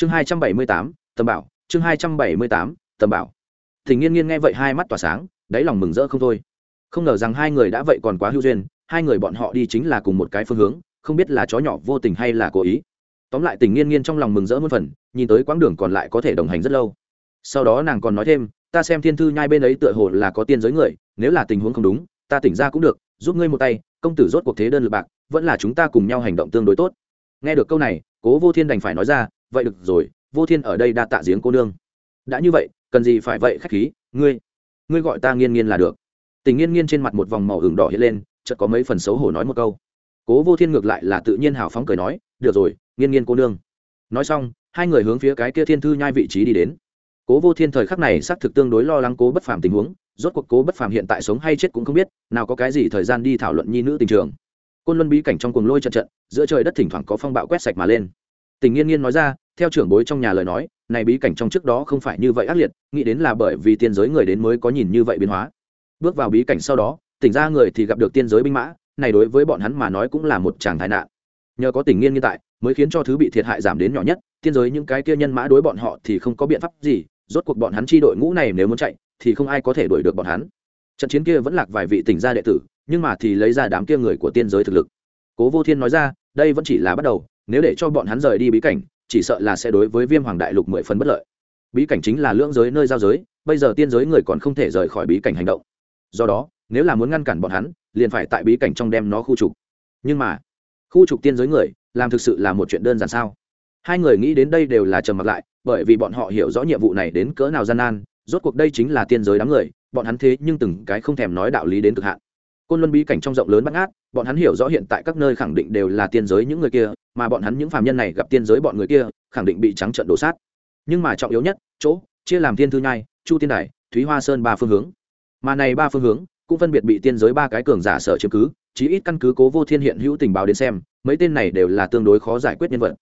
chương hai trăm bảy mươi tám, tầm bảo. Chương hai trăm bảy mươi tám, tầm bảo. Thì nghiên nghiên nghe vậy hai mắt tỏa sáng, đáy lòng mừng rỡ không thôi. Không ngờ rằng hai người đã vậy còn quá hữu duyên, hai người bọn họ đi chính là cùng một cái phương hướng, không biết là chó nhỏ vô tình hay là cố ý. Tóm lại tình nghiên nghiên trong lòng mừng rỡ muôn phần, nhìn tới quãng đường còn lại có thể đồng hành rất lâu. Sau đó nàng còn nói thêm, ta xem thiên thư nhai bên ấy tựa hồ là có tiên giới người, nếu là tình huống không đúng, ta tỉnh ra cũng được, giúp ngươi một tay, công tử rốt cuộc thế đơn lực bạc, vẫn là chúng ta cùng nhau hành động tương đối tốt. Nghe được câu này, cố vô thiên đành phải nói ra vậy được rồi, vô thiên ở đây đa tạ giếng cô nương. Đã như vậy, cần gì phải vậy khách khí, ngươi ngươi gọi ta nghiên nghiên là được. Tình nghiên nghiên trên mặt một vòng màu hừng đỏ hiện lên, chợt có mấy phần xấu hổ nói một câu. Cố vô thiên ngược lại là tự nhiên hào phóng cười nói, được rồi, nghiên nghiên cô nương. Nói xong, hai người hướng phía cái kia thiên thư nhai vị trí đi đến. Cố vô thiên thời khắc này xác thực tương đối lo lắng cố bất phàm tình huống, rốt cuộc cố bất phàm hiện tại sống hay chết cũng không biết, nào có cái gì thời gian đi thảo luận nhi nữ tình trường. Côn luân bí cảnh trong cuồng lôi trận trận, giữa trời đất thỉnh thoảng có phong bạo quét sạch mà lên tình nghiên nghiên nói ra, theo trưởng bối trong nhà lời nói, này bí cảnh trong trước đó không phải như vậy ác liệt, nghĩ đến là bởi vì tiên giới người đến mới có nhìn như vậy biến hóa. Bước vào bí cảnh sau đó, tỉnh ra người thì gặp được tiên giới binh mã, này đối với bọn hắn mà nói cũng là một tràng tai nạn. Nhờ có tình nghiên như tại, mới khiến cho thứ bị thiệt hại giảm đến nhỏ nhất, tiên giới những cái kia nhân mã đối bọn họ thì không có biện pháp gì, rốt cuộc bọn hắn chi đội ngũ này nếu muốn chạy, thì không ai có thể đuổi được bọn hắn. Trận chiến kia vẫn lạc vài vị tỉnh gia đệ tử, nhưng mà thì lấy ra đám kia người của tiên giới thực lực. Cố vô thiên nói ra, đây vẫn chỉ là bắt đầu nếu để cho bọn hắn rời đi bí cảnh, chỉ sợ là sẽ đối với viêm hoàng đại lục mười phần bất lợi. Bí cảnh chính là lưỡng giới nơi giao giới, bây giờ tiên giới người còn không thể rời khỏi bí cảnh hành động. Do đó, nếu là muốn ngăn cản bọn hắn, liền phải tại bí cảnh trong đem nó khu trục. Nhưng mà, khu trục tiên giới người, làm thực sự là một chuyện đơn giản sao? Hai người nghĩ đến đây đều là trầm mặc lại, bởi vì bọn họ hiểu rõ nhiệm vụ này đến cỡ nào gian nan, rốt cuộc đây chính là tiên giới đám người, bọn hắn thế nhưng từng cái không thèm nói đạo lý đến cực hạn côn luân bí cảnh trong rộng lớn bắt ngát, bọn hắn hiểu rõ hiện tại các nơi khẳng định đều là tiên giới những người kia, mà bọn hắn những phàm nhân này gặp tiên giới bọn người kia, khẳng định bị trắng trận đổ sát. Nhưng mà trọng yếu nhất, chỗ, chia làm thiên thư nhai, chu tiên đài, thúy hoa sơn ba phương hướng. Mà này ba phương hướng, cũng phân biệt bị tiên giới ba cái cường giả sở chiếm cứ, chí ít căn cứ cố vô thiên hiện hữu tình báo đến xem, mấy tên này đều là tương đối khó giải quyết nhân vật.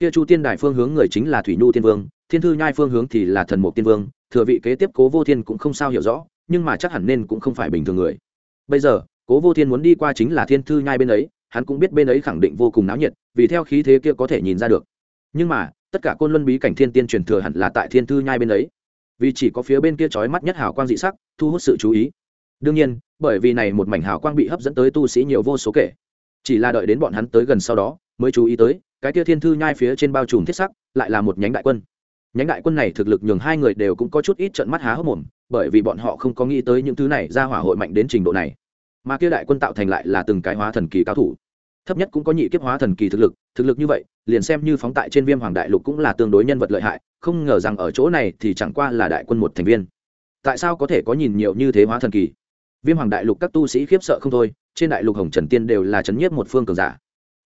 Kia chu tiên đài phương hướng người chính là thủy nhu tiên vương, thiên thư nhai phương hướng thì là thần mục tiên vương, thừa vị kế tiếp cố vô thiên cũng không sao hiểu rõ, nhưng mà chắc hẳn nên cũng không phải bình thường người bây giờ, cố vô thiên muốn đi qua chính là thiên thư nhai bên ấy, hắn cũng biết bên ấy khẳng định vô cùng náo nhiệt, vì theo khí thế kia có thể nhìn ra được. Nhưng mà, tất cả côn luân bí cảnh thiên tiên truyền thừa hẳn là tại thiên thư nhai bên ấy. Vì chỉ có phía bên kia trói mắt nhất hào quang dị sắc, thu hút sự chú ý. Đương nhiên, bởi vì này một mảnh hào quang bị hấp dẫn tới tu sĩ nhiều vô số kể. Chỉ là đợi đến bọn hắn tới gần sau đó, mới chú ý tới, cái kia thiên thư nhai phía trên bao trùm thiết sắc, lại là một nhánh đại quân. Nhánh đại quân này thực lực nhường hai người đều cũng có chút ít trận mắt há hốc mồm bởi vì bọn họ không có nghĩ tới những thứ này ra hỏa hội mạnh đến trình độ này. Mà kia đại quân tạo thành lại là từng cái hóa thần kỳ cao thủ. Thấp nhất cũng có nhị kiếp hóa thần kỳ thực lực thực lực như vậy, liền xem như phóng tại trên viêm hoàng đại lục cũng là tương đối nhân vật lợi hại, không ngờ rằng ở chỗ này thì chẳng qua là đại quân một thành viên. Tại sao có thể có nhìn nhiều như thế hóa thần kỳ? Viêm hoàng đại lục các tu sĩ khiếp sợ không thôi, trên đại lục hồng trần tiên đều là trấn nhiếp một phương cường giả.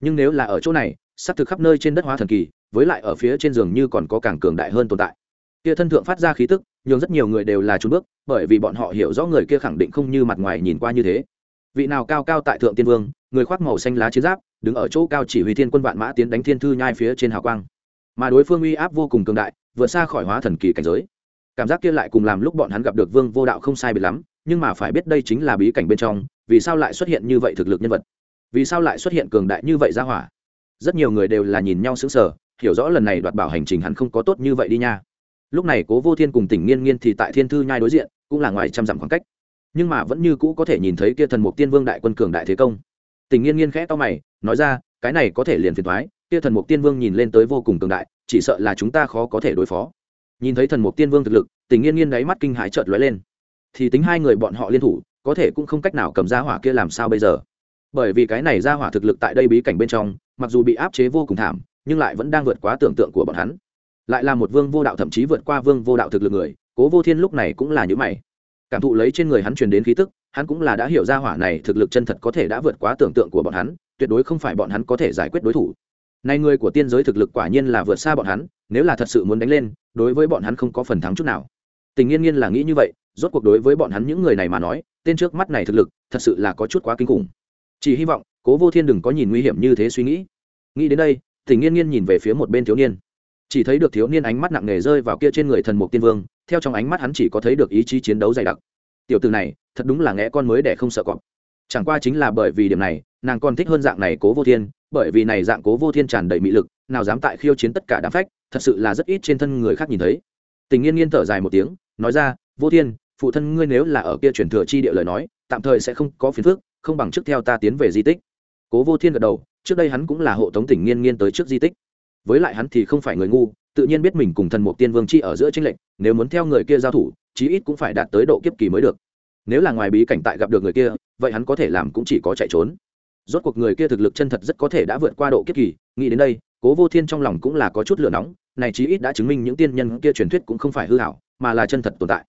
Nhưng nếu là ở chỗ này xác thực khắp nơi trên đất hóa thần kỳ, với lại ở phía trên giường như còn có càng cường đại hơn tồn tại. Kia thân thượng phát ra khí tức nhưng rất nhiều người đều là trốn bước, bởi vì bọn họ hiểu rõ người kia khẳng định không như mặt ngoài nhìn qua như thế. Vị nào cao cao tại thượng tiên vương, người khoác màu xanh lá chiến giáp, đứng ở chỗ cao chỉ huy thiên quân vạn mã tiến đánh thiên thư nhai phía trên hào quang. Mà đối phương uy áp vô cùng cường đại, vượt xa khỏi hóa thần kỳ cảnh giới. Cảm giác kia lại cùng làm lúc bọn hắn gặp được vương vô đạo không sai biệt lắm, nhưng mà phải biết đây chính là bí cảnh bên trong, vì sao lại xuất hiện như vậy thực lực nhân vật? Vì sao lại xuất hiện cường đại như vậy ra hỏa? Rất nhiều người đều là nhìn nhau sững sờ, hiểu rõ lần này đoạt bảo hành trình hắn không có tốt như vậy đi nha lúc này cố vô thiên cùng tỉnh nghiên nghiên thì tại thiên thư nhai đối diện, cũng là ngoài trăm dặm khoảng cách. Nhưng mà vẫn như cũ có thể nhìn thấy kia thần mục tiên vương đại quân cường đại thế công. Tình nghiên nghiên khẽ to mày, nói ra, cái này có thể liền phiền thoái kia thần mục tiên vương nhìn lên tới vô cùng cường đại, chỉ sợ là chúng ta khó có thể đối phó. Nhìn thấy thần mục tiên vương thực lực tình nghiên nghiên đáy mắt kinh hãi trợt lóe lên. Thì tính hai người bọn họ liên thủ, có thể cũng không cách nào cầm ra hỏa kia làm sao bây giờ. Bởi vì cái này ra hỏa thực lực tại đây bí cảnh bên trong, mặc dù bị áp chế vô cùng thảm, nhưng lại vẫn đang vượt quá tưởng tượng của bọn hắn lại là một vương vô đạo thậm chí vượt qua vương vô đạo thực lực người, cố vô thiên lúc này cũng là những mày. Cảm thụ lấy trên người hắn truyền đến khí tức, hắn cũng là đã hiểu ra hỏa này thực lực chân thật có thể đã vượt quá tưởng tượng của bọn hắn, tuyệt đối không phải bọn hắn có thể giải quyết đối thủ. Nay người của tiên giới thực lực quả nhiên là vượt xa bọn hắn, nếu là thật sự muốn đánh lên, đối với bọn hắn không có phần thắng chút nào. Tình nhiên nhiên là nghĩ như vậy, rốt cuộc đối với bọn hắn những người này mà nói, tên trước mắt này thực lực, thật sự là có chút quá kinh khủng. Chỉ hy vọng, cố vô thiên đừng có nhìn nguy hiểm như thế suy nghĩ. Nghĩ đến đây, tình nhiên nhiên nhìn về phía một bên thiếu niên chỉ thấy được thiếu niên ánh mắt nặng nề rơi vào kia trên người thần mục tiên vương, theo trong ánh mắt hắn chỉ có thấy được ý chí chiến đấu dày đặc. Tiểu từ này, thật đúng là nghe con mới để không sợ cọp. Chẳng qua chính là bởi vì điểm này, nàng còn thích hơn dạng này cố vô thiên, bởi vì này dạng cố vô thiên tràn đầy mị lực, nào dám tại khiêu chiến tất cả đám phách, thật sự là rất ít trên thân người khác nhìn thấy. Tình nghiên nghiên thở dài một tiếng, nói ra, vô thiên, phụ thân ngươi nếu là ở kia chuyển thừa chi địa lời nói, tạm thời sẽ không có phiền phức, không bằng trước theo ta tiến về di tích. Cố vô thiên gật đầu, trước đây hắn cũng là hộ tống tỉnh nghiên nghiên tới trước di tích với lại hắn thì không phải người ngu, tự nhiên biết mình cùng thần mục tiên vương chi ở giữa tranh lệch, nếu muốn theo người kia giao thủ, chí ít cũng phải đạt tới độ kiếp kỳ mới được. Nếu là ngoài bí cảnh tại gặp được người kia, vậy hắn có thể làm cũng chỉ có chạy trốn. Rốt cuộc người kia thực lực chân thật rất có thể đã vượt qua độ kiếp kỳ, nghĩ đến đây, cố vô thiên trong lòng cũng là có chút lửa nóng, này chí ít đã chứng minh những tiên nhân kia truyền thuyết cũng không phải hư hảo, mà là chân thật tồn tại.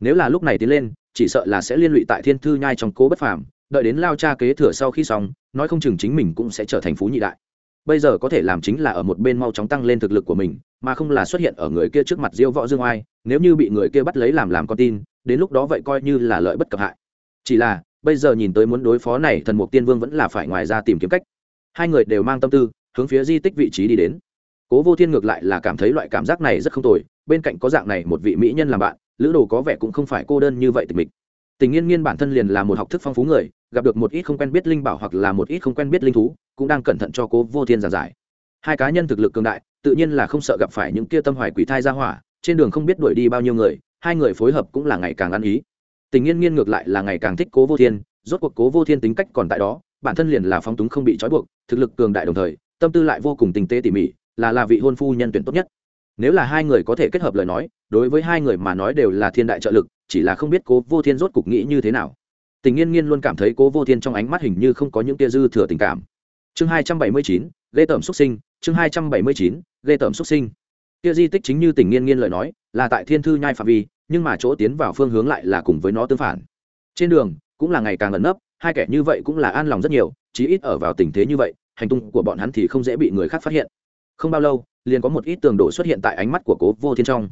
Nếu là lúc này tiến lên, chỉ sợ là sẽ liên lụy tại thiên thư nhai trong cố bất phàm, đợi đến lao cha kế thừa sau khi xong, nói không chừng chính mình cũng sẽ trở thành phú nhị đại bây giờ có thể làm chính là ở một bên mau chóng tăng lên thực lực của mình, mà không là xuất hiện ở người kia trước mặt diêu võ dương oai, nếu như bị người kia bắt lấy làm làm con tin, đến lúc đó vậy coi như là lợi bất cập hại. Chỉ là, bây giờ nhìn tới muốn đối phó này, thần mục tiên vương vẫn là phải ngoài ra tìm kiếm cách. Hai người đều mang tâm tư, hướng phía di tích vị trí đi đến. Cố vô thiên ngược lại là cảm thấy loại cảm giác này rất không tồi, bên cạnh có dạng này một vị mỹ nhân làm bạn, lữ đồ có vẻ cũng không phải cô đơn như vậy tình mình tình nghiên nghiên bản thân liền là một học thức phong phú người, gặp được một ít không quen biết linh bảo hoặc là một ít không quen biết linh thú, cũng đang cẩn thận cho cố vô thiên giảng giải. Hai cá nhân thực lực cường đại, tự nhiên là không sợ gặp phải những kia tâm hoài quỷ thai ra hỏa, trên đường không biết đuổi đi bao nhiêu người, hai người phối hợp cũng là ngày càng ăn ý. Tình nghiên nghiên ngược lại là ngày càng thích cố vô thiên, rốt cuộc cố vô thiên tính cách còn tại đó, bản thân liền là phong túng không bị trói buộc, thực lực cường đại đồng thời, tâm tư lại vô cùng tinh tế tỉ mỉ, là là vị hôn phu nhân tuyển tốt nhất nếu là hai người có thể kết hợp lời nói, đối với hai người mà nói đều là thiên đại trợ lực, chỉ là không biết cố vô thiên rốt cục nghĩ như thế nào. Tình nghiên nghiên luôn cảm thấy cố vô thiên trong ánh mắt hình như không có những tia dư thừa tình cảm. Chương hai trăm bảy mươi chín, ghê tởm xuất sinh, chương hai trăm bảy mươi chín, ghê tởm xuất sinh. Tia di tích chính như tình nghiên nghiên lời nói, là tại thiên thư nhai phạm vi, nhưng mà chỗ tiến vào phương hướng lại là cùng với nó tương phản. Trên đường, cũng là ngày càng ẩn nấp, hai kẻ như vậy cũng là an lòng rất nhiều, chí ít ở vào tình thế như vậy, hành tung của bọn hắn thì không dễ bị người khác phát hiện không bao lâu, liền có một ít tường đổ xuất hiện tại ánh mắt của cố vô thiên trong.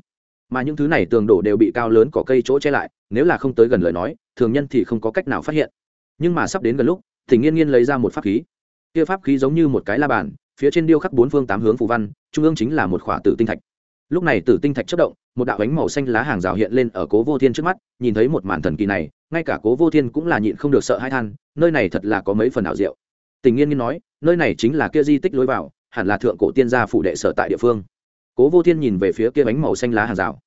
Mà những thứ này tường đổ đều bị cao lớn có cây chỗ che lại, nếu là không tới gần lời nói, thường nhân thì không có cách nào phát hiện. Nhưng mà sắp đến gần lúc, thì nghiên nghiên lấy ra một pháp khí. Kia pháp khí giống như một cái la bàn, phía trên điêu khắc bốn phương tám hướng phù văn, trung ương chính là một khỏa tử tinh thạch. Lúc này tử tinh thạch chất động, một đạo ánh màu xanh lá hàng rào hiện lên ở cố vô thiên trước mắt, nhìn thấy một màn thần kỳ này, ngay cả cố vô thiên cũng là nhịn không được sợ hai than, nơi này thật là có mấy phần ảo diệu. Tình nghiên nghiên nói, nơi này chính là kia di tích lối vào hẳn là thượng cổ tiên gia phủ đệ sở tại địa phương. Cố vô thiên nhìn về phía kia bánh màu xanh lá hàng rào.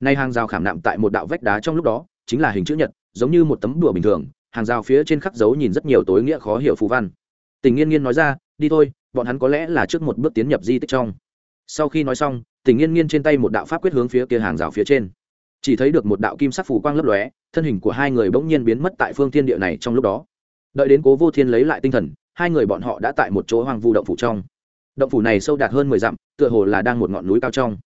Nay hàng rào khảm nạm tại một đạo vách đá trong lúc đó, chính là hình chữ nhật, giống như một tấm đùa bình thường, hàng rào phía trên khắc dấu nhìn rất nhiều tối nghĩa khó hiểu phù văn. Tình nghiên nghiên nói ra, đi thôi, bọn hắn có lẽ là trước một bước tiến nhập di tích trong. Sau khi nói xong, tình nghiên nghiên trên tay một đạo pháp quyết hướng phía kia hàng rào phía trên. Chỉ thấy được một đạo kim sắc phủ quang lấp lóe, thân hình của hai người bỗng nhiên biến mất tại phương thiên địa này trong lúc đó. Đợi đến cố vô thiên lấy lại tinh thần, hai người bọn họ đã tại một chỗ hoang vu động phủ trong động phủ này sâu đạt hơn mười dặm, tựa hồ là đang một ngọn núi cao trong.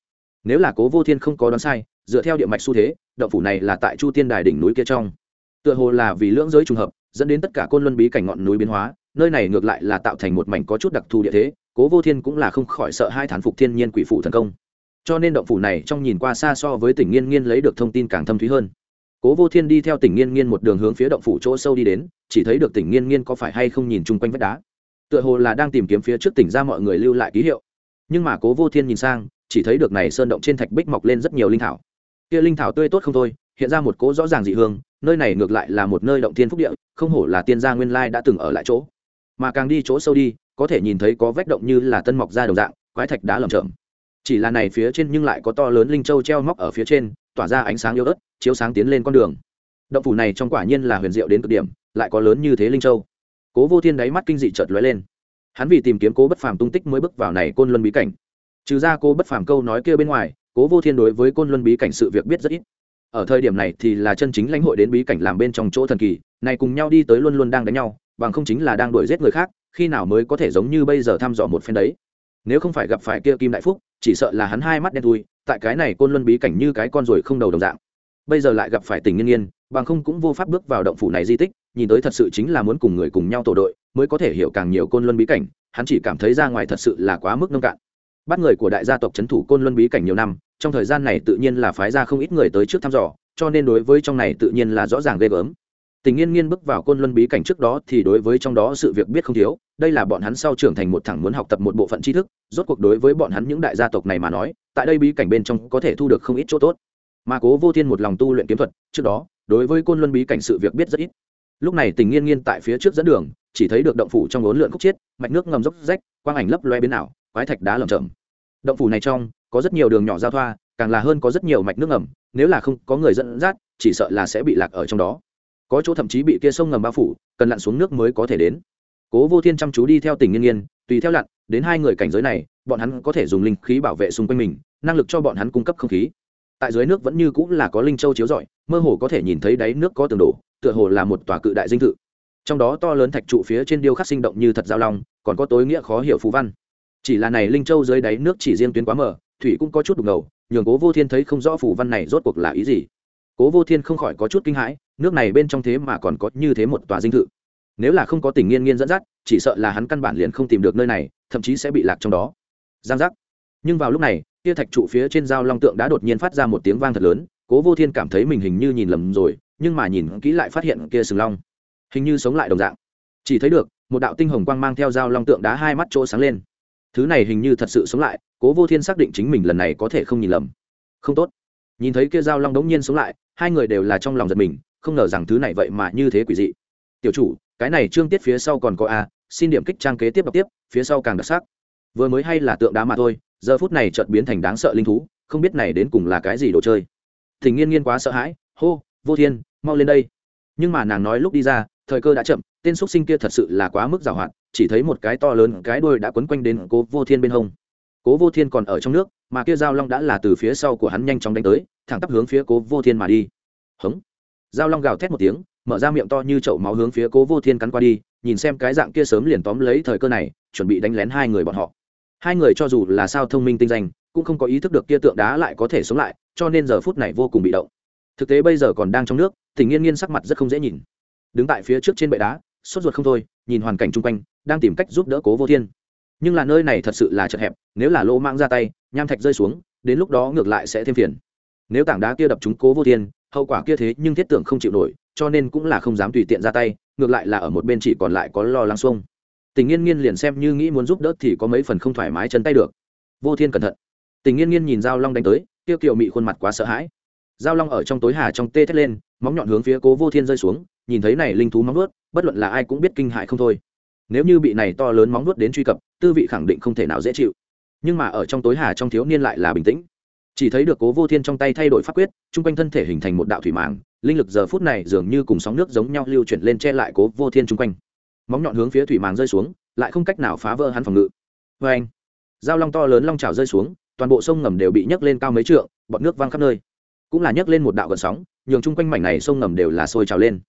Nếu là cố vô thiên không có đoán sai, dựa theo địa mạch xu thế, động phủ này là tại chu tiên đài đỉnh núi kia trong. Tựa hồ là vì lưỡng giới trùng hợp, dẫn đến tất cả côn luân bí cảnh ngọn núi biến hóa, nơi này ngược lại là tạo thành một mảnh có chút đặc thù địa thế, cố vô thiên cũng là không khỏi sợ hai thán phục thiên nhiên quỷ phủ thần công. Cho nên động phủ này trong nhìn qua xa so với tỉnh nghiên nghiên lấy được thông tin càng thâm thúy hơn. Cố vô thiên đi theo tỉnh nghiên nghiên một đường hướng phía động phủ chỗ sâu đi đến, chỉ thấy được tỉnh nghiên nghiên có phải hay không nhìn chung quanh vách đá tựa hồ là đang tìm kiếm phía trước tỉnh ra mọi người lưu lại ký hiệu. Nhưng mà cố vô thiên nhìn sang, chỉ thấy được này sơn động trên thạch bích mọc lên rất nhiều linh thảo. Kia linh thảo tươi tốt không thôi, hiện ra một cố rõ ràng dị hương, nơi này ngược lại là một nơi động thiên phúc địa, không hổ là tiên gia nguyên lai đã từng ở lại chỗ. Mà càng đi chỗ sâu đi, có thể nhìn thấy có vách động như là tân mọc ra đồng dạng, quái thạch đá lởm chởm. Chỉ là này phía trên nhưng lại có to lớn linh châu treo móc ở phía trên, tỏa ra ánh sáng yếu ớt, chiếu sáng tiến lên con đường. Động phủ này trong quả nhiên là huyền diệu đến cực điểm, lại có lớn như thế linh châu cố vô thiên đáy mắt kinh dị chợt lóe lên. Hắn vì tìm kiếm cố bất phàm tung tích mới bước vào này côn luân bí cảnh. Trừ ra cô bất phàm câu nói kia bên ngoài, cố vô thiên đối với côn luân bí cảnh sự việc biết rất ít. Ở thời điểm này thì là chân chính lãnh hội đến bí cảnh làm bên trong chỗ thần kỳ, này cùng nhau đi tới luôn luôn đang đánh nhau, bằng không chính là đang đuổi giết người khác, khi nào mới có thể giống như bây giờ thăm dò một phen đấy. Nếu không phải gặp phải kia kim đại phúc, chỉ sợ là hắn hai mắt đen thui, tại cái này côn luân bí cảnh như cái con ruồi không đầu đồng dạng. Bây giờ lại gặp phải tình nhiên nhiên bằng không cũng vô pháp bước vào động phủ này di tích nhìn tới thật sự chính là muốn cùng người cùng nhau tổ đội, mới có thể hiểu càng nhiều côn luân bí cảnh, hắn chỉ cảm thấy ra ngoài thật sự là quá mức nông cạn. Bắt người của đại gia tộc c h ấ n thủ côn luân bí cảnh nhiều năm, trong thời gian này tự nhiên là phái ra không ít người tới trước thăm dò, cho nên đối với trong này tự nhiên là rõ ràng ghê gớm. Tình nhiên nghiên bước vào côn luân bí cảnh trước đó thì đối với trong đó sự việc biết không thiếu, đây là bọn hắn sau trưởng thành một thẳng muốn học tập một bộ phận tri thức, rốt cuộc đối với bọn hắn những đại gia tộc này mà nói, tại đây bí cảnh bên trong có thể thu được không ít chỗ tốt. Mà cố vô thiên một lòng tu luyện kiếm thuật, trước đó, đối với côn luân bí cảnh sự việc biết rất ít lúc này tình nghiên nghiên tại phía trước dẫn đường, chỉ thấy được động phủ trong bốn lượn khúc chiết, mạch nước ngầm dốc rách, quang ảnh lấp loe biến ảo, quái thạch đá lầm chởm. Động phủ này trong, có rất nhiều đường nhỏ giao thoa, càng là hơn có rất nhiều mạch nước ngầm, nếu là không có người dẫn dắt, chỉ sợ là sẽ bị lạc ở trong đó. Có chỗ thậm chí bị kia sông ngầm bao phủ, cần lặn xuống nước mới có thể đến. Cố vô thiên chăm chú đi theo tình nghiên nghiên, tùy theo lặn, đến hai người cảnh giới này, bọn hắn có thể dùng linh khí bảo vệ xung quanh mình, năng lực cho bọn hắn cung cấp không khí. Tại dưới nước vẫn như cũng là có linh châu chiếu rọi mơ hồ có thể nhìn thấy đáy nước có tường đổ, tựa hồ là một tòa cự đại dinh thự. Trong đó to lớn thạch trụ phía trên điêu khắc sinh động như thật giao long, còn có tối nghĩa khó hiểu phú văn. Chỉ là này linh châu dưới đáy nước chỉ riêng tuyến quá mở thủy cũng có chút đục ngầu, nhường cố vô thiên thấy không rõ phù văn này rốt cuộc là ý gì. Cố vô thiên không khỏi có chút kinh hãi, nước này bên trong thế mà còn có như thế một tòa dinh thự. Nếu là không có tình nghiên nghiên dẫn dắt, chỉ sợ là hắn căn bản liền không tìm được nơi này, thậm chí sẽ bị lạc trong đó. Giang giác. Nhưng vào lúc này kia thạch trụ phía trên dao long tượng đã đột nhiên phát ra một tiếng vang thật lớn cố vô thiên cảm thấy mình hình như nhìn lầm rồi, nhưng mà nhìn kỹ lại phát hiện kia sừng long. Hình như sống lại đồng dạng. Chỉ thấy được, một đạo tinh hồng quang mang theo dao long tượng đá hai mắt chỗ sáng lên. Thứ này hình như thật sự sống lại, cố vô thiên xác định chính mình lần này có thể không nhìn lầm. Không tốt. Nhìn thấy kia dao long đống nhiên sống lại, hai người đều là trong lòng giật mình, không ngờ rằng thứ này vậy mà như thế quỷ dị. Tiểu chủ, cái này trương tiết phía sau còn có a, xin điểm kích trang kế tiếp đọc tiếp, phía sau càng đặc sắc. Vừa mới hay là tượng đá mà thôi, giờ phút này chợt biến thành đáng sợ linh thú, không biết này đến cùng là cái gì đồ chơi thình nghiên nghiên quá sợ hãi, hô, vô thiên, mau lên đây. Nhưng mà nàng nói lúc đi ra, thời cơ đã chậm, tên x sinh kia thật sự là quá mức giảo hoạt chỉ thấy một cái to lớn, cái đuôi đã quấn quanh đến cố vô thiên bên hông. Cố vô thiên còn ở trong nước, mà kia giao long đã là từ phía sau của hắn nhanh chóng đánh tới, thẳng tắp hướng phía cố vô thiên mà đi. Hống. Giao long gào thét một tiếng, mở ra miệng to như chậu máu hướng phía cố vô thiên cắn qua đi, nhìn xem cái dạng kia sớm liền tóm lấy thời cơ này, chuẩn bị đánh lén hai người bọn họ. Hai người cho dù là sao thông minh tinh danh, cũng không có ý thức được kia tượng đá lại có thể sống lại cho nên giờ phút này vô cùng bị động. Thực tế bây giờ còn đang trong nước, tình nghiên nghiên sắc mặt rất không dễ nhìn. Đứng tại phía trước trên bệ đá, sốt ruột không thôi, nhìn hoàn cảnh chung quanh, đang tìm cách giúp đỡ cố vô thiên. Nhưng là nơi này thật sự là chật hẹp, nếu là lỗ mang ra tay, nham thạch rơi xuống, đến lúc đó ngược lại sẽ thêm phiền. Nếu tảng đá kia đập trúng cố vô thiên, hậu quả kia thế nhưng thiết tưởng không chịu nổi, cho nên cũng là không dám tùy tiện ra tay, ngược lại là ở một bên chỉ còn lại có lo lắng xuông. Tình nghiên nghiên liền xem như nghĩ muốn giúp đỡ thì có mấy phần không thoải mái chân tay được. Vô thiên cẩn thận. Tình nghiên nghiên nhìn dao long đánh tới tiêu kiều mị khuôn mặt quá sợ hãi. Giao long ở trong tối hà trong tê thét lên, móng nhọn hướng phía cố vô thiên rơi xuống, nhìn thấy này linh thú móng nuốt bất luận là ai cũng biết kinh hại không thôi. Nếu như bị này to lớn móng nuốt đến truy cập, tư vị khẳng định không thể nào dễ chịu. Nhưng mà ở trong tối hà trong thiếu niên lại là bình tĩnh. Chỉ thấy được cố vô thiên trong tay thay đổi pháp quyết, chung quanh thân thể hình thành một đạo thủy mạng linh lực giờ phút này dường như cùng sóng nước giống nhau lưu chuyển lên che lại cố vô thiên chung quanh. Móng nhọn hướng phía thủy màng rơi xuống, lại không cách nào phá vỡ hắn phòng ngự. Vê anh dao long to lớn long trào rơi xuống toàn bộ sông ngầm đều bị nhấc lên cao mấy trượng, bọt nước văng khắp nơi. Cũng là nhấc lên một đạo gần sóng, nhường chung quanh mảnh này sông ngầm đều là sôi trào lên.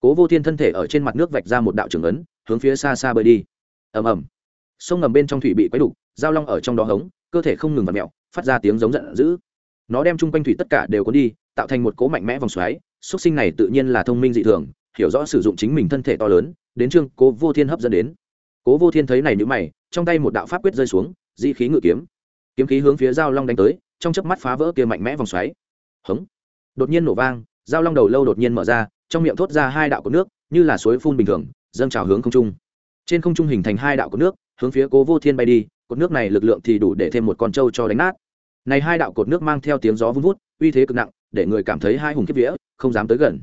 Cố vô thiên thân thể ở trên mặt nước vạch ra một đạo trường ấn, hướng phía xa xa bơi đi. Ầm ầm. Sông ngầm bên trong thủy bị quấy đục dao long ở trong đó hống, cơ thể không ngừng vặt mẹo phát ra tiếng giống giận dữ. Nó đem chung quanh thủy tất cả đều cuốn đi, tạo thành một cỗ mạnh mẽ vòng xoáy xuất sinh này tự nhiên là thông minh dị thường, hiểu rõ sử dụng chính mình thân thể to lớn, đến trương cố vô thiên hấp dẫn đến. Cố vô thiên thấy này nữ mày, trong tay một đạo pháp quyết rơi xuống di khí ngự kiếm kiếm khí hướng phía giao long đánh tới, trong chớp mắt phá vỡ kia mạnh mẽ vòng xoáy. Hống! Đột nhiên nổ vang, giao long đầu lâu đột nhiên mở ra, trong miệng thốt ra hai đạo của nước, như là suối phun bình thường, dâng trào hướng không trung. Trên không trung hình thành hai đạo của nước, hướng phía cố vô thiên bay đi, cột nước này lực lượng thì đủ để thêm một con trâu cho đánh nát. Này hai đạo cột nước mang theo tiếng gió vun vút, uy thế cực nặng, để người cảm thấy hai hùng kiếp vía, không dám tới gần.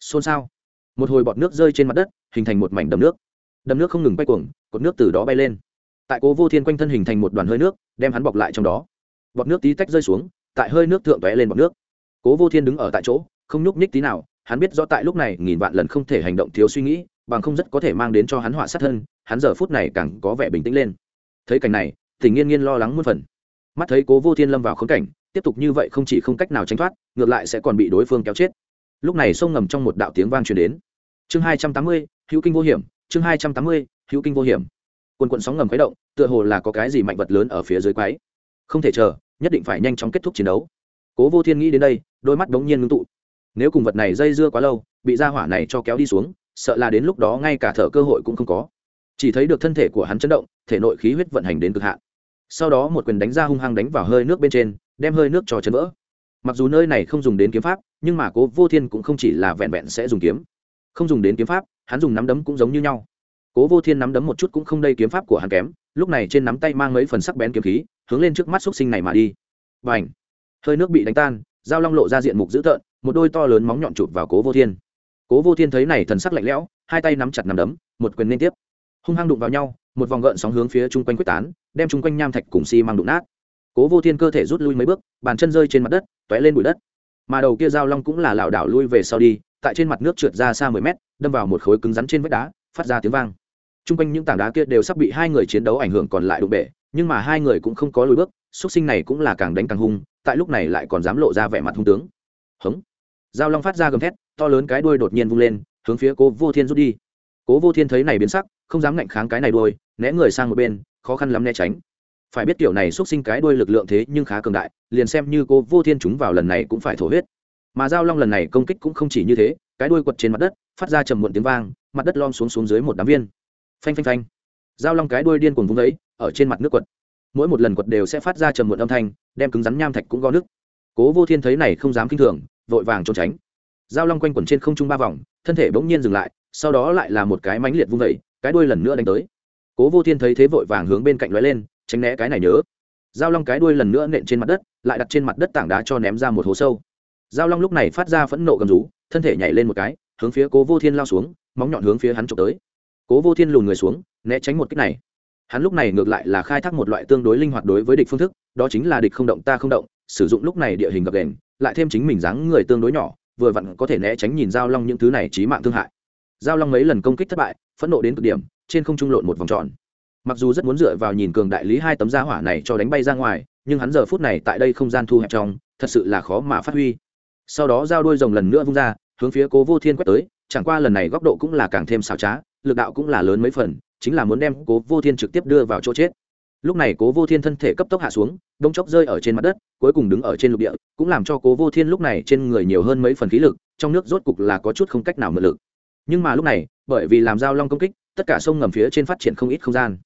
Xôn xao. Một hồi bọt nước rơi trên mặt đất, hình thành một mảnh đầm nước. Đầm nước không ngừng bay cuồng, cột nước từ đó bay lên tại cố vô thiên quanh thân hình thành một đoàn hơi nước, đem hắn bọc lại trong đó. Bọt nước tí tách rơi xuống, tại hơi nước thượng tóe lên bọt nước. Cố vô thiên đứng ở tại chỗ, không nhúc nhích tí nào, hắn biết rõ tại lúc này nghìn vạn lần không thể hành động thiếu suy nghĩ, bằng không rất có thể mang đến cho hắn họa sát thân, hắn giờ phút này càng có vẻ bình tĩnh lên. Thấy cảnh này, tình nghiên nghiên lo lắng muôn phần. Mắt thấy cố vô thiên lâm vào khống cảnh, tiếp tục như vậy không chỉ không cách nào tránh thoát, ngược lại sẽ còn bị đối phương kéo chết. Lúc này sông ngầm trong một đạo tiếng vang truyền đến. Chương hai trăm tám mươi, hữu kinh vô hiểm, chương hai trăm tám mươi, hữu kinh vô hiểm quần quần sóng ngầm khuấy động, tựa hồ là có cái gì mạnh vật lớn ở phía dưới quái. Không thể chờ, nhất định phải nhanh chóng kết thúc chiến đấu. Cố vô thiên nghĩ đến đây, đôi mắt đống nhiên ngưng tụ. Nếu cùng vật này dây dưa quá lâu, bị ra hỏa này cho kéo đi xuống, sợ là đến lúc đó ngay cả thở cơ hội cũng không có. Chỉ thấy được thân thể của hắn chấn động, thể nội khí huyết vận hành đến cực hạn. Sau đó một quyền đánh ra hung hăng đánh vào hơi nước bên trên, đem hơi nước cho chấn vỡ. Mặc dù nơi này không dùng đến kiếm pháp, nhưng mà cố vô thiên cũng không chỉ là vẹn vẹn sẽ dùng kiếm. Không dùng đến kiếm pháp, hắn dùng nắm đấm cũng giống như nhau cố vô thiên nắm đấm một chút cũng không đây kiếm pháp của hắn kém, lúc này trên nắm tay mang mấy phần sắc bén kiếm khí, hướng lên trước mắt xúc sinh này mà đi. Và hơi nước bị đánh tan, dao long lộ ra diện mục dữ tợn, một đôi to lớn móng nhọn chụp vào cố vô thiên. Cố vô thiên thấy này thần sắc lạnh lẽo, hai tay nắm chặt nắm đấm, một quyền liên tiếp. Hung hăng đụng vào nhau, một vòng gợn sóng hướng phía chung quanh quyết tán, đem chung quanh nham thạch cùng xi、si、mang đụng nát. Cố vô thiên cơ thể rút lui mấy bước, bàn chân rơi trên mặt đất t ó é lên bụi đất. Mà đầu kia dao long cũng là lảo đảo lui về sau đi, tại trên mặt nước trượt ra xa mười mét, đâm vào một khối cứng rắn trên vách đá phát ra tiếng vang. T r u n g quanh những tảng đá kia đều sắp bị hai người chiến đấu ảnh hưởng còn lại đụng bể, nhưng mà hai người cũng không có lùi bước x u ấ t sinh này cũng là càng đánh càng hung, tại lúc này lại còn dám lộ ra vẻ mặt hung tướng. Hống. Dao long phát ra gầm thét, to lớn cái đuôi đột nhiên vung lên, hướng phía cố vô thiên rút đi. Cố vô thiên thấy này biến sắc, không dám ngạnh kháng cái này đuôi, né người sang một bên, khó khăn lắm né tránh. Phải biết kiểu này xuất sinh cái đuôi lực lượng thế nhưng khá cường đại, liền xem như Cố vô thiên chúng vào lần này cũng phải thổ huyết. Mà giao long lần này công kích cũng không chỉ như thế, cái đuôi quật trên mặt đất, phát ra trầm muộn tiếng vang mặt đất lom xuống xuống dưới một đám viên. Phanh phanh phanh. Giao long cái đuôi điên cuồng vung đấy ở trên mặt nước quật. Mỗi một lần quật đều sẽ phát ra trầm muộn âm thanh, đem cứng rắn nham thạch cũng gõ nước cố vô thiên thấy này không dám kinh thường, vội vàng trốn tránh. Giao long quanh quẩn trên không trung ba vòng, thân thể bỗng nhiên dừng lại, sau đó lại là một cái mãnh liệt vung vẩy, cái đuôi lần nữa đánh tới. Cố vô thiên thấy thế vội vàng hướng bên cạnh lóe lên, tránh né cái này nhớ. Giao long cái đuôi lần nữa nện trên mặt đất, lại đặt trên mặt đất tảng đá cho ném ra một hố sâu. Giao long lúc này phát ra phẫn nộ gầm rú, thân thể nhảy lên một cái hướng phía cố vô thiên lao xuống, móng nhọn hướng phía hắn trộm tới. Cố vô thiên lùn người xuống, né tránh một cách này. Hắn lúc này ngược lại là khai thác một loại tương đối linh hoạt đối với địch phương thức, đó chính là địch không động ta không động, sử dụng lúc này địa hình gập đền lại thêm chính mình dáng người tương đối nhỏ, vừa vặn có thể né tránh nhìn giao long những thứ này trí mạng thương hại. Giao long mấy lần công kích thất bại, phẫn nộ đến cực điểm, trên không trung lộn một vòng tròn. Mặc dù rất muốn dựa vào nhìn cường đại lý hai tấm da hỏa này cho đánh bay ra ngoài, nhưng hắn giờ phút này tại đây không gian thu hẹp trong, thật sự là khó mà phát huy. Sau đó giao đôi rồng lần nữa vung ra hướng phía cố vô thiên quét tới, chẳng qua lần này góc độ cũng là càng thêm xảo trá, lực đạo cũng là lớn mấy phần, chính là muốn đem cố vô thiên trực tiếp đưa vào chỗ chết. Lúc này cố vô thiên thân thể cấp tốc hạ xuống, đông chốc rơi ở trên mặt đất, cuối cùng đứng ở trên lục địa, cũng làm cho cố vô thiên lúc này trên người nhiều hơn mấy phần khí lực, trong nước rốt cục là có chút không cách nào mượn lực. Nhưng mà lúc này, bởi vì làm giao long công kích, tất cả sông ngầm phía trên phát triển không ít không gian.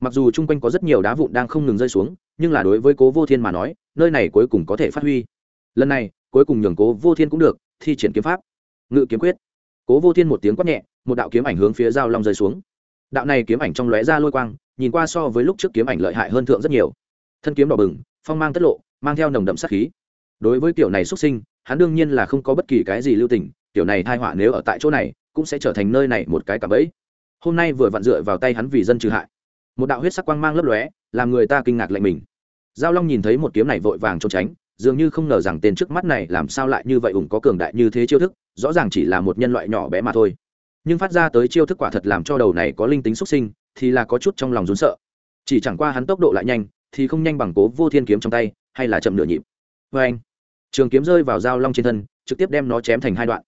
Mặc dù chung quanh có rất nhiều đá vụn đang không ngừng rơi xuống, nhưng là đối với cố vô thiên mà nói, nơi này cuối cùng có thể phát huy. Lần này, cuối cùng nhường cố vô thiên cũng được, thi triển kiếm pháp ngự kiếm quyết. Cố vô thiên một tiếng quát nhẹ, một đạo kiếm ảnh hướng phía giao long rơi xuống. Đạo này kiếm ảnh trong lóe ra lôi quang, nhìn qua so với lúc trước kiếm ảnh lợi hại hơn thượng rất nhiều. Thân kiếm đỏ bừng, phong mang tất lộ, mang theo nồng đậm sát khí. Đối với kiểu này xuất sinh, hắn đương nhiên là không có bất kỳ cái gì lưu tình, kiểu này thai họa nếu ở tại chỗ này, cũng sẽ trở thành nơi này một cái cạm bẫy. Hôm nay vừa vặn dựa vào tay hắn vì dân trừ hại. Một đạo huyết sắc quang mang lấp lóe, làm người ta kinh ngạc lạnh mình. Giao long nhìn thấy một kiếm này vội vàng trốn tránh dường như không ngờ rằng tên trước mắt này làm sao lại như vậy ủng có cường đại như thế chiêu thức, rõ ràng chỉ là một nhân loại nhỏ bé mà thôi. Nhưng phát ra tới chiêu thức quả thật làm cho đầu này có linh tính xuất sinh, thì là có chút trong lòng rốn sợ. Chỉ chẳng qua hắn tốc độ lại nhanh, thì không nhanh bằng cố vô thiên kiếm trong tay, hay là chậm nửa nhịp. Vê anh, trường kiếm rơi vào dao long trên thân, trực tiếp đem nó chém thành hai đoạn.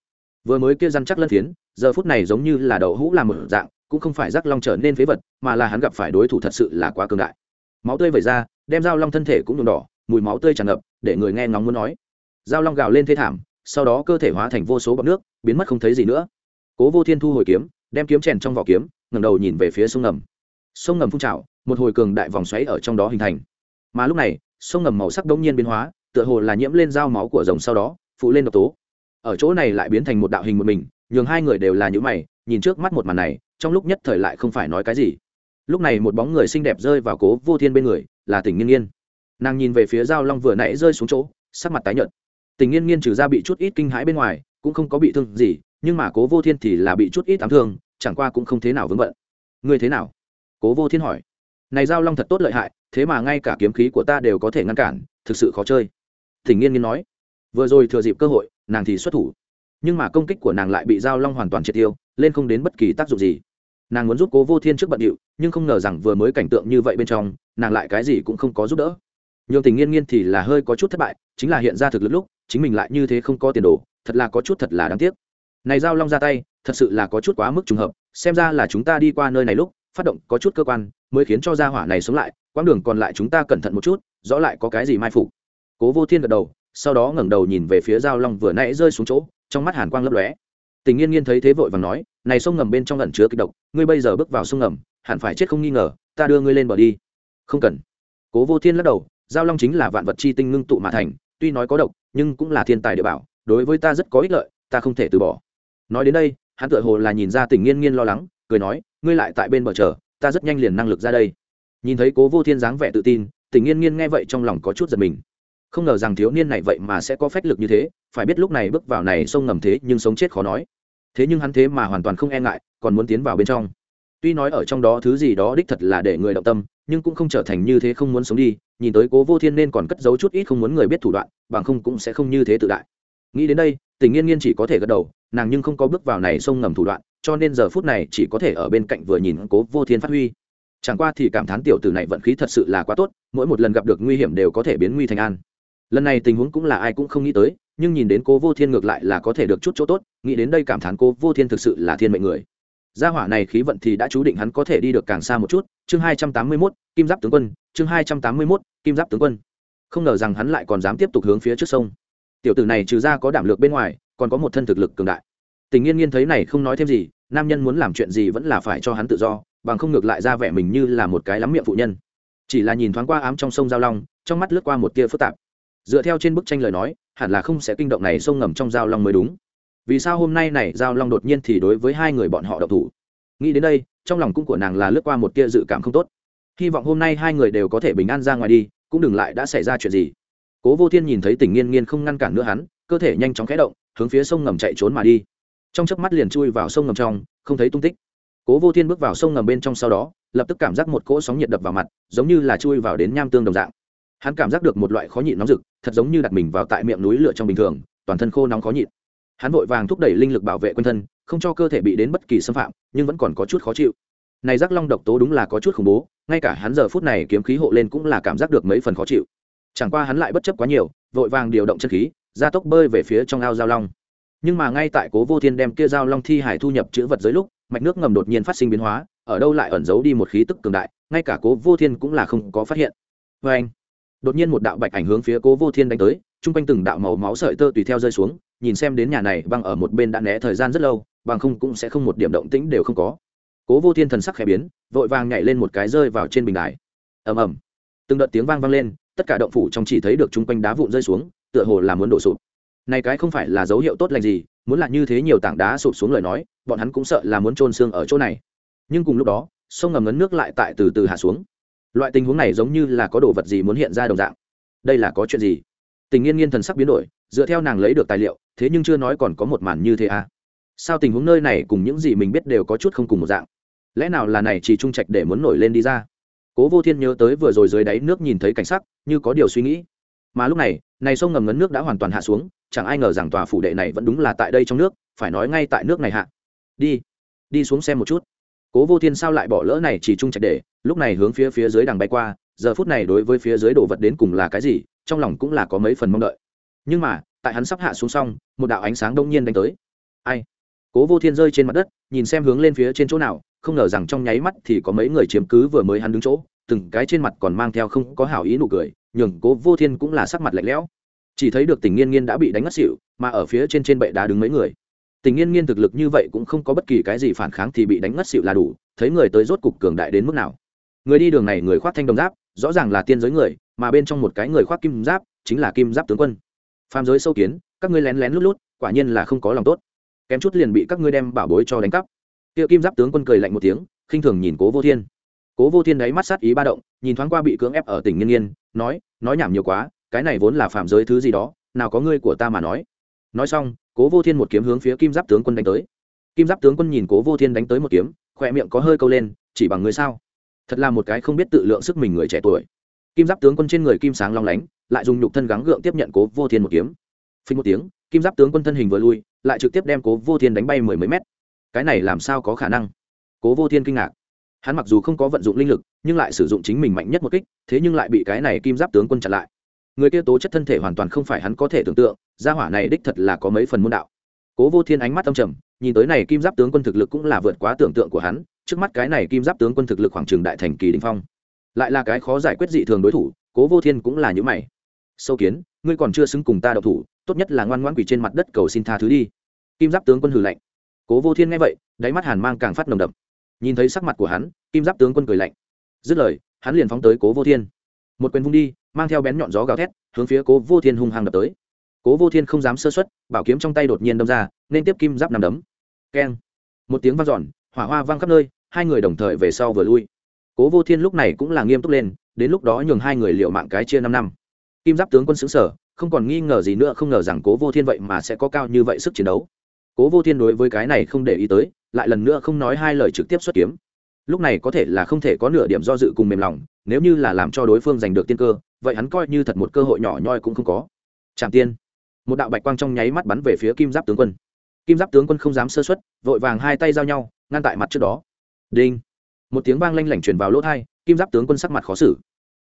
Vừa mới kia răn chắc lân phiến, giờ phút này giống như là đậu hũ làm một dạng, cũng không phải rắc long trở nên phế vật, mà là hắn gặp phải đối thủ thật sự là quá cường đại. Máu tươi vẩy ra, đem dao long thân thể cũng nhuộm đỏ, mùi máu tươi tràn ngập để người nghe ngóng muốn nói. Dao long gào lên thê thảm, sau đó cơ thể hóa thành vô số bọc nước, biến mất không thấy gì nữa. Cố vô thiên thu hồi kiếm, đem kiếm chèn trong vỏ kiếm, ngẩng đầu nhìn về phía sông ngầm. Sông ngầm phun trào, một hồi cường đại vòng xoáy ở trong đó hình thành. Mà lúc này, sông ngầm màu sắc đống nhiên biến hóa, tựa hồ là nhiễm lên dao máu của rồng sau đó, phụ lên độc tố. Ở chỗ này lại biến thành một đạo hình một mình, nhường hai người đều là những mày, nhìn trước mắt một màn này, trong lúc nhất thời lại không phải nói cái gì. Lúc này một bóng người xinh đẹp rơi vào cố vô thiên bên người, là tỉnh nghiên nghiên nàng nhìn về phía giao long vừa nãy rơi xuống chỗ, sắc mặt tái nhợt. Tình nghiên nghiên trừ ra bị chút ít kinh hãi bên ngoài, cũng không có bị thương gì, nhưng mà cố vô thiên thì là bị chút ít ám thương, chẳng qua cũng không thế nào vững vận người thế nào? Cố vô thiên hỏi. Này giao long thật tốt lợi hại, thế mà ngay cả kiếm khí của ta đều có thể ngăn cản, thực sự khó chơi. Thỉnh nghiên nghiên nói. Vừa rồi thừa dịp cơ hội, nàng thì xuất thủ. Nhưng mà công kích của nàng lại bị giao long hoàn toàn triệt tiêu, lên không đến bất kỳ tác dụng gì. Nàng muốn giúp cố vô thiên trước bận điệu, nhưng không ngờ rằng vừa mới cảnh tượng như vậy bên trong, nàng lại cái gì cũng không có giúp đỡ nhường tình nghiên nghiên thì là hơi có chút thất bại, chính là hiện ra thực lực lúc, chính mình lại như thế không có tiền đồ, thật là có chút thật là đáng tiếc. Này giao long ra tay, thật sự là có chút quá mức trùng hợp, xem ra là chúng ta đi qua nơi này lúc, phát động có chút cơ quan, mới khiến cho gia hỏa này sống lại, quãng đường còn lại chúng ta cẩn thận một chút, rõ lại có cái gì mai phục. Cố vô thiên gật đầu, sau đó ngẩng đầu nhìn về phía giao long vừa nãy rơi xuống chỗ, trong mắt hàn quang lấp lóe. Tình nghiên nghiên thấy thế vội và nói, này sông ngầm bên trong lẩn chứa kịch độc, ngươi bây giờ bước vào sông ngầm, hẳn phải chết không nghi ngờ, ta đưa ngươi lên bờ đi. Không cần. Cố vô thiên lắc đầu giao long chính là vạn vật chi tinh ngưng tụ mà thành, tuy nói có độc, nhưng cũng là thiên tài địa bảo, đối với ta rất có ích lợi, ta không thể từ bỏ. Nói đến đây, hắn tựa hồ là nhìn ra tình nghiên nghiên lo lắng, cười nói, ngươi lại tại bên bờ chờ, ta rất nhanh liền năng lực ra đây. Nhìn thấy cố vô thiên dáng vẻ tự tin, tình nghiên nghiên nghe vậy trong lòng có chút giật mình. Không ngờ rằng thiếu niên này vậy mà sẽ có phách lực như thế, phải biết lúc này bước vào này sông ngầm thế nhưng sống chết khó nói. Thế nhưng hắn thế mà hoàn toàn không e ngại, còn muốn tiến vào bên trong. Tuy nói ở trong đó thứ gì đó đích thật là để người động tâm, nhưng cũng không trở thành như thế không muốn sống đi nhìn tới cố vô thiên nên còn cất giấu chút ít không muốn người biết thủ đoạn, bằng không cũng sẽ không như thế tự đại. Nghĩ đến đây, tình nghiên nghiên chỉ có thể gật đầu, nàng nhưng không có bước vào này sông ngầm thủ đoạn, cho nên giờ phút này chỉ có thể ở bên cạnh vừa nhìn cố vô thiên phát huy. Chẳng qua thì cảm thán tiểu tử này vận khí thật sự là quá tốt, mỗi một lần gặp được nguy hiểm đều có thể biến nguy thành an. Lần này tình huống cũng là ai cũng không nghĩ tới, nhưng nhìn đến cố vô thiên ngược lại là có thể được chút chỗ tốt, nghĩ đến đây cảm thán cố vô thiên thực sự là thiên mệnh người gia hỏa này khí vận thì đã chú định hắn có thể đi được càng xa một chút. Chương hai trăm tám mươi mốt, kim giáp tướng quân. Chương hai trăm tám mươi mốt, kim giáp tướng quân. Không ngờ rằng hắn lại còn dám tiếp tục hướng phía trước sông. Tiểu tử này trừ ra có đảm lược bên ngoài, còn có một thân thực lực cường đại. Tình nghiên nghiên thấy này không nói thêm gì, nam nhân muốn làm chuyện gì vẫn là phải cho hắn tự do, bằng không ngược lại ra vẻ mình như là một cái lắm miệng phụ nhân. Chỉ là nhìn thoáng qua ám trong sông giao long, trong mắt lướt qua một tia phức tạp. Dựa theo trên bức tranh lời nói, hẳn là không sẽ kinh động này sông ngầm trong giao long mới đúng vì sao hôm nay này giao long đột nhiên thì đối với hai người bọn họ độc thủ? Nghĩ đến đây, trong lòng cũng của nàng là lướt qua một tia dự cảm không tốt. Hy vọng hôm nay hai người đều có thể bình an ra ngoài đi, cũng đừng lại đã xảy ra chuyện gì. Cố vô thiên nhìn thấy tình nghiên nghiên không ngăn cản nữa hắn, cơ thể nhanh chóng khẽ động, hướng phía sông ngầm chạy trốn mà đi. Trong chớp mắt liền chui vào sông ngầm trong, không thấy tung tích. Cố vô thiên bước vào sông ngầm bên trong sau đó, lập tức cảm giác một cỗ sóng nhiệt đập vào mặt, giống như là chui vào đến nham tương đồng dạng. Hắn cảm giác được một loại khó nhịn nóng rực, thật giống như đặt mình vào tại miệng núi lửa trong bình thường, toàn thân khô nóng khó nhịn hắn vội vàng thúc đẩy linh lực bảo vệ quanh thân, không cho cơ thể bị đến bất kỳ xâm phạm, nhưng vẫn còn có chút khó chịu. Này giác long độc tố đúng là có chút khủng bố, ngay cả hắn giờ phút này kiếm khí hộ lên cũng là cảm giác được mấy phần khó chịu. Chẳng qua hắn lại bất chấp quá nhiều, vội vàng điều động chân khí, gia tốc bơi về phía trong ao giao long. Nhưng mà ngay tại cố vô thiên đem kia giao long thi hải thu nhập chữ vật dưới lúc, mạch nước ngầm đột nhiên phát sinh biến hóa, ở đâu lại ẩn giấu đi một khí tức cường đại, ngay cả cố vô thiên cũng là không có phát hiện. Vê anh đột nhiên một đạo bạch ảnh hướng phía cố vô thiên đánh tới, chung quanh từng đạo màu máu sợi tơ tùy theo rơi xuống nhìn xem đến nhà này băng ở một bên đã né thời gian rất lâu, bằng không cũng sẽ không một điểm động tĩnh đều không có. Cố vô thiên thần sắc khẽ biến, vội vàng nhảy lên một cái rơi vào trên bình đài. Ầm ầm. Từng đợt tiếng vang vang lên, tất cả động phủ trong chỉ thấy được chung quanh đá vụn rơi xuống, tựa hồ là muốn đổ sụp. Này cái không phải là dấu hiệu tốt lành gì, muốn là như thế nhiều tảng đá sụp xuống lời nói, bọn hắn cũng sợ là muốn trôn xương ở chỗ này. Nhưng cùng lúc đó, sông ngầm ngấn nước lại tại từ từ hạ xuống. Loại tình huống này giống như là có đồ vật gì muốn hiện ra đồng dạng. Đây là có chuyện gì? Tình nghiên nghiên thần sắc biến đổi dựa theo nàng lấy được tài liệu, thế nhưng chưa nói còn có một màn như thế à. Sao tình huống nơi này cùng những gì mình biết đều có chút không cùng một dạng? Lẽ nào là này chỉ trung trạch để muốn nổi lên đi ra? Cố vô thiên nhớ tới vừa rồi dưới đáy nước nhìn thấy cảnh sắc, như có điều suy nghĩ. Mà lúc này này sông ngầm ngấn nước đã hoàn toàn hạ xuống, chẳng ai ngờ rằng tòa phủ đệ này vẫn đúng là tại đây trong nước, phải nói ngay tại nước này hạ. Đi đi xuống xem một chút. Cố vô thiên sao lại bỏ lỡ này chỉ trung trạch để, lúc này hướng phía phía dưới đằng bay qua, giờ phút này đối với phía dưới đồ vật đến cùng là cái gì, trong lòng cũng là có mấy phần mong đợi nhưng mà, tại hắn sắp hạ xuống xong, một đạo ánh sáng đông nhiên đánh tới. Ai? Cố vô thiên rơi trên mặt đất, nhìn xem hướng lên phía trên chỗ nào, không ngờ rằng trong nháy mắt thì có mấy người chiếm cứ vừa mới hắn đứng chỗ, từng cái trên mặt còn mang theo không có hảo ý nụ cười, nhường cố vô thiên cũng là sắc mặt lạnh lẽo. Chỉ thấy được tình nghiên nghiên đã bị đánh ngất xỉu, mà ở phía trên trên bệ đá đứng mấy người. Tình nghiên nghiên thực lực như vậy cũng không có bất kỳ cái gì phản kháng thì bị đánh ngất xỉu là đủ, thấy người tới rốt cục cường đại đến mức nào. Người đi đường này người khoác thanh đồng giáp, rõ ràng là tiên giới người, mà bên trong một cái người khoác kim giáp, chính là kim giáp tướng quân phàm giới sâu kiến, các ngươi lén lén lút lút, quả nhiên là không có lòng tốt. Kém chút liền bị các ngươi đem bảo bối cho đánh cắp. Kia kim giáp tướng quân cười lạnh một tiếng, khinh thường nhìn cố vô thiên. Cố vô thiên đáy mắt sát ý ba động, nhìn thoáng qua bị cưỡng ép ở tỉnh nghiên nghiên, nói nói nhảm nhiều quá, cái này vốn là phạm giới thứ gì đó, nào có ngươi của ta mà nói. Nói xong, cố vô thiên một kiếm hướng phía kim giáp tướng quân đánh tới. Kim giáp tướng quân nhìn cố vô thiên đánh tới một kiếm, khỏe miệng có hơi câu lên, chỉ bằng người sao? Thật là một cái không biết tự lượng sức mình người trẻ tuổi. Kim giáp tướng quân trên người kim sáng long lánh lại dùng nhục thân gắng gượng tiếp nhận cố vô thiên một kiếm. Phình một tiếng, kim giáp tướng quân thân hình vừa lui, lại trực tiếp đem cố vô thiên đánh bay mười mấy mét. Cái này làm sao có khả năng? Cố vô thiên kinh ngạc. Hắn mặc dù không có vận dụng linh lực, nhưng lại sử dụng chính mình mạnh nhất một kích, thế nhưng lại bị cái này kim giáp tướng quân chặn lại. Người kia tố chất thân thể hoàn toàn không phải hắn có thể tưởng tượng, gia hỏa này đích thật là có mấy phần môn đạo. Cố vô thiên ánh mắt âm trầm, nhìn tới này kim giáp tướng quân thực lực cũng là vượt quá tưởng tượng của hắn, trước mắt cái này kim giáp tướng quân thực lực khoảng trường đại thành kỳ đình phong. Lại là cái khó giải quyết dị thường đối thủ, cố vô thiên cũng là những mày sâu kiến, ngươi còn chưa xứng cùng ta đậu thủ, tốt nhất là ngoan ngoan quỷ trên mặt đất cầu xin tha thứ đi. Kim giáp tướng quân hử lạnh. Cố vô thiên nghe vậy, đáy mắt hàn mang càng phát nồng đậm. Nhìn thấy sắc mặt của hắn, kim giáp tướng quân cười lạnh. Dứt lời, hắn liền phóng tới cố vô thiên. Một quyền vung đi, mang theo bén nhọn gió gào thét, hướng phía cố vô thiên hung hăng đập tới. Cố vô thiên không dám sơ xuất bảo kiếm trong tay đột nhiên đâm ra, nên tiếp kim giáp nằm đấm. Keng. Một tiếng vang dọn, hỏa hoa vang khắp nơi, hai người đồng thời về sau vừa lui. Cố vô thiên lúc này cũng là nghiêm túc lên, đến lúc đó nhường hai người liệu mạng cái chia năm năm kim giáp tướng quân xứng sở, không còn nghi ngờ gì nữa, không ngờ rằng cố vô thiên vậy mà sẽ có cao như vậy sức chiến đấu. Cố vô thiên đối với cái này không để ý tới, lại lần nữa không nói hai lời trực tiếp xuất kiếm. Lúc này có thể là không thể có nửa điểm do dự cùng mềm lòng, nếu như là làm cho đối phương giành được tiên cơ, vậy hắn coi như thật một cơ hội nhỏ nhoi cũng không có. Trạm tiên. Một đạo bạch quang trong nháy mắt bắn về phía kim giáp tướng quân. Kim giáp tướng quân không dám sơ xuất vội vàng hai tay giao nhau, ngăn tại mặt trước đó. Đinh. Một tiếng vang lanh lảnh truyền vào lỗ thai kim giáp tướng quân sắc mặt khó xử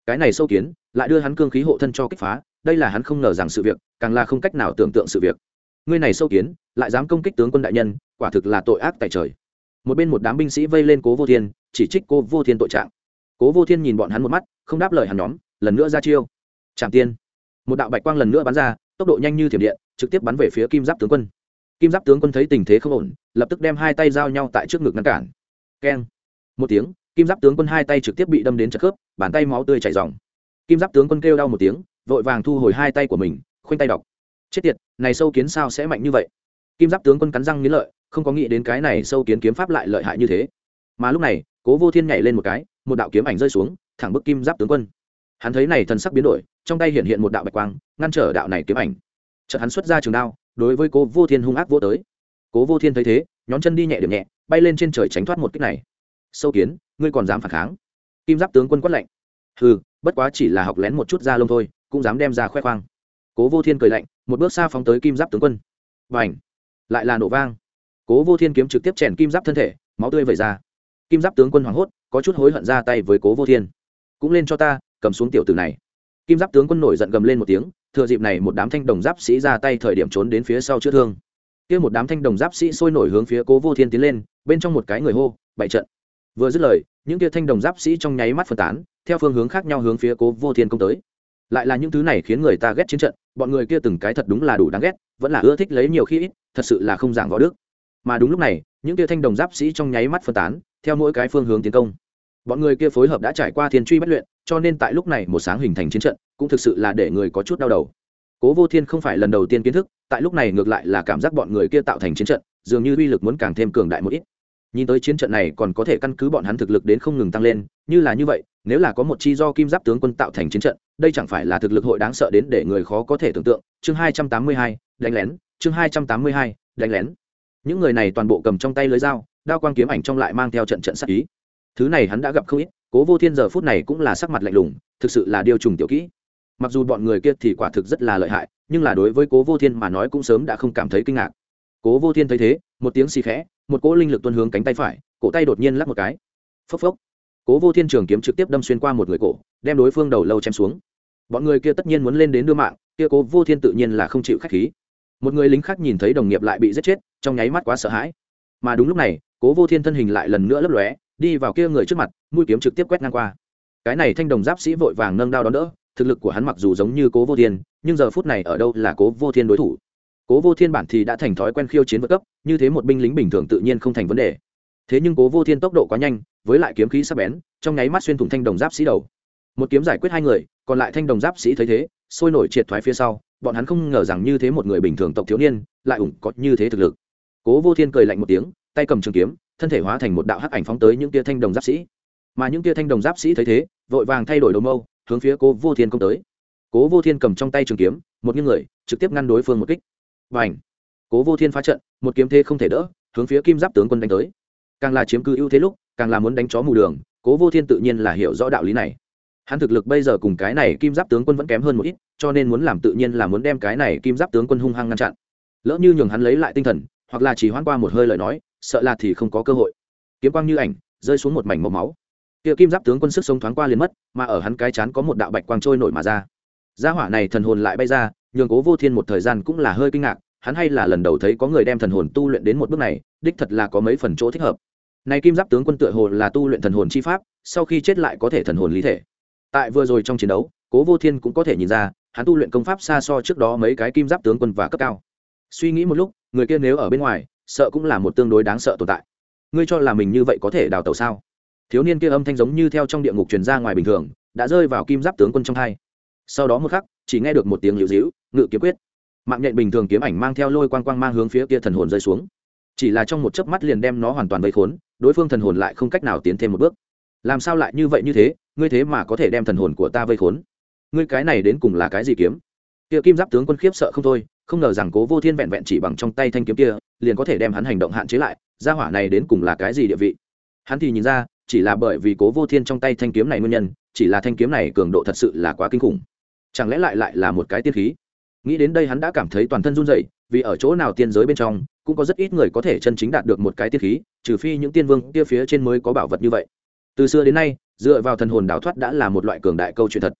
cái này sâu kiến, lại đưa hắn cương khí hộ thân cho kích phá, đây là hắn không ngờ rằng sự việc, càng là không cách nào tưởng tượng sự việc. Ngươi này sâu kiến, lại dám công kích tướng quân đại nhân, quả thực là tội ác tại trời. Một bên một đám binh sĩ vây lên cố vô thiên, chỉ trích cô vô thiên tội trạng. Cố vô thiên nhìn bọn hắn một mắt, không đáp lời hắn nhóm, lần nữa ra chiêu. Trạm tiên. Một đạo bạch quang lần nữa bắn ra, tốc độ nhanh như thiểm điện, trực tiếp bắn về phía kim giáp tướng quân. Kim giáp tướng quân thấy tình thế không ổn, lập tức đem hai tay giao nhau tại trước ngực ngăn cản. Keng. Một tiếng kim giáp tướng quân hai tay trực tiếp bị đâm đến chật khớp, bàn tay máu tươi chảy dòng kim giáp tướng quân kêu đau một tiếng, vội vàng thu hồi hai tay của mình, khoanh tay đọc. Chết tiệt, này sâu kiến sao sẽ mạnh như vậy? Kim giáp tướng quân cắn răng nghĩ lợi, không có nghĩ đến cái này sâu kiến kiếm pháp lại lợi hại như thế. Mà lúc này, cố vô thiên nhảy lên một cái, một đạo kiếm ảnh rơi xuống, thẳng bức kim giáp tướng quân. Hắn thấy này thần sắc biến đổi, trong tay hiện hiện một đạo bạch quang, ngăn trở đạo này kiếm ảnh. Chợt hắn xuất ra trường đao, đối với cố vô thiên hung ác vô tới. Cố vô thiên thấy thế, nhón chân đi nhẹ điểm nhẹ, bay lên trên trời tránh thoát một kích này. Sâu kiến ngươi còn dám phản kháng? Kim giáp tướng quân quát lạnh. Hừ, bất quá chỉ là học lén một chút da lông thôi, cũng dám đem ra khoe khoang. Cố vô thiên cười lạnh, một bước xa phóng tới kim giáp tướng quân. Và ảnh lại là nổ vang. Cố vô thiên kiếm trực tiếp chèn kim giáp thân thể, máu tươi vẩy ra. Kim giáp tướng quân hoảng hốt, có chút hối hận ra tay với cố vô thiên. Cũng lên cho ta, cầm xuống tiểu tử này. Kim giáp tướng quân nổi giận gầm lên một tiếng, thừa dịp này một đám thanh đồng giáp sĩ ra tay thời điểm trốn đến phía sau chữa thương. Kia một đám thanh đồng giáp sĩ sôi nổi hướng phía cố vô thiên tiến lên, bên trong một cái người hô bậy trận! Vừa dứt lời, những kia thanh đồng giáp sĩ trong nháy mắt phân tán, theo phương hướng khác nhau hướng phía cố vô thiên công tới. Lại là những thứ này khiến người ta ghét chiến trận, bọn người kia từng cái thật đúng là đủ đáng ghét, vẫn là ưa thích lấy nhiều khi ít, thật sự là không giảng võ đức. Mà đúng lúc này, những kia thanh đồng giáp sĩ trong nháy mắt phân tán, theo mỗi cái phương hướng tiến công. Bọn người kia phối hợp đã trải qua thiên truy bất luyện, cho nên tại lúc này một sáng hình thành chiến trận, cũng thực sự là để người có chút đau đầu. Cố vô thiên không phải lần đầu tiên kiến thức, tại lúc này ngược lại là cảm giác bọn người kia tạo thành chiến trận, dường như uy lực muốn càng thêm cường đại một ít nhìn tới chiến trận này còn có thể căn cứ bọn hắn thực lực đến không ngừng tăng lên, như là như vậy, nếu là có một chi do kim giáp tướng quân tạo thành chiến trận, đây chẳng phải là thực lực hội đáng sợ đến để người khó có thể tưởng tượng. Chương hai trăm tám mươi hai, đánh lén, chương hai trăm tám mươi hai, đánh lén. Những người này toàn bộ cầm trong tay lưới dao, đao quang kiếm ảnh trong lại mang theo trận trận sắc ý. Thứ này hắn đã gặp không ít, cố vô thiên giờ phút này cũng là sắc mặt lạnh lùng, thực sự là điều trùng tiểu kỹ. Mặc dù bọn người kia thì quả thực rất là lợi hại, nhưng là đối với cố vô thiên mà nói cũng sớm đã không cảm thấy kinh ngạc. Cố vô thiên thấy thế, một tiếng xì khẽ một cỗ linh lực tuân hướng cánh tay phải, cổ tay đột nhiên lắc một cái. Phốc phốc. Cố vô thiên trường kiếm trực tiếp đâm xuyên qua một người cổ, đem đối phương đầu lâu chém xuống. Bọn người kia tất nhiên muốn lên đến đưa mạng, kia cố vô thiên tự nhiên là không chịu k h á c h khí. Một người lính khác nhìn thấy đồng nghiệp lại bị giết chết, trong nháy mắt quá sợ hãi. Mà đúng lúc này, cố vô thiên thân hình lại lần nữa lấp lóe, đi vào kia người trước mặt, mũi kiếm trực tiếp quét ngang qua. Cái này thanh đồng giáp sĩ vội vàng nâng đao đón đỡ, thực lực của hắn mặc dù giống như cố vô thiên, nhưng giờ phút này ở đâu là cố vô thiên đối thủ? Cố vô thiên bản thì đã thành thói quen khiêu chiến vượt cấp, như thế một binh lính bình thường tự nhiên không thành vấn đề. Thế nhưng cố vô thiên tốc độ quá nhanh, với lại kiếm khí sắc bén, trong nháy mắt xuyên thủng thanh đồng giáp sĩ đầu. Một kiếm giải quyết hai người, còn lại thanh đồng giáp sĩ thấy thế, sôi nổi triệt thoái phía sau, bọn hắn không ngờ rằng như thế một người bình thường tộc thiếu niên, lại ủng có như thế thực lực. Cố vô thiên cười lạnh một tiếng, tay cầm trường kiếm, thân thể hóa thành một đạo hắc ảnh phóng tới những tia thanh đồng giáp sĩ. Mà những tia thanh đồng giáp sĩ thấy thế, vội vàng thay đổi đầu mâu, hướng phía cố vô thiên công tới. Cố vô thiên cầm trong tay trường kiếm, một những người, trực tiếp ngăn đối phương một kích và ảnh. Cố vô thiên phá trận, một kiếm thế không thể đỡ, hướng phía kim giáp tướng quân đánh tới. Càng là chiếm cứ ưu thế lúc, càng là muốn đánh chó mù đường, cố vô thiên tự nhiên là hiểu rõ đạo lý này. Hắn thực lực bây giờ cùng cái này kim giáp tướng quân vẫn kém hơn một ít, cho nên muốn làm tự nhiên là muốn đem cái này kim giáp tướng quân hung hăng ngăn chặn. Lỡ như nhường hắn lấy lại tinh thần, hoặc là chỉ hoãn qua một hơi lời nói, sợ là thì không có cơ hội. Kiếm quang như ảnh, rơi xuống một mảnh màu máu. Kia kim giáp tướng quân sức sống thoáng qua liền mất, mà ở hắn cái chán có một đạo bạch quang trôi nổi mà ra. Gia hỏa này thần hồn lại bay ra nhường cố vô thiên một thời gian cũng là hơi kinh ngạc, hắn hay là lần đầu thấy có người đem thần hồn tu luyện đến một bước này, đích thật là có mấy phần chỗ thích hợp. Này kim giáp tướng quân tựa hồ là tu luyện thần hồn chi pháp, sau khi chết lại có thể thần hồn lý thể. Tại vừa rồi trong chiến đấu, cố vô thiên cũng có thể nhìn ra, hắn tu luyện công pháp xa so trước đó mấy cái kim giáp tướng quân và cấp cao. Suy nghĩ một lúc, người kia nếu ở bên ngoài, sợ cũng là một tương đối đáng sợ tồn tại. Ngươi cho là mình như vậy có thể đào tẩu sao? Thiếu niên kia âm thanh giống như theo trong địa ngục truyền ra ngoài bình thường, đã rơi vào kim giáp tướng quân trong hai sau đó một khắc, chỉ nghe được một tiếng liễu dĩu ngự kiếm quyết. Mạng nhện bình thường kiếm ảnh mang theo lôi quang quang mang hướng phía kia thần hồn rơi xuống. Chỉ là trong một chớp mắt liền đem nó hoàn toàn vây khốn, đối phương thần hồn lại không cách nào tiến thêm một bước. Làm sao lại như vậy như thế, ngươi thế mà có thể đem thần hồn của ta vây khốn? Ngươi cái này đến cùng là cái gì kiếm? Kia kim giáp tướng quân khiếp sợ không thôi, không ngờ rằng cố vô thiên vẹn vẹn chỉ bằng trong tay thanh kiếm kia, liền có thể đem hắn hành động hạn chế lại, gia hỏa này đến cùng là cái gì địa vị? Hắn thì nhìn ra, chỉ là bởi vì cố vô thiên trong tay thanh kiếm này nguyên nhân, chỉ là thanh kiếm này cường độ thật sự là quá kinh khủng chẳng lẽ lại lại là một cái tiên khí? Nghĩ đến đây hắn đã cảm thấy toàn thân run rẩy, vì ở chỗ nào tiên giới bên trong, cũng có rất ít người có thể chân chính đạt được một cái tiên khí, trừ phi những tiên vương kia phía trên mới có bảo vật như vậy. Từ xưa đến nay, dựa vào thần hồn đào thoát đã là một loại cường đại câu chuyện thật.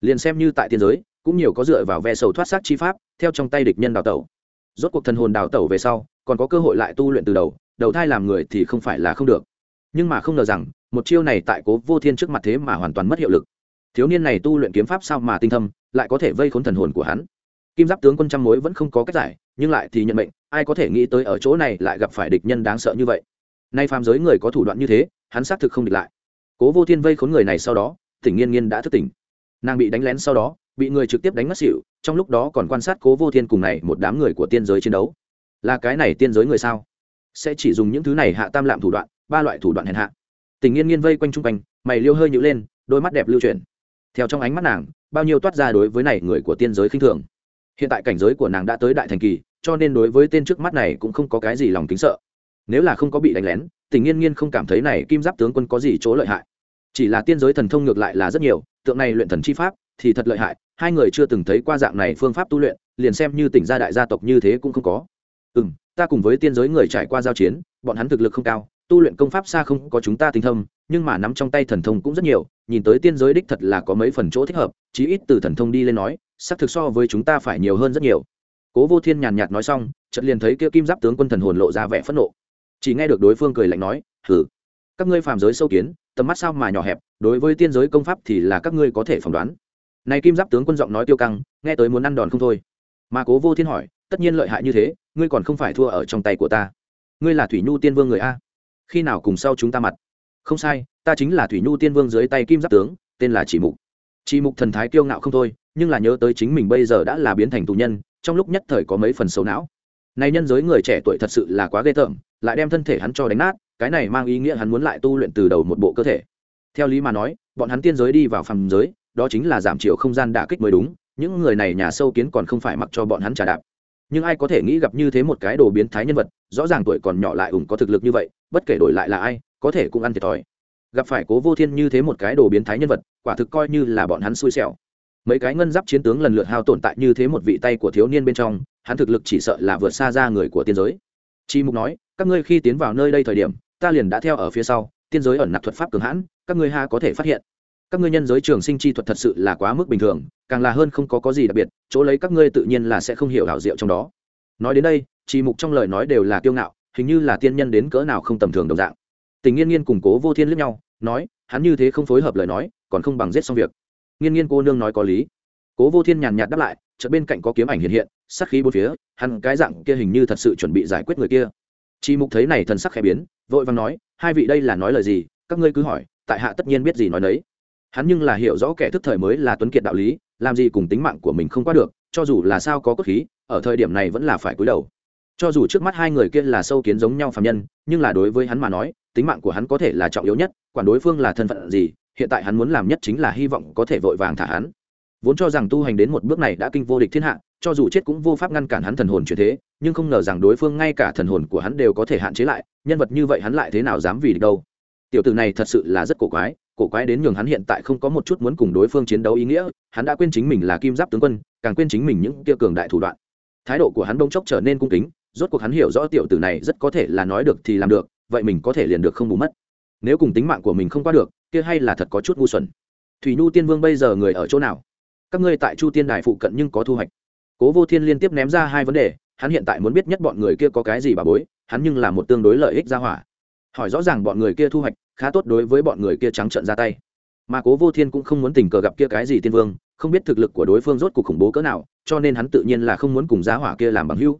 Liền xem như tại tiên giới, cũng nhiều có dựa vào ve sầu thoát xác chi pháp, theo trong tay địch nhân đào tẩu. Rốt cuộc thần hồn đào tẩu về sau, còn có cơ hội lại tu luyện từ đầu đầu thai làm người thì không phải là không được. Nhưng mà không ngờ rằng, một chiêu này tại cố vô thiên trước mặt thế mà hoàn toàn mất hiệu lực. Thiếu niên này tu luyện kiếm pháp sao mà tinh thâm lại có thể vây khốn thần hồn của hắn. Kim giáp tướng quân trăm mối vẫn không có cách giải, nhưng lại thì nhận mệnh, ai có thể nghĩ tới ở chỗ này lại gặp phải địch nhân đáng sợ như vậy. Nay phàm giới người có thủ đoạn như thế, hắn xác thực không địch lại. Cố vô thiên vây khốn người này sau đó, tỉnh nghiên nghiên đã thức tỉnh. Nàng bị đánh lén sau đó, bị người trực tiếp đánh mất xỉu, trong lúc đó còn quan sát cố vô thiên cùng này một đám người của tiên giới chiến đấu. Là cái này tiên giới người sao? Sẽ chỉ dùng những thứ này hạ tam lạm thủ đoạn, ba loại thủ đoạn hèn hạ. Tình nghiên nghiên vây quanh chung quanh, mày liêu hơi nhữ lên, đôi mắt đẹp lưu chuyển. Theo trong ánh mắt nàng bao nhiêu toát ra đối với này người của tiên giới khinh thường. Hiện tại cảnh giới của nàng đã tới đại thành kỳ, cho nên đối với tên trước mắt này cũng không có cái gì lòng kính sợ. Nếu là không có bị đánh lén, tình nghiên nghiên không cảm thấy này kim giáp tướng quân có gì chỗ lợi hại. Chỉ là tiên giới thần thông ngược lại là rất nhiều, tượng này luyện thần chi pháp thì thật lợi hại, hai người chưa từng thấy qua dạng này phương pháp tu luyện, liền xem như tỉnh gia đại gia tộc như thế cũng không có. Ừ m ta cùng với tiên giới người trải qua giao chiến, bọn hắn thực lực không cao tu luyện công pháp xa không có chúng ta tinh thâm, nhưng mà nắm trong tay thần thông cũng rất nhiều, nhìn tới tiên giới đích thật là có mấy phần chỗ thích hợp, chí ít từ thần thông đi lên nói, xác thực so với chúng ta phải nhiều hơn rất nhiều. Cố vô thiên nhàn nhạt nói xong, chợt liền thấy kia kim giáp tướng quân thần hồn lộ ra vẻ phẫn nộ. Chỉ nghe được đối phương cười lạnh nói hử các ngươi phàm giới sâu kiến, tầm mắt sao mà nhỏ hẹp, đối với tiên giới công pháp thì là các ngươi có thể phỏng đoán. Này kim giáp tướng quân giọng nói tiêu căng, nghe tới muốn ăn đòn không thôi. Mà cố vô thiên hỏi, tất nhiên lợi hại như thế, ngươi còn không phải thua ở trong tay của ta. Ngươi là thủy nhu tiên vương người a? Khi nào cùng sau chúng ta mặt? Không sai, ta chính là thủy nhu tiên vương dưới tay kim giáp tướng, tên là chỉ mục. Chỉ mục thần thái kiêu ngạo không thôi, nhưng là nhớ tới chính mình bây giờ đã là biến thành tù nhân, trong lúc nhất thời có mấy phần xấu não. Này nhân giới người trẻ tuổi thật sự là quá ghê tởm, lại đem thân thể hắn cho đánh nát, cái này mang ý nghĩa hắn muốn lại tu luyện từ đầu một bộ cơ thể. Theo lý mà nói, bọn hắn tiên giới đi vào phàm giới, đó chính là giảm chiều không gian đả kích mới đúng, những người này nhà sâu kiến còn không phải mặc cho bọn hắn trả đạp nhưng ai có thể nghĩ gặp như thế một cái đồ biến thái nhân vật, rõ ràng tuổi còn nhỏ lại ủng có thực lực như vậy, bất kể đổi lại là ai, có thể cũng ăn thiệt thòi. Gặp phải cố vô thiên như thế một cái đồ biến thái nhân vật, quả thực coi như là bọn hắn xui xẻo. Mấy cái ngân giáp chiến tướng lần lượt hao tồn tại như thế một vị tay của thiếu niên bên trong, hắn thực lực chỉ sợ là vượt xa ra người của tiên giới. Chi mục nói, các ngươi khi tiến vào nơi đây thời điểm, ta liền đã theo ở phía sau, tiên giới ẩn nặc thuật pháp cường hãn, các ngươi ha có thể phát hiện các ngươi nhân giới trường sinh chi thuật thật sự là quá mức bình thường, càng là hơn không có có gì đặc biệt, chỗ lấy các ngươi tự nhiên là sẽ không hiểu đạo diệu trong đó. Nói đến đây chi mục trong lời nói đều là kiêu ngạo, hình như là tiên nhân đến cỡ nào không tầm thường đồng dạng. Tình nghiên nghiên củng cố vô thiên lẫn nhau, nói, hắn như thế không phối hợp lời nói, còn không bằng giết xong việc. Nghiên nghiên cô nương nói có lý. Cố vô thiên nhàn nhạt đáp lại, chợt bên cạnh có kiếm ảnh hiện hiện sắc khí bốn phía, hắn cái dạng kia hình như thật sự chuẩn bị giải quyết người kia. Chi mục thấy này thần sắc khẽ biến, vội vàng nói, hai vị đây là nói lời gì? Các ngươi cứ hỏi, tại hạ tất nhiên biết gì nói đấy hắn nhưng là hiểu rõ kẻ thức thời mới là tuấn kiệt đạo lý, làm gì cùng tính mạng của mình không qua được, cho dù là sao có cốt khí, ở thời điểm này vẫn là phải cúi đầu. Cho dù trước mắt hai người kia là sâu kiến giống nhau phạm nhân, nhưng là đối với hắn mà nói, tính mạng của hắn có thể là trọng yếu nhất, quản đối phương là thân phận gì, hiện tại hắn muốn làm nhất chính là hy vọng có thể vội vàng thả hắn. Vốn cho rằng tu hành đến một bước này đã kinh vô địch thiên hạ, cho dù chết cũng vô pháp ngăn cản hắn thần hồn chuyển thế, nhưng không ngờ rằng đối phương ngay cả thần hồn của hắn đều có thể hạn chế lại, nhân vật như vậy hắn lại thế nào dám vì địch đâu? Tiểu tử này thật sự là rất cổ quái cổ quái đến nhường hắn hiện tại không có một chút muốn cùng đối phương chiến đấu ý nghĩa, hắn đã quên chính mình là kim giáp tướng quân, càng quên chính mình những kia cường đại thủ đoạn. Thái độ của hắn bỗng chốc trở nên cung kính, rốt cuộc hắn hiểu rõ tiểu tử này rất có thể là nói được thì làm được, vậy mình có thể liền được không bù mất. Nếu cùng tính mạng của mình không qua được, kia hay là thật có chút ngu xuẩn. Thủy nhu tiên vương bây giờ người ở chỗ nào? Các ngươi tại chu tiên đài phụ cận nhưng có thu hoạch. Cố vô thiên liên tiếp ném ra hai vấn đề, hắn hiện tại muốn biết nhất bọn người kia có cái gì bà bối, hắn nhưng là một tương đối lợi ích ra hỏa hỏi rõ ràng bọn người kia thu hoạch, khá tốt đối với bọn người kia trắng trợn ra tay. Mà cố vô thiên cũng không muốn tình cờ gặp kia cái gì tiên vương, không biết thực lực của đối phương rốt cuộc khủng bố cỡ nào, cho nên hắn tự nhiên là không muốn cùng giá hỏa kia làm bằng hữu.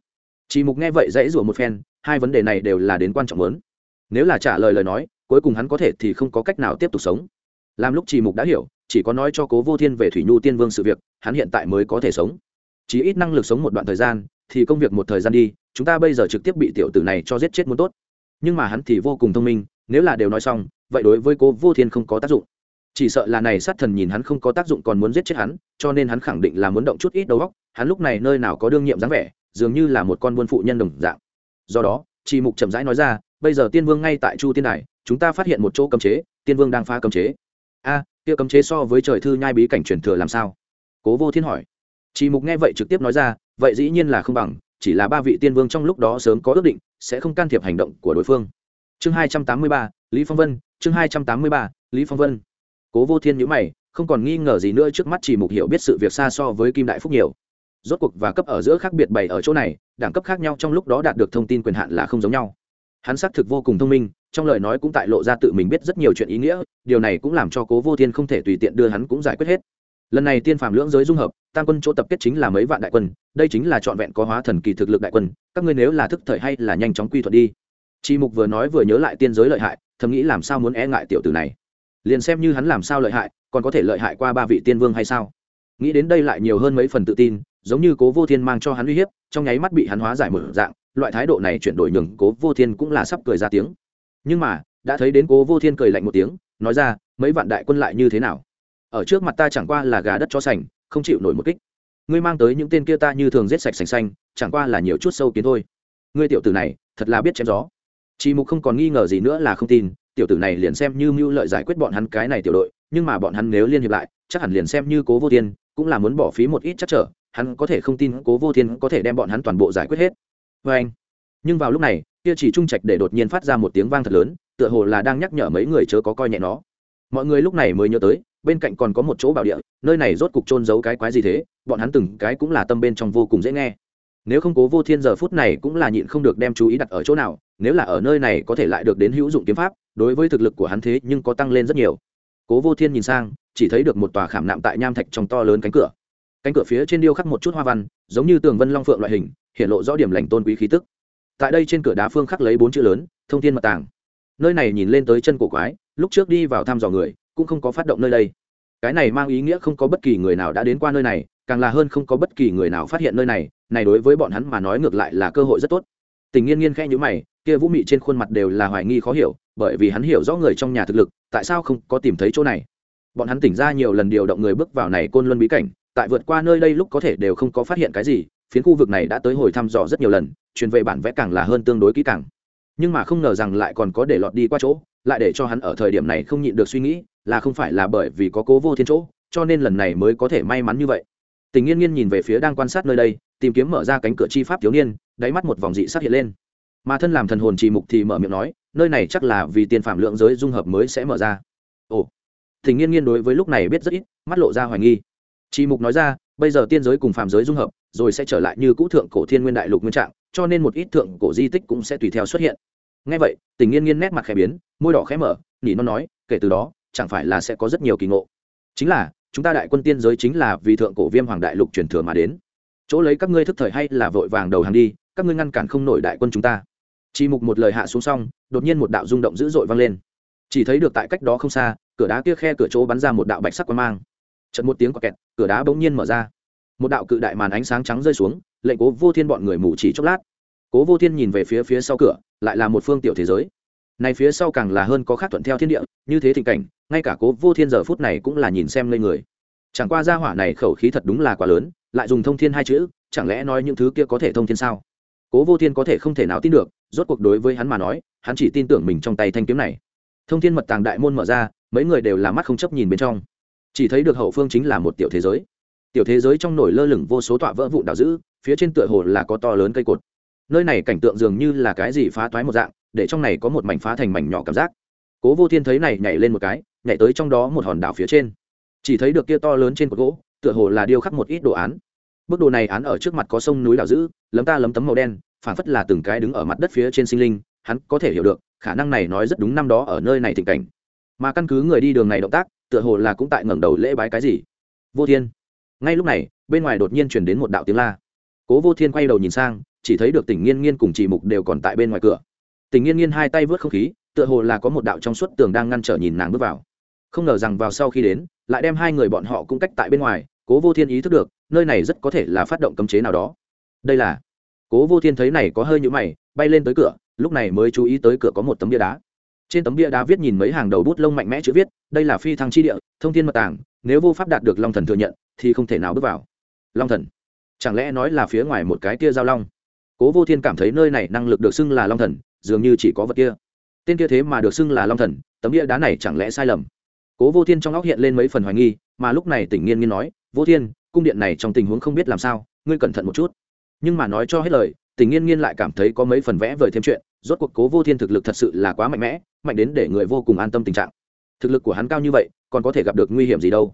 Chỉ mục nghe vậy dãy rủa một phen, hai vấn đề này đều là đến quan trọng lớn. Nếu là trả lời lời nói, cuối cùng hắn có thể thì không có cách nào tiếp tục sống. Làm lúc chỉ mục đã hiểu, chỉ có nói cho cố vô thiên về thủy nhu tiên vương sự việc, hắn hiện tại mới có thể sống. Chỉ ít năng lực sống một đoạn thời gian, thì công việc một thời gian đi, chúng ta bây giờ trực tiếp bị tiểu tử này cho giết chết muốn tốt nhưng mà hắn thì vô cùng thông minh, nếu là đều nói xong, vậy đối với cố vô thiên không có tác dụng. Chỉ sợ là này sát thần nhìn hắn không có tác dụng còn muốn giết chết hắn, cho nên hắn khẳng định là muốn động chút ít đầu óc, hắn lúc này nơi nào có đương nhiệm dáng vẻ, dường như là một con buôn phụ nhân đồng dạng. Do đó chị mục chậm rãi nói ra, bây giờ tiên vương ngay tại chu tiên đài, chúng ta phát hiện một chỗ cấm chế, tiên vương đang phá cấm chế. A, kia cấm chế so với trời thư nhai bí cảnh truyền thừa làm sao? Cố vô thiên hỏi. Chị mục nghe vậy trực tiếp nói ra, vậy dĩ nhiên là không bằng, chỉ là ba vị tiên vương trong lúc đó sớm có ước định sẽ không can thiệp hành động của đối phương. Chương hai trăm tám mươi ba, lý phong vân, chương hai trăm tám mươi ba, lý phong vân. Cố vô thiên nhữ mày, không còn nghi ngờ gì nữa trước mắt chỉ mục hiểu biết sự việc xa so với kim đại phúc nhiều. Rốt cuộc và cấp ở giữa khác biệt bày ở chỗ này, đẳng cấp khác nhau trong lúc đó đạt được thông tin quyền hạn là không giống nhau. Hắn xác thực vô cùng thông minh, trong lời nói cũng tại lộ ra tự mình biết rất nhiều chuyện ý nghĩa, điều này cũng làm cho cố vô thiên không thể tùy tiện đưa hắn cũng giải quyết hết lần này tiên phàm lưỡng giới dung hợp, tam quân chỗ tập kết chính là mấy vạn đại quân, đây chính là trọn vẹn có hóa thần kỳ thực lực đại quân, các ngươi nếu là thức thời hay là nhanh chóng quy thuật đi. Chi mục vừa nói vừa nhớ lại tiên giới lợi hại, thầm nghĩ làm sao muốn e ngại tiểu tử này. Liền xem như hắn làm sao lợi hại, còn có thể lợi hại qua ba vị tiên vương hay sao? Nghĩ đến đây lại nhiều hơn mấy phần tự tin, giống như cố vô thiên mang cho hắn uy hiếp, trong nháy mắt bị hắn hóa giải mở dạng, loại thái độ này chuyển đổi nhường cố vô thiên cũng là sắp cười ra tiếng. Nhưng mà, đã thấy đến cố vô thiên cười lạnh một tiếng, nói ra, mấy vạn đại quân lại như thế nào? Ở trước mặt ta chẳng qua là gà đất cho sành, không chịu nổi một kích. Ngươi mang tới những tên kia ta như thường giết sạch sành xanh, chẳng qua là nhiều chút sâu kiến thôi. Ngươi tiểu tử này, thật là biết chém gió. Chị mục không còn nghi ngờ gì nữa là không tin, tiểu tử này liền xem như mưu lợi giải quyết bọn hắn cái này tiểu đội, nhưng mà bọn hắn nếu liên hiệp lại, chắc hẳn liền xem như cố vô thiên, cũng là muốn bỏ phí một ít chắc trở, hắn có thể không tin cố vô thiên có thể đem bọn hắn toàn bộ giải quyết hết. Vê anh, nhưng vào lúc này, kia chỉ trung trạch để đột nhiên phát ra một tiếng vang thật lớn, tựa hồ là đang nhắc nhở mấy người chớ có coi nhẹ nó. Mọi người lúc này mới nhớ tới bên cạnh còn có một chỗ bảo địa, nơi này rốt cục trôn giấu cái quái gì thế, bọn hắn từng cái cũng là tâm bên trong vô cùng dễ nghe. Nếu không cố vô thiên giờ phút này cũng là nhịn không được đem chú ý đặt ở chỗ nào, nếu là ở nơi này có thể lại được đến hữu dụng kiếm pháp, đối với thực lực của hắn thế nhưng có tăng lên rất nhiều. Cố vô thiên nhìn sang, chỉ thấy được một tòa khảm nạm tại nham thạch trong to lớn cánh cửa. Cánh cửa phía trên điêu khắc một chút hoa văn, giống như tường vân long phượng loại hình, hiện lộ rõ điểm lành tôn quý khí tức. Tại đây trên cửa đá phương khắc lấy bốn chữ lớn, thông thiên mật tàng. Nơi này nhìn lên tới chân cổ quái, lúc trước đi vào thăm dò người cũng không có phát động nơi đây. Cái này mang ý nghĩa không có bất kỳ người nào đã đến qua nơi này, càng là hơn không có bất kỳ người nào phát hiện nơi này này đối với bọn hắn mà nói ngược lại là cơ hội rất tốt. Tình nghiên nghiên khẽ nhữ mày, kia vũ mị trên khuôn mặt đều là hoài nghi khó hiểu, bởi vì hắn hiểu rõ người trong nhà thực lực, tại sao không có tìm thấy chỗ này? Bọn hắn tỉnh ra nhiều lần điều động người bước vào này côn luân bí cảnh, tại vượt qua nơi đây lúc có thể đều không có phát hiện cái gì, phiến khu vực này đã tới hồi thăm dò rất nhiều lần, truyền về bản vẽ càng là hơn tương đối kỹ càng. Nhưng mà không ngờ rằng lại còn có để lọt đi qua chỗ lại để cho hắn ở thời điểm này không nhịn được suy nghĩ, là không phải là bởi vì có cố vô thiên chỗ, cho nên lần này mới có thể may mắn như vậy. Tình nghiên nghiên nhìn về phía đang quan sát nơi đây, tìm kiếm mở ra cánh cửa chi pháp thiếu niên, đáy mắt một vòng dị sắc hiện lên. Mà thân làm thần hồn trì mục thì mở miệng nói, nơi này chắc là vì tiền phạm lượng giới dung hợp mới sẽ mở ra. Ồ. Tình nghiên nghiên đối với lúc này biết rất ít, mắt lộ ra hoài nghi. Trì mục nói ra, bây giờ tiên giới cùng phạm giới dung hợp, rồi sẽ trở lại như cũ thượng cổ thiên nguyên đại lục nguyên trạng, cho nên một ít thượng cổ di tích cũng sẽ tùy theo xuất hiện ngay vậy, tình nghiên nghiên nét mặt khẽ biến, môi đỏ khẽ mở, nỉ nó nói, kể từ đó, chẳng phải là sẽ có rất nhiều kỳ ngộ. Chính là, chúng ta đại quân tiên giới chính là vì thượng cổ viêm hoàng đại lục truyền thừa mà đến. Chỗ lấy các ngươi thức thời hay là vội vàng đầu hàng đi, các ngươi ngăn cản không nổi đại quân chúng ta. Chỉ mục một lời hạ xuống xong, đột nhiên một đạo rung động dữ dội vang lên. Chỉ thấy được tại cách đó không xa, cửa đá kia khe cửa chỗ bắn ra một đạo bạch sắc quang mang. Chật một tiếng quả kẹt, cửa đá bỗng nhiên mở ra. Một đạo cự đại màn ánh sáng trắng rơi xuống, lệnh cố vô thiên bọn người mù chỉ chốc lát cố vô thiên nhìn về phía phía sau cửa, lại là một phương tiểu thế giới. Này phía sau càng là hơn có khác thuận theo thiên địa, như thế thịnh cảnh, ngay cả cố vô thiên giờ phút này cũng là nhìn xem lên người. Chẳng qua gia hỏa này khẩu khí thật đúng là quá lớn, lại dùng thông thiên hai chữ, chẳng lẽ nói những thứ kia có thể thông thiên sao? Cố vô thiên có thể không thể nào tin được, rốt cuộc đối với hắn mà nói, hắn chỉ tin tưởng mình trong tay thanh kiếm này. Thông thiên mật tàng đại môn mở ra, mấy người đều là mắt không chấp nhìn bên trong. Chỉ thấy được hậu phương chính là một tiểu thế giới. Tiểu thế giới trong nổi lơ lửng vô số tọa vỡ vụn đảo dữ, phía trên tựa hồ là có to lớn cây cột nơi này cảnh tượng dường như là cái gì phá toái một dạng, để trong này có một mảnh phá thành mảnh nhỏ cảm giác. Cố vô thiên thấy này nhảy lên một cái, nhảy tới trong đó một hòn đảo phía trên. Chỉ thấy được kia to lớn trên cột gỗ, tựa hồ là điêu khắc một ít đồ án. Bức đồ này án ở trước mặt có sông núi đảo dữ, lấm ta lấm tấm màu đen phản phất là từng cái đứng ở mặt đất phía trên sinh linh, hắn có thể hiểu được, khả năng này nói rất đúng năm đó ở nơi này tình cảnh. Mà căn cứ người đi đường này động tác, tựa hồ là cũng tại ngẩng đầu lễ bái cái gì. Vô thiên. Ngay lúc này, bên ngoài đột nhiên chuyển đến một đạo tiếng la. Cố vô thiên quay đầu nhìn sang chỉ thấy được tỉnh nghiên nghiên cùng chị mục đều còn tại bên ngoài cửa. Tỉnh nghiên nghiên hai tay vớt không khí, tựa hồ là có một đạo trong suốt tường đang ngăn trở nhìn nàng bước vào. Không ngờ rằng vào sau khi đến, lại đem hai người bọn họ cũng cách tại bên ngoài, cố vô thiên ý thức được, nơi này rất có thể là phát động cấm chế nào đó. Đây là cố vô thiên thấy này có hơi nhũ mày, bay lên tới cửa, lúc này mới chú ý tới cửa có một tấm bia đá. Trên tấm bia đá viết nhìn mấy hàng đầu bút lông mạnh mẽ chữ viết, đây là phi thăng chi địa, thông thiên mật tàng, nếu vô pháp đạt được long thần thừa nhận, thì không thể nào bước vào. Long thần, chẳng lẽ nói là phía ngoài một cái kia giao long? Cố vô thiên cảm thấy nơi này năng lực được xưng là long thần, dường như chỉ có vật kia. Tên kia thế mà được xưng là long thần, tấm địa đá này chẳng lẽ sai lầm? Cố vô thiên trong óc hiện lên mấy phần hoài nghi, mà lúc này tỉnh nghiên nghiên nói, vô thiên, cung điện này trong tình huống không biết làm sao, ngươi cẩn thận một chút. Nhưng mà nói cho hết lời, tỉnh nghiên nghiên lại cảm thấy có mấy phần vẽ vời thêm chuyện, rốt cuộc cố vô thiên thực lực thật sự là quá mạnh mẽ, mạnh đến để người vô cùng an tâm tình trạng. Thực lực của hắn cao như vậy, còn có thể gặp được nguy hiểm gì đâu?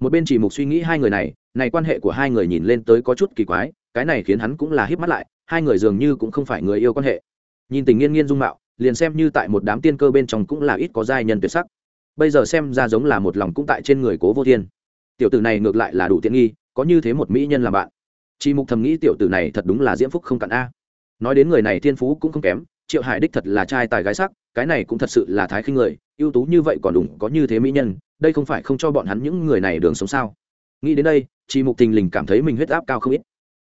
Một bên chỉ mục suy nghĩ hai người này này quan hệ của hai người nhìn lên tới có chút kỳ quái, cái này khiến hắn cũng là híp mắt lại hai người dường như cũng không phải người yêu quan hệ. Nhìn tình nghiên nghiên dung mạo, liền xem như tại một đám tiên cơ bên trong cũng là ít có giai nhân tuyệt sắc. Bây giờ xem ra giống là một lòng cũng tại trên người cố vô thiên. Tiểu tử này ngược lại là đủ tiện nghi, có như thế một mỹ nhân làm bạn. Chị mục thầm nghĩ tiểu tử này thật đúng là diễm phúc không cạn a. Nói đến người này thiên phú cũng không kém, triệu hải đích thật là trai tài gái sắc, cái này cũng thật sự là thái khinh người, ưu tú như vậy còn đủng có như thế mỹ nhân, đây không phải không cho bọn hắn những người này đường sống sao. Nghĩ đến đây chị mục tình lình cảm thấy mình huyết áp cao không ít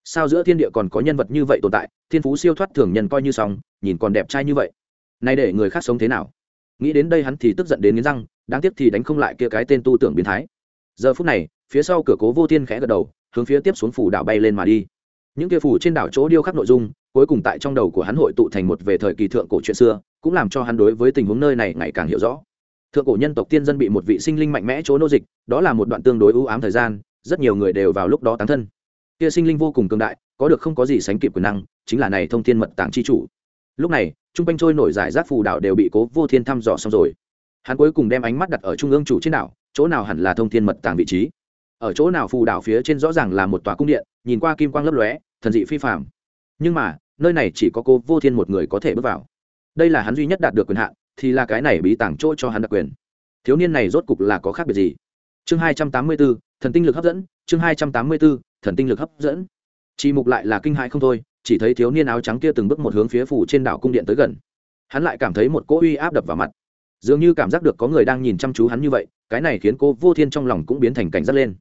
sao giữa thiên địa còn có nhân vật như vậy tồn tại, thiên phú siêu thoát thường nhân coi như xong, nhìn còn đẹp trai như vậy. Nay để người khác sống thế nào? Nghĩ đến đây hắn thì tức giận đến nghiến răng, đáng tiếc thì đánh không lại kia cái tên tu tưởng biến thái. Giờ phút này, phía sau cửa cố vô thiên khẽ gật đầu, hướng phía tiếp xuống phủ đảo bay lên mà đi. Những kia phủ trên đảo chỗ điêu khắc nội dung, cuối cùng tại trong đầu của hắn hội tụ thành một về thời kỳ thượng cổ chuyện xưa, cũng làm cho hắn đối với tình huống nơi này ngày càng hiểu rõ. Thượng cổ nhân tộc tiên dân bị một vị sinh linh mạnh mẽ chỗ nô dịch, đó là một đoạn tương đối ưu ám thời gian, rất nhiều người đều vào lúc đó tán thân kia sinh linh vô cùng cường đại, có được không có gì sánh kịp quyền năng, chính là này thông thiên mật tàng chi chủ. Lúc này, trung quanh trôi nổi giải rác phù đảo đều bị cố vô thiên thăm dò xong rồi. Hắn cuối cùng đem ánh mắt đặt ở trung ương chủ trên đảo, chỗ nào hẳn là thông thiên mật tàng vị trí? Ở chỗ nào phù đảo phía trên rõ ràng là một tòa cung điện, nhìn qua kim quang lấp lóe, thần dị phi phạm nhưng mà, nơi này chỉ có cô vô thiên một người có thể bước vào. Đây là hắn duy nhất đạt được quyền hạn, thì là cái này bí tàng chỗ cho hắn đặc quyền. Thiếu niên này rốt cục là có khác biệt gì? Chương hai trăm tám mươi bốn thần tinh lực hấp dẫn, chương hai trăm tám mươi bốn thần tinh lực hấp dẫn. Chỉ mục lại là kinh hại không thôi, chỉ thấy thiếu niên áo trắng kia từng bước một hướng phía phủ trên đảo cung điện tới gần. Hắn lại cảm thấy một cỗ uy áp đập vào mặt. Dường như cảm giác được có người đang nhìn chăm chú hắn như vậy, cái này khiến cô vô thiên trong lòng cũng biến thành cảnh giác lên.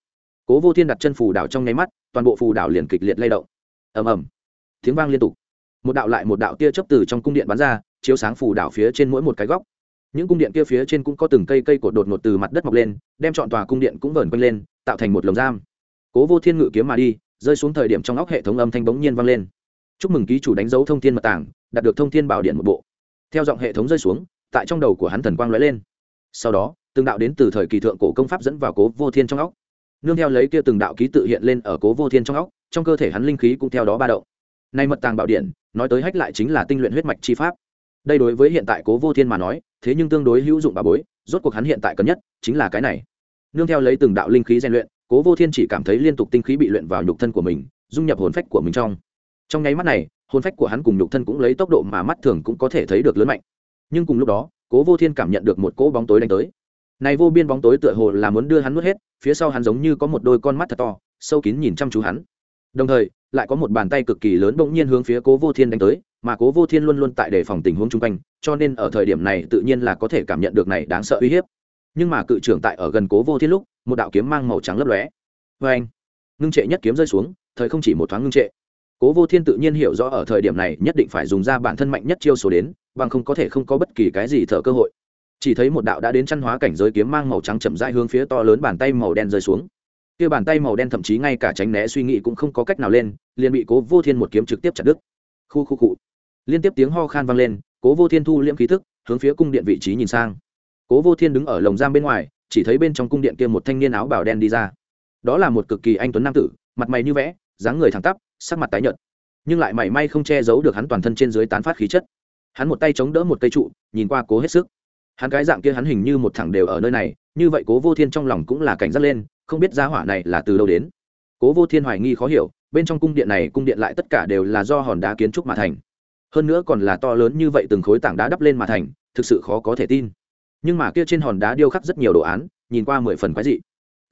Cố vô thiên đặt chân phù đảo trong nháy mắt, toàn bộ phù đảo liền kịch liệt lay động. Ầm ầm. Tiếng vang liên tục. Một đạo lại một đạo tia chấp từ trong cung điện bắn ra, chiếu sáng phù đảo phía trên mỗi một cái góc những cung điện kia phía trên cũng có từng cây cây cột đột ngột từ mặt đất mọc lên, đem chọn tòa cung điện cũng vờn quanh lên, tạo thành một lồng giam. Cố vô thiên ngự kiếm mà đi, rơi xuống thời điểm trong óc hệ thống âm thanh bỗng nhiên vang lên. Chúc mừng ký chủ đánh dấu thông tin mật tảng, đạt được thông tin bảo điện một bộ. Theo giọng hệ thống rơi xuống, tại trong đầu của hắn thần quang lóe lên. Sau đó, từng đạo đến từ thời kỳ thượng cổ công pháp dẫn vào cố vô thiên trong óc. Nương theo lấy kia từng đạo ký tự hiện lên ở cố vô thiên trong óc, trong cơ thể hắn linh khí cũng theo đó ba động. Nay mật tàng bảo điện, nói tới hách lại chính là tinh luyện huyết mạch chi pháp. Đây đối với hiện tại cố vô thiên mà nói thế nhưng tương đối hữu dụng bà bối, rốt cuộc hắn hiện tại cần nhất chính là cái này. Nương theo lấy từng đạo linh khí rèn luyện, cố vô thiên chỉ cảm thấy liên tục tinh khí bị luyện vào nhục thân của mình, dung nhập hồn phách của mình trong. Trong nháy mắt này, hồn phách của hắn cùng nhục thân cũng lấy tốc độ mà mắt thường cũng có thể thấy được lớn mạnh. Nhưng cùng lúc đó, cố vô thiên cảm nhận được một cỗ bóng tối đánh tới. Này vô biên bóng tối tựa hồ là muốn đưa hắn nuốt hết, phía sau hắn giống như có một đôi con mắt thật to, sâu kín nhìn chăm chú hắn. Đồng thời, lại có một bàn tay cực kỳ lớn bỗng nhiên hướng phía cố vô thiên đánh tới mà cố vô thiên luôn luôn tại đề phòng tình huống chung quanh, cho nên ở thời điểm này tự nhiên là có thể cảm nhận được này đáng sợ uy hiếp. Nhưng mà cự trưởng tại ở gần cố vô thiên lúc, một đạo kiếm mang màu trắng lấp lóe. Vê anh, ngưng trệ nhất kiếm rơi xuống, thời không chỉ một thoáng ngưng trệ. Cố vô thiên tự nhiên hiểu rõ ở thời điểm này nhất định phải dùng ra bản thân mạnh nhất chiêu số đến, bằng không có thể không có bất kỳ cái gì thở cơ hội. Chỉ thấy một đạo đã đến chăn hóa cảnh giới kiếm mang màu trắng chậm rãi hướng phía to lớn bàn tay màu đen rơi xuống. Kia bàn tay màu đen thậm chí ngay cả tránh né suy nghĩ cũng không có cách nào lên, liền bị cố vô thiên một kiếm trực tiếp chặt đứt. Khu khu cụ liên tiếp tiếng ho khan vang lên, cố vô thiên thu liễm khí thức hướng phía cung điện vị trí nhìn sang. Cố vô thiên đứng ở lồng giam bên ngoài, chỉ thấy bên trong cung điện kia một thanh niên áo bào đen đi ra. Đó là một cực kỳ anh tuấn nam tử, mặt mày như vẽ, dáng người thẳng tắp, sắc mặt tái nhợt, nhưng lại mảy may không che giấu được hắn toàn thân trên dưới tán phát khí chất. Hắn một tay chống đỡ một cây trụ, nhìn qua cố hết sức. Hắn cái dạng kia hắn hình như một thẳng đều ở nơi này, như vậy cố vô thiên trong lòng cũng là cảnh giác lên, không biết giá hỏa này là từ đâu đến. Cố vô thiên hoài nghi khó hiểu, bên trong cung điện này, cung điện lại tất cả đều là do hòn đá kiến trúc mà thành hơn nữa còn là to lớn như vậy từng khối tảng đá đắp lên mà thành, thực sự khó có thể tin. Nhưng mà kia trên hòn đá điêu khắc rất nhiều đồ án, nhìn qua mười phần quái dị.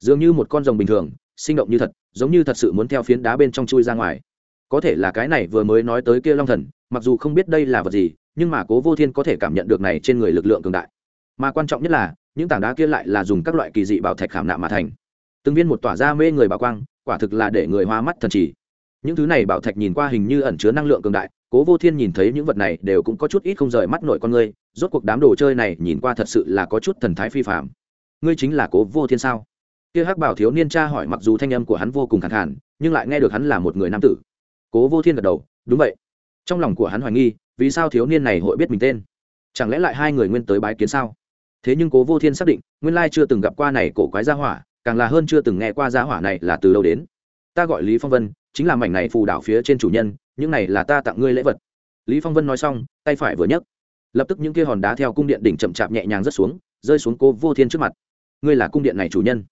Dường như một con rồng bình thường, sinh động như thật, giống như thật sự muốn theo phiến đá bên trong chui ra ngoài. Có thể là cái này vừa mới nói tới kia long thần, mặc dù không biết đây là vật gì, nhưng mà cố vô thiên có thể cảm nhận được này trên người lực lượng cường đại. Mà quan trọng nhất là, những tảng đá kia lại là dùng các loại kỳ dị bảo thạch khảm nạm mà thành. Từng viên một tỏa ra mê người bảo quang, quả thực là để người hoa mắt thần trì. Những thứ này bảo thạch nhìn qua hình như ẩn chứa năng lượng cường đại cố vô thiên nhìn thấy những vật này đều cũng có chút ít không rời mắt nội con ngươi rốt cuộc đám đồ chơi này nhìn qua thật sự là có chút thần thái phi phạm ngươi chính là cố vô thiên sao? Kia hắc bảo thiếu niên cha hỏi mặc dù thanh âm của hắn vô cùng khẳng hẳn nhưng lại nghe được hắn là một người nam tử. Cố vô thiên gật đầu, đúng vậy. Trong lòng của hắn hoài nghi, vì sao thiếu niên này hội biết mình tên? Chẳng lẽ lại hai người nguyên tới bái kiến sao? Thế nhưng cố vô thiên xác định, nguyên lai chưa từng gặp qua này cổ quái gia hỏa, càng là hơn chưa từng nghe qua gia hỏa này là từ đâu đến. Ta gọi lý phong vân chính là mảnh này phù đảo phía trên chủ nhân, những này là ta tặng ngươi lễ vật. Lý phong vân nói xong, tay phải vừa nhấc, lập tức những kia hòn đá theo cung điện đỉnh chậm chạp nhẹ nhàng rớt xuống, rơi xuống cố vô thiên trước mặt. Ngươi là cung điện này chủ nhân.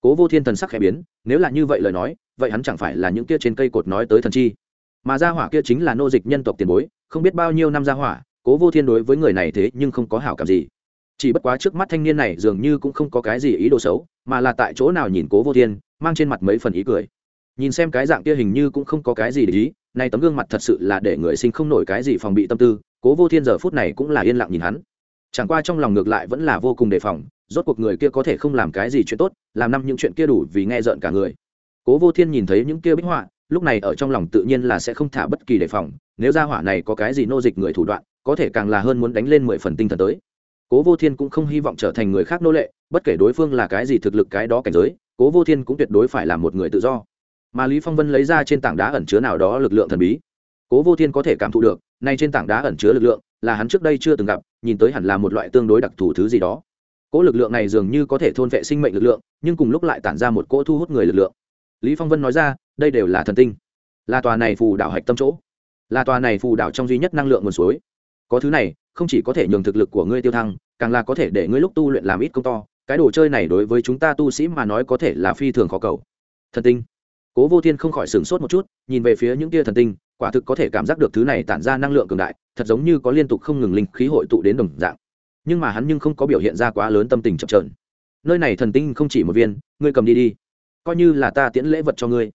Cố vô thiên thần sắc khẽ biến, nếu là như vậy lời nói, vậy hắn chẳng phải là những kia trên cây cột nói tới thần chi. Mà gia hỏa kia chính là nô dịch nhân tộc tiền bối, không biết bao nhiêu năm gia hỏa, cố vô thiên đối với người này thế nhưng không có hảo cảm gì. Chỉ bất quá trước mắt thanh niên này dường như cũng không có cái gì ý đồ xấu, mà là tại chỗ nào nhìn cố vô thiên, mang trên mặt mấy phần ý cười nhìn xem cái dạng kia hình như cũng không có cái gì để ý, nay tấm gương mặt thật sự là để người sinh không nổi cái gì phòng bị tâm tư, cố vô thiên giờ phút này cũng là yên lặng nhìn hắn. Chẳng qua trong lòng ngược lại vẫn là vô cùng đề phòng, rốt cuộc người kia có thể không làm cái gì chuyện tốt, làm năm những chuyện kia đủ vì nghe rợn cả người. Cố vô thiên nhìn thấy những kia bích họa, lúc này ở trong lòng tự nhiên là sẽ không thả bất kỳ đề phòng, nếu ra hỏa này có cái gì nô dịch người thủ đoạn, có thể càng là hơn muốn đánh lên mười phần tinh thần tới. Cố vô thiên cũng không hy vọng trở thành người khác nô lệ, bất kể đối phương là cái gì thực lực cái đó cảnh giới, cố vô thiên cũng tuyệt đối phải là một người tự do mà lý phong vân lấy ra trên tảng đá ẩn chứa nào đó lực lượng thần bí cố vô thiên có thể cảm thụ được nay trên tảng đá ẩn chứa lực lượng là hắn trước đây chưa từng gặp nhìn tới hẳn là một loại tương đối đặc thù thứ gì đó cỗ lực lượng này dường như có thể thôn vệ sinh mệnh lực lượng nhưng cùng lúc lại tản ra một cỗ thu hút người lực lượng lý phong vân nói ra đây đều là thần tinh là tòa này phù đảo hạch tâm chỗ là tòa này phù đảo trong duy nhất năng lượng nguồn suối có thứ này không chỉ có thể nhường thực lực của ngươi tiêu thăng càng là có thể để ngươi lúc tu luyện làm ít công to cái đồ chơi này đối với chúng ta tu sĩ mà nói có thể là phi thường khó cầu thần tinh cố vô thiên không khỏi sửng sốt một chút, nhìn về phía những tia thần tinh, quả thực có thể cảm giác được thứ này tản ra năng lượng cường đại, thật giống như có liên tục không ngừng linh khí hội tụ đến đồng dạng. Nhưng mà hắn nhưng không có biểu hiện ra quá lớn tâm tình chậm trợn nơi này thần tinh không chỉ một viên, ngươi cầm đi đi. Coi như là ta tiễn lễ vật cho ngươi.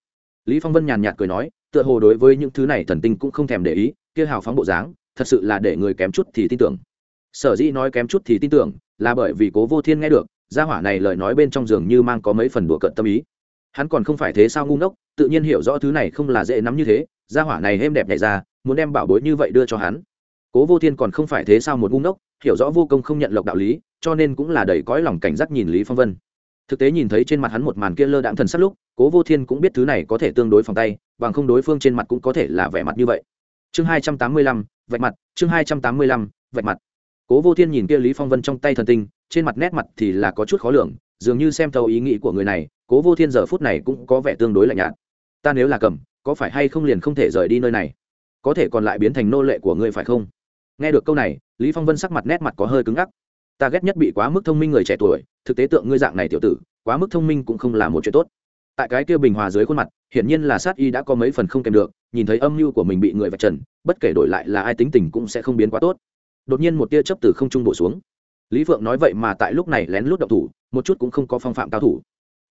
Lý phong vân nhàn nhạt cười nói, tựa hồ đối với những thứ này thần tinh cũng không thèm để ý, kia hào phóng bộ dáng, thật sự là để người kém chút thì tin tưởng. Sở dĩ nói kém chút thì tin tưởng, là bởi vì cố vô thiên nghe được, gia hỏa này lời nói bên trong giường như mang có mấy phần đùa cợt tâm ý hắn còn không phải thế sao ngu ngốc, tự nhiên hiểu rõ thứ này không là dễ nắm như thế, gia hỏa này êm đẹp nhảy ra, muốn đem bảo bối như vậy đưa cho hắn. Cố vô thiên còn không phải thế sao một ngu ngốc, hiểu rõ vô công không nhận lộc đạo lý, cho nên cũng là đầy cõi lòng cảnh giác nhìn lý phong vân. Thực tế nhìn thấy trên mặt hắn một màn kia lơ đạm thần sắc lúc, cố vô thiên cũng biết thứ này có thể tương đối phòng tay, bằng không đối phương trên mặt cũng có thể là vẻ mặt như vậy. Chương hai trăm tám mươi lăm, vạch mặt, chương hai trăm tám mươi lăm, vạch mặt. Cố vô thiên nhìn kia lý phong vân trong tay thần tinh, trên mặt nét mặt thì là có chút khó lường, dường như xem thấu ý nghĩ của người này cố vô thiên giờ phút này cũng có vẻ tương đối lạnh nhạt. Ta nếu là cầm, có phải hay không liền không thể rời đi nơi này? Có thể còn lại biến thành nô lệ của ngươi phải không? Nghe được câu này, lý phong vân sắc mặt nét mặt có hơi cứng ngắc. Ta ghét nhất bị quá mức thông minh người trẻ tuổi, thực tế tượng ngươi dạng này tiểu tử, quá mức thông minh cũng không là một chuyện tốt. Tại cái kia bình hòa dưới khuôn mặt, hiển nhiên là sát y đã có mấy phần không kèm được, nhìn thấy âm mưu của mình bị người vạch trần, bất kể đổi lại là ai tính tình cũng sẽ không biến quá tốt. Đột nhiên một tia chớp từ không trung bổ xuống. Lý phượng nói vậy mà tại lúc này lén lút động thủ, một chút cũng không có phong phạm cao thủ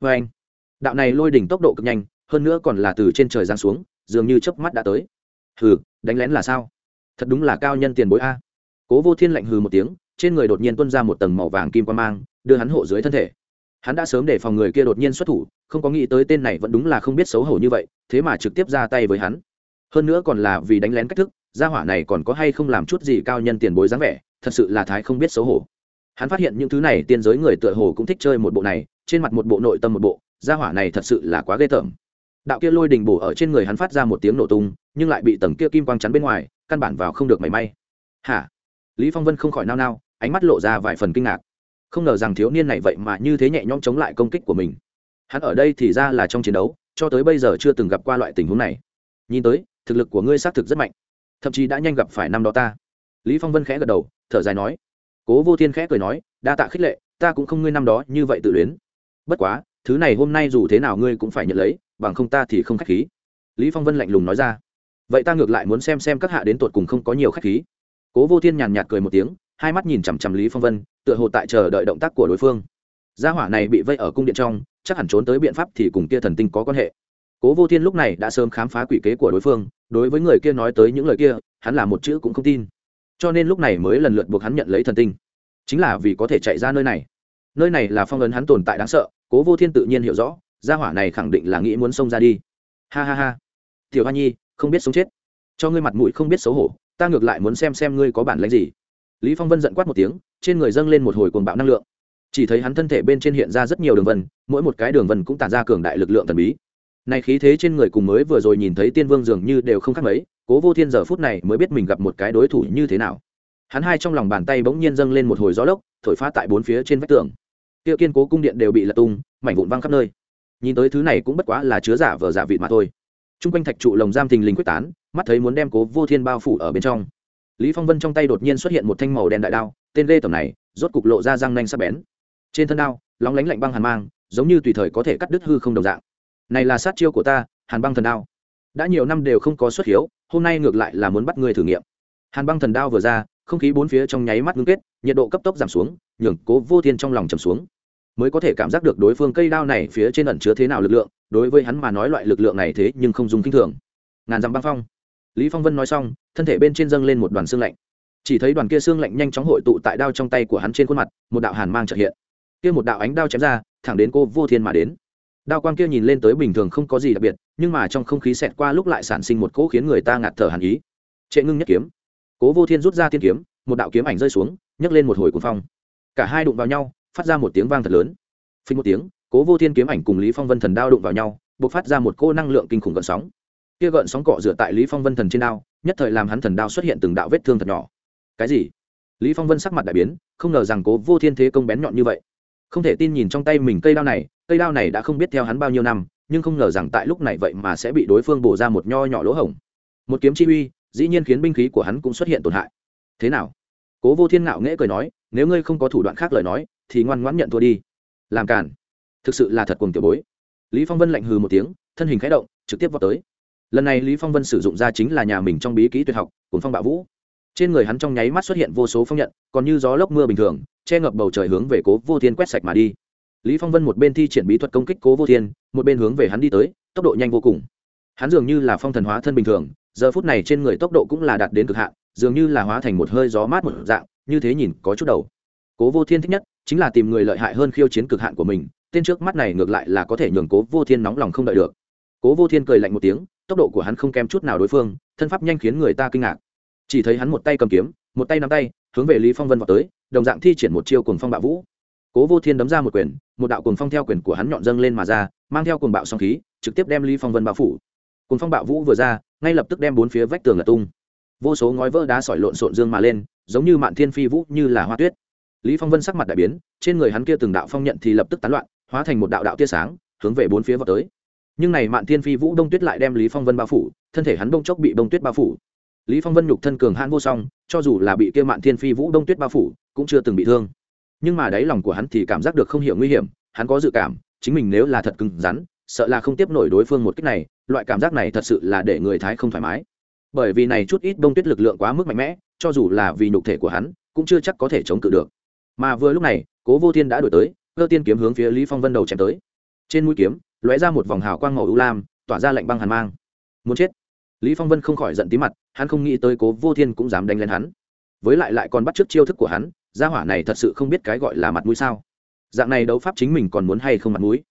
vê anh, đạo này lôi đỉnh tốc độ cực nhanh, hơn nữa còn là từ trên trời giáng xuống, dường như chớp mắt đã tới. Hừ, đánh lén là sao? Thật đúng là cao nhân tiền bối a. Cố vô thiên lạnh hừ một tiếng, trên người đột nhiên tuôn ra một tầng màu vàng kim quan mang, đưa hắn hộ dưới thân thể. Hắn đã sớm để phòng người kia đột nhiên xuất thủ, không có nghĩ tới tên này vẫn đúng là không biết xấu hổ như vậy, thế mà trực tiếp ra tay với hắn. Hơn nữa còn là vì đánh lén cách thức, gia hỏa này còn có hay không làm chút gì cao nhân tiền bối dáng vẻ, thật sự là thái không biết xấu hổ. Hắn phát hiện những thứ này tiên giới người tựa hồ cũng thích chơi một bộ này trên mặt một bộ nội tâm một bộ, gia hỏa này thật sự là quá ghê tởm. Đạo kia lôi đình bổ ở trên người hắn phát ra một tiếng nổ tung, nhưng lại bị tầng kia kim quang chắn bên ngoài, căn bản vào không được mảy may. Hả? Lý phong vân không khỏi nao nao, ánh mắt lộ ra vài phần kinh ngạc. Không ngờ rằng thiếu niên này vậy mà như thế nhẹ nhõm chống lại công kích của mình. Hắn ở đây thì ra là trong chiến đấu, cho tới bây giờ chưa từng gặp qua loại tình huống này. Nhìn tới, thực lực của ngươi xác thực rất mạnh. Thậm chí đã nhanh gặp phải năm đó ta. Lý phong vân khẽ gật đầu, thở dài nói. Cố vô thiên khẽ cười nói, đa tạ khích lệ, ta cũng không ngươi năm đó như vậy tự luyến bất quá, thứ này hôm nay dù thế nào ngươi cũng phải nhận lấy, bằng không ta thì không khách khí. Lý phong vân lạnh lùng nói ra. Vậy ta ngược lại muốn xem xem các hạ đến tột cùng không có nhiều khách khí. Cố vô thiên nhàn nhạt cười một tiếng, hai mắt nhìn chằm chằm lý phong vân, tựa hồ tại chờ đợi động tác của đối phương. Gia hỏa này bị vây ở cung điện trong, chắc hẳn trốn tới biện pháp thì cùng kia thần tinh có quan hệ. Cố vô thiên lúc này đã sớm khám phá quỷ kế của đối phương, đối với người kia nói tới những lời kia, hắn là một chữ cũng không tin. Cho nên lúc này mới lần lượt buộc hắn nhận lấy thần tinh. Chính là vì có thể chạy ra nơi này. Nơi này là phong ấn hắn tồn tại đáng sợ cố vô thiên tự nhiên hiểu rõ, gia hỏa này khẳng định là nghĩ muốn xông ra đi. Ha ha ha. Tiểu hoa nhi, không biết sống chết. Cho ngươi mặt mũi không biết xấu hổ, ta ngược lại muốn xem xem ngươi có bản lãnh gì. Lý phong vân giận quát một tiếng, trên người dâng lên một hồi cuồng bạo năng lượng. Chỉ thấy hắn thân thể bên trên hiện ra rất nhiều đường vân, mỗi một cái đường vân cũng tản ra cường đại lực lượng thần bí. Này khí thế trên người cùng mới vừa rồi nhìn thấy tiên vương dường như đều không khác mấy, cố vô thiên giờ phút này mới biết mình gặp một cái đối thủ như thế nào. Hắn hai trong lòng bàn tay bỗng nhiên dâng lên một hồi gió lốc, thổi phá tại bốn phía trên vách tường kia kiên cố cung điện đều bị lật tung, mảnh vụn văng khắp nơi. Nhìn tới thứ này cũng bất quá là chứa giả vờ giả vịt mà thôi. T r u n g quanh thạch trụ lồng giam thình lình quyết tán, mắt thấy muốn đem cố vô thiên bao phủ ở bên trong. Lý phong vân trong tay đột nhiên xuất hiện một thanh màu đen đại đao, tên lê tầm này rốt cục lộ ra răng nanh sắc bén. Trên thân đao, lóng lánh lạnh băng hàn mang, giống như tùy thời có thể cắt đứt hư không đồng dạng. Này là sát chiêu của ta, hàn băng thần đao. Đã nhiều năm đều không có xuất hiếu, hôm nay ngược lại là muốn bắt người thử nghiệm. Hàn băng thần đao vừa ra không khí bốn phía trong nháy mắt ngưng kết, nhiệt độ cấp tốc giảm xuống, nhường cố vô thiên trong lòng trầm xuống. Mới có thể cảm giác được đối phương cây đao này phía trên ẩn chứa thế nào lực lượng, đối với hắn mà nói loại lực lượng này thế nhưng không dùng kinh thường. Ngàn dặm băng phong. Lý phong vân nói xong, thân thể bên trên dâng lên một đoàn xương lạnh. Chỉ thấy đoàn kia xương lạnh nhanh chóng hội tụ tại đao trong tay của hắn trên khuôn mặt, một đạo hàn mang trợ hiện. Kia một đạo ánh đao chém ra, thẳng đến cô vô thiên mà đến. Đao quang kia nhìn lên tới bình thường không có gì đặc biệt, nhưng mà trong không khí xẹt qua lúc lại sản sinh một cỗ khiến người ta ngạt thở hàn ý. Trệ ngưng nhất kiếm cố vô thiên rút ra tiên kiếm, một đạo kiếm ảnh rơi xuống, nhấc lên một hồi cuồng phong. Cả hai đụng vào nhau, phát ra một tiếng vang thật lớn. Phình một tiếng, cố vô thiên kiếm ảnh cùng lý phong vân thần đao đụng vào nhau buộc phát ra một cô năng lượng kinh khủng gợn sóng. Kia gợn sóng cọ rửa tại lý phong vân thần trên đao, nhất thời làm hắn thần đao xuất hiện từng đạo vết thương thật nhỏ. Cái gì? Lý phong vân sắc mặt đại biến, không ngờ rằng cố vô thiên thế công bén nhọn như vậy. Không thể tin nhìn trong tay mình cây đao này, cây đao này đã không biết theo hắn bao nhiêu năm, nhưng không ngờ rằng tại lúc này vậy mà sẽ bị đối phương bổ ra một nho nhỏ lỗ hổng. Một kiếm chi uy dĩ nhiên khiến binh khí của hắn cũng xuất hiện tổn hại. Thế nào? Cố vô thiên ngạo nghễ cười nói, nếu ngươi không có thủ đoạn khác lời nói, thì ngoan ngoãn nhận thua đi. Làm cản thực sự là thật cuồng tiểu bối. Lý phong vân lạnh hừ một tiếng, thân hình khẽ động, trực tiếp vào tới. Lần này lý phong vân sử dụng ra chính là nhà mình trong bí kỹ tuyệt học, cuốn phong bạo vũ. Trên người hắn trong nháy mắt xuất hiện vô số phong nhận, còn như gió lốc mưa bình thường, che ngập bầu trời hướng về cố vô thiên quét sạch mà đi. Lý phong vân một bên thi triển bí thuật công kích cố vô thiên, một bên hướng về hắn đi tới, tốc độ nhanh vô cùng hắn dường như là phong thần hóa thân bình thường, giờ phút này trên người tốc độ cũng là đạt đến cực hạn, dường như là hóa thành một hơi gió mát một dạng, như thế nhìn có chút đầu. Cố vô thiên thích nhất chính là tìm người lợi hại hơn khiêu chiến cực hạn của mình, tên trước mắt này ngược lại là có thể nhường cố vô thiên nóng lòng không đợi được. Cố vô thiên cười lạnh một tiếng, tốc độ của hắn không kém chút nào đối phương, thân pháp nhanh khiến người ta kinh ngạc. Chỉ thấy hắn một tay cầm kiếm, một tay nắm tay, hướng về lý phong vân vào tới, đồng dạng thi triển một chiêu cùng phong bạo vũ. Cố vô thiên đấm ra một quyền, một đạo cùng phong theo quyền của hắn nhọn dâng lên mà ra, mang theo cùng bạo song khí, trực tiếp đem lý phong vân bao phủ cùng phong bạo vũ vừa ra, ngay lập tức đem bốn phía vách tường lật tung. Vô số ngói vỡ đá sỏi lộn xộn dương mà lên, giống như mạn thiên phi vũ như là hoa tuyết. Lý phong vân sắc mặt đại biến, trên người hắn kia từng đạo phong nhận thì lập tức tán loạn, hóa thành một đạo đạo tia sáng, hướng về bốn phía vào tới. Nhưng này mạn thiên phi vũ đông tuyết lại đem lý phong vân bao phủ, thân thể hắn đông chốc bị đông tuyết bao phủ. Lý phong vân nhục thân cường hãn vô song, cho dù là bị kia mạn thiên phi vũ đông tuyết bao phủ, cũng chưa từng bị thương. Nhưng mà đáy lòng của hắn thì cảm giác được không hiểu nguy hiểm, hắn có dự cảm, chính mình nếu là thật cứng rắn sợ là không tiếp nổi đối phương một cách này, loại cảm giác này thật sự là để người thái không thoải mái. Bởi vì này chút ít bông tuyết lực lượng quá mức mạnh mẽ, cho dù là vì nhục thể của hắn, cũng chưa chắc có thể chống cự được. Mà vừa lúc này, cố vô thiên đã đổi tới, cơ tiên kiếm hướng phía lý phong vân đầu chém tới. Trên mũi kiếm, lóe ra một vòng hào quang màu ưu lam, tỏa ra lạnh băng hàn mang. Muốn chết. Lý phong vân không khỏi giận tí mặt, hắn không nghĩ tới cố vô thiên cũng dám đánh lên hắn. Với lại lại còn bắt trước chiêu thức của hắn, gia hỏa này thật sự không biết cái gọi là mặt mũi sao. Dạng này đấu pháp chính mình còn muốn hay không mặt mũi?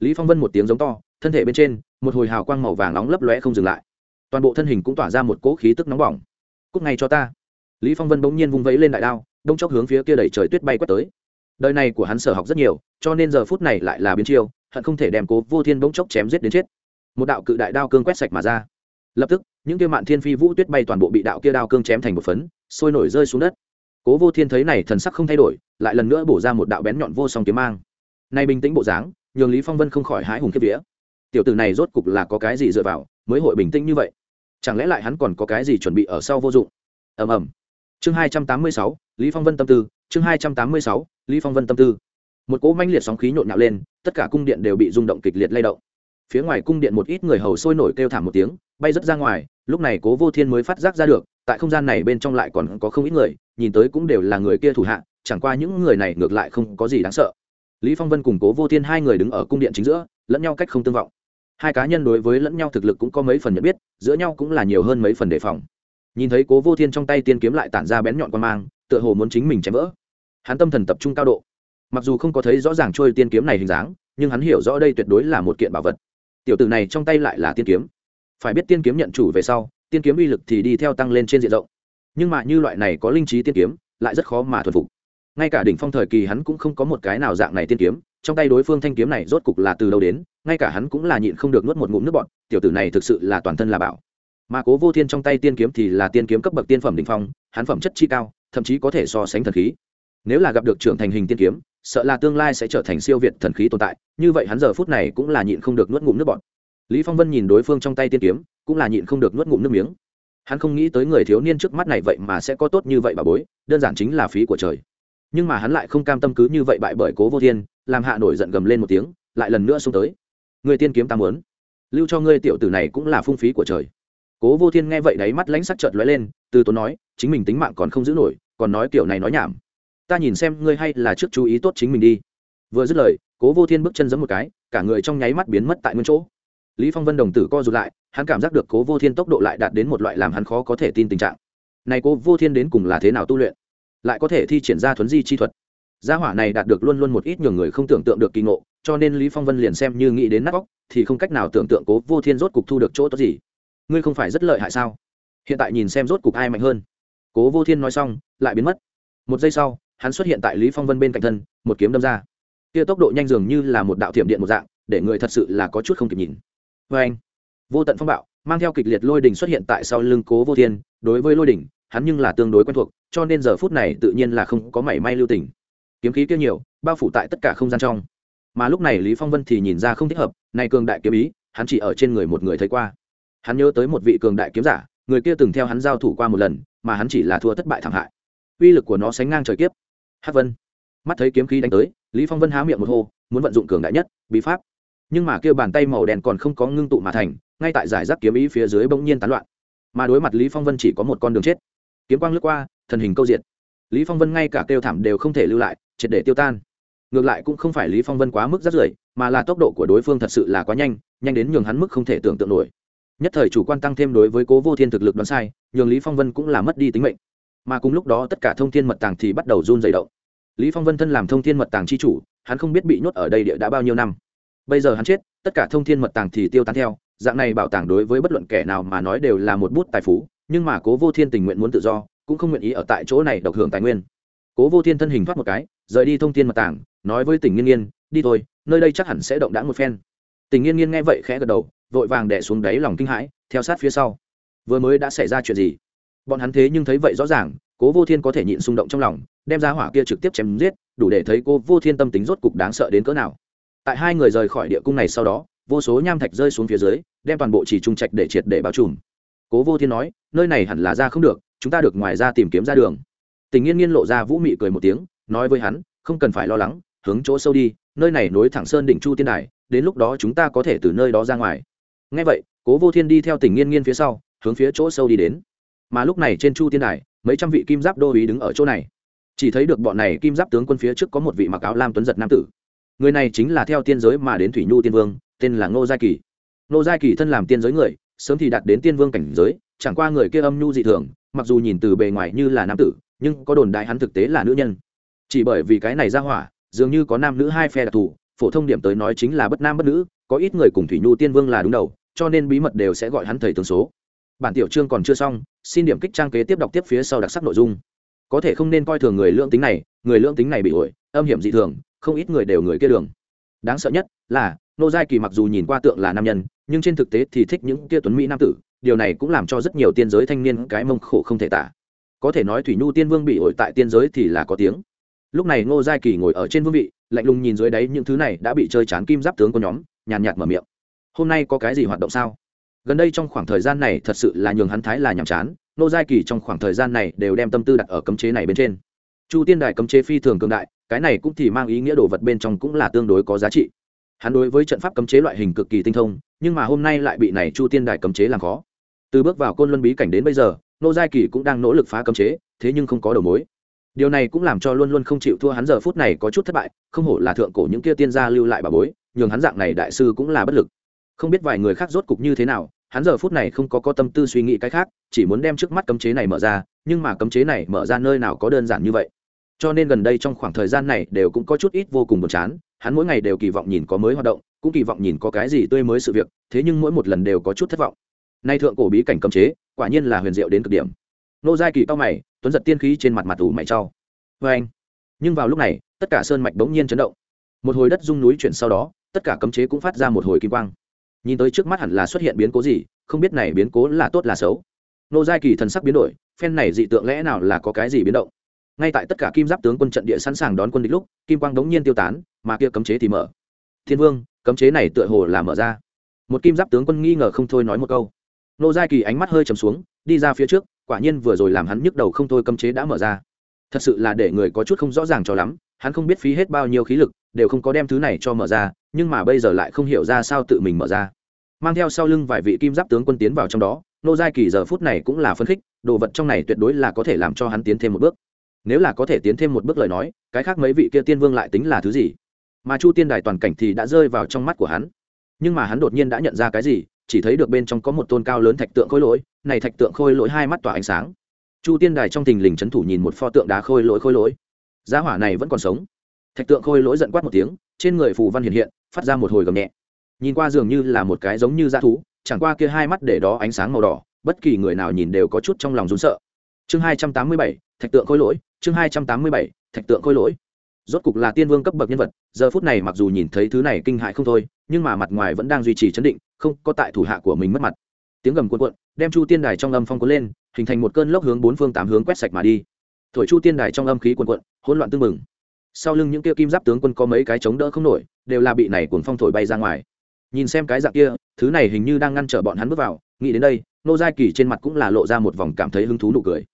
Lý phong vân một tiếng giống to, thân thể bên trên, một hồi hào quang màu vàng nóng lấp lóe không dừng lại. Toàn bộ thân hình cũng tỏa ra một cỗ khí tức nóng bỏng. Cúc ngay cho ta. Lý phong vân bỗng nhiên vung vẫy lên đại đao, đông chốc hướng phía kia đẩy trời tuyết bay quét tới. Đời này của hắn sở học rất nhiều, cho nên giờ phút này lại là biến chiêu, hận không thể đem cố vô thiên bỗng chốc chém giết đến chết. Một đạo cự đại đao cương quét sạch mà ra. Lập tức, những kia mạn thiên phi vũ tuyết bay toàn bộ bị đạo kia đao cương chém thành một phấn, sôi nổi rơi xuống đất. Cố vô thiên thấy này thần sắc không thay đổi, lại lần nữa bổ ra một đạo bén nhọn vô song kiếm mang. Nay bình tĩnh bộ dáng nhường lý phong vân không khỏi hái hùng kiếp vía. Tiểu tử này rốt cục là có cái gì dựa vào, mới hội bình tĩnh như vậy? Chẳng lẽ lại hắn còn có cái gì chuẩn bị ở sau vô dụng? Ầm ầm. Chương hai trăm tám mươi sáu, lý phong vân tâm tư, chương hai trăm tám mươi sáu, lý phong vân tâm tư. Một cỗ manh liệt sóng khí nhộn nhạo lên, tất cả cung điện đều bị rung động kịch liệt lay động. Phía ngoài cung điện một ít người hầu sôi nổi kêu thảm một tiếng, bay rất ra ngoài, lúc này cố vô thiên mới phát giác ra được, tại không gian này bên trong lại còn có không ít người, nhìn tới cũng đều là người kia thủ hạ, chẳng qua những người này ngược lại không có gì đáng sợ lý phong vân cùng cố vô thiên hai người đứng ở cung điện chính giữa, lẫn nhau cách không tương vọng. Hai cá nhân đối với lẫn nhau thực lực cũng có mấy phần nhận biết, giữa nhau cũng là nhiều hơn mấy phần đề phòng. Nhìn thấy cố vô thiên trong tay tiên kiếm lại tản ra bén nhọn quan mang, tựa hồ muốn chính mình chém vỡ. Hắn tâm thần tập trung cao độ. Mặc dù không có thấy rõ ràng trôi tiên kiếm này hình dáng, nhưng hắn hiểu rõ đây tuyệt đối là một kiện bảo vật. Tiểu tử này trong tay lại là tiên kiếm. Phải biết tiên kiếm nhận chủ về sau, tiên kiếm uy lực thì đi theo tăng lên trên diện rộng. Nhưng mà như loại này có linh trí tiên kiếm, lại rất khó mà thuần phục ngay cả đỉnh phong thời kỳ hắn cũng không có một cái nào dạng này tiên kiếm, trong tay đối phương thanh kiếm này rốt cục là từ đâu đến, ngay cả hắn cũng là nhịn không được nuốt một ngụm nước bọn tiểu tử này thực sự là toàn thân là bảo. Mà cố vô thiên trong tay tiên kiếm thì là tiên kiếm cấp bậc tiên phẩm đ ỉ n h phong, hắn phẩm chất chi cao, thậm chí có thể so sánh thần khí. Nếu là gặp được trưởng thành hình tiên kiếm, sợ là tương lai sẽ trở thành siêu việt thần khí tồn tại, như vậy hắn giờ phút này cũng là nhịn không được nuốt ngụm nước bọt. Lý phong vân nhìn đối phương trong tay tiên kiếm, cũng là nhịn không được nuốt ngụm nước miếng. Hắn không nghĩ tới người thiếu niên trước mắt này vậy mà sẽ có tốt như vậy bà bối, đơn giản chính là phí của trời nhưng mà hắn lại không cam tâm cứ như vậy bại bởi cố vô thiên, làm hạ nổi giận gầm lên một tiếng, lại lần nữa xuống tới. Người tiên kiếm ta muốn, lưu cho ngươi tiểu tử này cũng là phung phí của trời. Cố vô thiên nghe vậy đáy mắt lãnh sắc trợt lóe lên, từ tốn nói, chính mình tính mạng còn không giữ nổi, còn nói kiểu này nói nhảm. Ta nhìn xem ngươi hay là trước chú ý tốt chính mình đi. Vừa dứt lời, cố vô thiên bước chân giấm một cái, cả người trong nháy mắt biến mất tại nguyên chỗ. Lý phong vân đồng tử co rụt lại, hắn cảm giác được cố vô thiên tốc độ lại đạt đến một loại làm hắn khó có thể tin tình trạng. Này cố vô thiên đến cùng là thế nào tu luyện? Lại có thể thi triển ra thuấn di chi thuật. Gia hỏa này đạt được luôn luôn một ít nhường người không tưởng tượng được kỳ ngộ, cho nên lý phong vân liền xem như nghĩ đến nát óc, thì không cách nào tưởng tượng cố vô thiên rốt cục thu được chỗ tốt gì. Ngươi không phải rất lợi hại sao? Hiện tại nhìn xem rốt cục ai mạnh hơn. Cố vô thiên nói xong, lại biến mất. Một giây sau, hắn xuất hiện tại lý phong vân bên cạnh thân, một kiếm đâm ra. Kia tốc độ nhanh dường như là một đạo thiểm điện một dạng, để người thật sự là có chút không kịp nhìn. Với anh vô tận phong bạo, mang theo kịch liệt lôi đỉnh xuất hiện tại sau lưng cố vô thiên, đối với lôi đỉnh hắn nhưng là tương đối quen thuộc, cho nên giờ phút này tự nhiên là không có mảy may lưu tình. Kiếm khí kia nhiều, bao phủ tại tất cả không gian trong. Mà lúc này lý phong vân thì nhìn ra không thích hợp, này cường đại kiếm ý, hắn chỉ ở trên người một người thấy qua. Hắn nhớ tới một vị cường đại kiếm giả, người kia từng theo hắn giao thủ qua một lần, mà hắn chỉ là thua thất bại thảm hại. Uy lực của nó sánh ngang trời kiếp. Hắc vân. Mắt thấy kiếm khí đánh tới, lý phong vân há miệng một hô, muốn vận dụng cường đại nhất, bí pháp. Nhưng mà kia bàn tay màu đen còn không có ngưng tụ mà thành, ngay tại giải rác kiếm ý phía dưới bỗng nhiên tán loạn. Mà đối mặt lý phong vân chỉ có một con đường chết kiếm quang lướt qua, thần hình câu diện lý phong vân ngay cả kêu thảm đều không thể lưu lại, triệt để tiêu tan. Ngược lại cũng không phải lý phong vân quá mức rất rưởi, mà là tốc độ của đối phương thật sự là quá nhanh nhanh đến nhường hắn mức không thể tưởng tượng nổi. Nhất thời chủ quan tăng thêm đối với cố vô thiên thực lực đoán sai, nhường lý phong vân cũng là mất đi tính mệnh. Mà cùng lúc đó tất cả thông thiên mật tàng thì bắt đầu run dày động. Lý phong vân thân làm thông thiên mật tàng chi chủ, hắn không biết bị nhốt ở đây địa đã bao nhiêu năm. Bây giờ hắn chết, tất cả thông thiên mật tàng thì tiêu tán theo, dạng này bảo tàng đối với bất luận kẻ nào mà nói đều là một bút tài phú nhưng mà cố vô thiên tình nguyện muốn tự do, cũng không nguyện ý ở tại chỗ này độc hưởng tài nguyên. Cố vô thiên thân hình thoát một cái, rời đi thông thiên mật tảng, nói với tỉnh nghiên nghiên, đi thôi, nơi đây chắc hẳn sẽ động đãng một phen. Tình nghiên nghiên nghe vậy khẽ gật đầu, vội vàng đẻ xuống đáy lòng kinh hãi, theo sát phía sau. Vừa mới đã xảy ra chuyện gì? Bọn hắn thế nhưng thấy vậy rõ ràng, cố vô thiên có thể nhịn xung động trong lòng, đem ra hỏa kia trực tiếp chém giết, đủ để thấy cô vô thiên tâm tính rốt cục đáng sợ đến cỡ nào. Tại hai người rời khỏi địa cung này sau đó, vô số nham thạch rơi xuống phía dưới, đem toàn bộ chỉ trung trạch để triệt để bao trùm cố vô thiên nói, nơi này hẳn là ra không được, chúng ta được ngoài ra tìm kiếm ra đường. Tình nghiên nghiên lộ ra vũ mị cười một tiếng, nói với hắn, không cần phải lo lắng, hướng chỗ sâu đi, nơi này nối thẳng sơn đỉnh chu tiên đài, đến lúc đó chúng ta có thể từ nơi đó ra ngoài. Ngay vậy, cố vô thiên đi theo tình nghiên nghiên phía sau, hướng phía chỗ sâu đi đến. Mà lúc này trên chu tiên đài, mấy trăm vị kim giáp đô ý đứng ở chỗ này. Chỉ thấy được bọn này kim giáp tướng quân phía trước có một vị mặc áo lam tuấn giật nam tử. Người này chính là theo tiên giới mà đến thủy nhu tiên vương, tên là ngô giai kỳ. Ngô giai kỳ thân làm tiên giới người sớm thì đạt đến tiên vương cảnh giới, chẳng qua người kia âm nhu dị thường, mặc dù nhìn từ bề ngoài như là nam tử, nhưng có đồn đại hắn thực tế là nữ nhân. Chỉ bởi vì cái này ra hỏa, dường như có nam nữ hai phe đặc thù, phổ thông điểm tới nói chính là bất nam bất nữ, có ít người cùng thủy nhu tiên vương là đúng đầu, cho nên bí mật đều sẽ gọi hắn thầy tướng số. Bản tiểu chương còn chưa xong, xin điểm kích trang kế tiếp đọc tiếp phía sau đặc sắc nội dung. Có thể không nên coi thường người lương tính này, người lương tính này bị ổi, âm hiểm dị thường, không ít người đều người kia đường. Đáng sợ nhất là, nô giai kỳ mặc dù nhìn qua tượng là nam nhân nhưng trên thực tế thì thích những kia tuấn mỹ nam tử, điều này cũng làm cho rất nhiều tiên giới thanh niên cái mông khổ không thể tả. Có thể nói thủy nhu tiên vương bị ổi tại tiên giới thì là có tiếng. Lúc này ngô giai kỳ ngồi ở trên vương vị, lạnh lùng nhìn dưới đáy những thứ này đã bị chơi chán kim giáp tướng của nhóm, nhàn nhạt mở miệng. Hôm nay có cái gì hoạt động sao? Gần đây trong khoảng thời gian này thật sự là nhường hắn thái là nhàm chán, ngô giai kỳ trong khoảng thời gian này đều đem tâm tư đặt ở cấm chế này bên trên. Chu tiên đài cấm chế phi thường cường đại, cái này cũng thì mang ý nghĩa đồ vật bên trong cũng là tương đối có giá trị. Hắn đối với trận pháp cấm chế loại hình cực kỳ tinh thông nhưng mà hôm nay lại bị này chu tiên đài cấm chế làm khó. Từ bước vào côn luân bí cảnh đến bây giờ, nô giai kỳ cũng đang nỗ lực phá cấm chế, thế nhưng không có đầu mối. Điều này cũng làm cho luôn luôn không chịu thua hắn giờ phút này có chút thất bại, không hổ là thượng cổ những kia tiên gia lưu lại bà bối, nhường hắn dạng này đại sư cũng là bất lực. Không biết vài người khác rốt cục như thế nào, hắn giờ phút này không có có tâm tư suy nghĩ cái khác, chỉ muốn đem trước mắt cấm chế này mở ra, nhưng mà cấm chế này mở ra nơi nào có đơn giản như vậy. Cho nên gần đây trong khoảng thời gian này đều cũng có chút ít vô cùng buồn chán, hắn mỗi ngày đều kỳ vọng nhìn có mới hoạt động cũng kỳ vọng nhìn có cái gì tươi mới sự việc, thế nhưng mỗi một lần đều có chút thất vọng. Nay thượng cổ bí cảnh cấm chế, quả nhiên là huyền diệu đến cực điểm. Nô giai kỳ cao mày, tuấn giật tiên khí trên mặt mặt ủ mày trao. Vê anh, nhưng vào lúc này, tất cả sơn mạch bỗng nhiên chấn động. Một hồi đất rung núi chuyển sau đó, tất cả cấm chế cũng phát ra một hồi kim quang. Nhìn tới trước mắt hẳn là xuất hiện biến cố gì, không biết này biến cố là tốt là xấu. Nô giai kỳ thần sắc biến đổi, phen này dị tượng lẽ nào là có cái gì biến động? Ngay tại tất cả kim giáp tướng quân trận địa sẵn sàng đón quân địch lúc, kim quang đống nhiên tiêu tán, mà kia cấm chế thì mở. Thiên vương cấm chế này tựa hồ là mở ra. Một kim giáp tướng quân nghi ngờ không thôi nói một câu. Nô giai kỳ ánh mắt hơi chầm xuống, đi ra phía trước, quả nhiên vừa rồi làm hắn nhức đầu không thôi cấm chế đã mở ra. Thật sự là để người có chút không rõ ràng cho lắm, hắn không biết phí hết bao nhiêu khí lực, đều không có đem thứ này cho mở ra, nhưng mà bây giờ lại không hiểu ra sao tự mình mở ra. Mang theo sau lưng vài vị kim giáp tướng quân tiến vào trong đó, nô giai kỳ giờ phút này cũng là phấn khích, đồ vật trong này tuyệt đối là có thể làm cho hắn tiến thêm một bước. Nếu là có thể tiến thêm một bước lời nói, cái khác mấy vị kia tiên vương lại tính là thứ gì? Mà chu tiên đài toàn cảnh thì đã rơi vào trong mắt của hắn. Nhưng mà hắn đột nhiên đã nhận ra cái gì, chỉ thấy được bên trong có một tôn cao lớn thạch tượng khôi lỗi, này thạch tượng khôi lỗi hai mắt tỏa ánh sáng. Chu tiên đài trong tình lình c thủ nhìn một pho tượng đá khôi lỗi khôi lỗi. Giá hỏa này vẫn còn sống. Thạch tượng khôi lỗi giận quát một tiếng, trên người phù văn hiện hiện, phát ra một hồi gầm nhẹ. Nhìn qua dường như là một cái giống như dã thú, chẳng qua kia hai mắt để đó ánh sáng màu đỏ, bất kỳ người nào nhìn đều có chút trong lòng rún sợ. Chương hai trăm tám mươi bảy, thạch tượng khôi lỗi, chương hai trăm tám mươi bảy, thạch tượng khôi lỗi rốt cục là tiên vương cấp bậc nhân vật, giờ phút này mặc dù nhìn thấy thứ này kinh hại không thôi, nhưng mà mặt ngoài vẫn đang duy trì chấn định, không có tại thủ hạ của mình mất mặt. Tiếng gầm cuộn cuộn, đem chu tiên đài trong âm phong cuốn lên, hình thành một cơn lốc hướng bốn phương tám hướng quét sạch mà đi. Thổi chu tiên đài trong âm khí cuộn cuộn, hỗn loạn tương mừng sau lưng những kia kim giáp tướng quân có mấy cái chống đỡ không nổi, đều là bị này cuồng phong thổi bay ra ngoài. Nhìn xem cái dạng kia, thứ này hình như đang ngăn trở bọn hắn bước vào, nghĩ đến đây, nô giai kỳ trên mặt cũng là lộ ra một vòng cảm thấy hứng thú nụ cười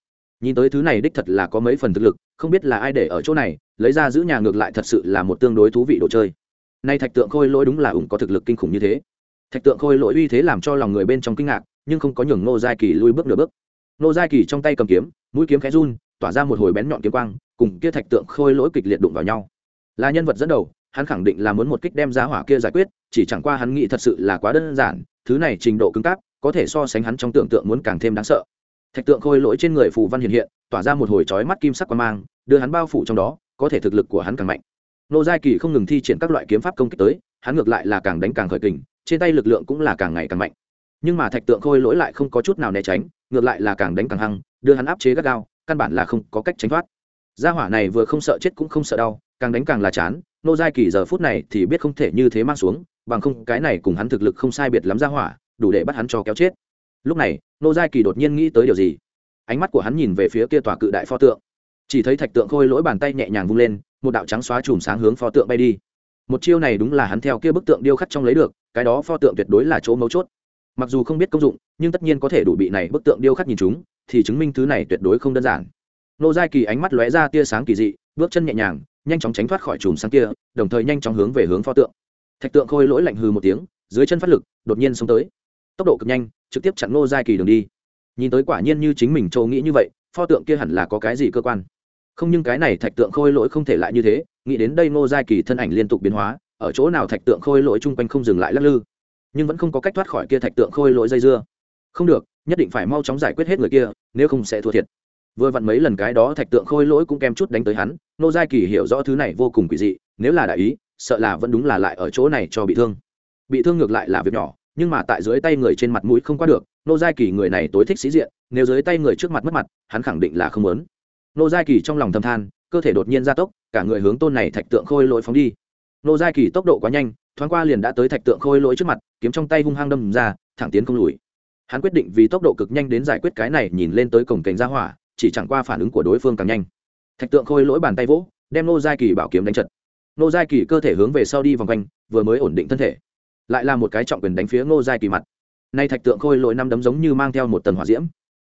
nhìn tới thứ này đích thật là có mấy phần thực lực, không biết là ai để ở chỗ này, lấy ra giữ nhà ngược lại thật sự là một tương đối thú vị đồ chơi. Nay thạch tượng khôi lỗi đúng là ủng có thực lực kinh khủng như thế. Thạch tượng khôi lỗi uy thế làm cho lòng người bên trong kinh ngạc, nhưng không có nhường nô giai kỳ lui bước nửa bước. Nô giai kỳ trong tay cầm kiếm, mũi kiếm khẽ run, tỏa ra một hồi bén nhọn kiếm quang, cùng kia thạch tượng khôi lỗi kịch liệt đụng vào nhau. Là nhân vật dẫn đầu, hắn khẳng định là muốn một kích đem giá hỏa kia giải quyết, chỉ chẳng qua hắn nghĩ thật sự là quá đơn giản, thứ này trình độ cứng cáp, có thể so sánh hắn trong tưởng tượng muốn càng thêm đáng sợ thạch tượng khôi lỗi trên người phù văn hiện hiện, tỏa ra một hồi chói mắt kim sắc quan mang, đưa hắn bao phủ trong đó, có thể thực lực của hắn càng mạnh. Nô giai kỳ không ngừng thi triển các loại kiếm pháp công kích tới, hắn ngược lại là càng đánh càng khởi kình, trên tay lực lượng cũng là càng ngày càng mạnh. Nhưng mà thạch tượng khôi lỗi lại không có chút nào né tránh, ngược lại là càng đánh càng hăng, đưa hắn áp chế gắt gao, căn bản là không có cách tránh thoát. Gia hỏa này vừa không sợ chết cũng không sợ đau, càng đánh càng là chán, nô giai kỳ giờ phút này thì biết không thể như thế mang xuống, bằng không cái này cùng hắn thực lực không sai biệt lắm gia hỏa, đủ để bắt hắn cho kéo chết lúc này nô giai kỳ đột nhiên nghĩ tới điều gì? Ánh mắt của hắn nhìn về phía kia tòa cự đại pho tượng. Chỉ thấy thạch tượng khôi lỗi bàn tay nhẹ nhàng vung lên, một đạo trắng xóa chùm sáng hướng pho tượng bay đi. Một chiêu này đúng là hắn theo kia bức tượng điêu khắc trong lấy được, cái đó pho tượng tuyệt đối là chỗ mấu chốt. Mặc dù không biết công dụng, nhưng tất nhiên có thể đủ bị này bức tượng điêu khắc nhìn chúng, thì chứng minh thứ này tuyệt đối không đơn giản. Nô giai kỳ ánh mắt lóe ra tia sáng kỳ dị, bước chân nhẹ nhàng, nhanh chóng tránh thoát khỏi chùm sáng kia, đồng thời nhanh chóng hướng về hướng pho tượng. Thạch tượng khôi lỗi lạnh hừ một tiếng, dưới chân phát lực, đột nhiên xông tới tốc độ cực nhanh, trực tiếp chặn nô giai kỳ đường đi. Nhìn tới quả nhiên như chính mình châu nghĩ như vậy, pho tượng kia hẳn là có cái gì cơ quan? Không nhưng cái này thạch tượng khôi lỗi không thể lại như thế, nghĩ đến đây nô giai kỳ thân ảnh liên tục biến hóa, ở chỗ nào thạch tượng khôi lỗi chung quanh không dừng lại lắc lư. Nhưng vẫn không có cách thoát khỏi kia thạch tượng khôi lỗi dây dưa. Không được, nhất định phải mau chóng giải quyết hết người kia, nếu không sẽ thua thiệt. Vừa vặn mấy lần cái đó thạch tượng khôi lỗi cũng kèm chút đánh tới hắn nô giai kỳ hiểu rõ thứ này vô cùng quỷ dị, nếu là đại ý, sợ là vẫn đúng là lại ở chỗ này cho bị thương. Bị thương ngược lại là việc nhỏ nhưng mà tại dưới tay người trên mặt mũi không qua được nô giai kỳ người này tối thích sĩ diện, nếu dưới tay người trước mặt mất mặt, hắn khẳng định là không muốn. Nô giai kỳ trong lòng thâm than, cơ thể đột nhiên gia tốc, cả người hướng tôn này thạch tượng khôi lỗi phóng đi. Nô giai kỳ tốc độ quá nhanh, thoáng qua liền đã tới thạch tượng khôi lỗi trước mặt, kiếm trong tay hung hăng đâm ra, thẳng tiến không lùi. Hắn quyết định vì tốc độ cực nhanh đến giải quyết cái này nhìn lên tới cổng cảnh ra hỏa, chỉ chẳng qua phản ứng của đối phương càng nhanh. Thạch tượng khôi lỗi bàn tay vỗ, đem nô giai kỳ bảo kiếm đánh trật nô giai kỳ cơ thể hướng về sau đi vòng quanh, vừa mới ổn định thân thể lại là một cái trọng quyền đánh phía nô giai kỳ mặt. Nay thạch tượng khôi lỗi năm đấm giống như mang theo một tầng hỏa diễm.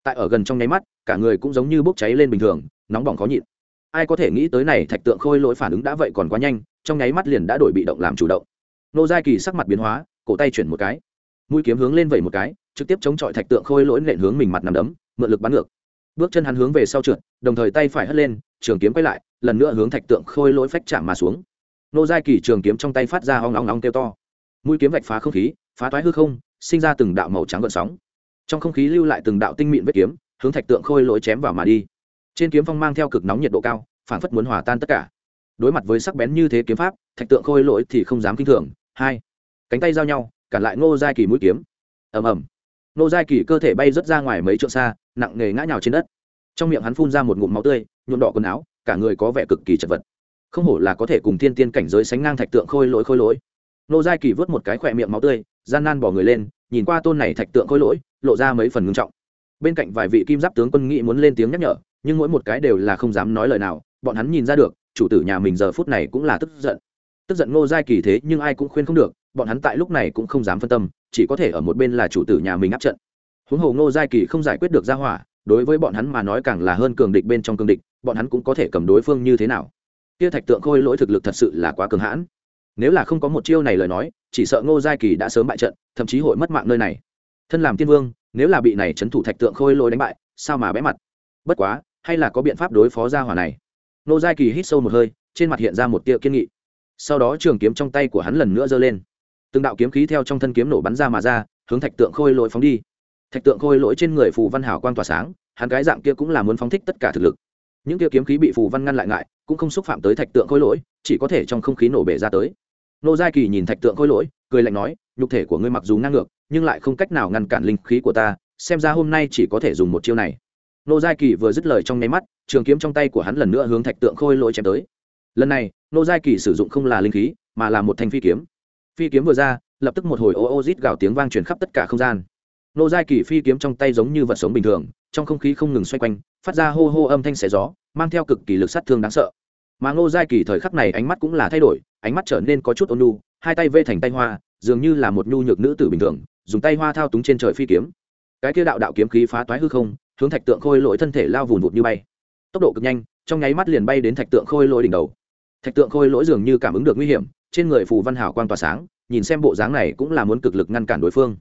Tại ở gần trong nháy mắt, cả người cũng giống như bốc cháy lên bình thường, nóng bỏng khó nhịn. Ai có thể nghĩ tới này thạch tượng khôi lỗi phản ứng đã vậy còn quá nhanh, trong nháy mắt liền đã đổi bị động làm chủ động. Nô giai kỳ sắc mặt biến hóa, cổ tay chuyển một cái. Mũi kiếm hướng lên vẩy một cái, trực tiếp chống chọi thạch tượng khôi lỗi nện hướng mình mặt nằm đấm, mượn lực bắn ngược. Bước chân hắn hướng về sau trượt, đồng thời tay phải hất lên, trường kiếm quay lại, lần nữa hướng thạch tượng khôi lỗi phách chạm mà xuống. Nô giai kỳ trường kiếm trong tay phát ra hoang nóng nóng kêu to mũi kiếm vạch phá không khí, phá toái hư không, sinh ra từng đạo màu trắng gợn sóng. Trong không khí lưu lại từng đạo tinh mịn vết kiếm, hướng thạch tượng khôi lỗi chém vào mà đi. Trên kiếm phong mang theo cực nóng nhiệt độ cao phản phất muốn hòa tan tất cả. Đối mặt với sắc bén như thế kiếm pháp, thạch tượng khôi lỗi thì không dám kinh thường. Hai, cánh tay giao nhau, cản lại ngô giai kỳ mũi kiếm. Ầm ầm. Ngô giai kỳ cơ thể bay rớt ra ngoài mấy trượng xa, nặng nề ngã nhào trên đất. Trong miệng hắn phun ra một ngụm máu tươi, nhuộm đỏ quần áo, cả người có vẻ cực kỳ chật vật. Không hổ là có thể cùng thiên tiên cảnh giới sánh ngang thạch tượng khôi lỗi khôi lỗi nô giai kỳ vớt một cái khỏe miệng máu tươi, gian nan bỏ người lên, nhìn qua tôn này thạch tượng khôi lỗi, lộ ra mấy phần ngưng trọng. Bên cạnh vài vị kim giáp tướng quân nghĩ muốn lên tiếng nhắc nhở, nhưng mỗi một cái đều là không dám nói lời nào, bọn hắn nhìn ra được, chủ tử nhà mình giờ phút này cũng là tức giận. Tức giận ngô giai kỳ thế nhưng ai cũng khuyên không được, bọn hắn tại lúc này cũng không dám phân tâm, chỉ có thể ở một bên là chủ tử nhà mình áp trận. Huống hồ ngô giai kỳ không giải quyết được ra hỏa, đối với bọn hắn mà nói càng là hơn cường địch bên trong cường địch, bọn hắn cũng có thể cầm đối phương như thế nào. Kia thạch tượng khôi lỗi thực lực thật sự là quá cường hãn nếu là không có một chiêu này lời nói, chỉ sợ ngô giai kỳ đã sớm bại trận, thậm chí hội mất mạng nơi này. Thân làm tiên vương, nếu là bị này trấn thủ thạch tượng khôi lỗi đánh bại, sao mà bé mặt? Bất quá, hay là có biện pháp đối phó ra hỏa này? Ngô giai kỳ hít sâu một hơi, trên mặt hiện ra một tia kiên nghị. Sau đó trường kiếm trong tay của hắn lần nữa giơ lên. Từng đạo kiếm khí theo trong thân kiếm nổ bắn ra mà ra, hướng thạch tượng khôi lỗi phóng đi. Thạch tượng khôi lỗi trên người phù văn hảo quan tỏa sáng, hắn cái dạng kia cũng là muốn phóng thích tất cả thực lực. Những kia kiếm khí bị phù văn ngăn lại ngại, cũng không xúc phạm tới thạch tượng khôi lỗi, chỉ có thể trong không khí nổ bể ra tới nô giai kỳ nhìn thạch tượng khôi lỗi, cười lạnh nói, nhục thể của ngươi mặc dù ngang ngược, nhưng lại không cách nào ngăn cản linh khí của ta, xem ra hôm nay chỉ có thể dùng một chiêu này. Nô giai kỳ vừa dứt lời trong nháy mắt, trường kiếm trong tay của hắn lần nữa hướng thạch tượng khôi lỗi chém tới. Lần này, nô giai kỳ sử dụng không là linh khí, mà là một thanh phi kiếm. Phi kiếm vừa ra, lập tức một hồi ô ô rít gào tiếng vang truyền khắp tất cả không gian. Nô giai kỳ phi kiếm trong tay giống như vật sống bình thường, trong không khí không ngừng xoay quanh, phát ra hô hô âm thanh xé gió, mang theo cực kỳ lực sát thương đáng sợ mà ngô giai kỳ thời khắc này ánh mắt cũng là thay đổi, ánh mắt trở nên có chút ôn nhu, hai tay vê thành tay hoa, dường như là một nhu nhược nữ tử bình thường, dùng tay hoa thao túng trên trời phi kiếm. Cái kia đạo đạo kiếm khí phá toái hư không, hướng thạch tượng khôi lỗi thân thể lao vùn vụt như bay. Tốc độ cực nhanh, trong nháy mắt liền bay đến thạch tượng khôi lỗi đỉnh đầu. Thạch tượng khôi lỗi dường như cảm ứng được nguy hiểm, trên người phù văn hảo quan tỏa sáng, nhìn xem bộ dáng này cũng là muốn cực lực ngăn cản đối phương.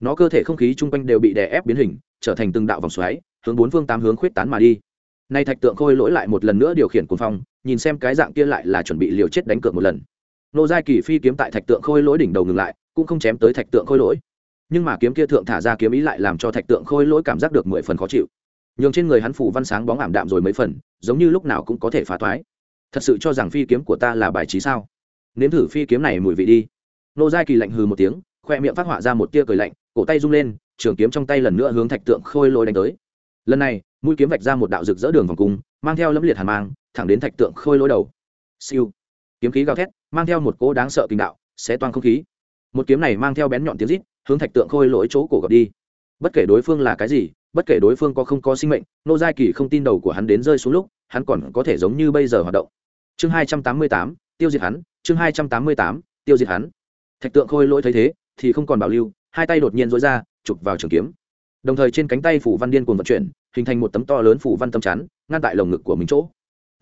Nó cơ thể không khí chung quanh đều bị đè ép biến hình, trở thành từng đạo vòng xoáy, hướng bốn phương tám hướng khuyết tán mà đi. Nay thạch tượng khôi lỗi lại một lần nữa điều khiển cuồng phong nhìn xem cái dạng kia lại là chuẩn bị liều chết đánh cược một lần. Nô giai kỳ phi kiếm tại thạch tượng khôi lỗi đỉnh đầu ngừng lại, cũng không chém tới thạch tượng khôi lỗi. Nhưng mà kiếm kia thượng thả ra kiếm ý lại làm cho thạch tượng khôi lỗi cảm giác được mười phần khó chịu. Nhường trên người hắn phủ văn sáng bóng ảm đạm rồi mấy phần, giống như lúc nào cũng có thể phá thoái thật sự cho rằng phi kiếm của ta là bài trí sao? Nếm thử phi kiếm này mùi vị đi. Nô giai kỳ lạnh hừ một tiếng, khoe miệng phát họa ra một tia cười lạnh, cổ tay rung lên, trường kiếm trong tay lần nữa hướng thạch tượng khôi lỗi đánh tới. Lần này, mũi kiếm vạch ra một đạo rực rỡ đường vòng cung, mang theo lâm liệt hàn mang thẳng đến thạch tượng khôi lối đầu. Siêu. Kiếm khí gào thét, mang theo một cỗ đáng sợ kinh đạo sẽ toan không khí. Một kiếm này mang theo bén nhọn tiếng rít, hướng thạch tượng khôi lỗi chỗ cổ gập đi. Bất kể đối phương là cái gì, bất kể đối phương có không có sinh mệnh, nô giai kỳ không tin đầu của hắn đến rơi xuống lúc, hắn còn có thể giống như bây giờ hoạt động. Chương hai trăm tám mươi tám, tiêu diệt hắn, chương hai trăm tám mươi tám, tiêu diệt hắn. Thạch tượng khôi lỗi thấy thế, thì không còn bảo lưu, hai tay đột nhiên dối ra, chụp vào trường kiếm. Đồng thời trên cánh tay phủ văn điên cuồng vận chuyển, hình thành một tấm to lớn phủ văn tâm chắn, ngăn tại lồng ngực của mình chỗ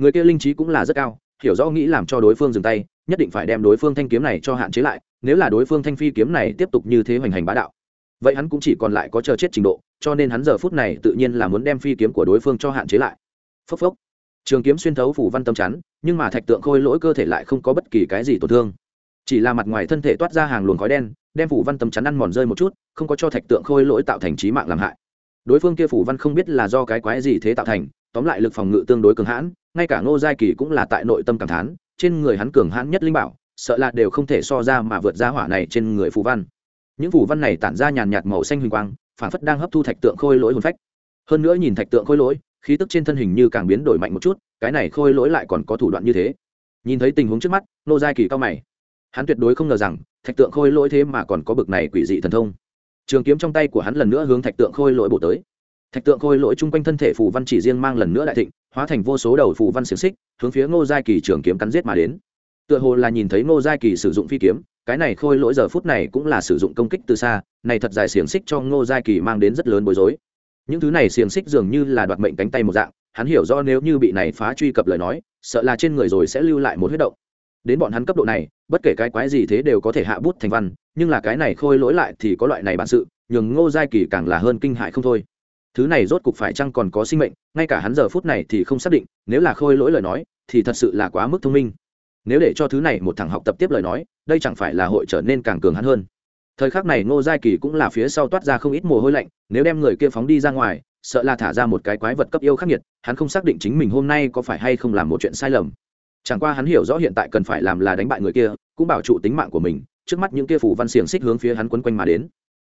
người kia linh trí cũng là rất cao, hiểu rõ nghĩ làm cho đối phương dừng tay, nhất định phải đem đối phương thanh kiếm này cho hạn chế lại, nếu là đối phương thanh phi kiếm này tiếp tục như thế hoành hành bá đạo. Vậy hắn cũng chỉ còn lại có chờ chết trình độ, cho nên hắn giờ phút này tự nhiên là muốn đem phi kiếm của đối phương cho hạn chế lại. Phốc phốc. Trường kiếm xuyên thấu phủ văn tâm chắn, nhưng mà thạch tượng khôi lỗi cơ thể lại không có bất kỳ cái gì tổn thương. Chỉ là mặt ngoài thân thể toát ra hàng luồng khói đen, đem phủ văn tâm chắn ăn mòn rơi một chút, không có cho thạch tượng khôi lỗi tạo thành trí mạng làm hại. Đối phương kia phủ văn không biết là do cái quái gì thế tạo thành, tóm lại lực phòng ngự tương đối cường hãn ngay cả ngô giai kỳ cũng là tại nội tâm cảm thán, trên người hắn cường hãn nhất linh bảo, sợ là đều không thể so ra mà vượt ra hỏa này trên người phù văn. Những phù văn này tản ra nhàn nhạt màu xanh huỳnh quang phản phất đang hấp thu thạch tượng khôi lỗi hồn phách. Hơn nữa nhìn thạch tượng khôi lỗi, khí tức trên thân hình như càng biến đổi mạnh một chút, cái này khôi lỗi lại còn có thủ đoạn như thế. Nhìn thấy tình huống trước mắt nô giai kỳ cao mày. Hắn tuyệt đối không ngờ rằng, thạch tượng khôi lỗi thế mà còn có bực này quỷ dị thần thông. Trường kiếm trong tay của hắn lần nữa hướng thạch tượng khôi lỗi bổ tới. Thạch tượng khôi lỗi chung quanh thân thể phù văn chỉ riêng mang lần nữa đại thịnh hóa thành vô số đầu phù văn xiềng xích, hướng phía ngô giai kỳ trường kiếm cắn giết mà đến. Tựa hồ là nhìn thấy ngô giai kỳ sử dụng phi kiếm, cái này khôi lỗi giờ phút này cũng là sử dụng công kích từ xa, này thật dài xiềng xích cho ngô giai kỳ mang đến rất lớn bối rối. Những thứ này xiềng xích dường như là đoạt mệnh cánh tay một dạng, hắn hiểu do nếu như bị này phá truy cập lời nói, sợ là trên người rồi sẽ lưu lại một huyết động. Đến bọn hắn cấp độ này, bất kể cái quái gì thế đều có thể hạ bút thành văn, nhưng là cái này khôi lỗi lại thì có loại này bản sự, nhường ngô giai kỳ càng là hơn kinh hại không thôi thứ này rốt cục phải chăng còn có sinh mệnh, ngay cả hắn giờ phút này thì không xác định, nếu là khôi lỗi lời nói, thì thật sự là quá mức thông minh. Nếu để cho thứ này một thằng học tập tiếp lời nói, đây chẳng phải là hội trở nên càng cường hắn hơn. Thời khắc này ngô giai kỳ cũng là phía sau toát ra không ít mồ hôi lạnh, nếu đem người kia phóng đi ra ngoài, sợ là thả ra một cái quái vật cấp yêu khắc nghiệt, hắn không xác định chính mình hôm nay có phải hay không làm một chuyện sai lầm. Chẳng qua hắn hiểu rõ hiện tại cần phải làm là đánh bại người kia, cũng bảo trụ tính mạng của mình, trước mắt những kia phủ văn xiềng xích hướng phía hắn quấn quanh mà đến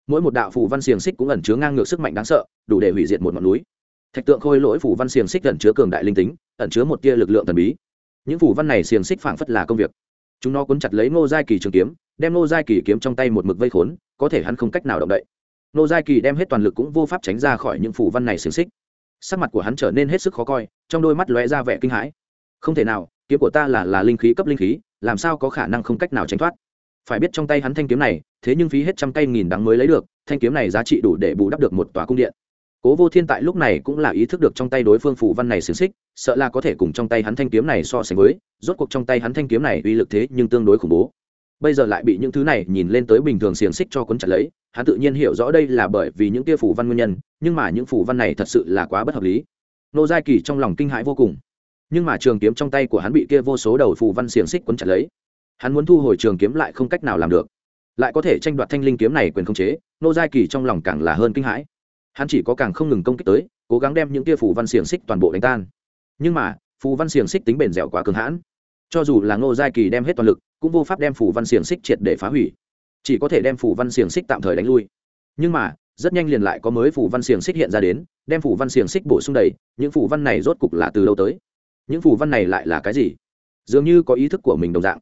mỗi một đạo phủ văn xiềng xích cũng ẩn chứa ngang ngược sức mạnh đáng sợ, đủ để hủy diệt một ngọn núi. Thạch tượng khôi lỗi phủ văn xiềng xích ẩn chứa cường đại linh tính, ẩn chứa một tia lực lượng thần bí. Những phủ văn này xiềng xích phảng phất là công việc. Chúng nó cuốn chặt lấy ngô giai kỳ trường kiếm, đem ngô giai kỳ kiếm trong tay một mực vây khốn, có thể hắn không cách nào động đậy. Ngô giai kỳ đem hết toàn lực cũng vô pháp tránh ra khỏi những phủ văn này xiềng xích. Sắc mặt của hắn trở nên hết sức khó coi, trong đôi mắt lóe ra vẻ kinh hãi. Không thể nào, kiếm của ta là là linh khí cấp linh khí, làm sao có khả năng không cách nào tránh thoát? Phải biết trong tay hắn thanh kiếm này, thế nhưng phí hết trăm cây nghìn đắng mới lấy được, thanh kiếm này giá trị đủ để bù đắp được một tòa cung điện. Cố vô thiên tại lúc này cũng là ý thức được trong tay đối phương phủ văn này xứng xích, sợ là có thể cùng trong tay hắn thanh kiếm này so sánh với, rốt cuộc trong tay hắn thanh kiếm này uy lực thế nhưng tương đối khủng bố. Bây giờ lại bị những thứ này nhìn lên tới bình thường xiềng xích cho cuốn chặt lấy, hắn tự nhiên hiểu rõ đây là bởi vì những tia phủ văn nguyên nhân, nhưng mà những phủ văn này thật sự là quá bất hợp lý. Nô giai kỳ trong lòng kinh hãi vô cùng. Nhưng mà trường kiếm trong tay của hắn bị kia vô số đầu phủ văn xiềng xích cuốn chặt lấy hắn muốn thu hồi trường kiếm lại không cách nào làm được. Lại có thể tranh đoạt thanh linh kiếm này quyền khống chế, nô giai kỳ trong lòng càng là hơn kinh hãi. Hắn chỉ có càng không ngừng công kích tới, cố gắng đem những tia phù văn xiềng xích toàn bộ đánh tan. Nhưng mà, phù văn xiềng xích tính bền dẻo quá cường hãn. Cho dù là ngô giai kỳ đem hết toàn lực, cũng vô pháp đem phù văn xiềng xích triệt để phá hủy. Chỉ có thể đem phù văn xiềng xích tạm thời đánh lui. Nhưng mà, rất nhanh liền lại có mới phù văn xiềng xích hiện ra đến, đem phù văn xiềng xích bổ sung đầy, những phù văn này rốt cục là từ lâu tới? Những phù văn này lại là cái gì? Dường như có ý thức của mình đồng dạng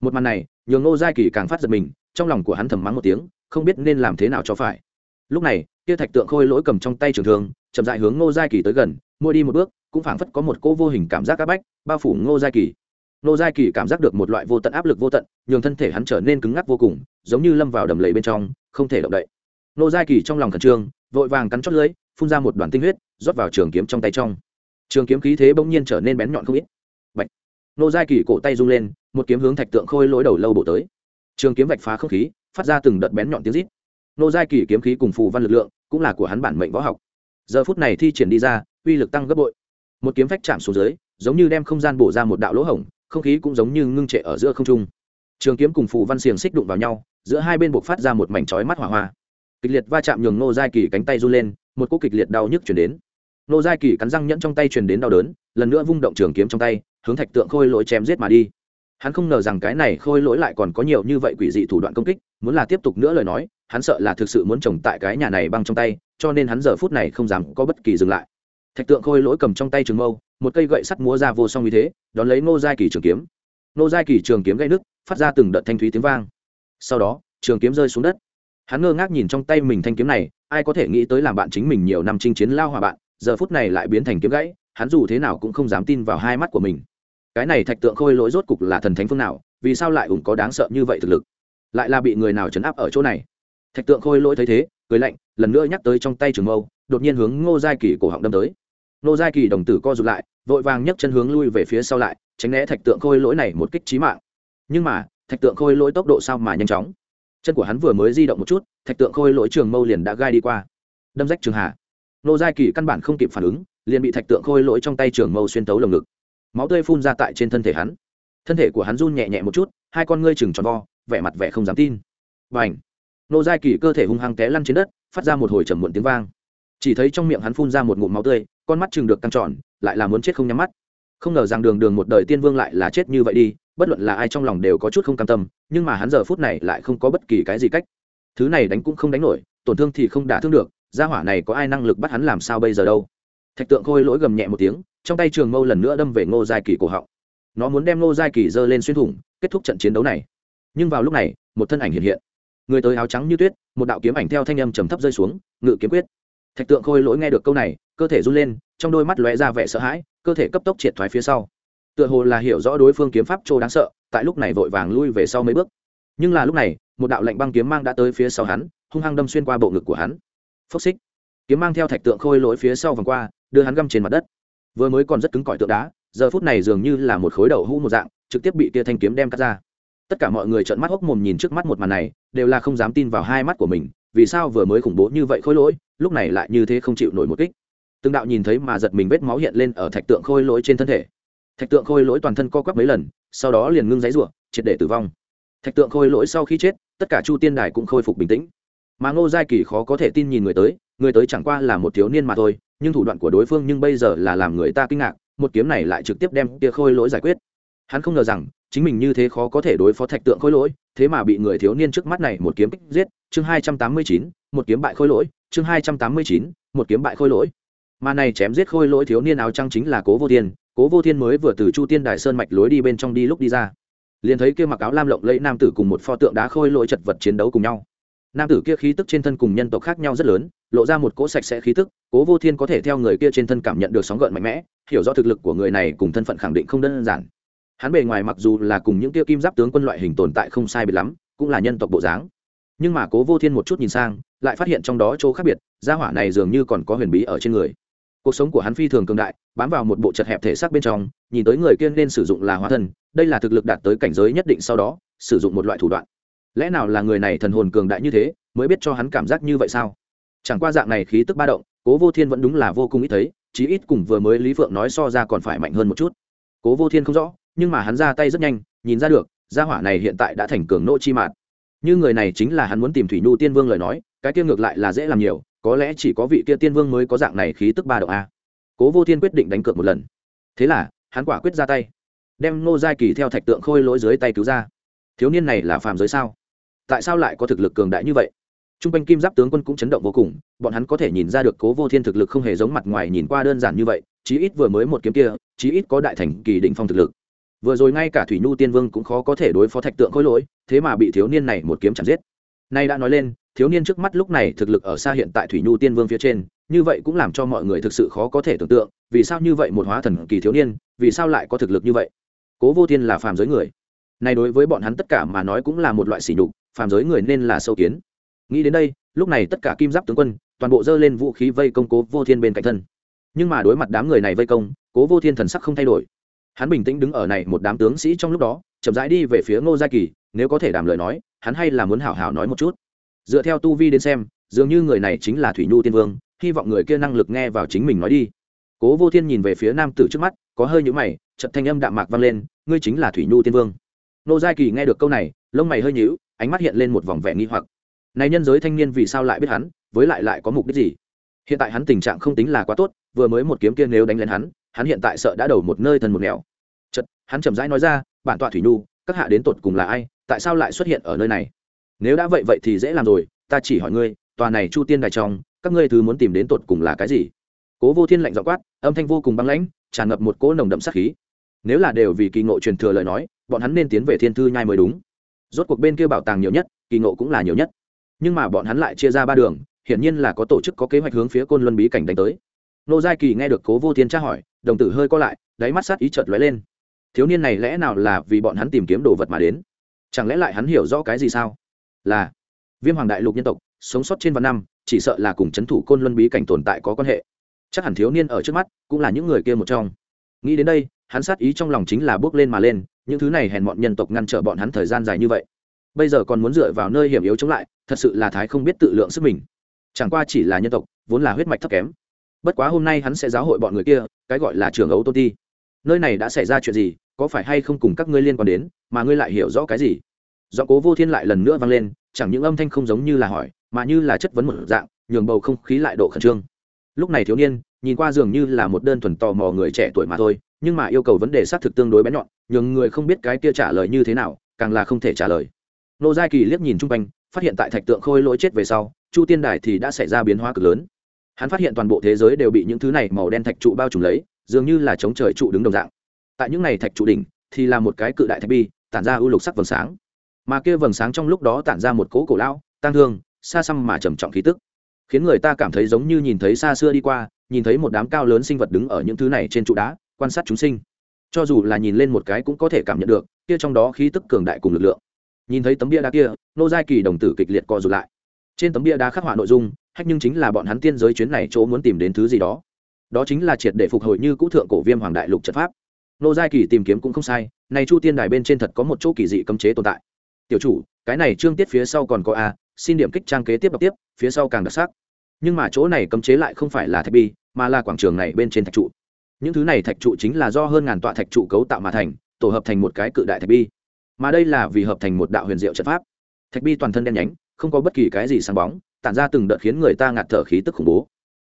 một màn này, nhường ngô giai kỳ càng phát giật mình, trong lòng của hắn thầm mắng một tiếng, không biết nên làm thế nào cho phải. Lúc này, kia thạch tượng khôi lỗi cầm trong tay trường thương, chậm dại hướng ngô giai kỳ tới gần mua đi một bước, cũng phảng phất có một cỗ vô hình cảm giác áp bách, bao phủ ngô giai kỳ. Ngô giai kỳ cảm giác được một loại vô tận áp lực vô tận, nhường thân thể hắn trở nên cứng ngắc vô cùng, giống như lâm vào đầm lầy bên trong, không thể động đậy. Ngô giai kỳ trong lòng khẩn trương, vội vàng cắn chót lưỡi, phun ra một đoàn tinh huyết, rót vào trường kiếm trong tay trong. Trường kiếm khí thế bỗng nhiên trở nên bén nhọn không ít. Bạch. nô giai kỳ cổ tay rung lên một kiếm hướng thạch tượng khôi lối đầu lâu bổ tới. Trường kiếm vạch phá không khí, phát ra từng đợt bén nhọn tiếng rít. Nô giai kỳ kiếm khí cùng phù văn lực lượng, cũng là của hắn bản mệnh võ học. Giờ phút này thi triển đi ra, uy lực tăng gấp bội. Một kiếm vách chạm xuống dưới, giống như đem không gian bổ ra một đạo lỗ hổng, không khí cũng giống như ngưng trệ ở giữa không trung. Trường kiếm cùng phù văn xiềng xích đụng vào nhau, giữa hai bên buộc phát ra một mảnh chói mắt hỏa hoa. Kịch liệt va chạm nhường nô giai kỳ cánh tay run lên, một cú kịch liệt đau nhức chuyển đến. Nô giai kỳ cắn răng nhẫn trong tay truyền đến đau đớn, lần nữa vung động trường kiếm trong tay, hướng thạch tượng khôi lỗi chém giết mà đi hắn không ngờ rằng cái này khôi lỗi lại còn có nhiều như vậy quỷ dị thủ đoạn công kích, muốn là tiếp tục nữa lời nói, hắn sợ là thực sự muốn trồng tại cái nhà này băng trong tay, cho nên hắn giờ phút này không dám có bất kỳ dừng lại. Thạch tượng khôi lỗi cầm trong tay trường mâu, một cây gậy sắt múa ra vô song như thế, đón lấy nô giai kỳ trường kiếm. Nô giai kỳ trường kiếm gây nước phát ra từng đợt thanh thúy tiếng vang. Sau đó, trường kiếm rơi xuống đất. Hắn ngơ ngác nhìn trong tay mình thanh kiếm này, ai có thể nghĩ tới làm bạn chính mình nhiều năm chinh chiến lao hòa bạn, giờ phút này lại biến thành kiếm gãy, hắn dù thế nào cũng không dám tin vào hai mắt của mình cái này thạch tượng khôi lỗi rốt cục là thần thánh phương nào, vì sao lại ủng có đáng sợ như vậy thực lực? Lại là bị người nào chấn áp ở chỗ này? Thạch tượng khôi lỗi thấy thế, cười lạnh, lần nữa nhắc tới trong tay trường mâu, đột nhiên hướng ngô giai kỳ cổ họng đâm tới. Ngô giai kỳ đồng tử co rụt lại, vội vàng nhấc chân hướng lui về phía sau lại, tránh né thạch tượng khôi lỗi này một kích trí mạng. Nhưng mà, thạch tượng khôi lỗi tốc độ sao mà nhanh chóng? Chân của hắn vừa mới di động một chút, thạch tượng khôi lỗi trường mâu liền đã gai đi qua. Đâm rách trường hạ. Nô giai kỳ căn bản không kịp phản ứng, liền bị thạch tượng khôi lỗi trong tay trường mâu xuyên tấu lồng ngực máu tươi phun ra tại trên thân thể hắn. Thân thể của hắn run nhẹ nhẹ một chút, hai con ngươi chừng tròn vo, vẻ mặt vẻ không dám tin. Và ảnh nô giai kỳ cơ thể hung hăng té lăn trên đất, phát ra một hồi trầm muộn tiếng vang. Chỉ thấy trong miệng hắn phun ra một ngụm máu tươi, con mắt chừng được căng tròn, lại là muốn chết không nhắm mắt. Không ngờ rằng đường đường một đời tiên vương lại là chết như vậy đi, bất luận là ai trong lòng đều có chút không cam tâm, nhưng mà hắn giờ phút này lại không có bất kỳ cái gì cách. Thứ này đánh cũng không đánh nổi, tổn thương thì không đả thương được, gia hỏa này có ai năng lực bắt hắn làm sao bây giờ đâu? Thạch tượng khôi lỗi gầm nhẹ một tiếng trong tay trường mâu lần nữa đâm về ngô giai kỳ cổ họng. Nó muốn đem ngô giai kỳ giơ lên xuyên thủng, kết thúc trận chiến đấu này. Nhưng vào lúc này, một thân ảnh hiện hiện. Người tới áo trắng như tuyết, một đạo kiếm ảnh theo thanh âm trầm thấp rơi xuống, ngự kiếm quyết. Thạch tượng khôi lỗi nghe được câu này, cơ thể run lên, trong đôi mắt lóe ra vẻ sợ hãi, cơ thể cấp tốc triệt thoái phía sau. Tựa hồ là hiểu rõ đối phương kiếm pháp trô đáng sợ, tại lúc này vội vàng lui về sau mấy bước. Nhưng là lúc này, một đạo lệnh băng kiếm mang đã tới phía sau hắn, hung hăng đâm xuyên qua bộ ngực của hắn. Phốc xích. Kiếm mang theo thạch tượng khôi lỗi phía sau vòng qua, đưa hắn găm trên mặt đất vừa mới còn rất cứng cỏi tượng đá, giờ phút này dường như là một khối đầu hũ một dạng, trực tiếp bị tia thanh kiếm đem cắt ra. Tất cả mọi người trợn mắt hốc mồm nhìn trước mắt một màn này, đều là không dám tin vào hai mắt của mình, vì sao vừa mới khủng bố như vậy khôi lỗi, lúc này lại như thế không chịu nổi một kích. Từng đạo nhìn thấy mà giật mình vết máu hiện lên ở thạch tượng khôi lỗi trên thân thể. Thạch tượng khôi lỗi toàn thân co quắp mấy lần, sau đó liền ngưng giấy rủa triệt để tử vong. Thạch tượng khôi lỗi sau khi chết, tất cả chu tiên đài cũng khôi phục bình tĩnh. Mà ngô giai kỳ khó có thể tin nhìn người tới người tới chẳng qua là một thiếu niên mà thôi, nhưng thủ đoạn của đối phương nhưng bây giờ là làm người ta kinh ngạc, một kiếm này lại trực tiếp đem kia khôi lỗi giải quyết. Hắn không ngờ rằng, chính mình như thế khó có thể đối phó thạch tượng khôi lỗi, thế mà bị người thiếu niên trước mắt này một kiếm kích giết, chương hai trăm tám mươi chín, một kiếm bại khôi lỗi, chương hai trăm tám mươi chín, một kiếm bại khôi lỗi. Mà này chém giết khôi lỗi thiếu niên áo trăng chính là cố vô thiên, cố vô thiên mới vừa từ chu tiên đài sơn mạch lối đi bên trong đi lúc đi ra. Liền thấy kia mặc áo lam lộng lẫy nam tử cùng một pho tượng đá khôi lỗi chật vật chiến đấu cùng nhau. Nam tử kia khí tức trên thân cùng nhân tộc khác nhau rất lớn lộ ra một cỗ sạch sẽ khí tức, cố vô thiên có thể theo người kia trên thân cảm nhận được sóng gợn mạnh mẽ, hiểu rõ thực lực của người này cùng thân phận khẳng định không đơn giản. Hắn bề ngoài mặc dù là cùng những kia kim giáp tướng quân loại hình tồn tại không sai biệt lắm, cũng là nhân tộc bộ dáng. Nhưng mà cố vô thiên một chút nhìn sang, lại phát hiện trong đó chỗ khác biệt, gia hỏa này dường như còn có huyền bí ở trên người. Cuộc sống của hắn phi thường cường đại, bám vào một bộ chật hẹp thể xác bên trong, nhìn tới người kia nên sử dụng là hóa thân, đây là thực lực đạt tới cảnh giới nhất định sau đó, sử dụng một loại thủ đoạn. Lẽ nào là người này thần hồn cường đại như thế, mới biết cho hắn cảm giác như vậy sao? Chẳng qua dạng này khí tức ba động, cố vô thiên vẫn đúng là vô cùng ít thấy, chí ít cùng vừa mới lý phượng nói so ra còn phải mạnh hơn một chút. Cố vô thiên không rõ, nhưng mà hắn ra tay rất nhanh, nhìn ra được, gia hỏa này hiện tại đã thành cường nô chi mạt. như người này chính là hắn muốn tìm thủy nhu tiên vương lời nói, cái kia ngược lại là dễ làm nhiều, có lẽ chỉ có vị kia tiên vương mới có dạng này khí tức ba động a. Cố vô thiên quyết định đánh cược một lần. Thế là, hắn quả quyết ra tay, đem nô giai kỳ theo thạch tượng khôi lỗi dưới tay cứu ra. Thiếu niên này là phàm giới sao? Tại sao lại có thực lực cường đại như vậy? T r u n g quanh kim giáp tướng quân cũng chấn động vô cùng, bọn hắn có thể nhìn ra được cố vô thiên thực lực không hề giống mặt ngoài nhìn qua đơn giản như vậy, chí ít vừa mới một kiếm kia, chí ít có đại thành kỳ định phong thực lực. Vừa rồi ngay cả thủy nhu tiên vương cũng khó có thể đối phó thạch tượng khôi lỗi, thế mà bị thiếu niên này một kiếm chặn giết. Nay đã nói lên, thiếu niên trước mắt lúc này thực lực ở xa hiện tại thủy nhu tiên vương phía trên, như vậy cũng làm cho mọi người thực sự khó có thể tưởng tượng, vì sao như vậy một hóa thần kỳ thiếu niên, vì sao lại có thực lực như vậy? Cố vô thiên là phàm giới người. Này đối với bọn hắn tất cả mà nói cũng là một loại sỉ nhục, phàm giới người nên là sâu kiến nghĩ đến đây, lúc này tất cả kim giáp tướng quân, toàn bộ dơ lên vũ khí vây công cố vô thiên bên cạnh thân. Nhưng mà đối mặt đám người này vây công, cố vô thiên thần sắc không thay đổi. Hắn bình tĩnh đứng ở này một đám tướng sĩ trong lúc đó, chậm rãi đi về phía ngô gia kỳ, nếu có thể đàm lời nói, hắn hay là muốn hảo hảo nói một chút. Dựa theo tu vi đến xem, dường như người này chính là thủy nhu tiên vương, hy vọng người kia năng lực nghe vào chính mình nói đi. Cố vô thiên nhìn về phía nam tử trước mắt, có hơi nhũ mày trận thanh âm đạm mạc vang lên, ngươi chính là thủy nhu tiên vương. Nô gia kỳ nghe được câu này, lông mày hơi nhíu, ánh mắt hiện lên một vòng vẻ nghi hoặc này nhân giới thanh niên vì sao lại biết hắn, với lại lại có mục đích gì? Hiện tại hắn tình trạng không tính là quá tốt, vừa mới một kiếm kia nếu đánh lên hắn hắn hiện tại sợ đã đầu một nơi thần một nẻo. Chật hắn chậm rãi nói ra, bản tọa thủy nhu, các hạ đến tột cùng là ai? Tại sao lại xuất hiện ở nơi này? Nếu đã vậy vậy thì dễ làm rồi, ta chỉ hỏi ngươi, tòa này chu tiên đài trong, các ngươi thứ muốn tìm đến tột cùng là cái gì? Cố vô thiên lạnh dọ quát, âm thanh vô cùng băng lãnh, tràn ngập một cỗ nồng đậm sát khí. Nếu là đều vì kỳ ngộ truyền thừa lời nói, bọn hắn nên tiến về thiên thư nhai mới đúng. Rốt cuộc bên kia bảo tàng nhiều nhất, kỳ ngộ cũng là nhiều nhất nhưng mà bọn hắn lại chia ra ba đường, hiển nhiên là có tổ chức có kế hoạch hướng phía côn luân bí cảnh đánh tới. Nô giai kỳ nghe được cố vô thiên tra hỏi, đồng tử hơi co lại, đáy mắt sát ý chợt lóe lên. Thiếu niên này lẽ nào là vì bọn hắn tìm kiếm đồ vật mà đến? Chẳng lẽ lại hắn hiểu rõ cái gì sao? Là viêm hoàng đại lục nhân tộc, sống sót trên vạn năm, chỉ sợ là cùng c h ấ n thủ côn luân bí cảnh tồn tại có quan hệ. Chắc hẳn thiếu niên ở trước mắt cũng là những người kia một trong. Nghĩ đến đây, hắn sát ý trong lòng chính là bước lên mà lên, những thứ này hèn bọn nhân tộc ngăn trở bọn hắn thời gian dài như vậy bây giờ còn muốn dựa vào nơi hiểm yếu chống lại, thật sự là thái không biết tự lượng sức mình. Chẳng qua chỉ là nhân tộc, vốn là huyết mạch thấp kém. Bất quá hôm nay hắn sẽ giáo hội bọn người kia, cái gọi là trường ấu tôn ti. Nơi này đã xảy ra chuyện gì, có phải hay không cùng các ngươi liên quan đến, mà ngươi lại hiểu rõ cái gì? Do cố vô thiên lại lần nữa vang lên, chẳng những âm thanh không giống như là hỏi, mà như là chất vấn một dạng, nhường bầu không khí lại độ khẩn trương. Lúc này thiếu niên, nhìn qua dường như là một đơn thuần tò mò người trẻ tuổi mà thôi, nhưng mà yêu cầu vấn đề xác thực tương đối bén nhọn, nhường người không biết cái kia trả lời như thế nào, càng là không thể trả lời nô giai kỳ liếc nhìn chung quanh, phát hiện tại thạch tượng khôi lỗi chết về sau, chu tiên đài thì đã xảy ra biến hóa cực lớn. Hắn phát hiện toàn bộ thế giới đều bị những thứ này màu đen thạch trụ bao trùm lấy, dường như là chống trời trụ đứng đồng dạng. Tại những này thạch trụ đỉnh, thì là một cái cự đại thạch bi, tản ra ưu lục sắc vầng sáng. Mà kia vầng sáng trong lúc đó tản ra một cỗ cổ lão, tang thương, xa xăm mà trầm trọng khí tức. Khiến người ta cảm thấy giống như nhìn thấy xa xưa đi qua, nhìn thấy một đám cao lớn sinh vật đứng ở những thứ này trên trụ đá, quan sát chúng sinh. Cho dù là nhìn lên một cái cũng có thể cảm nhận được, kia trong đó khí tức cường đại cùng lực lượng nhìn thấy tấm bia đá kia, nô giai kỳ đồng tử kịch liệt co rụt lại. Trên tấm bia đá khắc họa nội dung, hách nhưng chính là bọn hắn tiên giới chuyến này chỗ muốn tìm đến thứ gì đó. Đó chính là triệt để phục hồi như cũ thượng cổ viêm hoàng đại lục trận pháp. Nô giai kỳ tìm kiếm cũng không sai, này chu tiên đài bên trên thật có một chỗ kỳ dị cấm chế tồn tại. Tiểu chủ, cái này trương tiết phía sau còn có a, xin điểm kích trang kế tiếp đọc tiếp, phía sau càng đặc sắc. Nhưng mà chỗ này cấm chế lại không phải là thạch bi, mà là quảng trường này bên trên thạch trụ. Những thứ này thạch trụ chính là do hơn ngàn tọa thạch trụ cấu tạo mà thành, tổ hợp thành một cái cự đại thạch bi mà đây là vì hợp thành một đạo huyền diệu trận pháp. Thạch bi toàn thân đen nhánh, không có bất kỳ cái gì sáng bóng, tản ra từng đợt khiến người ta ngạt thở khí tức khủng bố.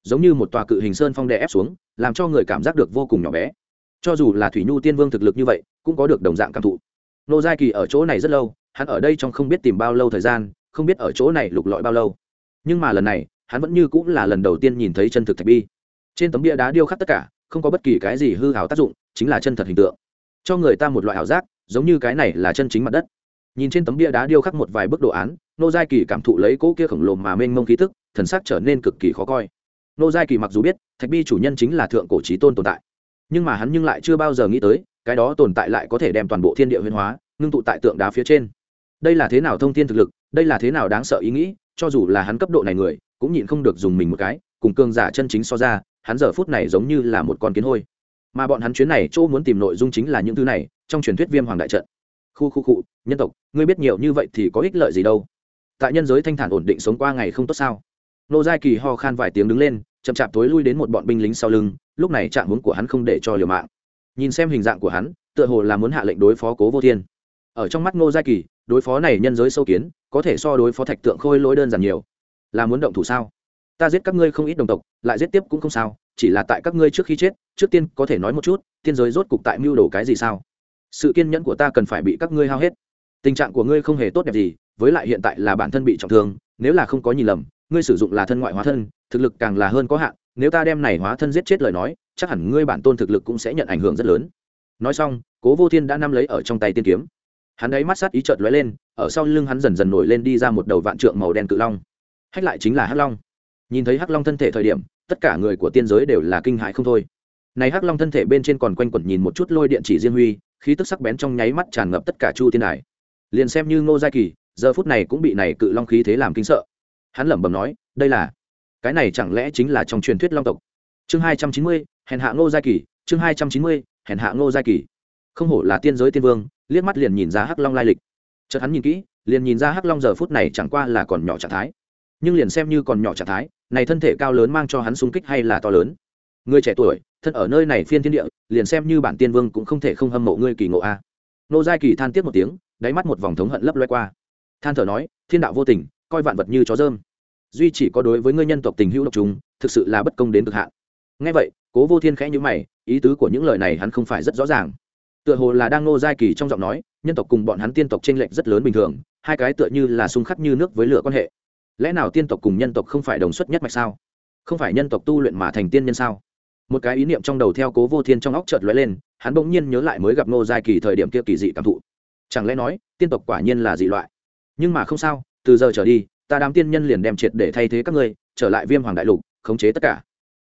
Giống như một tòa cự hình sơn phong đè ép xuống, làm cho người cảm giác được vô cùng nhỏ bé. Cho dù là thủy nhu tiên vương thực lực như vậy, cũng có được đồng dạng cảm thụ. Nô giai kỳ ở chỗ này rất lâu, hắn ở đây trong không biết tìm bao lâu thời gian, không biết ở chỗ này lục lọi bao lâu. Nhưng mà lần này, hắn vẫn như cũng là lần đầu tiên nhìn thấy chân thực thạch bi. Trên tấm bia đá điêu khắc tất cả, không có bất kỳ cái gì hư hào tác dụng, chính là chân thật hình tượng. Cho người ta một loại ảo giác giống như cái này là chân chính mặt đất. Nhìn trên tấm bia đá điêu khắc một vài bức đồ án, nô giai kỳ cảm thụ lấy cỗ kia khổng lồ mà mênh mông khí tức, thần sắc trở nên cực kỳ khó coi. Nô giai kỳ mặc dù biết, thạch bi chủ nhân chính là thượng cổ trí tôn tồn tại, nhưng mà hắn nhưng lại chưa bao giờ nghĩ tới, cái đó tồn tại lại có thể đem toàn bộ thiên địa huyên hóa, ngưng tụ tại tượng đá phía trên. Đây là thế nào thông tin thực lực, đây là thế nào đáng sợ ý nghĩ, cho dù là hắn cấp độ này người, cũng nhịn không được dùng mình một cái, cùng cương giả chân chính so ra, hắn giờ phút này giống như là một con kiến hôi mà bọn hắn chuyến này chỗ muốn tìm nội dung chính là những thứ này, trong truyền thuyết viêm hoàng đại trận. Khu khu cụ nhân tộc, ngươi biết nhiều như vậy thì có ích lợi gì đâu? Tại nhân giới thanh thản ổn định sống qua ngày không tốt sao? Nô giai kỳ ho khan vài tiếng đứng lên, chậm chạp tối lui đến một bọn binh lính sau lưng, lúc này trạng hướng của hắn không để cho liều mạng. Nhìn xem hình dạng của hắn, tựa hồ là muốn hạ lệnh đối phó cố vô thiên. Ở trong mắt ngô giai kỳ, đối phó này nhân giới sâu kiến, có thể so đối phó thạch tượng khôi lỗi đơn giản nhiều. Là muốn động thủ sao? Ta giết các ngươi không ít đồng tộc, lại giết tiếp cũng không sao chỉ là tại các ngươi trước khi chết, trước tiên có thể nói một chút, tiên giới rốt cục tại mưu đồ cái gì sao? Sự kiên nhẫn của ta cần phải bị các ngươi hao hết. Tình trạng của ngươi không hề tốt đẹp gì, với lại hiện tại là bản thân bị trọng thương, nếu là không có nhìn lầm, ngươi sử dụng là thân ngoại hóa thân, thực lực càng là hơn có hạn, nếu ta đem này hóa thân giết chết lời nói, chắc hẳn ngươi bản tôn thực lực cũng sẽ nhận ảnh hưởng rất lớn. Nói xong, cố vô thiên đã nắm lấy ở trong tay tiên kiếm. Hắn ấy mắt sát ý trợt lóe lên, ở sau lưng hắn dần dần nổi lên đi ra một đầu vạn trượng màu đen cự long. Hách lại chính là hắc long. Nhìn thấy hắc long thân thể thời điểm tất cả người của tiên giới đều là kinh hãi không thôi. Này hắc long thân thể bên trên còn quanh quẩn nhìn một chút lôi điện chỉ riêng huy, khí tức sắc bén trong nháy mắt tràn ngập tất cả chu tiên đài. Liền xem như ngô gia kỳ, giờ phút này cũng bị này cự long khí thế làm kinh sợ. Hắn lẩm bẩm nói, đây là, cái này chẳng lẽ chính là trong truyền thuyết long tộc? Chương hai trăm chín mươi, hèn hạ ngô gia kỳ, chương hai trăm chín mươi, hèn hạ ngô gia kỳ. Không hổ là tiên giới tiên vương, liếc mắt liền nhìn ra hắc long lai lịch. Chợt hắn nhìn kỹ, liền nhìn ra hắc long giờ phút này chẳng qua là còn nhỏ trạng thái. Nhưng liền xem như còn nhỏ trạng thái này thân thể cao lớn mang cho hắn sung kích hay là to lớn? Người trẻ tuổi, thân ở nơi này phiên thiên địa, liền xem như bản tiên vương cũng không thể không hâm mộ ngươi kỳ ngộ a. Nô giai kỳ than tiếc một tiếng, đáy mắt một vòng thống hận lấp loe qua. Than thở nói, thiên đạo vô tình, coi vạn vật như chó dơm. Duy chỉ có đối với ngươi nhân tộc tình hữu độc trùng, thực sự là bất công đến cực hạn. Ngay vậy, cố vô thiên khẽ nhữ mày, ý tứ của những lời này hắn không phải rất rõ ràng. Tựa hồ là đang nô giai kỳ trong giọng nói, nhân tộc cùng bọn hắn tiên tộc t r ê n lệch rất lớn bình thường, hai cái tựa như là xung khắc như nước với lửa quan hệ lẽ nào tiên tộc cùng nhân tộc không phải đồng xuất nhất mạch sao? Không phải nhân tộc tu luyện mà thành tiên nhân sao? Một cái ý niệm trong đầu theo cố vô thiên trong óc chợt lóe lên, hắn bỗng nhiên nhớ lại mới gặp Ngô giai kỳ thời điểm kia kỳ dị cảm thụ. Chẳng lẽ nói, tiên tộc quả nhiên là dị loại? Nhưng mà không sao, từ giờ trở đi, ta đám tiên nhân liền đem triệt để thay thế các ngươi, trở lại viêm hoàng đại lục, khống chế tất cả.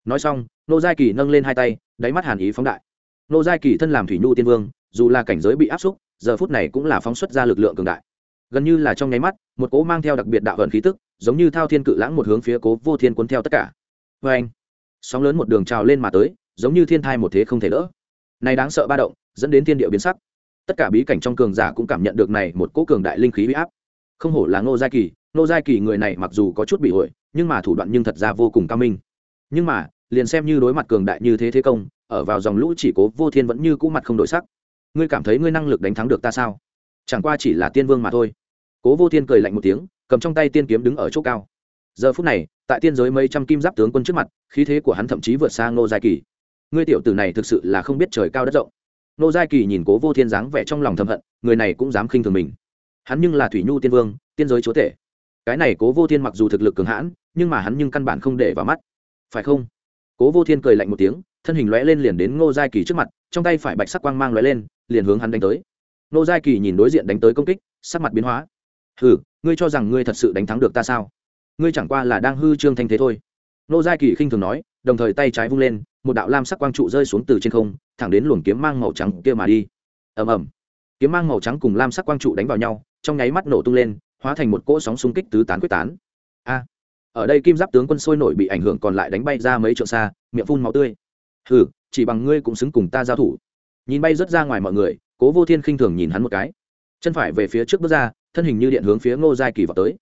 Nói xong, Ngô giai kỳ nâng lên hai tay, đáy mắt hàn ý phóng đại. Ngô giai kỳ thân làm thủy nhu tiên vương, dù là cảnh giới bị áp xúc, giờ phút này cũng là phóng xuất ra lực lượng cường đại. Gần như là trong nháy mắt, một cỗ mang theo đặc biệt đạo vận khí tức giống như thao thiên cự lãng một hướng phía cố vô thiên cuốn theo tất cả. Vê anh, sóng lớn một đường trào lên mà tới, giống như thiên thai một thế không thể đỡ này đáng sợ ba động, dẫn đến thiên địa biến sắc. Tất cả bí cảnh trong cường giả cũng cảm nhận được này một cỗ cường đại linh khí huy áp. Không hổ là ngô giai kỳ, ngô giai kỳ người này mặc dù có chút bị hội, nhưng mà thủ đoạn nhưng thật ra vô cùng cao minh. Nhưng mà, liền xem như đối mặt cường đại như thế thế công, ở vào dòng lũ chỉ cố vô thiên vẫn như cũ mặt không đổi sắc. Ngươi cảm thấy ngươi năng lực đánh thắng được ta sao? Chẳng qua chỉ là tiên vương mà thôi. Cố vô thiên cười lạnh một tiếng cầm trong tay tiên kiếm đứng ở chỗ cao. Giờ phút này, tại tiên giới mấy trăm kim giáp tướng quân trước mặt, khí thế của hắn thậm chí vượt xa ngô giai kỳ. Ngươi tiểu tử này thực sự là không biết trời cao đất rộng. Ngô giai kỳ nhìn cố vô thiên dáng vẻ trong lòng thầm hận, người này cũng dám khinh thường mình. Hắn nhưng là thủy nhu tiên vương, tiên giới chúa tể. Cái này cố vô thiên mặc dù thực lực cường hãn, nhưng mà hắn nhưng căn bản không để vào mắt. Phải không? Cố vô thiên cười lạnh một tiếng, thân hình lóe lên liền đến ngô giai kỳ trước mặt, trong tay phải bạch sắc quang mang lóe lên, liền hướng hắn đánh tới. Ngô giai kỳ nhìn đối diện đánh tới công kích, sắc mặt biến hóa hừ, ngươi cho rằng ngươi thật sự đánh thắng được ta sao? Ngươi chẳng qua là đang hư trương thanh thế thôi. Nô giai kỳ khinh thường nói, đồng thời tay trái vung lên, một đạo lam sắc quang trụ rơi xuống từ trên không, thẳng đến luồng kiếm mang màu trắng kia mà đi. Ầm ầm. Kiếm mang màu trắng cùng lam sắc quang trụ đánh vào nhau, trong nháy mắt nổ tung lên, hóa thành một cỗ sóng xung kích tứ tán quyết tán. A. Ở đây kim giáp tướng quân sôi nổi bị ảnh hưởng còn lại đánh bay ra mấy trượng xa, miệng phun máu tươi. Hừ, chỉ bằng ngươi cũng xứng cùng ta giao thủ. Nhìn bay rớt ra ngoài mọi người, cố vô thiên khinh thường nhìn hắn một cái. Chân phải về phía trước bước ra thân hình như điện hướng phía ngô giai kỳ vào tới.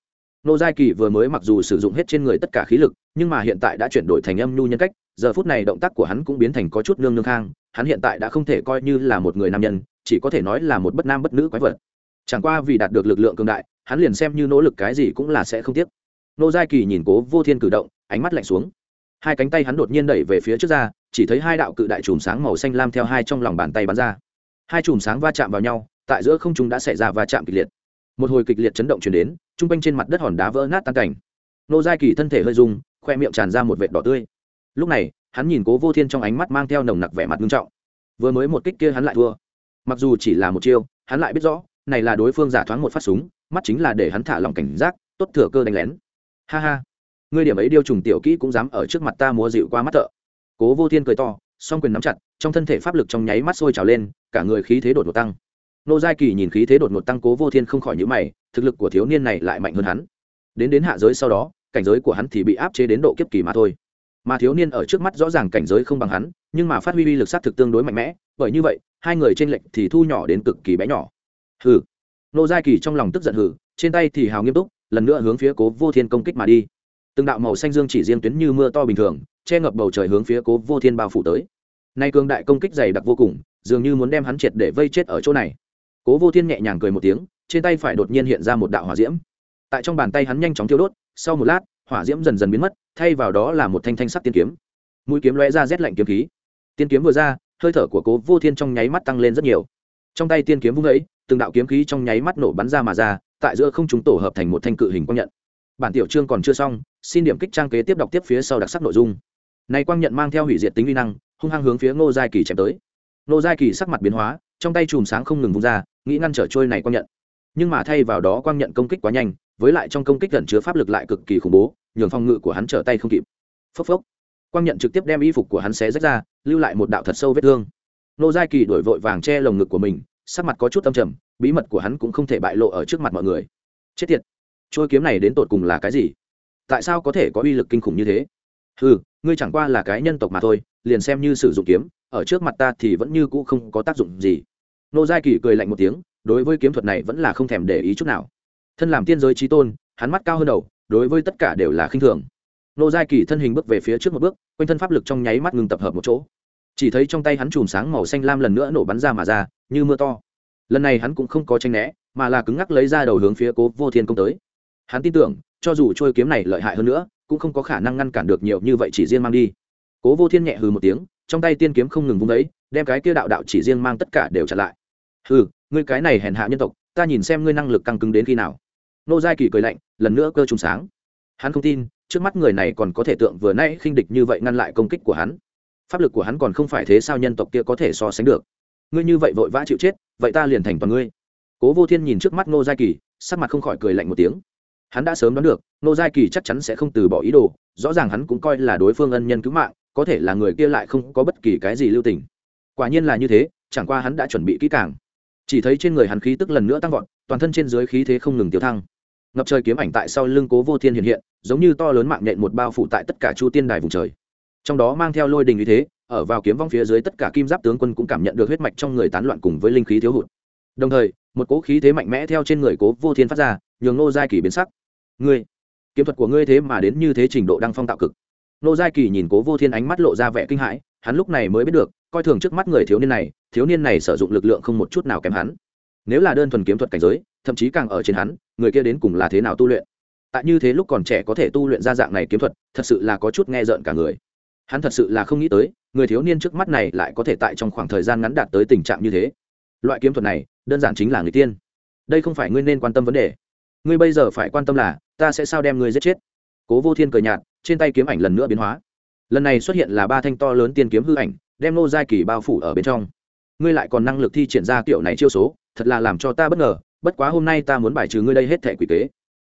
Ngô giai kỳ vừa mới mặc dù sử dụng hết trên người tất cả khí lực, nhưng mà hiện tại đã chuyển đổi thành âm nhu nhân cách, giờ phút này động tác của hắn cũng biến thành có chút nương nương khang, hắn hiện tại đã không thể coi như là một người nam nhân, chỉ có thể nói là một bất nam bất nữ quái vật. Chẳng qua vì đạt được lực lượng cường đại, hắn liền xem như nỗ lực cái gì cũng là sẽ không tiếc. Nô giai kỳ nhìn cố vô thiên cử động, ánh mắt lạnh xuống. Hai cánh tay hắn đột nhiên đẩy về phía trước ra, chỉ thấy hai đạo cự đại chùm sáng màu xanh lam theo hai trong lòng bàn tay bắn ra. Hai chùm sáng va chạm vào nhau, tại giữa không chúng đã xảy ra va chạm kịch liệt một hồi kịch liệt chấn động chuyển đến t r u n g quanh trên mặt đất hòn đá vỡ nát tan cảnh. Nô giai kỳ thân thể hơi rung, khoe miệng tràn ra một vệt đỏ tươi. Lúc này, hắn nhìn cố vô thiên trong ánh mắt mang theo nồng nặc vẻ mặt nghiêm trọng. Vừa mới một kích kia hắn lại thua. Mặc dù chỉ là một chiêu, hắn lại biết rõ, này là đối phương giả thoáng một phát súng, mắt chính là để hắn thả lòng cảnh giác, tốt thừa cơ đánh lén. Ha ha. Ngươi điểm ấy điêu trùng tiểu kỹ cũng dám ở trước mặt ta múa dịu qua mắt thợ. Cố vô thiên cười to, song quyền nắm chặt, trong thân thể pháp lực trong nháy mắt sôi trào lên, cả người khí thế đột ngột tăng nô giai kỳ nhìn khí thế đột ngột tăng cố vô thiên không khỏi nhữ mày, thực lực của thiếu niên này lại mạnh hơn hắn. Đến đến hạ giới sau đó, cảnh giới của hắn thì bị áp chế đến độ kiếp kỳ mà thôi. Mà thiếu niên ở trước mắt rõ ràng cảnh giới không bằng hắn, nhưng mà phát huy uy lực sát thực tương đối mạnh mẽ, bởi như vậy, hai người trên lệch thì thu nhỏ đến cực kỳ bé nhỏ. Hừ. Nô giai kỳ trong lòng tức giận hừ, trên tay thì hào nghiêm túc, lần nữa hướng phía cố vô thiên công kích mà đi. Từng đạo màu xanh dương chỉ riêng tuyến như mưa to bình thường, che ngập bầu trời hướng phía cố vô thiên bao phủ tới. Nay cường đại công kích dày đặc vô cùng, dường như muốn đem hắn triệt để vây chết ở chỗ này cố vô thiên nhẹ nhàng cười một tiếng, trên tay phải đột nhiên hiện ra một đạo hỏa diễm. Tại trong bàn tay hắn nhanh chóng thiêu đốt, sau một lát, hỏa diễm dần dần biến mất, thay vào đó là một thanh thanh sắc tiên kiếm. Mũi kiếm lóe ra rét lạnh kiếm khí. Tiên kiếm vừa ra, hơi thở của cố vô thiên trong nháy mắt tăng lên rất nhiều. Trong tay tiên kiếm vung ấy từng đạo kiếm khí trong nháy mắt nổ bắn ra mà ra, tại giữa không chúng tổ hợp thành một thanh cự hình quang nhận. Bản tiểu chương còn chưa xong, xin điểm kích trang kế tiếp đọc tiếp phía sau đặc sắc nội dung. Này quang nhận mang theo hủy diệt tính uy năng, hung hăng hướng phía ngô giai kỳ chém tới. Ngô giai kỳ sắc mặt biến hóa trong tay chùm sáng không ngừng vung ra, nghĩ ngăn trở trôi này quang nhận. Nhưng mà thay vào đó quang nhận công kích quá nhanh, với lại trong công kích gần chứa pháp lực lại cực kỳ khủng bố, nhường phòng ngự của hắn trở tay không kịp. Phốc phốc. Quang nhận trực tiếp đem y phục của hắn xé rách ra, lưu lại một đạo thật sâu vết thương. Nô giai kỳ đổi vội vàng che lồng ngực của mình, sắc mặt có chút âm trầm, bí mật của hắn cũng không thể bại lộ ở trước mặt mọi người. Chết tiệt. Trôi kiếm này đến tột cùng là cái gì? Tại sao có thể có uy lực kinh khủng như thế? Ừ ngươi chẳng qua là cái nhân tộc mà thôi, liền xem như sử dụng kiếm, ở trước mặt ta thì vẫn như cũ không có tác dụng gì nô giai kỳ cười lạnh một tiếng, đối với kiếm thuật này vẫn là không thèm để ý chút nào. Thân làm tiên giới trí tôn, hắn mắt cao hơn đầu, đối với tất cả đều là khinh thường. Nô giai kỳ thân hình bước về phía trước một bước, quanh thân pháp lực trong nháy mắt ngừng tập hợp một chỗ. Chỉ thấy trong tay hắn chùm sáng màu xanh lam lần nữa nổ bắn ra mà ra, như mưa to. Lần này hắn cũng không có tranh né, mà là cứng ngắc lấy ra đầu hướng phía cố vô thiên công tới. Hắn tin tưởng, cho dù trôi kiếm này lợi hại hơn nữa, cũng không có khả năng ngăn cản được nhiều như vậy chỉ riêng mang đi. Cố vô thiên nhẹ hừ một tiếng, trong tay tiên kiếm không ngừng vung đấy đem cái kia đạo đạo chỉ riêng mang tất cả đều chặn lại hừ ngươi cái này hèn hạ nhân tộc, ta nhìn xem ngươi năng lực căng cứng đến khi nào. Nô giai kỳ cười lạnh, lần nữa cơ trùng sáng. Hắn không tin, trước mắt người này còn có thể tượng vừa nãy khinh địch như vậy ngăn lại công kích của hắn. Pháp lực của hắn còn không phải thế sao nhân tộc kia có thể so sánh được. Ngươi như vậy vội vã chịu chết, vậy ta liền thành toàn ngươi. Cố vô thiên nhìn trước mắt nô giai kỳ, sắc mặt không khỏi cười lạnh một tiếng. Hắn đã sớm đoán được, nô giai kỳ chắc chắn sẽ không từ bỏ ý đồ, rõ ràng hắn cũng coi là đối phương ân nhân cứu mạng, có thể là người kia lại không có bất kỳ cái gì lưu tình. Quả nhiên là như thế, chẳng qua hắn đã chuẩn bị kỹ càng chỉ thấy trên người hắn khí tức lần nữa tăng vọt, toàn thân trên dưới khí thế không ngừng tiêu thăng. Ngập trời kiếm ảnh tại sau lưng cố vô thiên hiện hiện, giống như to lớn mạng nhện một bao phủ tại tất cả chu tiên đài vùng trời. Trong đó mang theo lôi đình như thế, ở vào kiếm vong phía dưới tất cả kim giáp tướng quân cũng cảm nhận được huyết mạch trong người tán loạn cùng với linh khí thiếu hụt. Đồng thời, một cỗ khí thế mạnh mẽ theo trên người cố vô thiên phát ra, nhường nô giai kỳ biến sắc. Ngươi, kiếm thuật của ngươi thế mà đến như thế trình độ đăng phong tạo cực. Nô giai kỳ nhìn cố vô thiên ánh mắt lộ ra vẻ kinh hãi, hắn lúc này mới biết được, coi thường trước mắt người thiếu niên này thiếu niên này sử dụng lực lượng không một chút nào kém hắn. Nếu là đơn thuần kiếm thuật cảnh giới, thậm chí càng ở trên hắn, người kia đến cùng là thế nào tu luyện? Tại như thế lúc còn trẻ có thể tu luyện ra dạng này kiếm thuật, thật sự là có chút nghe rợn cả người. Hắn thật sự là không nghĩ tới, người thiếu niên trước mắt này lại có thể tại trong khoảng thời gian ngắn đạt tới tình trạng như thế. Loại kiếm thuật này, đơn giản chính là người tiên. Đây không phải ngươi nên quan tâm vấn đề. Ngươi bây giờ phải quan tâm là, ta sẽ sao đem ngươi giết chết? Cố vô thiên cười nhạt, trên tay kiếm ảnh lần nữa biến hóa. Lần này xuất hiện là ba thanh to lớn tiên kiếm hư ảnh, đem nô giai kỳ bao phủ ở bên trong ngươi lại còn năng lực thi triển ra kiểu này chiêu số, thật là làm cho ta bất ngờ, bất quá hôm nay ta muốn bài trừ ngươi đây hết thẻ quỷ kế.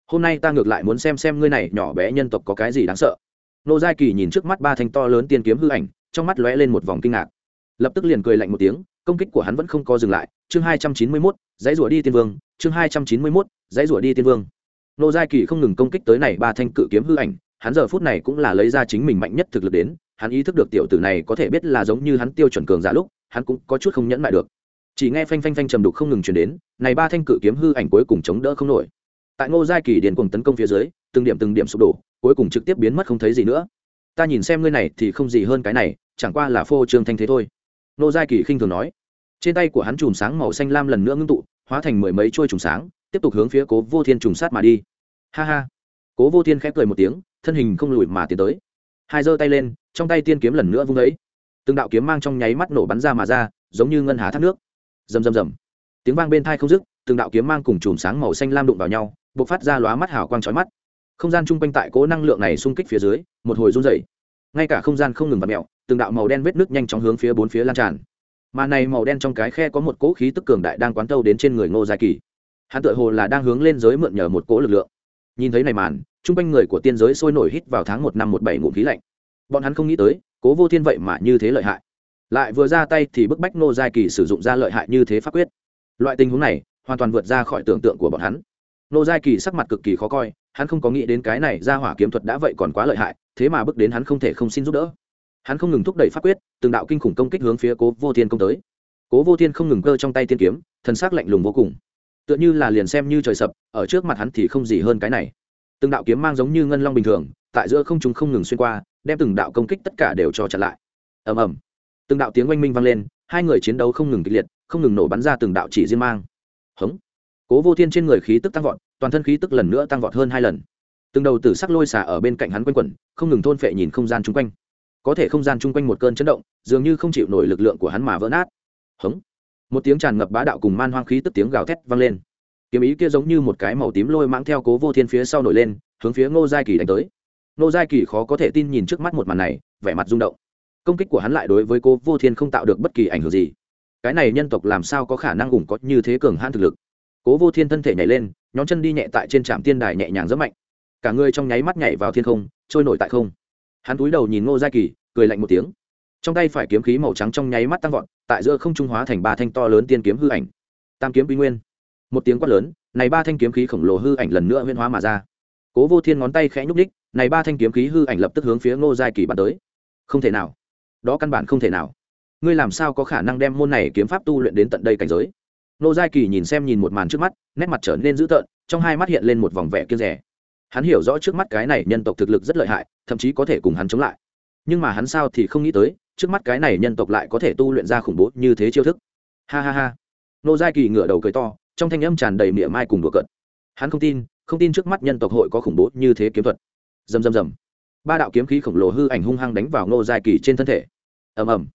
Hôm nay ta ngược lại muốn xem xem ngươi này nhỏ bé nhân tộc có cái gì đáng sợ. Nô giai kỳ nhìn trước mắt ba thanh to lớn tiên kiếm hư ảnh, trong mắt lóe lên một vòng kinh ngạc. Lập tức liền cười lạnh một tiếng, công kích của hắn vẫn không có dừng lại. Chương hai trăm chín mươi mốt, dãy rủa đi tiên vương. Chương hai trăm chín mươi mốt, dãy rủa đi tiên vương. Nô giai kỳ không ngừng công kích tới này ba thanh cự kiếm hư ảnh, hắn giờ phút này cũng là lấy ra chính mình mạnh nhất thực lực đến. Hắn ý thức được tiểu tử này có thể biết là giống như hắn tiêu chuẩn cường giả lúc hắn cũng có chút không nhẫn lại được. Chỉ nghe phanh phanh phanh trầm đục không ngừng chuyển đến, này ba thanh cự kiếm hư ảnh cuối cùng chống đỡ không nổi. Tại ngô giai kỳ điền cùng tấn công phía dưới, từng điểm từng điểm sụp đổ, cuối cùng trực tiếp biến mất không thấy gì nữa. Ta nhìn xem ngươi này thì không gì hơn cái này, chẳng qua là phô trương thanh thế thôi. Ngô giai kỳ khinh thường nói. Trên tay của hắn chùm sáng màu xanh lam lần nữa ngưng tụ, hóa thành mười mấy chuôi chùm sáng, tiếp tục hướng phía cố vô thiên trùng sát mà đi. Ha ha. Cố vô thiên khép cười một tiếng, thân hình không lùi mà tiến tới. Hai giơ tay lên, trong tay tiên kiếm lần nữa vung ấy từng đạo kiếm mang trong nháy mắt nổ bắn ra mà ra, giống như ngân hà thác nước. Rầm rầm rầm. Tiếng vang bên thai không dứt, từng đạo kiếm mang cùng chùm sáng màu xanh lam đụng vào nhau b ộ c phát ra lóa mắt hào quang trói mắt. Không gian chung quanh tại cố năng lượng này xung kích phía dưới, một hồi run dày ngay cả không gian không ngừng và mẹo, từng đạo màu đen vết nước nhanh chóng hướng phía bốn phía lan tràn. Mà này màu đen trong cái khe có một cỗ khí tức cường đại đang quán tâu đến trên người ngô gia kỳ. Hắn tự hồ là đang hướng lên giới mượn nhờ một cỗ lực lượng. Nhìn thấy này màn, chung quanh người của tiên giới sôi nổi hít vào tháng một năm một bảy ngụm khí lạnh. Bọn hắn không nghĩ tới cố vô thiên vậy mà như thế lợi hại. Lại vừa ra tay thì bức bách nô giai kỳ sử dụng ra lợi hại như thế pháp quyết. Loại tình huống này hoàn toàn vượt ra khỏi tưởng tượng của bọn hắn. Nô giai kỳ sắc mặt cực kỳ khó coi, hắn không có nghĩ đến cái này ra hỏa kiếm thuật đã vậy còn quá lợi hại, thế mà bước đến hắn không thể không xin giúp đỡ. Hắn không ngừng thúc đẩy pháp quyết, từng đạo kinh khủng công kích hướng phía cố vô thiên công tới. Cố vô thiên không ngừng cơ trong tay tiên kiếm thân xác lạnh lùng vô cùng. Tựa như là liền xem như trời sập, ở trước mặt hắn thì không gì hơn cái này. Từng đạo kiếm mang giống như ngân long bình thường, tại giữa không chúng không ngừng xuyên qua đem từng đạo công kích tất cả đều cho chặn lại. Ầm ầm. Từng đạo tiếng oanh minh vang lên, hai người chiến đấu không ngừng kịch liệt, không ngừng nổ bắn ra từng đạo chỉ riêng mang. Hống. Cố vô thiên trên người khí tức tăng vọt, toàn thân khí tức lần nữa tăng vọt hơn hai lần. Từng đầu tử sắc lôi xả ở bên cạnh hắn quanh quẩn, không ngừng thôn phệ nhìn không gian chung quanh. Có thể không gian chung quanh một cơn chấn động, dường như không chịu nổi lực lượng của hắn mà vỡ nát. Hống. Một tiếng tràn ngập bá đạo cùng man hoang khí tức tiếng gào thét vang lên. Kiếm ý kia giống như một cái màu tím lôi mãng theo cố vô thiên phía sau nổi lên, hướng phía ngô giai kỳ đánh tới. Nô giai kỳ khó có thể tin nhìn trước mắt một màn này, vẻ mặt rung động. Công kích của hắn lại đối với cô vô thiên không tạo được bất kỳ ảnh hưởng gì. Cái này nhân tộc làm sao có khả năng ủng có như thế cường hãn thực lực? Cố vô thiên thân thể nhảy lên nhóm chân đi nhẹ tại trên trạm tiên đài nhẹ nhàng rất mạnh. Cả người trong nháy mắt nhảy vào thiên không, trôi nổi tại không. Hắn cúi đầu nhìn ngô giai kỳ, cười lạnh một tiếng. Trong tay phải kiếm khí màu trắng trong nháy mắt tăng vọt, tại giữa không trung hóa thành ba thanh to lớn tiên kiếm hư ảnh. Tam kiếm quy nguyên. Một tiếng quát lớn, này ba thanh kiếm khí khổng lồ hư ảnh lần nữa huyên hóa mà ra. Cố vô thiên ngón tay khẽ nhúc ních này ba thanh kiếm khí hư ảnh lập tức hướng phía ngô giai kỳ bắn tới. Không thể nào. Đó căn bản không thể nào. Ngươi làm sao có khả năng đem môn này kiếm pháp tu luyện đến tận đây cảnh giới? Ngô giai kỳ nhìn xem nhìn một màn trước mắt, nét mặt trở nên dữ tợn, trong hai mắt hiện lên một vòng vẻ kiên rẻ hắn hiểu rõ trước mắt cái này nhân tộc thực lực rất lợi hại, thậm chí có thể cùng hắn chống lại. Nhưng mà hắn sao thì không nghĩ tới, trước mắt cái này nhân tộc lại có thể tu luyện ra khủng bố như thế chiêu thức. Ha ha ha. Nô giai kỳ ngửa đầu cười to, trong thanh âm tràn đầy mỉa mai cùng đùa cợt. Hắn không tin không tin trước mắt nhân tộc hội có khủng bố như thế kiếm thuật dầm dầm dầm ba đạo kiếm khí khổng lồ hư ảnh hung hăng đánh vào nô giai kỳ trên thân thể. Ầm ầm.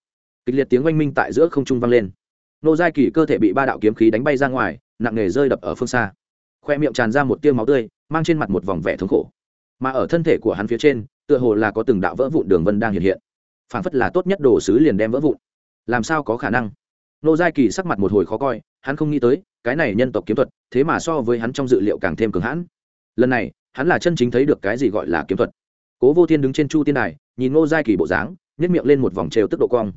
Kịch liệt tiếng oanh minh tại giữa không trung vang lên. Nô giai kỳ cơ thể bị ba đạo kiếm khí đánh bay ra ngoài, nặng nề rơi đập ở phương xa. Khoe miệng tràn ra một tia máu tươi, mang trên mặt một vòng vẻ thống khổ. Mà ở thân thể của hắn phía trên, tựa hồ là có từng đạo vỡ vụn đường vân đang hiện hiện. Phảng phất là tốt nhất đồ sứ liền đem vỡ vụn. Làm sao có khả năng? Nô giai kỳ sắc mặt một hồi khó coi, hắn không nghĩ tới, cái này nhân tộc kiếm thuật, thế mà so với hắn trong dự liệu càng thêm cường hãn. Lần này hắn là chân chính thấy được cái gì gọi là kiếm thuật. Cố vô thiên đứng trên chu tiên đài, nhìn ngô giai kỳ bộ dáng nhét miệng lên một vòng trêu tức độ cong.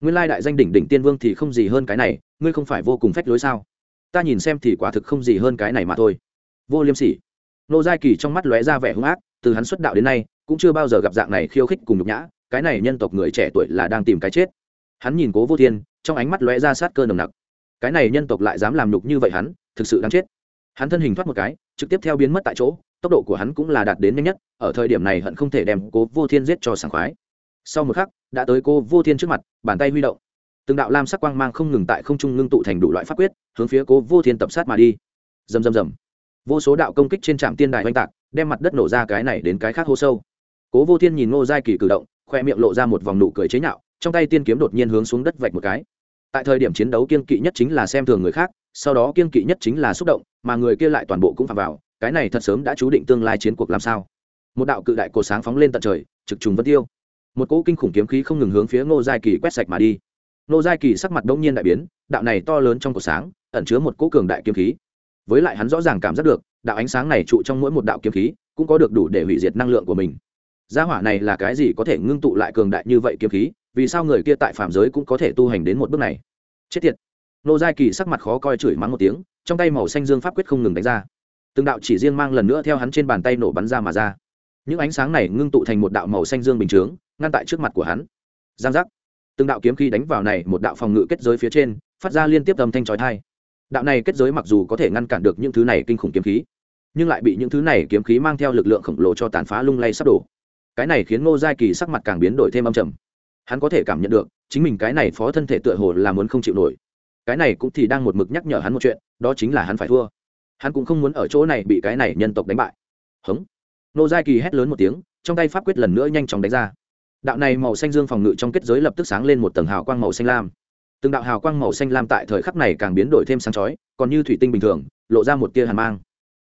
Nguyên lai đại danh đỉnh đỉnh tiên vương thì không gì hơn cái này, ngươi không phải vô cùng phách lối sao? Ta nhìn xem thì quả thực không gì hơn cái này mà thôi. Vô liêm sỉ. Ngô giai kỳ trong mắt lóe ra vẻ hung ác, từ hắn xuất đạo đến nay, cũng chưa bao giờ gặp dạng này khiêu khích cùng nhục nhã, cái này nhân tộc người trẻ tuổi là đang tìm cái chết. Hắn nhìn cố vô thiên, trong ánh mắt lóe ra sát cơ nồng nặc. Cái này nhân tộc lại dám làm nhục như vậy hắn, thực sự đáng chết. Hắn thân hình thoát một cái, trực tiếp theo biến mất tại chỗ tốc độ của hắn cũng là đạt đến nhanh nhất, ở thời điểm này hận không thể đem cố vô thiên giết cho sảng khoái. Sau một khắc, đã tới cô vô thiên trước mặt, bàn tay huy động. Từng đạo lam sắc quang mang không ngừng tại không trung ngưng tụ thành đủ loại pháp quyết, hướng phía cố vô thiên tập sát mà đi. Rầm rầm rầm. Vô số đạo công kích trên trạm tiên đài oanh tạc, đem mặt đất nổ ra cái này đến cái khác hô sâu. Cố vô thiên nhìn ngô giai kỳ cử động, khoe miệng lộ ra một vòng nụ cười chế nhạo, trong tay tiên kiếm đột nhiên hướng xuống đất vạch một cái. Tại thời điểm chiến đấu kiên kỵ nhất chính là xem thường người khác, sau đó kiên kỵ nhất chính là xúc động, mà người kia lại toàn bộ cũng phạm vào cái này thật sớm đã chú định tương lai chiến cuộc làm sao. Một đạo cự đại cổ sáng phóng lên tận trời, trực trùng vân tiêu. Một cỗ kinh khủng kiếm khí không ngừng hướng phía ngô giai kỳ quét sạch mà đi. Ngô giai kỳ sắc mặt đông nhiên đại biến, đạo này to lớn trong cổ sáng, ẩn chứa một cỗ cường đại kiếm khí. Với lại hắn rõ ràng cảm giác được, đạo ánh sáng này trụ trong mỗi một đạo kiếm khí, cũng có được đủ để hủy diệt năng lượng của mình. Gia hỏa này là cái gì có thể ngưng tụ lại cường đại như vậy kiếm khí, vì sao người kia tại phạm giới cũng có thể tu hành đến một bước này? Chết tiệt! Nô giai kỳ sắc mặt khó coi chửi mắng một tiếng, trong tay màu xanh dương pháp quyết không ngừng đánh ra từng đạo chỉ riêng mang lần nữa theo hắn trên bàn tay nổ bắn ra mà ra. Những ánh sáng này ngưng tụ thành một đạo màu xanh dương bình chướng, ngăn tại trước mặt của hắn. Giang giác. Từng đạo kiếm khí đánh vào này một đạo phòng ngự kết giới phía trên, phát ra liên tiếp âm thanh trói thai đạo này kết giới mặc dù có thể ngăn cản được những thứ này kinh khủng kiếm khí, nhưng lại bị những thứ này kiếm khí mang theo lực lượng khổng lồ cho tàn phá lung lay sắp đổ. Cái này khiến ngô giai kỳ sắc mặt càng biến đổi thêm âm trầm. Hắn có thể cảm nhận được, chính mình cái này phó thân thể tựa hồ là muốn không chịu nổi. Cái này cũng thì đang một mực nhắc nhở hắn một chuyện, đó chính là hắn phải thua hắn cũng không muốn ở chỗ này bị cái này nhân tộc đánh bại. Hống. Nô giai kỳ hét lớn một tiếng, trong tay pháp quyết lần nữa nhanh chóng đánh ra. Đạo này màu xanh dương phòng ngự trong kết giới lập tức sáng lên một tầng hào quang màu xanh lam. Từng đạo hào quang màu xanh lam tại thời khắc này càng biến đổi thêm sáng chói, còn như thủy tinh bình thường, lộ ra một tia hàn mang.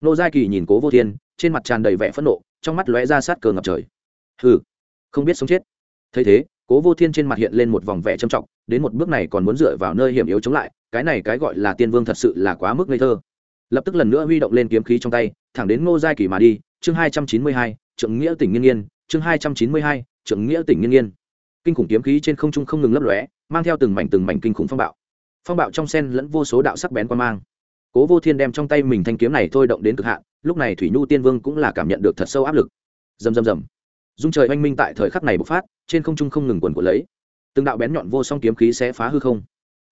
Nô giai kỳ nhìn cố vô thiên, trên mặt tràn đầy vẻ phẫn nộ, trong mắt lóe ra sát cờ ngập trời. Hừ, không biết sống chết. Thấy thế, cố vô thiên trên mặt hiện lên một vòng vẻ trầm trọng, đến một bước này còn muốn dựa vào nơi hiểm yếu chống lại, cái này cái gọi là tiên vương thật sự là quá mức ngây thơ lập tức lần nữa huy động lên kiếm khí trong tay, thẳng đến ngô giai kỳ mà đi, chương hai trăm chín mươi hai, trượng nghĩa tỉnh nghiên nghiên, chương hai trăm chín mươi hai, trượng nghĩa tỉnh nghiên nghiên. Kinh khủng kiếm khí trên không trung không ngừng lấp lóe, mang theo từng mảnh từng mảnh kinh khủng phong bạo. Phong bạo trong sen lẫn vô số đạo sắc bén quan mang. Cố vô thiên đem trong tay mình thanh kiếm này thôi động đến cực hạn, lúc này thủy nhu tiên vương cũng là cảm nhận được thật sâu áp lực. Rầm rầm rầm. Dung trời oanh minh tại thời khắc này bộc phát, trên không trung không ngừng quần của lấy. Từng đạo bén nhọn vô song kiếm khí sẽ phá hư không.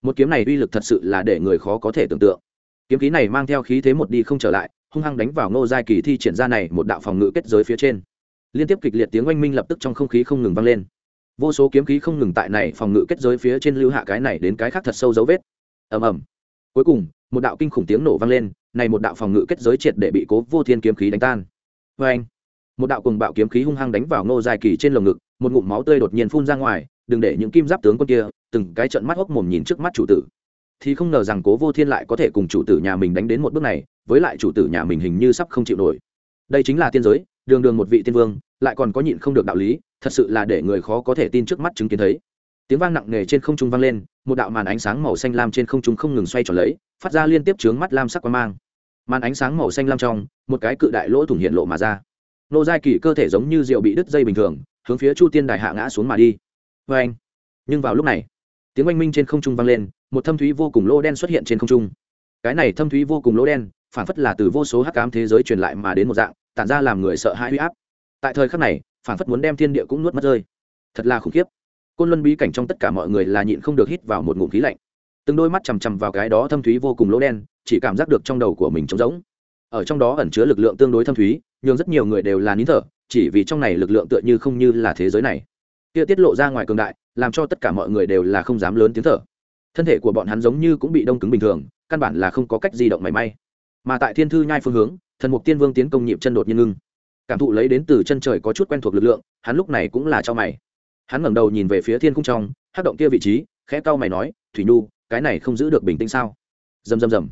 Một kiếm này uy lực thật sự là để người khó có thể tưởng tượng kiếm khí này mang theo khí thế một đi không trở lại, hung hăng đánh vào ngô giai kỳ thi triển ra này một đạo phòng ngự kết giới phía trên. Liên tiếp kịch liệt tiếng oanh minh lập tức trong không khí không ngừng vang lên. Vô số kiếm khí không ngừng tại này phòng ngự kết giới phía trên lưu hạ cái này đến cái khác thật sâu dấu vết. Ầm ầm. Cuối cùng, một đạo kinh khủng tiếng nổ vang lên, này một đạo phòng ngự kết giới triệt để bị cố vô thiên kiếm khí đánh tan. Vê anh một đạo cùng bạo kiếm khí hung hăng đánh vào ngô giai kỳ trên lồng ngực, một ngụm máu tươi đột nhiên phun ra ngoài, đừng để những kim giáp tướng quân kia, từng cái trận mắt hốc mồm nhìn trước mắt chủ tử thì không ngờ rằng cố vô thiên lại có thể cùng chủ tử nhà mình đánh đến một bước này, với lại chủ tử nhà mình hình như sắp không chịu nổi. Đây chính là tiên giới, đường đường một vị tiên vương, lại còn có nhịn không được đạo lý, thật sự là để người khó có thể tin trước mắt chứng kiến thấy. Tiếng vang nặng nề trên không trung vang lên, một đạo màn ánh sáng màu xanh lam trên không trung không ngừng xoay tròn lấy, phát ra liên tiếp chướng mắt lam sắc quang mang. Màn ánh sáng màu xanh lam trong, một cái cự đại lỗ thủng hiện lộ mà ra. Nô giai kỳ cơ thể giống như rượu bị đứt dây bình thường, hướng phía chu tiên đài hạ ngã xuống mà đi. Vê anh nhưng vào lúc này tiếng oanh minh trên không trung vang lên, một thâm thúy vô cùng lỗ đen xuất hiện trên không trung. Cái này thâm thúy vô cùng lỗ đen phản phất là từ vô số hắc ám thế giới truyền lại mà đến một dạng, tản ra làm người sợ hãi huy áp. Tại thời khắc này phản phất muốn đem thiên địa cũng nuốt mất rơi. Thật là khủng khiếp. Côn luân bí cảnh trong tất cả mọi người là nhịn không được hít vào một ngụm khí lạnh. Từng đôi mắt chằm chằm vào cái đó thâm thúy vô cùng lỗ đen, chỉ cảm giác được trong đầu của mình trống rỗng. Ở trong đó ẩn chứa lực lượng tương đối thâm thúy, nhưng rất nhiều người đều là nín thở, chỉ vì trong này lực lượng tựa như không như là thế giới này. Kia tiết lộ ra ngoài cường đại làm cho tất cả mọi người đều là không dám lớn tiếng thở. Thân thể của bọn hắn giống như cũng bị đông cứng bình thường, căn bản là không có cách di động mảy may. Mà tại thiên thư nhai phương hướng, thần mục tiên vương tiến công nhịp chân đột nhiên ngưng. Cảm thụ lấy đến từ chân trời có chút quen thuộc lực lượng, hắn lúc này cũng là cho mày. Hắn ngẩng đầu nhìn về phía thiên cung trong hát động kia vị trí, khẽ cau mày nói, thủy nhu, cái này không giữ được bình tĩnh sao? Rầm rầm rầm.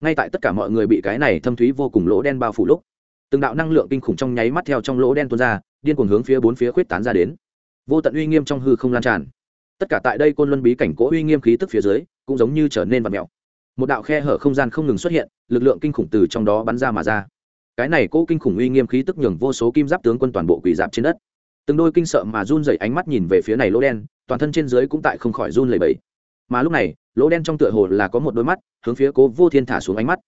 Ngay tại tất cả mọi người bị cái này thâm thúy vô cùng lỗ đen bao phủ lúc, từng đạo năng lượng kinh khủng trong nháy mắt theo trong lỗ đen tuôn ra, điên cuồng hướng phía bốn phía khuyết tán ra đến vô tận uy nghiêm trong hư không lan tràn. Tất cả tại đây côn luân bí cảnh cố uy nghiêm khí tức phía dưới, cũng giống như trở nên vật mèo. Một đạo khe hở không gian không ngừng xuất hiện, lực lượng kinh khủng từ trong đó bắn ra mà ra. Cái này cố kinh khủng uy nghiêm khí tức nhường vô số kim giáp tướng quân toàn bộ quỷ dạp trên đất. Từng đôi kinh sợ mà run dày ánh mắt nhìn về phía này lỗ đen, toàn thân trên dưới cũng tại không khỏi run lầy bẫy mà lúc này, lỗ đen trong tựa hồ là có một đôi mắt, hướng phía cố vô thiên thả xuống ánh mắt.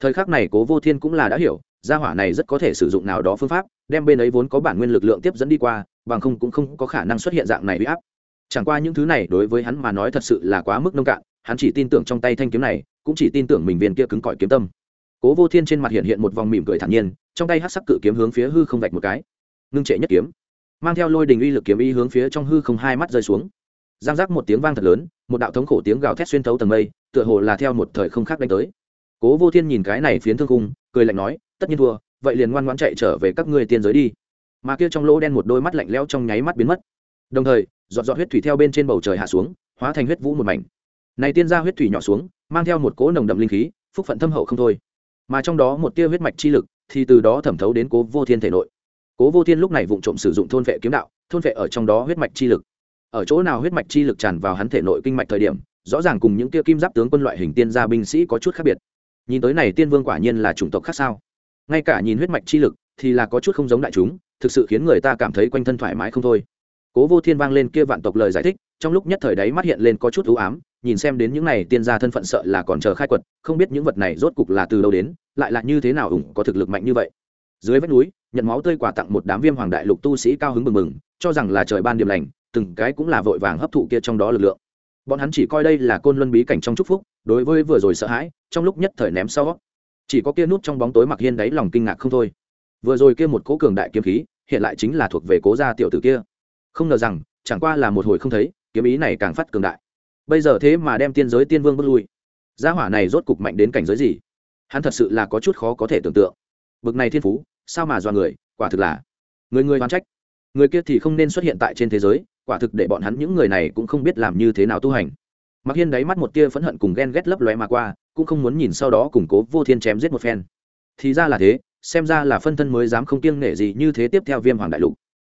Thời khắc này cố vô thiên cũng là đã hiểu gia hỏa này rất có thể sử dụng nào đó phương pháp, đem bên ấy vốn có bản nguyên lực lượng tiếp dẫn đi qua, bằng không cũng không có khả năng xuất hiện dạng này bị áp. Chẳng qua những thứ này đối với hắn mà nói thật sự là quá mức nông cạn, hắn chỉ tin tưởng trong tay thanh kiếm này, cũng chỉ tin tưởng mình viên kia cứng cỏi kiếm tâm. Cố vô thiên trên mặt hiện hiện một vòng mỉm cười thản nhiên, trong tay hát sắc cự kiếm hướng phía hư không vạch một cái. Ngưng trệ nhất kiếm. Mang theo lôi đình uy lực kiếm y hướng phía trong hư không hai mắt rơi xuống. Giang giác một tiếng vang thật lớn, một đạo thống khổ tiếng gào thét xuyên thấu tầng mây, tựa hồ là theo một thời không khác đánh tới. Cố vô thiên nhìn cái này phiến thương cung cười lạnh nói, tất nhiên thua, vậy liền ngoan ngoãn chạy trở về các ngươi tiên giới đi. Mà kia trong lỗ đen một đôi mắt lạnh lẽo trong nháy mắt biến mất. Đồng thời, giọt giọt huyết thủy theo bên trên bầu trời hạ xuống, hóa thành huyết vũ một mảnh. Này tiên ra huyết thủy nhỏ xuống, mang theo một cỗ nồng đậm linh khí, phúc phận thâm hậu không thôi. Mà trong đó một tia huyết mạch chi lực, thì từ đó thẩm thấu đến cố vô thiên thể nội. Cố vô thiên lúc này vụng trộm sử dụng thôn vệ kiếm đạo, thôn vệ ở trong đó huyết mạch chi lực. Ở chỗ nào huyết mạch chi lực tràn vào hắn thể nội kinh mạch thời điểm, rõ ràng cùng những tia kim giáp tướng quân loại hình tiên gia binh sĩ có chút khác biệt nhìn tới này tiên vương quả nhiên là chủng tộc khác sao? Ngay cả nhìn huyết mạch chi lực thì là có chút không giống đại chúng, thực sự khiến người ta cảm thấy quanh thân thoải mái không thôi. Cố vô thiên vang lên kia vạn tộc lời giải thích, trong lúc nhất thời đấy mắt hiện lên có chút ưu ám, nhìn xem đến những này tiên gia thân phận sợ là còn chờ khai quật, không biết những vật này rốt cục là từ đâu đến, lại là như thế nào ủng có thực lực mạnh như vậy. Dưới vách núi, nhận máu tươi quả tặng một đám viêm hoàng đại lục tu sĩ cao hứng mừng mừng, cho rằng là trời ban điểm lành, từng cái cũng là vội vàng hấp thụ kia trong đó lực lượng. Bọn hắn chỉ coi đây là côn luân bí cảnh trong chúc phúc đối với vừa rồi sợ hãi, trong lúc nhất thời ném sau. Chỉ có kia nút trong bóng tối mặc hiên đáy lòng kinh ngạc không thôi. Vừa rồi kia một cố cường đại kiếm khí, hiện lại chính là thuộc về cố gia tiểu tử kia. Không ngờ rằng, chẳng qua là một hồi không thấy, kiếm ý này càng phát cường đại. Bây giờ thế mà đem tiên giới tiên vương bước lui. Gia hỏa này rốt cục mạnh đến cảnh giới gì? Hắn thật sự là có chút khó có thể tưởng tượng. Bực này thiên phú, sao mà do người, quả thực là người người oán trách. Người kia thì không nên xuất hiện tại trên thế giới, quả thực để bọn hắn những người này cũng không biết làm như thế nào tu hành mặc hiên đáy mắt một tia phẫn hận cùng ghen ghét lấp lóe mà qua, cũng không muốn nhìn sau đó củng cố vô thiên chém giết một phen. Thì ra là thế, xem ra là phân thân mới dám không kiêng nể gì như thế tiếp theo viêm hoàng đại lục.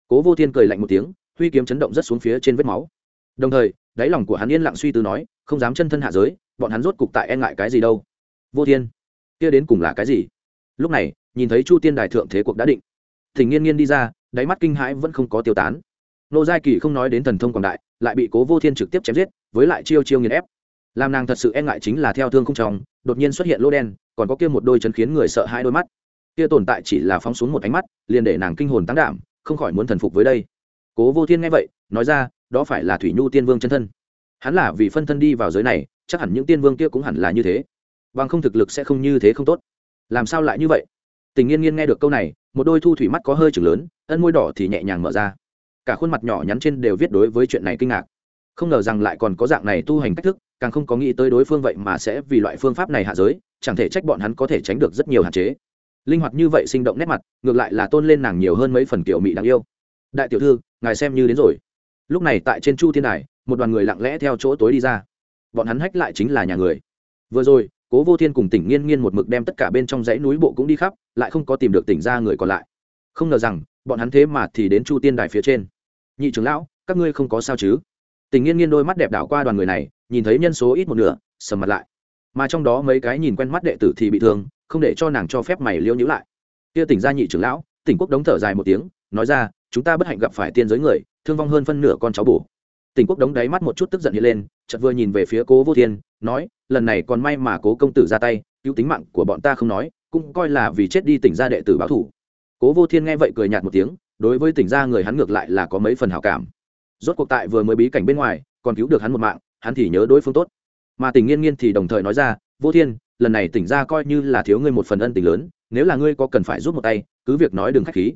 Cố vô thiên cười lạnh một tiếng, huy kiếm chấn động rất xuống phía trên vết máu. Đồng thời, đáy lòng của hắn yên lặng suy tư nói, không dám chân thân hạ giới, bọn hắn rốt cục tại e ngại cái gì đâu. Vô thiên, kia đến cùng là cái gì? Lúc này, nhìn thấy chu tiên đài thượng thế cuộc đã định thỉnh nghiên nghiên đi ra, đáy mắt kinh hãi vẫn không có tiêu tán. Nô giai kỳ không nói đến thần thông quảng đại lại bị cố vô thiên trực tiếp chém giết, với lại chiêu chiêu nghiền ép. Làm nàng thật sự e ngại chính là theo thương không tròng đột nhiên xuất hiện lô đen, còn có kia một đôi chân khiến người sợ hai đôi mắt. Kia tồn tại chỉ là phóng xuống một ánh mắt, liền để nàng kinh hồn tăng đảm, không khỏi muốn thần phục với đây. Cố vô thiên nghe vậy, nói ra, đó phải là thủy nhu tiên vương chân thân. Hắn là vì phân thân đi vào giới này, chắc hẳn những tiên vương kia cũng hẳn là như thế. Bằng không thực lực sẽ không như thế không tốt. Làm sao lại như vậy? Tình nghiên nghiên nghe được câu này, một đôi thu thủy mắt có hơi chừng lớn, ân môi đỏ thì nhẹ nhàng mở ra cả khuôn mặt nhỏ nhắn trên đều viết đối với chuyện này kinh ngạc. Không ngờ rằng lại còn có dạng này tu hành cách thức, càng không có nghĩ tới đối phương vậy mà sẽ vì loại phương pháp này hạ giới, chẳng thể trách bọn hắn có thể tránh được rất nhiều hạn chế. Linh hoạt như vậy sinh động nét mặt, ngược lại là tôn lên nàng nhiều hơn mấy phần kiểu mỹ đáng yêu. Đại tiểu thư, ngài xem như đến rồi. Lúc này tại trên chu thiên đài, một đoàn người lặng lẽ theo chỗ tối đi ra. Bọn hắn hách lại chính là nhà người. Vừa rồi, cố vô thiên cùng tỉnh nghiên nghiên một mực đem tất cả bên trong dãy núi bộ cũng đi khắp, lại không có tìm được tỉnh ra người còn lại. Không ngờ rằng, bọn hắn thế mà thì đến chu tiên đài phía trên nhị trưởng lão, các ngươi không có sao chứ? Tình nghiên nghiên đôi mắt đẹp đảo qua đoàn người này, nhìn thấy nhân số ít một nửa, sầm mặt lại. Mà trong đó mấy cái nhìn quen mắt đệ tử thì bị thương, không để cho nàng cho phép mày liêu nhữ lại. Kia tỉnh ra nhị trưởng lão. Tỉnh quốc đống thở dài một tiếng, nói ra, chúng ta bất hạnh gặp phải tiên giới người, thương vong hơn phân nửa con cháu bổ. Tỉnh quốc đống đáy mắt một chút tức giận hiện lên, chợt vừa nhìn về phía cố vô thiên, nói, lần này còn may mà cố công tử ra tay, cứu tính mạng của bọn ta không nói, cũng coi là vì chết đi tỉnh ra đệ tử báo thủ. Cố vô thiên nghe vậy cười nhạt một tiếng đối với tỉnh ra người hắn ngược lại là có mấy phần hảo cảm. Rốt cuộc tại vừa mới bí cảnh bên ngoài, còn cứu được hắn một mạng, hắn thì nhớ đối phương tốt. Mà tỉnh nghiên nghiên thì đồng thời nói ra, vô thiên, lần này tỉnh ra coi như là thiếu ngươi một phần ân tình lớn, nếu là ngươi có cần phải giúp một tay, cứ việc nói đừng k h á c h khí.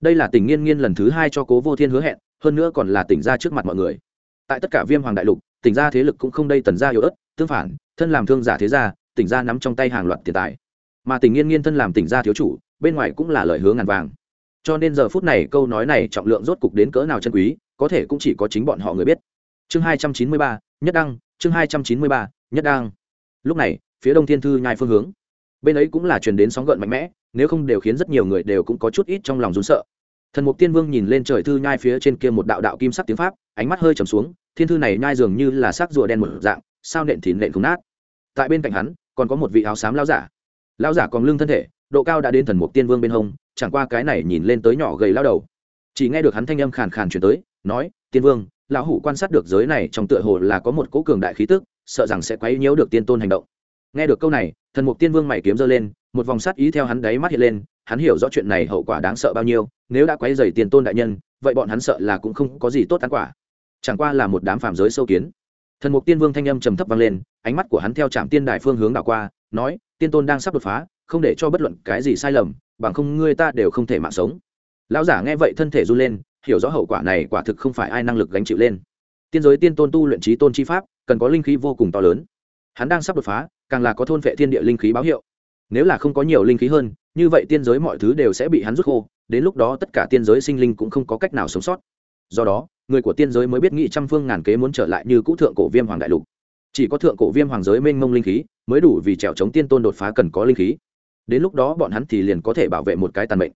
Đây là tỉnh nghiên nghiên lần thứ hai cho cố vô thiên hứa hẹn, hơn nữa còn là tỉnh ra trước mặt mọi người. Tại tất cả viêm hoàng đại lục, tỉnh ra thế lực cũng không đây tần ra yếu ớt, tương phản, thân làm thương giả thế gia, tỉnh ra nắm trong tay hàng loạt tiền tài. Mà tỉnh nghiên nghiên thân làm tỉnh ra thiếu chủ, bên ngoài cũng là lời hứa ngàn vàng cho nên giờ phút này câu nói này trọng lượng rốt cục đến cỡ nào chân quý, có thể cũng chỉ có chính bọn họ người biết. Chương hai trăm chín mươi ba, nhất đăng, chương hai trăm chín mươi ba, nhất đăng. Lúc này, phía đông thiên thư nhai phương hướng. Bên ấy cũng là truyền đến sóng gợn mạnh mẽ, nếu không đều khiến rất nhiều người đều cũng có chút ít trong lòng rún sợ. Thần mục tiên vương nhìn lên trời thư nhai phía trên kia một đạo đạo kim sắc tiếng pháp, ánh mắt hơi trầm xuống, thiên thư này nhai dường như là sắc rùa đen một dạng, sao nện thì nện không nát. Tại bên cạnh hắn, còn có một vị áo xám lao giả. Lao giả còn lưng thân thể độ cao đã đến thần mục tiên vương bên hông, chẳng qua cái này nhìn lên tới nhỏ gầy lao đầu. Chỉ nghe được hắn thanh âm khàn khàn chuyển tới, nói, tiên vương, lão hủ quan sát được giới này trong tựa hồ là có một cỗ cường đại khí tức, sợ rằng sẽ quấy nhiễu được tiên tôn hành động. Nghe được câu này, thần mục tiên vương mày kiếm giơ lên, một vòng sát ý theo hắn đáy mắt hiện lên, hắn hiểu rõ chuyện này hậu quả đáng sợ bao nhiêu, nếu đã quấy dày tiền tôn đại nhân, vậy bọn hắn sợ là cũng không có gì tốt ăn quả. Chẳng qua là một đám phàm giới sâu kiến. Thần mục tiên vương thanh âm trầm thấp vang lên, ánh mắt của hắn theo trạm tiên đại phương hướng đảo qua nói, tiên tôn đang sắp đột phá, không để cho bất luận cái gì sai lầm, bằng không ngươi ta đều không thể mạng sống. Lão giả nghe vậy thân thể run lên, hiểu rõ hậu quả này quả thực không phải ai năng lực gánh chịu lên. Tiên giới tiên tôn tu luyện trí tôn chi pháp, cần có linh khí vô cùng to lớn. Hắn đang sắp đột phá, càng là có thôn vệ thiên địa linh khí báo hiệu. Nếu là không có nhiều linh khí hơn, như vậy tiên giới mọi thứ đều sẽ bị hắn rút khô, đến lúc đó tất cả tiên giới sinh linh cũng không có cách nào sống sót. Do đó, người của tiên giới mới biết nghị trăm phương ngàn kế muốn trở lại như cũ thượng cổ viêm hoàng đại lục chỉ có thượng cổ viêm hoàng giới mênh mông linh khí mới đủ vì trèo chống tiên tôn đột phá cần có linh khí. Đến lúc đó bọn hắn thì liền có thể bảo vệ một cái tàn mệnh.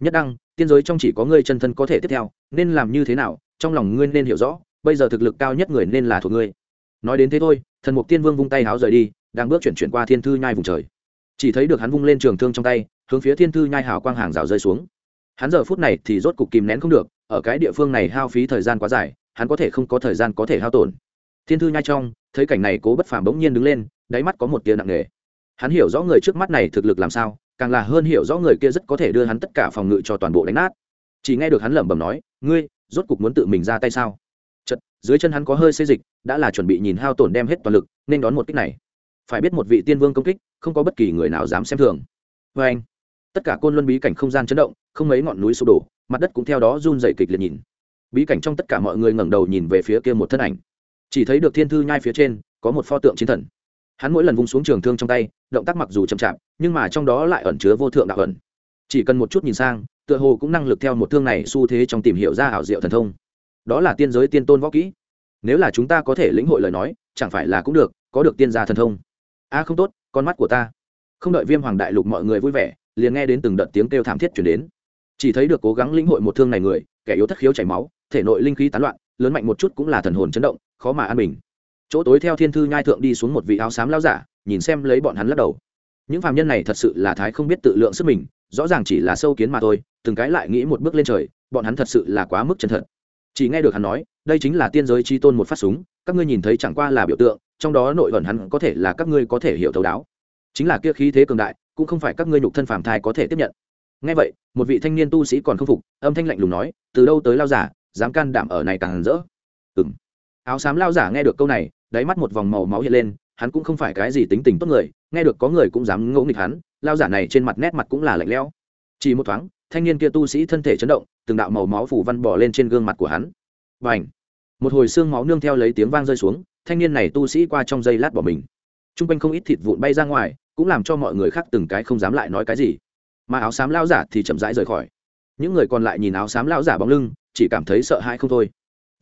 Nhất đăng, tiên giới trong chỉ có ngươi chân thân có thể tiếp theo, nên làm như thế nào? Trong lòng ngươi nên hiểu rõ, bây giờ thực lực cao nhất người nên là thuộc ngươi. Nói đến thế thôi, thần mục tiên vương vung tay háo rời đi, đang bước chuyển chuyển qua thiên thư nhai vùng trời. Chỉ thấy được hắn vung lên trường thương trong tay, hướng phía thiên thư nhai hào quang hàng rào rơi xuống. Hắn giờ phút này thì rốt cục kìm nén không được, ở cái địa phương này hao phí thời gian quá dài, hắn có thể không có thời gian có thể hao tổn. Thiên thư nhai trong thấy cảnh này cố bất phàm bỗng nhiên đứng lên, đáy mắt có một tia nặng nề. Hắn hiểu rõ người trước mắt này thực lực làm sao, càng là hơn hiểu rõ người kia rất có thể đưa hắn tất cả phòng ngự cho toàn bộ đánh nát. Chỉ nghe được hắn lẩm bẩm nói, ngươi, rốt cục muốn tự mình ra tay sao? Chật dưới chân hắn có hơi xê dịch, đã là chuẩn bị nhìn hao tổn đem hết toàn lực, nên đón một kích này. Phải biết một vị tiên vương công kích, không có bất kỳ người nào dám xem thường. Vê anh, tất cả côn luân bí cảnh không gian chấn động, không mấy ngọn núi sụp đổ, mặt đất cũng theo đó run dày kịch liệt nhìn. Bí cảnh trong tất cả mọi người ngẩng đầu nhìn về phía kia một thân ảnh chỉ thấy được thiên thư nhai phía trên có một pho tượng chiến thần. Hắn mỗi lần vung xuống trường thương trong tay, động tác mặc dù chậm chạp, nhưng mà trong đó lại ẩn chứa vô thượng đạo ẩn. Chỉ cần một chút nhìn sang, tựa hồ cũng năng lực theo một thương này xu thế trong tìm hiểu ra ảo diệu thần thông. Đó là tiên giới tiên tôn võ kỹ. Nếu là chúng ta có thể lĩnh hội lời nói, chẳng phải là cũng được, có được tiên gia thần thông. A không tốt, con mắt của ta. Không đợi viêm hoàng đại lục mọi người vui vẻ, liền nghe đến từng đợt tiếng kêu thảm thiết chuyển đến. Chỉ thấy được cố gắng lĩnh hội một thương này người, kẻ yếu thất khiếu chảy máu, thể nội linh khí tán loạn, lớn mạnh một chút cũng là thần hồn chấn động khó mà an bình. Chỗ tối theo thiên thư nhai thượng đi xuống một vị áo xám lao giả, nhìn xem lấy bọn hắn lắc đầu. Những phàm nhân này thật sự là thái không biết tự lượng sức mình, rõ ràng chỉ là sâu kiến mà thôi, từng cái lại nghĩ một bước lên trời, bọn hắn thật sự là quá mức chân thật. Chỉ nghe được hắn nói, đây chính là tiên giới chi tôn một phát súng, các ngươi nhìn thấy chẳng qua là biểu tượng, trong đó nội ẩn hắn có thể là các ngươi có thể hiểu thấu đáo. Chính là kia khí thế cường đại, cũng không phải các ngươi nhục thân phàm thai có thể tiếp nhận. Ngay vậy, một vị thanh niên tu sĩ còn không phục, âm thanh lạnh lùng nói, từ đâu tới lao giả, dám can đảm ở này càng rỡ? Ừng áo xám lao giả nghe được câu này, đáy mắt một vòng màu máu hiện lên, hắn cũng không phải cái gì tính tình tốt người, nghe được có người cũng dám ngẫu nghịch hắn, lao giả này trên mặt nét mặt cũng là lạnh lẽo. Chỉ một thoáng, thanh niên kia tu sĩ thân thể chấn động, từng đạo màu máu phủ văn bỏ lên trên gương mặt của hắn. Và ảnh một hồi xương máu nương theo lấy tiếng vang rơi xuống, thanh niên này tu sĩ qua trong giây lát bỏ mình. T r u n g quanh không ít thịt vụn bay ra ngoài, cũng làm cho mọi người khác từng cái không dám lại nói cái gì. Mà áo xám lao giả thì chậm rãi rời khỏi. Những người còn lại nhìn áo xám lao giả bóng lưng, chỉ cảm thấy sợ hãi không thôi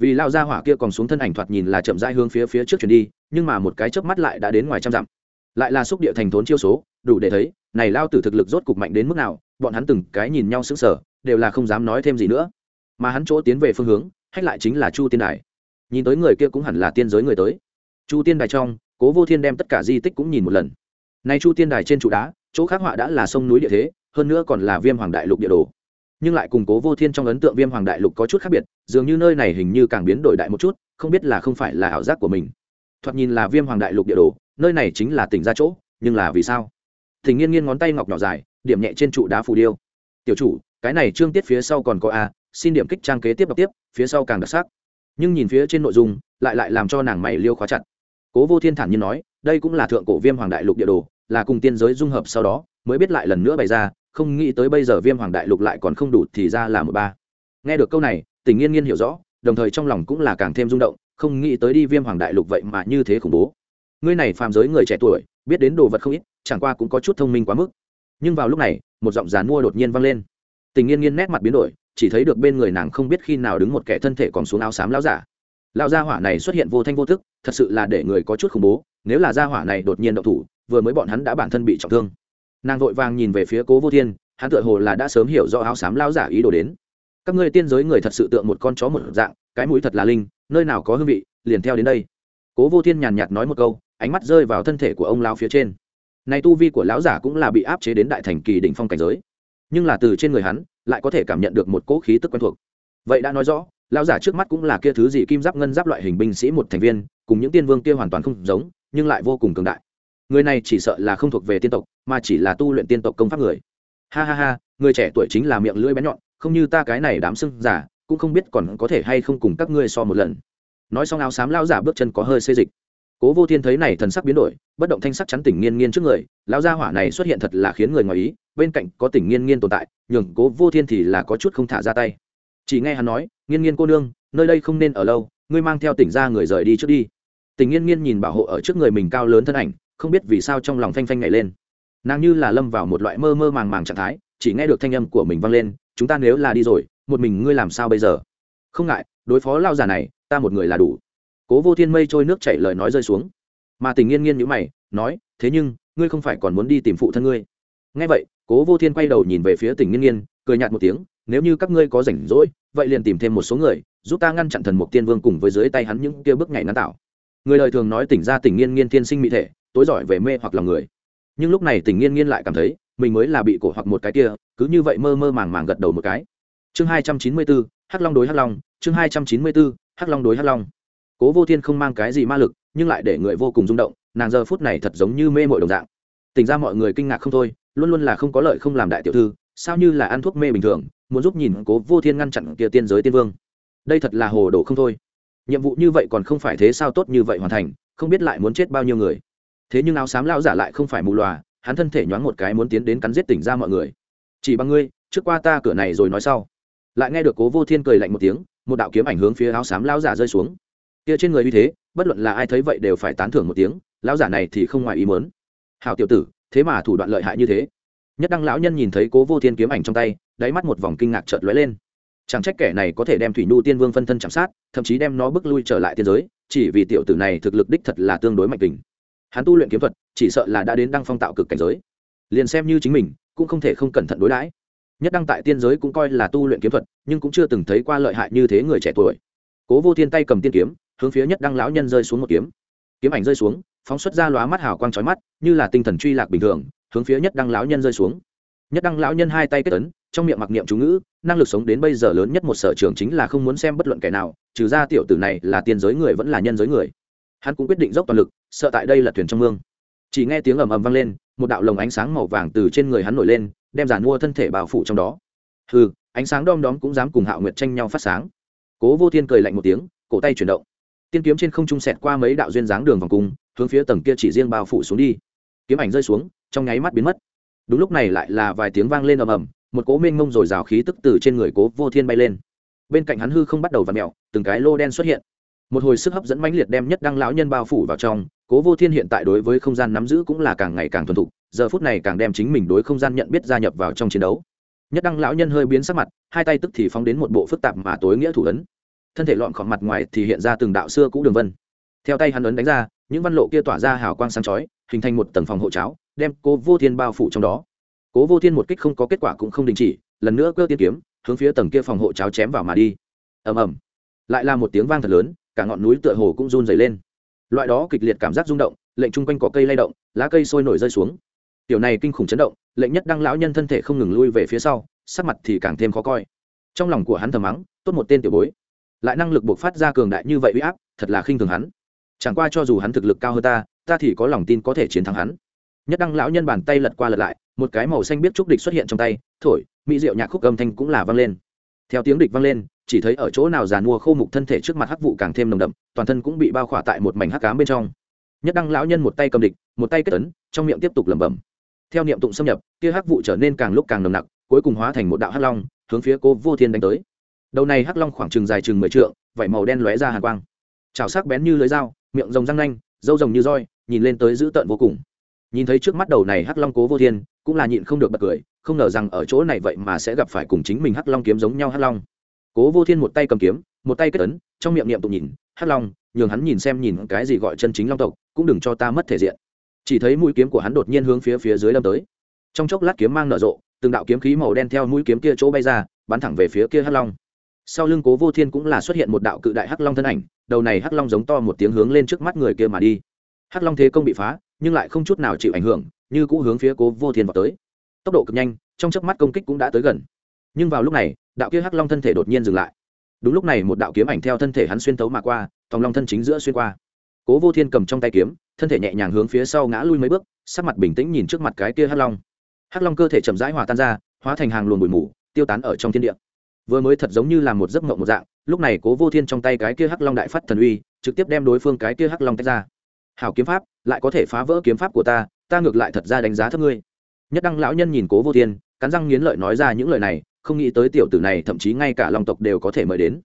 vì lao ra hỏa kia còn xuống thân ảnh thoạt nhìn là chậm rãi hướng phía phía trước chuyển đi, nhưng mà một cái chớp mắt lại đã đến ngoài trăm dặm. Lại là xúc địa thành thốn chiêu số, đủ để thấy, này lao tử thực lực rốt cục mạnh đến mức nào, bọn hắn từng cái nhìn nhau sững sờ, đều là không dám nói thêm gì nữa. Mà hắn chỗ tiến về phương hướng, hách lại chính là chu tiên đài. Nhìn tới người kia cũng hẳn là tiên giới người tới. Chu tiên đài trong, cố vô thiên đem tất cả di tích cũng nhìn một lần. Nay chu tiên đài trên trụ đá, chỗ khắc họa đã là sông núi địa thế, hơn nữa còn là viêm hoàng đại lục địa đồ nhưng lại cùng cố vô thiên trong ấn tượng viêm hoàng đại lục có chút khác biệt, dường như nơi này hình như càng biến đổi đại một chút, không biết là không phải là ảo giác của mình. Thoạt nhìn là viêm hoàng đại lục địa đồ, nơi này chính là tỉnh ra chỗ, nhưng là vì sao? Thỉnh nghiên nghiên ngón tay ngọc nhỏ dài, điểm nhẹ trên trụ đá phù điêu. Tiểu chủ, cái này trương tiết phía sau còn có a, xin điểm kích trang kế tiếp đọc tiếp, phía sau càng đặc sắc. Nhưng nhìn phía trên nội dung, lại lại làm cho nàng mày liêu khóa chặt. Cố vô thiên thản nhiên nói, đây cũng là thượng cổ viêm hoàng đại lục địa đồ, là cùng tiên giới dung hợp sau đó, mới biết lại lần nữa bày ra không nghĩ tới bây giờ viêm hoàng đại lục lại còn không đủ thì ra là một ba. Nghe được câu này, tình nghiên nghiên hiểu rõ, đồng thời trong lòng cũng là càng thêm rung động, không nghĩ tới đi viêm hoàng đại lục vậy mà như thế khủng bố. Ngươi này phàm giới người trẻ tuổi, biết đến đồ vật không ít, chẳng qua cũng có chút thông minh quá mức. Nhưng vào lúc này, một giọng dàn mua đột nhiên vang lên. Tình nghiên nghiên nét mặt biến đổi, chỉ thấy được bên người nàng không biết khi nào đứng một kẻ thân thể còn xuống áo xám lão giả. Lão gia hỏa này xuất hiện vô thanh vô thức thật sự là để người có chút khủng bố, nếu là gia hỏa này đột nhiên động thủ, vừa mới bọn hắn đã bản thân bị trọng thương nàng vội vàng nhìn về phía cố vô thiên, hắn tựa hồ là đã sớm hiểu rõ áo xám lão giả ý đồ đến. Các ngươi tiên giới người thật sự tượng một con chó một dạng, cái mũi thật là linh, nơi nào có hương vị, liền theo đến đây. Cố vô thiên nhàn nhạt nói một câu, ánh mắt rơi vào thân thể của ông lão phía trên. Này tu vi của lão giả cũng là bị áp chế đến đại thành kỳ đỉnh phong cảnh giới. Nhưng là từ trên người hắn, lại có thể cảm nhận được một cỗ khí tức quen thuộc. Vậy đã nói rõ, lão giả trước mắt cũng là kia thứ gì kim giáp ngân giáp loại hình binh sĩ một thành viên, cùng những tiên vương kia hoàn toàn không giống, nhưng lại vô cùng cường đại người này chỉ sợ là không thuộc về tiên tộc, mà chỉ là tu luyện tiên tộc công pháp người. Ha ha ha, người trẻ tuổi chính là miệng lưỡi bén nhọn, không như ta cái này đám sưng giả, cũng không biết còn có thể hay không cùng các ngươi so một lần. Nói xong áo xám lao giả bước chân có hơi xê dịch. Cố vô thiên thấy này thần sắc biến đổi, bất động thanh sắc chắn tỉnh nghiên nghiên trước người, lão gia hỏa này xuất hiện thật là khiến người ngoài ý, bên cạnh có tỉnh nghiên nghiên tồn tại, nhường cố vô thiên thì là có chút không thả ra tay. Chỉ nghe hắn nói, nghiên nghiên cô nương, nơi đây không nên ở lâu, ngươi mang theo tỉnh ra người rời đi trước đi. Tỉnh nghiên nghiên nhìn bảo hộ ở trước người mình cao lớn thân ảnh không biết vì sao trong lòng phanh phanh nhảy lên. Nàng như là lâm vào một loại mơ mơ màng màng trạng thái, chỉ nghe được thanh âm của mình vang lên, chúng ta nếu là đi rồi, một mình ngươi làm sao bây giờ? Không ngại, đối phó lao giả này, ta một người là đủ. Cố vô thiên mây trôi nước chảy lời nói rơi xuống. Mà tình nghiên nghiên nhữ mày, nói, thế nhưng, ngươi không phải còn muốn đi tìm phụ thân ngươi. Ngay vậy, cố vô thiên quay đầu nhìn về phía tình nghiên nghiên, cười nhạt một tiếng, nếu như các ngươi có rảnh rỗi, vậy liền tìm thêm một số người, giúp ta ngăn chặn thần mục tiên vương cùng với dưới tay hắn những kia bước ngày ngắn tạo. Người đời thường nói tỉnh ra tình nghiên nghiên thiên sinh mỹ thể tối giỏi về mê hoặc lòng người. Nhưng lúc này tình nghiên nghiên lại cảm thấy, mình mới là bị cổ hoặc một cái kia, cứ như vậy mơ mơ màng màng gật đầu một cái. Chương hai trăm chín mươi bốn hắc long đối hắc long, chương hai trăm chín mươi bốn hắc long đối hắc long. Cố vô thiên không mang cái gì ma lực, nhưng lại để người vô cùng rung động, nàng giờ phút này thật giống như mê mội đồng dạng. Tình ra mọi người kinh ngạc không thôi, luôn luôn là không có lợi không làm đại tiểu thư, sao như là ăn thuốc mê bình thường, muốn giúp nhìn cố vô thiên ngăn chặn kia tiên giới tiên vương. Đây thật là hồ đồ không thôi. Nhiệm vụ như vậy còn không phải thế sao tốt như vậy hoàn thành, không biết lại muốn chết bao nhiêu người thế nhưng áo xám lão giả lại không phải mù lòa hắn thân thể nhoáng một cái muốn tiến đến cắn giết tỉnh ra mọi người. Chỉ bằng ngươi, trước qua ta cửa này rồi nói sau. Lại nghe được cố vô thiên cười lạnh một tiếng, một đạo kiếm ảnh hướng phía áo xám lão giả rơi xuống. Kia trên người như thế, bất luận là ai thấy vậy đều phải tán thưởng một tiếng, lão giả này thì không ngoài ý mớn hào tiểu tử, thế mà thủ đoạn lợi hại như thế. Nhất đăng lão nhân nhìn thấy cố vô thiên kiếm ảnh trong tay, đáy mắt một vòng kinh ngạc chợt lóe lên. Chẳng trách kẻ này có thể đem thủy nhu tiên vương phân thân chạm sát, thậm chí đem nó bước lui trở lại tiên giới, chỉ vì tiểu tử này thực lực đích thật là tương đối mạnh tình hắn tu luyện kiếm thuật, chỉ sợ là đã đến đăng phong tạo cực cảnh giới. Liền xem như chính mình, cũng không thể không cẩn thận đối đãi. Nhất đăng tại tiên giới cũng coi là tu luyện kiếm thuật, nhưng cũng chưa từng thấy qua lợi hại như thế người trẻ tuổi. Cố vô thiên tay cầm tiên kiếm, hướng phía nhất đăng lão nhân rơi xuống một kiếm. Kiếm ảnh rơi xuống, phóng xuất ra lóa mắt hào quang trói mắt, như là tinh thần truy lạc bình thường, hướng phía nhất đăng lão nhân rơi xuống. Nhất đăng lão nhân hai tay kết ấn, trong miệng mặc niệm chú ngữ, năng lực sống đến bây giờ lớn nhất một sở trường chính là không muốn xem bất luận kẻ nào, trừ ra tiểu tử này là tiên giới người vẫn là nhân giới người. Hắn cũng quyết định dốc toàn lực sợ tại đây là thuyền trong mương. Chỉ nghe tiếng ầm ầm vang lên, một đạo lồng ánh sáng màu vàng từ trên người hắn nổi lên, đem giàn mua thân thể bao phủ trong đó. Hừ, ánh sáng đom đóm cũng dám cùng hạo nguyệt tranh nhau phát sáng. Cố vô thiên cười lạnh một tiếng, cổ tay chuyển động. Tiên kiếm trên không trung sẹt qua mấy đạo duyên dáng đường vòng cung, hướng phía tầng kia chỉ riêng bao phủ xuống đi. Kiếm ảnh rơi xuống, trong nháy mắt biến mất. Đúng lúc này lại là vài tiếng vang lên ầm ầm, một cố mênh mông rồi rào khí tức từ trên người cố vô thiên bay lên. Bên cạnh hắn hư không bắt đầu v ặ mẹo từng cái lô đen xuất hiện một hồi sức hấp dẫn mãnh liệt đem nhất đăng lão nhân bao phủ vào trong, cố vô thiên hiện tại đối với không gian nắm giữ cũng là càng ngày càng thuần thục, giờ phút này càng đem chính mình đối không gian nhận biết gia nhập vào trong chiến đấu. Nhất đăng lão nhân hơi biến sắc mặt, hai tay tức thì phóng đến một bộ phức tạp mà tối nghĩa thủ ấn. Thân thể lọn khỏi mặt ngoài thì hiện ra từng đạo xưa cũ đường vân. Theo tay hắn ấn đánh ra, những văn lộ kia tỏa ra hào quang sáng chói, hình thành một tầng phòng hộ cháo, đem cố vô thiên bao phủ trong đó. Cố vô thiên một kích không có kết quả cũng không đình chỉ, lần nữa cơ tiên kiếm, hướng phía tầng kia phòng hộ cháo chém vào mà đi. Ầm ầm. Lại là một tiếng vang thật lớn cả ngọn núi tựa hồ cũng run dày lên. Loại đó kịch liệt cảm giác rung động, lệnh chung quanh có cây lay động, lá cây sôi nổi rơi xuống. Tiểu này kinh khủng chấn động, lệnh nhất đăng lão nhân thân thể không ngừng lui về phía sau, sắc mặt thì càng thêm khó coi. Trong lòng của hắn thầm mắng, tốt một tên tiểu bối. Lại năng lực buộc phát ra cường đại như vậy uy áp, thật là khinh thường hắn. Chẳng qua cho dù hắn thực lực cao hơn ta ta thì có lòng tin có thể chiến thắng hắn. Nhất đăng lão nhân bàn tay lật qua lật lại, một cái màu xanh biết trúc địch xuất hiện trong tay, thổi, mỹ diệu nhạc khúc âm thanh cũng là vang lên. Theo tiếng địch vang lên chỉ thấy ở chỗ nào giàn mua khô mục thân thể trước mặt hắc vụ càng thêm nồng đậm, toàn thân cũng bị bao khỏa tại một mảnh hắc cám bên trong. Nhất đăng lão nhân một tay cầm địch, một tay kết tấn trong miệng tiếp tục lẩm bẩm. Theo niệm tụng xâm nhập, kia hắc vụ trở nên càng lúc càng nồng nặc, cuối cùng hóa thành một đạo hắc long, hướng phía cô vô thiên đánh tới. Đầu này hắc long khoảng chừng dài chừng mười trượng, vảy màu đen lóe ra hàn quang. Chảo sắc bén như lưới dao, miệng rồng răng nanh, râu rồng như roi, nhìn lên tới dữ tợn vô cùng. Nhìn thấy trước mắt đầu này hắc long cố vô thiên, cũng là nhịn không được bật cười, không ngờ rằng ở chỗ này vậy mà sẽ gặp phải cùng chính mình hắc long kiếm giống nhau hắc long cố vô thiên một tay cầm kiếm, một tay kết ấn, trong miệng niệm tụng nhìn, hắc long, nhường hắn nhìn xem nhìn cái gì gọi chân chính long tộc, cũng đừng cho ta mất thể diện. Chỉ thấy mũi kiếm của hắn đột nhiên hướng phía phía dưới lâm tới. Trong chốc lát kiếm mang nở rộ, từng đạo kiếm khí màu đen theo mũi kiếm kia chỗ bay ra, bắn thẳng về phía kia hắc long. Sau lưng cố vô thiên cũng là xuất hiện một đạo cự đại hắc long thân ảnh, đầu này hắc long giống to một tiếng hướng lên trước mắt người kia mà đi. Hắc long thế công bị phá, nhưng lại không chút nào chịu ảnh hưởng, như cũ hướng phía cố vô thiên vào tới. Tốc độ cực nhanh, trong chớp mắt công kích cũng đã tới gần. Nhưng vào lúc này đạo kia hắc long thân thể đột nhiên dừng lại. Đúng lúc này một đạo kiếm ảnh theo thân thể hắn xuyên tấu mà qua, thòng long thân chính giữa xuyên qua. Cố vô thiên cầm trong tay kiếm, thân thể nhẹ nhàng hướng phía sau ngã lui mấy bước, sắc mặt bình tĩnh nhìn trước mặt cái kia hắc long. Hắc long cơ thể chậm rãi hòa tan ra, hóa thành hàng luồng bụi mù, tiêu tán ở trong thiên địa. Vừa mới thật giống như là một giấc mộng một dạng, lúc này cố vô thiên trong tay cái kia hắc long đại phát thần uy, trực tiếp đem đối phương cái kia hắc long tách ra. Hảo kiếm pháp, lại có thể phá vỡ kiếm pháp của ta ta ngược lại thật ra đánh giá thấp ngươi. Nhất đăng lão nhân nhìn cố vô thiên, cắn răng nghiến lợi nói ra những lời này không nghĩ tới tiểu tử này thậm chí ngay cả long tộc đều có thể mời đến.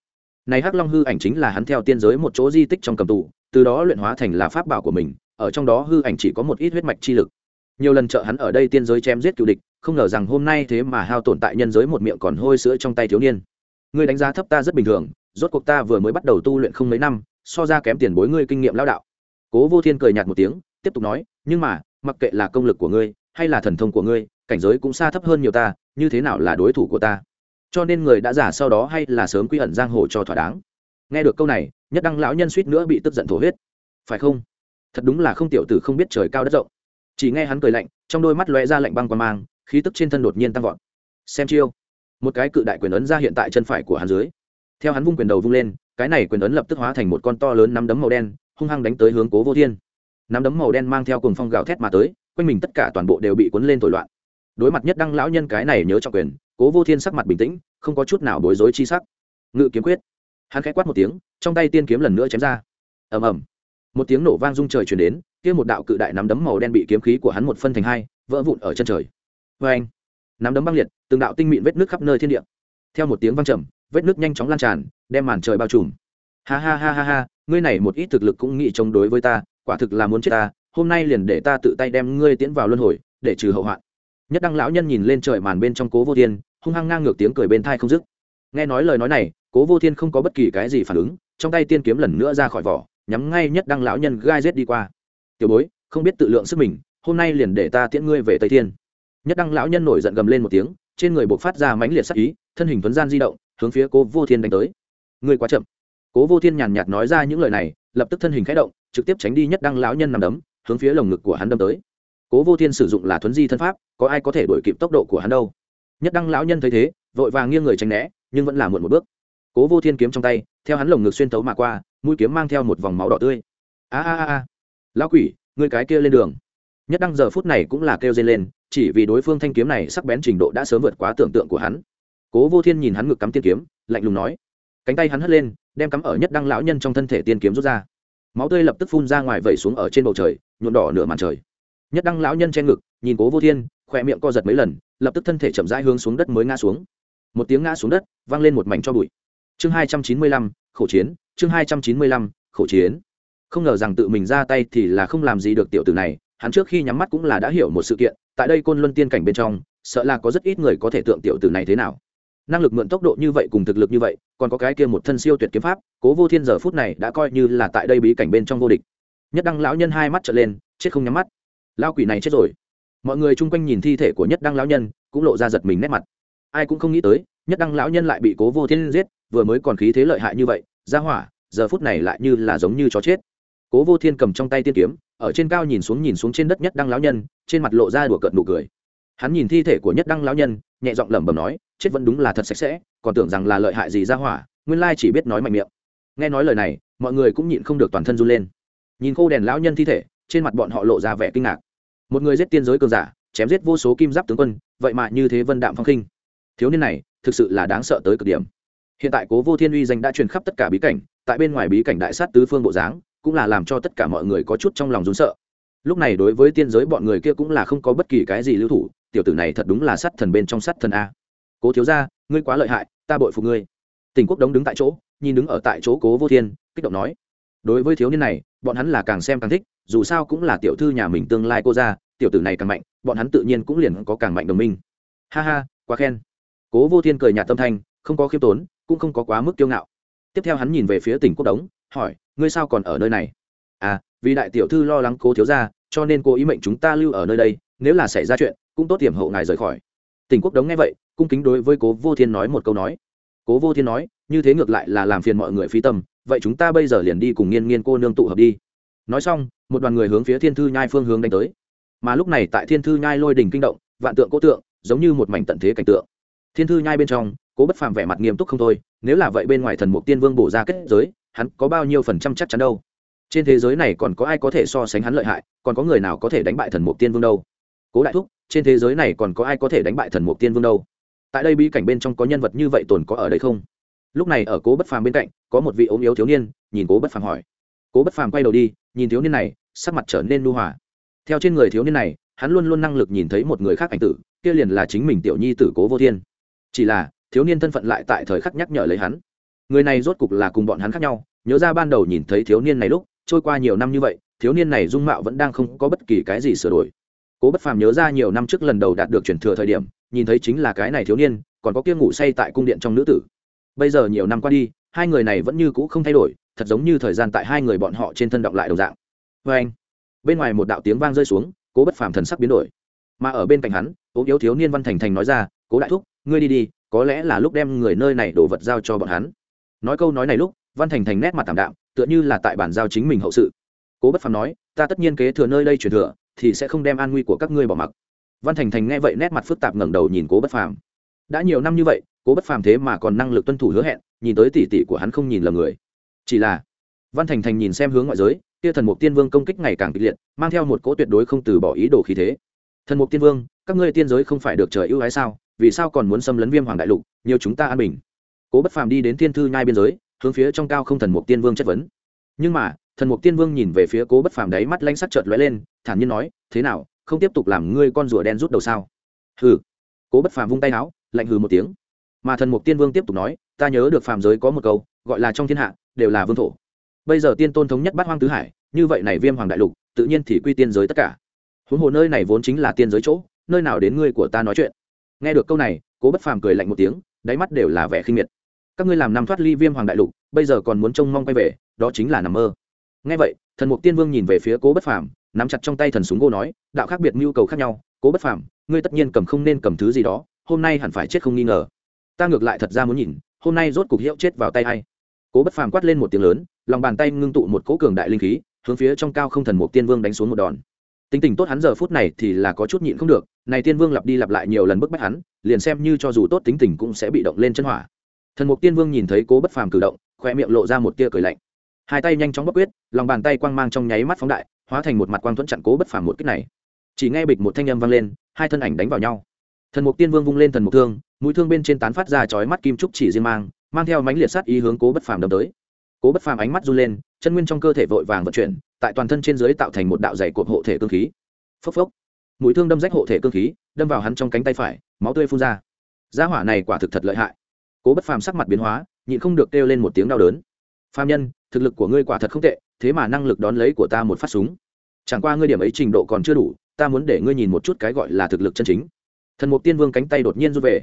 Này hắc long hư ảnh chính là hắn theo tiên giới một chỗ di tích trong cầm tù, từ đó luyện hóa thành là pháp bảo của mình, ở trong đó hư ảnh chỉ có một ít huyết mạch chi lực. Nhiều lần trợ hắn ở đây tiên giới chém giết cựu địch, không ngờ rằng hôm nay thế mà hao tổn tại nhân giới một miệng còn hôi sữa trong tay thiếu niên. Ngươi đánh giá thấp ta rất bình thường, rốt cuộc ta vừa mới bắt đầu tu luyện không mấy năm, so ra kém tiền bối ngươi kinh nghiệm lao đạo. Cố vô thiên cười nhạt một tiếng, tiếp tục nói, nhưng mà, mặc kệ là công lực của ngươi hay là thần thông của ngươi, cảnh giới cũng xa thấp hơn nhiều ta, như thế nào là đối thủ của ta? Cho nên người đã giả sau đó hay là sớm quy ẩn giang hồ cho thỏa đáng? Nghe được câu này, nhất đăng lão nhân suýt nữa bị tức giận thổ huyết. Phải không? Thật đúng là không tiểu tử không biết trời cao đất rộng. Chỉ nghe hắn cười lạnh, trong đôi mắt lóe ra lạnh băng qua mang, khí tức trên thân đột nhiên tăng vọt. Xem chiêu. Một cái cự đại quyền ấn ra hiện tại chân phải của hắn dưới. Theo hắn vung quyền đầu vung lên, cái này quyền ấn lập tức hóa thành một con to lớn nắm đấm màu đen, hung hăng đánh tới hướng cố vô thiên. Nắm đấm màu đen mang theo cùng phong gào thét mà tới quanh mình tất cả toàn bộ đều bị cuốn lên tội loạn. Đối mặt nhất đăng lão nhân cái này nhớ trọng quyền, cố vô thiên sắc mặt bình tĩnh, không có chút nào bối rối chi sắc. Ngự kiếm quyết. Hắn khẽ quát một tiếng, trong tay tiên kiếm lần nữa chém ra. Ầm ầm. Một tiếng nổ vang rung trời chuyển đến, kia một đạo cự đại nắm đấm màu đen bị kiếm khí của hắn một phân thành hai, vỡ vụn ở chân trời. Vê anh nắm đấm băng liệt, từng đạo tinh mịn vết nước khắp nơi thiên địa. Theo một tiếng vang trầm, vết nước nhanh chóng lan tràn, đem màn trời bao trùm. Ha ha ha ha ha, ngươi này một ít thực lực cũng nghĩ chống đối với ta, quả thực là muốn chết ta hôm nay liền để ta tự tay đem ngươi tiễn vào luân hồi, để trừ hậu hoạn. Nhất đăng lão nhân nhìn lên trời màn bên trong cố vô thiên, hung hăng ngang ngược tiếng cười bên thai không dứt. Nghe nói lời nói này, cố vô thiên không có bất kỳ cái gì phản ứng, trong tay tiên kiếm lần nữa ra khỏi vỏ, nhắm ngay nhất đăng lão nhân gai rết đi qua. Tiểu bối, không biết tự lượng sức mình, hôm nay liền để ta tiễn ngươi về tây thiên. Nhất đăng lão nhân nổi giận gầm lên một tiếng, trên người buộc phát ra mãnh liệt sắc ý, thân hình tuấn gian di động, hướng phía cố vô thiên đánh tới. Ngươi quá chậm. Cố vô thiên nhàn nhạt nói ra những lời này, lập tức thân hình khẽ động, trực tiếp tránh đi nhất đăng lão nhân nằm đấm hướng phía lồng ngực của hắn đâm tới. Cố vô thiên sử dụng là thuấn di thân pháp, có ai có thể đuổi kịp tốc độ của hắn đâu. Nhất đăng lão nhân thấy thế, vội vàng nghiêng người tránh né, nhưng vẫn là muộn một bước. Cố vô thiên kiếm trong tay, theo hắn lồng ngực xuyên tấu mà qua, mũi kiếm mang theo một vòng máu đỏ tươi. A a a lão quỷ người cái kia lên đường. Nhất đăng giờ phút này cũng là kêu dây lên, chỉ vì đối phương thanh kiếm này sắc bén trình độ đã sớm vượt quá tưởng tượng của hắn. Cố vô thiên nhìn hắn ngực cắm tiên kiếm, lạnh lùng nói. Cánh tay hắn hất lên, đem cắm ở nhất đăng lão nhân trong thân thể tiên kiếm rút ra. Máu tươi lập tức phun ra ngoài vẩy xuống ở trên bầu trời nhuộm đỏ nửa màn trời. Nhất đăng lão nhân che ngực, nhìn cố vô thiên, khỏe miệng co giật mấy lần, lập tức thân thể chậm rãi hướng xuống đất mới ngã xuống. Một tiếng ngã xuống đất, vang lên một mảnh cho bụi. Chương hai trăm chín mươi lăm, khổ chiến, chương hai trăm chín mươi lăm, khổ chiến. Không ngờ rằng tự mình ra tay thì là không làm gì được tiểu tử này, hắn trước khi nhắm mắt cũng là đã hiểu một sự kiện, tại đây côn luân tiên cảnh bên trong, sợ là có rất ít người có thể tượng tiểu tử này thế nào. Năng lực mượn tốc độ như vậy cùng thực lực như vậy, còn có cái kia một thân siêu tuyệt kiếm pháp, cố vô thiên giờ phút này đã coi như là tại đây bí cảnh bên trong vô địch nhất đăng lão nhân hai mắt trở lên, chết không nhắm mắt. Lao quỷ này chết rồi. Mọi người chung quanh nhìn thi thể của nhất đăng lão nhân, cũng lộ ra giật mình nét mặt. Ai cũng không nghĩ tới, nhất đăng lão nhân lại bị cố vô thiên giết, vừa mới còn khí thế lợi hại như vậy, ra hỏa, giờ phút này lại như là giống như chó chết. Cố vô thiên cầm trong tay tiên kiếm, ở trên cao nhìn xuống nhìn xuống trên đất nhất đăng lão nhân, trên mặt lộ ra đùa cợt nụ cười. Hắn nhìn thi thể của nhất đăng lão nhân, nhẹ giọng lẩm bẩm nói, chết vẫn đúng là thật sạch sẽ, còn tưởng rằng là lợi hại gì ra hỏa, nguyên lai chỉ biết nói mạnh miệng. Nghe nói lời này, mọi người cũng nhịn không được toàn thân run lên nhìn khô đèn lão nhân thi thể, trên mặt bọn họ lộ ra vẻ kinh ngạc. Một người giết tiên giới cường giả, chém giết vô số kim giáp tướng quân, vậy mà như thế vân đạm phong khinh. Thiếu niên này, thực sự là đáng sợ tới cực điểm. Hiện tại cố vô thiên uy danh đã truyền khắp tất cả bí cảnh, tại bên ngoài bí cảnh đại sát tứ phương bộ dáng, cũng là làm cho tất cả mọi người có chút trong lòng rốn sợ. Lúc này đối với tiên giới bọn người kia cũng là không có bất kỳ cái gì lưu thủ, tiểu tử này thật đúng là sát thần bên trong sát thần a. Cố thiếu ra ngươi quá lợi hại, ta bội phục ngươi. Tỉnh quốc đống đứng tại chỗ, nhìn đứng ở tại chỗ cố vô thiên, kích động nói. Đối với thiếu niên này bọn hắn là càng xem càng thích, dù sao cũng là tiểu thư nhà mình tương lai cô ra tiểu tử này càng mạnh, bọn hắn tự nhiên cũng liền có càng mạnh đồng minh. Ha ha, quá khen. Cố vô thiên cười nhạt tâm thanh, không có khiêm tốn, cũng không có quá mức kiêu ngạo. Tiếp theo hắn nhìn về phía tỉnh quốc đống, hỏi, ngươi sao còn ở nơi này? À vì đại tiểu thư lo lắng cố thiếu ra cho nên cô ý mệnh chúng ta lưu ở nơi đây, nếu là xảy ra chuyện, cũng tốt tiềm hậu ngài rời khỏi. Tỉnh quốc đống nghe vậy, cung kính đối với cố vô thiên nói một câu nói. Cố vô thiên nói, như thế ngược lại là làm phiền mọi người phi tâm vậy chúng ta bây giờ liền đi cùng nghiên nghiên cô nương tụ hợp đi. Nói xong, một đoàn người hướng phía thiên thư nhai phương hướng đánh tới. Mà lúc này tại thiên thư nhai lôi đình kinh động, vạn tượng cố tượng, giống như một mảnh tận thế cảnh tượng. Thiên thư nhai bên trong, cố bất phàm vẻ mặt nghiêm túc không thôi, nếu là vậy bên ngoài thần mục tiên vương bổ ra kết giới, hắn có bao nhiêu phần trăm chắc chắn đâu? Trên thế giới này còn có ai có thể so sánh hắn lợi hại, còn có người nào có thể đánh bại thần mục tiên vương đâu? Cố đại thúc, trên thế giới này còn có ai có thể đánh bại thần mục tiên vương đâu? Tại đây bí cảnh bên trong có nhân vật như vậy tồn có ở đây không? Lúc này ở cố bất phàm bên cạnh, có một vị ốm yếu thiếu niên, nhìn cố bất phàm hỏi. Cố bất phàm quay đầu đi, nhìn thiếu niên này, sắc mặt trở nên nu hòa. Theo trên người thiếu niên này, hắn luôn luôn năng lực nhìn thấy một người khác ảnh tử, kia liền là chính mình tiểu nhi tử cố vô thiên. Chỉ là, thiếu niên thân phận lại tại thời khắc nhắc nhở lấy hắn. Người này rốt cục là cùng bọn hắn khác nhau, nhớ ra ban đầu nhìn thấy thiếu niên này lúc, trôi qua nhiều năm như vậy, thiếu niên này dung mạo vẫn đang không có bất kỳ cái gì sửa đổi. Cố bất phàm nhớ ra nhiều năm trước lần đầu đạt được chuyển thừa thời điểm, nhìn thấy chính là cái này thiếu niên, còn có kia ngủ say tại cung điện trong nữ tử bây giờ nhiều năm qua đi, hai người này vẫn như cũ không thay đổi, thật giống như thời gian tại hai người bọn họ trên thân động lại đồng dạng. Vê anh, bên ngoài một đạo tiếng vang rơi xuống, cố bất phàm thần sắc biến đổi. Mà ở bên cạnh hắn, ốm yếu thiếu niên văn thành thành nói ra, cố đại thúc, ngươi đi đi, có lẽ là lúc đem người nơi này đổ vật giao cho bọn hắn. Nói câu nói này lúc, văn thành thành nét mặt tảm đạm, tựa như là tại bản giao chính mình hậu sự. Cố bất phàm nói, ta tất nhiên kế thừa nơi đây truyền thừa, thì sẽ không đem an nguy của các ngươi bỏ mặc. Văn thành thành nghe vậy nét mặt phức tạp ngẩng đầu nhìn cố bất phàm đã nhiều năm như vậy, cố bất phàm thế mà còn năng lực tuân thủ hứa hẹn, nhìn tới tỉ tỉ của hắn không nhìn lầm người. Chỉ là, văn thành thành nhìn xem hướng ngoại giới, kia thần mục tiên vương công kích ngày càng kịch liệt, mang theo một cỗ tuyệt đối không từ bỏ ý đồ khí thế. Thần mục tiên vương, các ngươi tiên giới không phải được trời ưu ái sao, vì sao còn muốn xâm lấn viêm hoàng đại lục, nhiều chúng ta an bình? Cố bất phàm đi đến thiên thư nhai biên giới, hướng phía trong cao không thần mục tiên vương chất vấn. Nhưng mà, thần mục tiên vương nhìn về phía cố bất phàm đấy mắt lanh sắc chợt lóe lên, thản nhiên nói, thế nào, không tiếp tục làm ngươi con rùa đen rút đầu sao? Hừ. Cố bất phàm vung tay áo lạnh hừ một tiếng. Mà thần mục tiên vương tiếp tục nói, ta nhớ được phàm giới có một câu, gọi là trong thiên hạ, đều là vương thổ. Bây giờ tiên tôn thống nhất bát hoang tứ hải, như vậy này viêm hoàng đại lục, tự nhiên thì quy tiên giới tất cả. Huống hồ nơi này vốn chính là tiên giới chỗ, nơi nào đến ngươi của ta nói chuyện. Nghe được câu này, cố bất phàm cười lạnh một tiếng, đáy mắt đều là vẻ khinh miệt. Các ngươi làm năm thoát ly viêm hoàng đại lục, bây giờ còn muốn trông mong quay về, đó chính là nằm mơ. Nghe vậy, thần mục tiên vương nhìn về phía cố bất phàm, nắm chặt trong tay thần súng gô nói, đạo khác biệt nhu cầu khác nhau, cố bất phàm, ngươi tất nhiên cầm không nên cầm thứ gì đó hôm nay hẳn phải chết không nghi ngờ. Ta ngược lại thật ra muốn nhìn, hôm nay rốt cục hiệu chết vào tay hay cố bất phàm quát lên một tiếng lớn, lòng bàn tay ngưng tụ một cỗ cường đại linh khí, hướng phía trong cao không thần mục tiên vương đánh xuống một đòn. Tính tình tốt hắn giờ phút này thì là có chút nhịn không được, này tiên vương lặp đi lặp lại nhiều lần bức bách hắn, liền xem như cho dù tốt tính tình cũng sẽ bị động lên chân hỏa. Thần mục tiên vương nhìn thấy cố bất phàm cử động khoe miệng lộ ra một tia cười lạnh. Hai tay nhanh chóng bóc quyết, lòng bàn tay quang mang trong nháy mắt phóng đại, hóa thành một mặt quang thuẫn chặn cố bất phàm một kích này. Chỉ nghe bịch một thanh âm vang lên, hai thân ảnh đánh vào nhau thần mục tiên vương vung lên thần mục thương, mũi thương bên trên tán phát ra chói mắt kim trúc chỉ riêng mang mang theo mánh liệt sát ý hướng cố bất phàm đâm tới. Cố bất phàm ánh mắt run lên, chân nguyên trong cơ thể vội vàng vận chuyển, tại toàn thân trên dưới tạo thành một đạo dày cột hộ thể cơ khí. Phốc phốc. Mũi thương đâm rách hộ thể cơ khí, đâm vào hắn trong cánh tay phải, máu tươi phun ra. Gia hỏa này quả thực thật lợi hại. Cố bất phàm sắc mặt biến hóa, nhịn không được kêu lên một tiếng đau đớn. Phàm nhân, thực lực của ngươi quả thật không tệ, thế mà năng lực đón lấy của ta một phát súng. Chẳng qua ngươi điểm ấy trình độ còn chưa đủ, ta muốn để ngươi nhìn một chút cái gọi là thực lực chân chính thần mục tiên vương cánh tay đột nhiên rút về.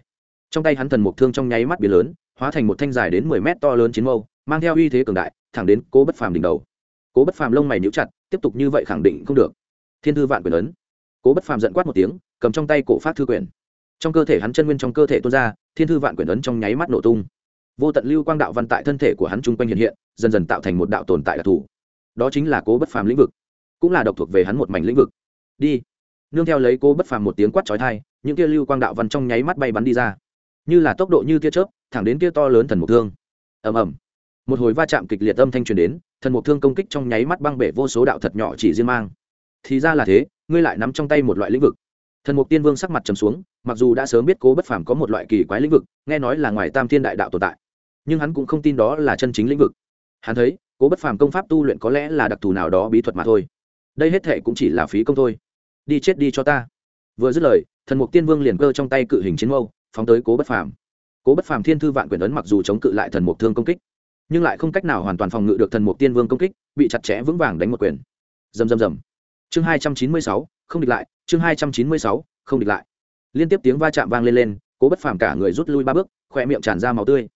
Trong tay hắn thần mục thương trong nháy mắt biến lớn, hóa thành một thanh dài đến mười mét to lớn chiến mâu, mang theo uy thế cường đại, thẳng đến cố bất phàm đỉnh đầu. Cố bất phàm lông mày níu chặt, tiếp tục như vậy khẳng định không được. Thiên thư vạn quyền ấn. Cố bất phàm giận quát một tiếng, cầm trong tay cổ phát thư quyển. Trong cơ thể hắn chân nguyên trong cơ thể tuôn ra, thiên thư vạn quyển ấn trong nháy mắt nổ tung. Vô tận lưu quang đạo văn tại thân thể của hắn chung quanh hiện hiện, dần dần tạo thành một đạo tồn tại đặc thù. Đó chính là cố bất phàm lĩnh vực, cũng là độc thuộc về hắn một mảnh lĩnh vực. Đi nương theo lấy cô bất phàm một tiếng quát trói thai, những kia lưu quang đạo văn trong nháy mắt bay bắn đi ra. Như là tốc độ như tia chớp, thẳng đến kia to lớn thần mục thương. Ầm ầm. Một hồi va chạm kịch liệt âm thanh truyền đến, thần mục thương công kích trong nháy mắt băng bể vô số đạo thật nhỏ chỉ riêng mang. Thì ra là thế, ngươi lại nắm trong tay một loại lĩnh vực. Thần mục tiên vương sắc mặt trầm xuống, mặc dù đã sớm biết cố bất phàm có một loại kỳ quái lĩnh vực, nghe nói là ngoài tam thiên đại đạo tồn tại, nhưng hắn cũng không tin đó là chân chính lĩnh vực. Hắn thấy, cố bất phàm công pháp tu luyện có lẽ là đặc thù nào đó bí thuật mà thôi. Đây hết thệ cũng chỉ là phí công thôi đi chết đi cho ta. Vừa dứt lời, thần mục tiên vương liền cơ trong tay cự hình chiến mâu, phóng tới cố bất phàm. Cố bất phàm thiên thư vạn quyền ấn mặc dù chống cự lại thần mục thương công kích, nhưng lại không cách nào hoàn toàn phòng ngự được thần mục tiên vương công kích, bị chặt chẽ vững vàng đánh một quyền. Dầm dầm dầm chương hai trăm chín mươi sáu, không địch lại, chương hai trăm chín mươi sáu, không địch lại. Liên tiếp tiếng va chạm vang lên lên, cố bất phàm cả người rút lui ba bước khoe miệng tràn ra máu tươi.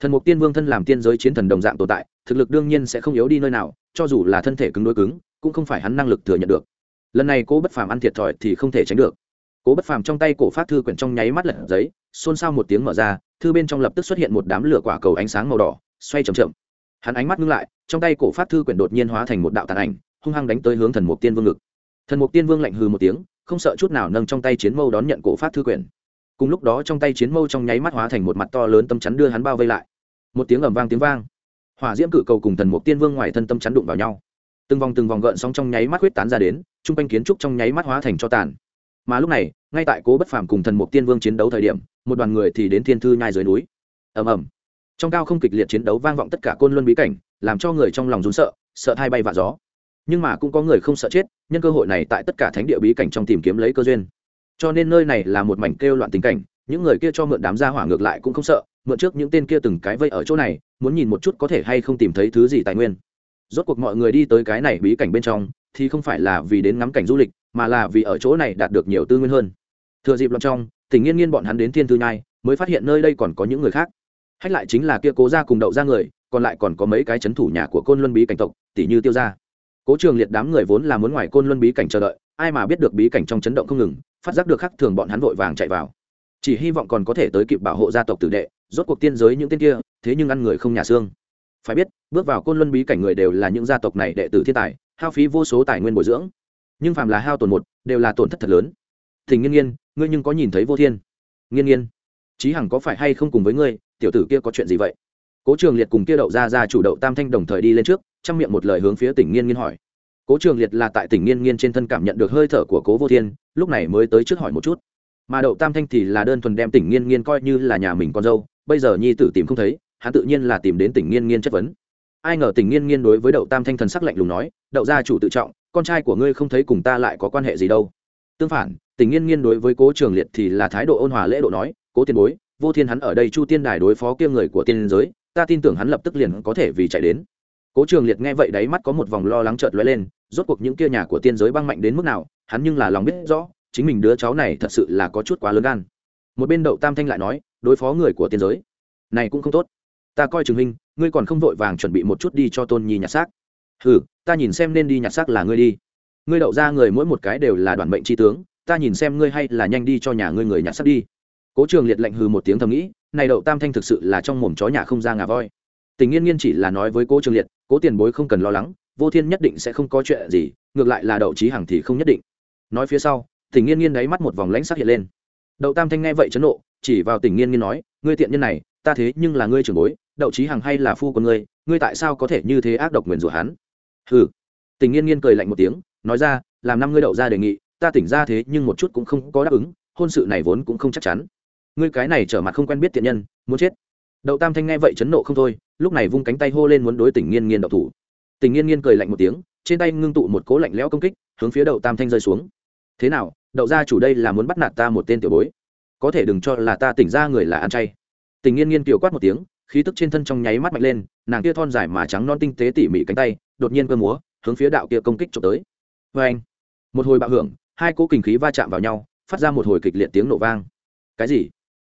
Thần mục tiên vương thân làm tiên giới chiến thần đồng dạng tồn tại, thực lực đương nhiên sẽ không yếu đi nơi nào, cho dù là thân thể cứng đối cứng, cũng không phải hắn năng lực thừa nhận được lần này cố bất phàm ăn thiệt thòi thì không thể tránh được. Cố bất phàm trong tay cổ phát thư quyển trong nháy mắt lật giấy, xôn xao một tiếng mở ra, thư bên trong lập tức xuất hiện một đám lửa quả cầu ánh sáng màu đỏ, xoay c h ậ m chậm. Hắn ánh mắt ngưng lại, trong tay cổ phát thư quyển đột nhiên hóa thành một đạo tàn ảnh, hung hăng đánh tới hướng thần mục tiên vương ngực. Thần mục tiên vương lạnh hừ một tiếng, không sợ chút nào nâng trong tay chiến mâu đón nhận cổ phát thư quyển. Cùng lúc đó trong tay chiến mâu trong nháy mắt hóa thành một mặt to lớn tâm chắn đưa hắn bao vây lại. Một tiếng ầm vang tiếng vang. Hỏa diễm cự cầu cùng thần mục tiên vương ngoài thân tâm chắn đụng vào nhau. Từng vòng từng vòng gợn sóng trong nháy mắt huyết tán ra đến chung quanh kiến trúc trong nháy mắt hóa thành cho tàn. Mà lúc này, ngay tại cố bất phàm cùng thần mục tiên vương chiến đấu thời điểm, một đoàn người thì đến thiên thư nhai dưới núi. Ầm ầm. Trong cao không kịch liệt chiến đấu vang vọng tất cả côn luân bí cảnh, làm cho người trong lòng rún sợ sợ hai bay vạ gió. Nhưng mà cũng có người không sợ chết, nhân cơ hội này tại tất cả thánh địa bí cảnh trong tìm kiếm lấy cơ duyên. Cho nên nơi này là một mảnh kêu loạn tình cảnh, những người kia cho mượn đám gia hỏa ngược lại cũng không sợ, mượn trước những tên kia từng cái vây ở chỗ này, muốn nhìn một chút có thể hay không tìm thấy thứ gì tài nguyên. Rốt cuộc mọi người đi tới cái này bí cảnh bên trong thì không phải là vì đến ngắm cảnh du lịch mà là vì ở chỗ này đạt được nhiều tư nguyên hơn. Thừa dịp loạn trong tình nghiên nghiên bọn hắn đến thiên thư nhai mới phát hiện nơi đây còn có những người khác. Hách lại chính là kia cố ra cùng đậu ra người còn lại còn có mấy cái c h ấ n thủ nhà của côn luân bí cảnh tộc tỷ như tiêu Gia, cố trường liệt đám người vốn là muốn ngoài côn luân bí cảnh chờ đợi ai mà biết được bí cảnh trong chấn động không ngừng phát giác được khắc thường bọn hắn vội vàng chạy vào. Chỉ hy vọng còn có thể tới kịp bảo hộ gia tộc tử đệ rốt cuộc tiên giới những tên kia thế nhưng ăn người không nhà xương. Phải biết bước vào côn luân bí cảnh người đều là những gia tộc này đệ tử thiên tài hao phí vô số tài nguyên bồi dưỡng. Nhưng phàm là hao tổn một, đều là tổn thất thật lớn. Thỉnh nghiên nghiên, ngươi nhưng có nhìn thấy vô thiên? Nghiên nghiên, Chí hằng có phải hay không cùng với ngươi? Tiểu tử kia có chuyện gì vậy? Cố trường liệt cùng kia đậu ra ra chủ đậu tam thanh đồng thời đi lên trước trong miệng một lời hướng phía tỉnh nghiên nghiên hỏi. Cố trường liệt là tại tỉnh nghiên nghiên trên thân cảm nhận được hơi thở của cố vô thiên, lúc này mới tới trước hỏi một chút. Mà đậu tam thanh thì là đơn thuần đem tỉnh nghiên nghiên coi như là nhà mình con dâu, bây giờ nhi tử tìm không thấy, hắn tự nhiên là tìm đến tỉnh nghiên nghiên chất vấn ai ngờ tỉnh nghiên nghiên đối với đậu tam thanh thần sắc lạnh lùng nói, đậu gia chủ tự trọng, con trai của ngươi không thấy cùng ta lại có quan hệ gì đâu. Tương phản tỉnh nghiên nghiên đối với cố trường liệt thì là thái độ ôn hòa lễ độ nói, cố tiền bối, vô thiên hắn ở đây chu tiên đài đối phó kia người của tiên giới, ta tin tưởng hắn lập tức liền có thể vì chạy đến. Cố trường liệt nghe vậy đáy mắt có một vòng lo lắng chợt lóe lên, rốt cuộc những kia nhà của tiên giới băng mạnh đến mức nào, hắn nhưng là lòng biết rõ, chính mình đứa cháu này thật sự là có chút quá lớn gan. Một bên đậu tam thanh lại nói, đối phó người của tiên giới, này cũng không tốt ta coi chừng minh ngươi còn không vội vàng chuẩn bị một chút đi cho tôn nhi nhặt xác. Ừ ta nhìn xem nên đi nhặt xác là ngươi đi. Ngươi đậu ra người mỗi một cái đều là đoàn mệnh tri tướng, ta nhìn xem ngươi hay là nhanh đi cho nhà ngươi người nhặt xác đi. Cố trường liệt lệnh hừ một tiếng thầm nghĩ, này đậu tam thanh thực sự là trong mồm chó nhà không ra ngà voi. Tình nghiên nghiên chỉ là nói với cố trường liệt, cố tiền bối không cần lo lắng, vô thiên nhất định sẽ không có chuyện gì, ngược lại là đậu trí hằng thì không nhất định. Nói phía sau, tình nghiên nghiên đáy mắt một vòng lãnh sắc hiện lên. Đậu tam thanh nghe vậy chấn nộ, chỉ vào tình nghiên nghiên nói, ngươi tiện nhân này, ta thế nhưng là ngươi trưởng bối đậu trí hằng hay là phu của ngươi ngươi tại sao có thể như thế ác độc nguyền rủa hắn? Hừ. Tình nghiên nghiên cười lạnh một tiếng, nói ra, làm năm ngươi đậu ra đề nghị, ta tỉnh ra thế nhưng một chút cũng không có đáp ứng, hôn sự này vốn cũng không chắc chắn. Ngươi cái này trở mặt không quen biết tiện nhân, muốn chết. Đậu tam thanh nghe vậy chấn nộ không thôi, lúc này vung cánh tay hô lên muốn đối tình nghiên nghiên đậu thủ. Tình nghiên nghiên cười lạnh một tiếng, trên tay ngưng tụ một cố lạnh lẽo công kích, hướng phía đậu tam thanh rơi xuống. Thế nào, đậu gia chủ đây là muốn bắt nạt ta một tên tiểu bối? Có thể đừng cho là ta tỉnh ra người là ăn chay. Tình nghiên nghiên kiều quát một tiếng khí tức trên thân trong nháy mắt mạnh lên, nàng kia thon dài mà trắng non tinh tế tỉ mỉ cánh tay, đột nhiên cơ múa, hướng phía đạo kia công kích trộm tới. Vê anh một hồi bạo hưởng, hai cỗ kình khí va chạm vào nhau, phát ra một hồi kịch liệt tiếng nổ vang. Cái gì?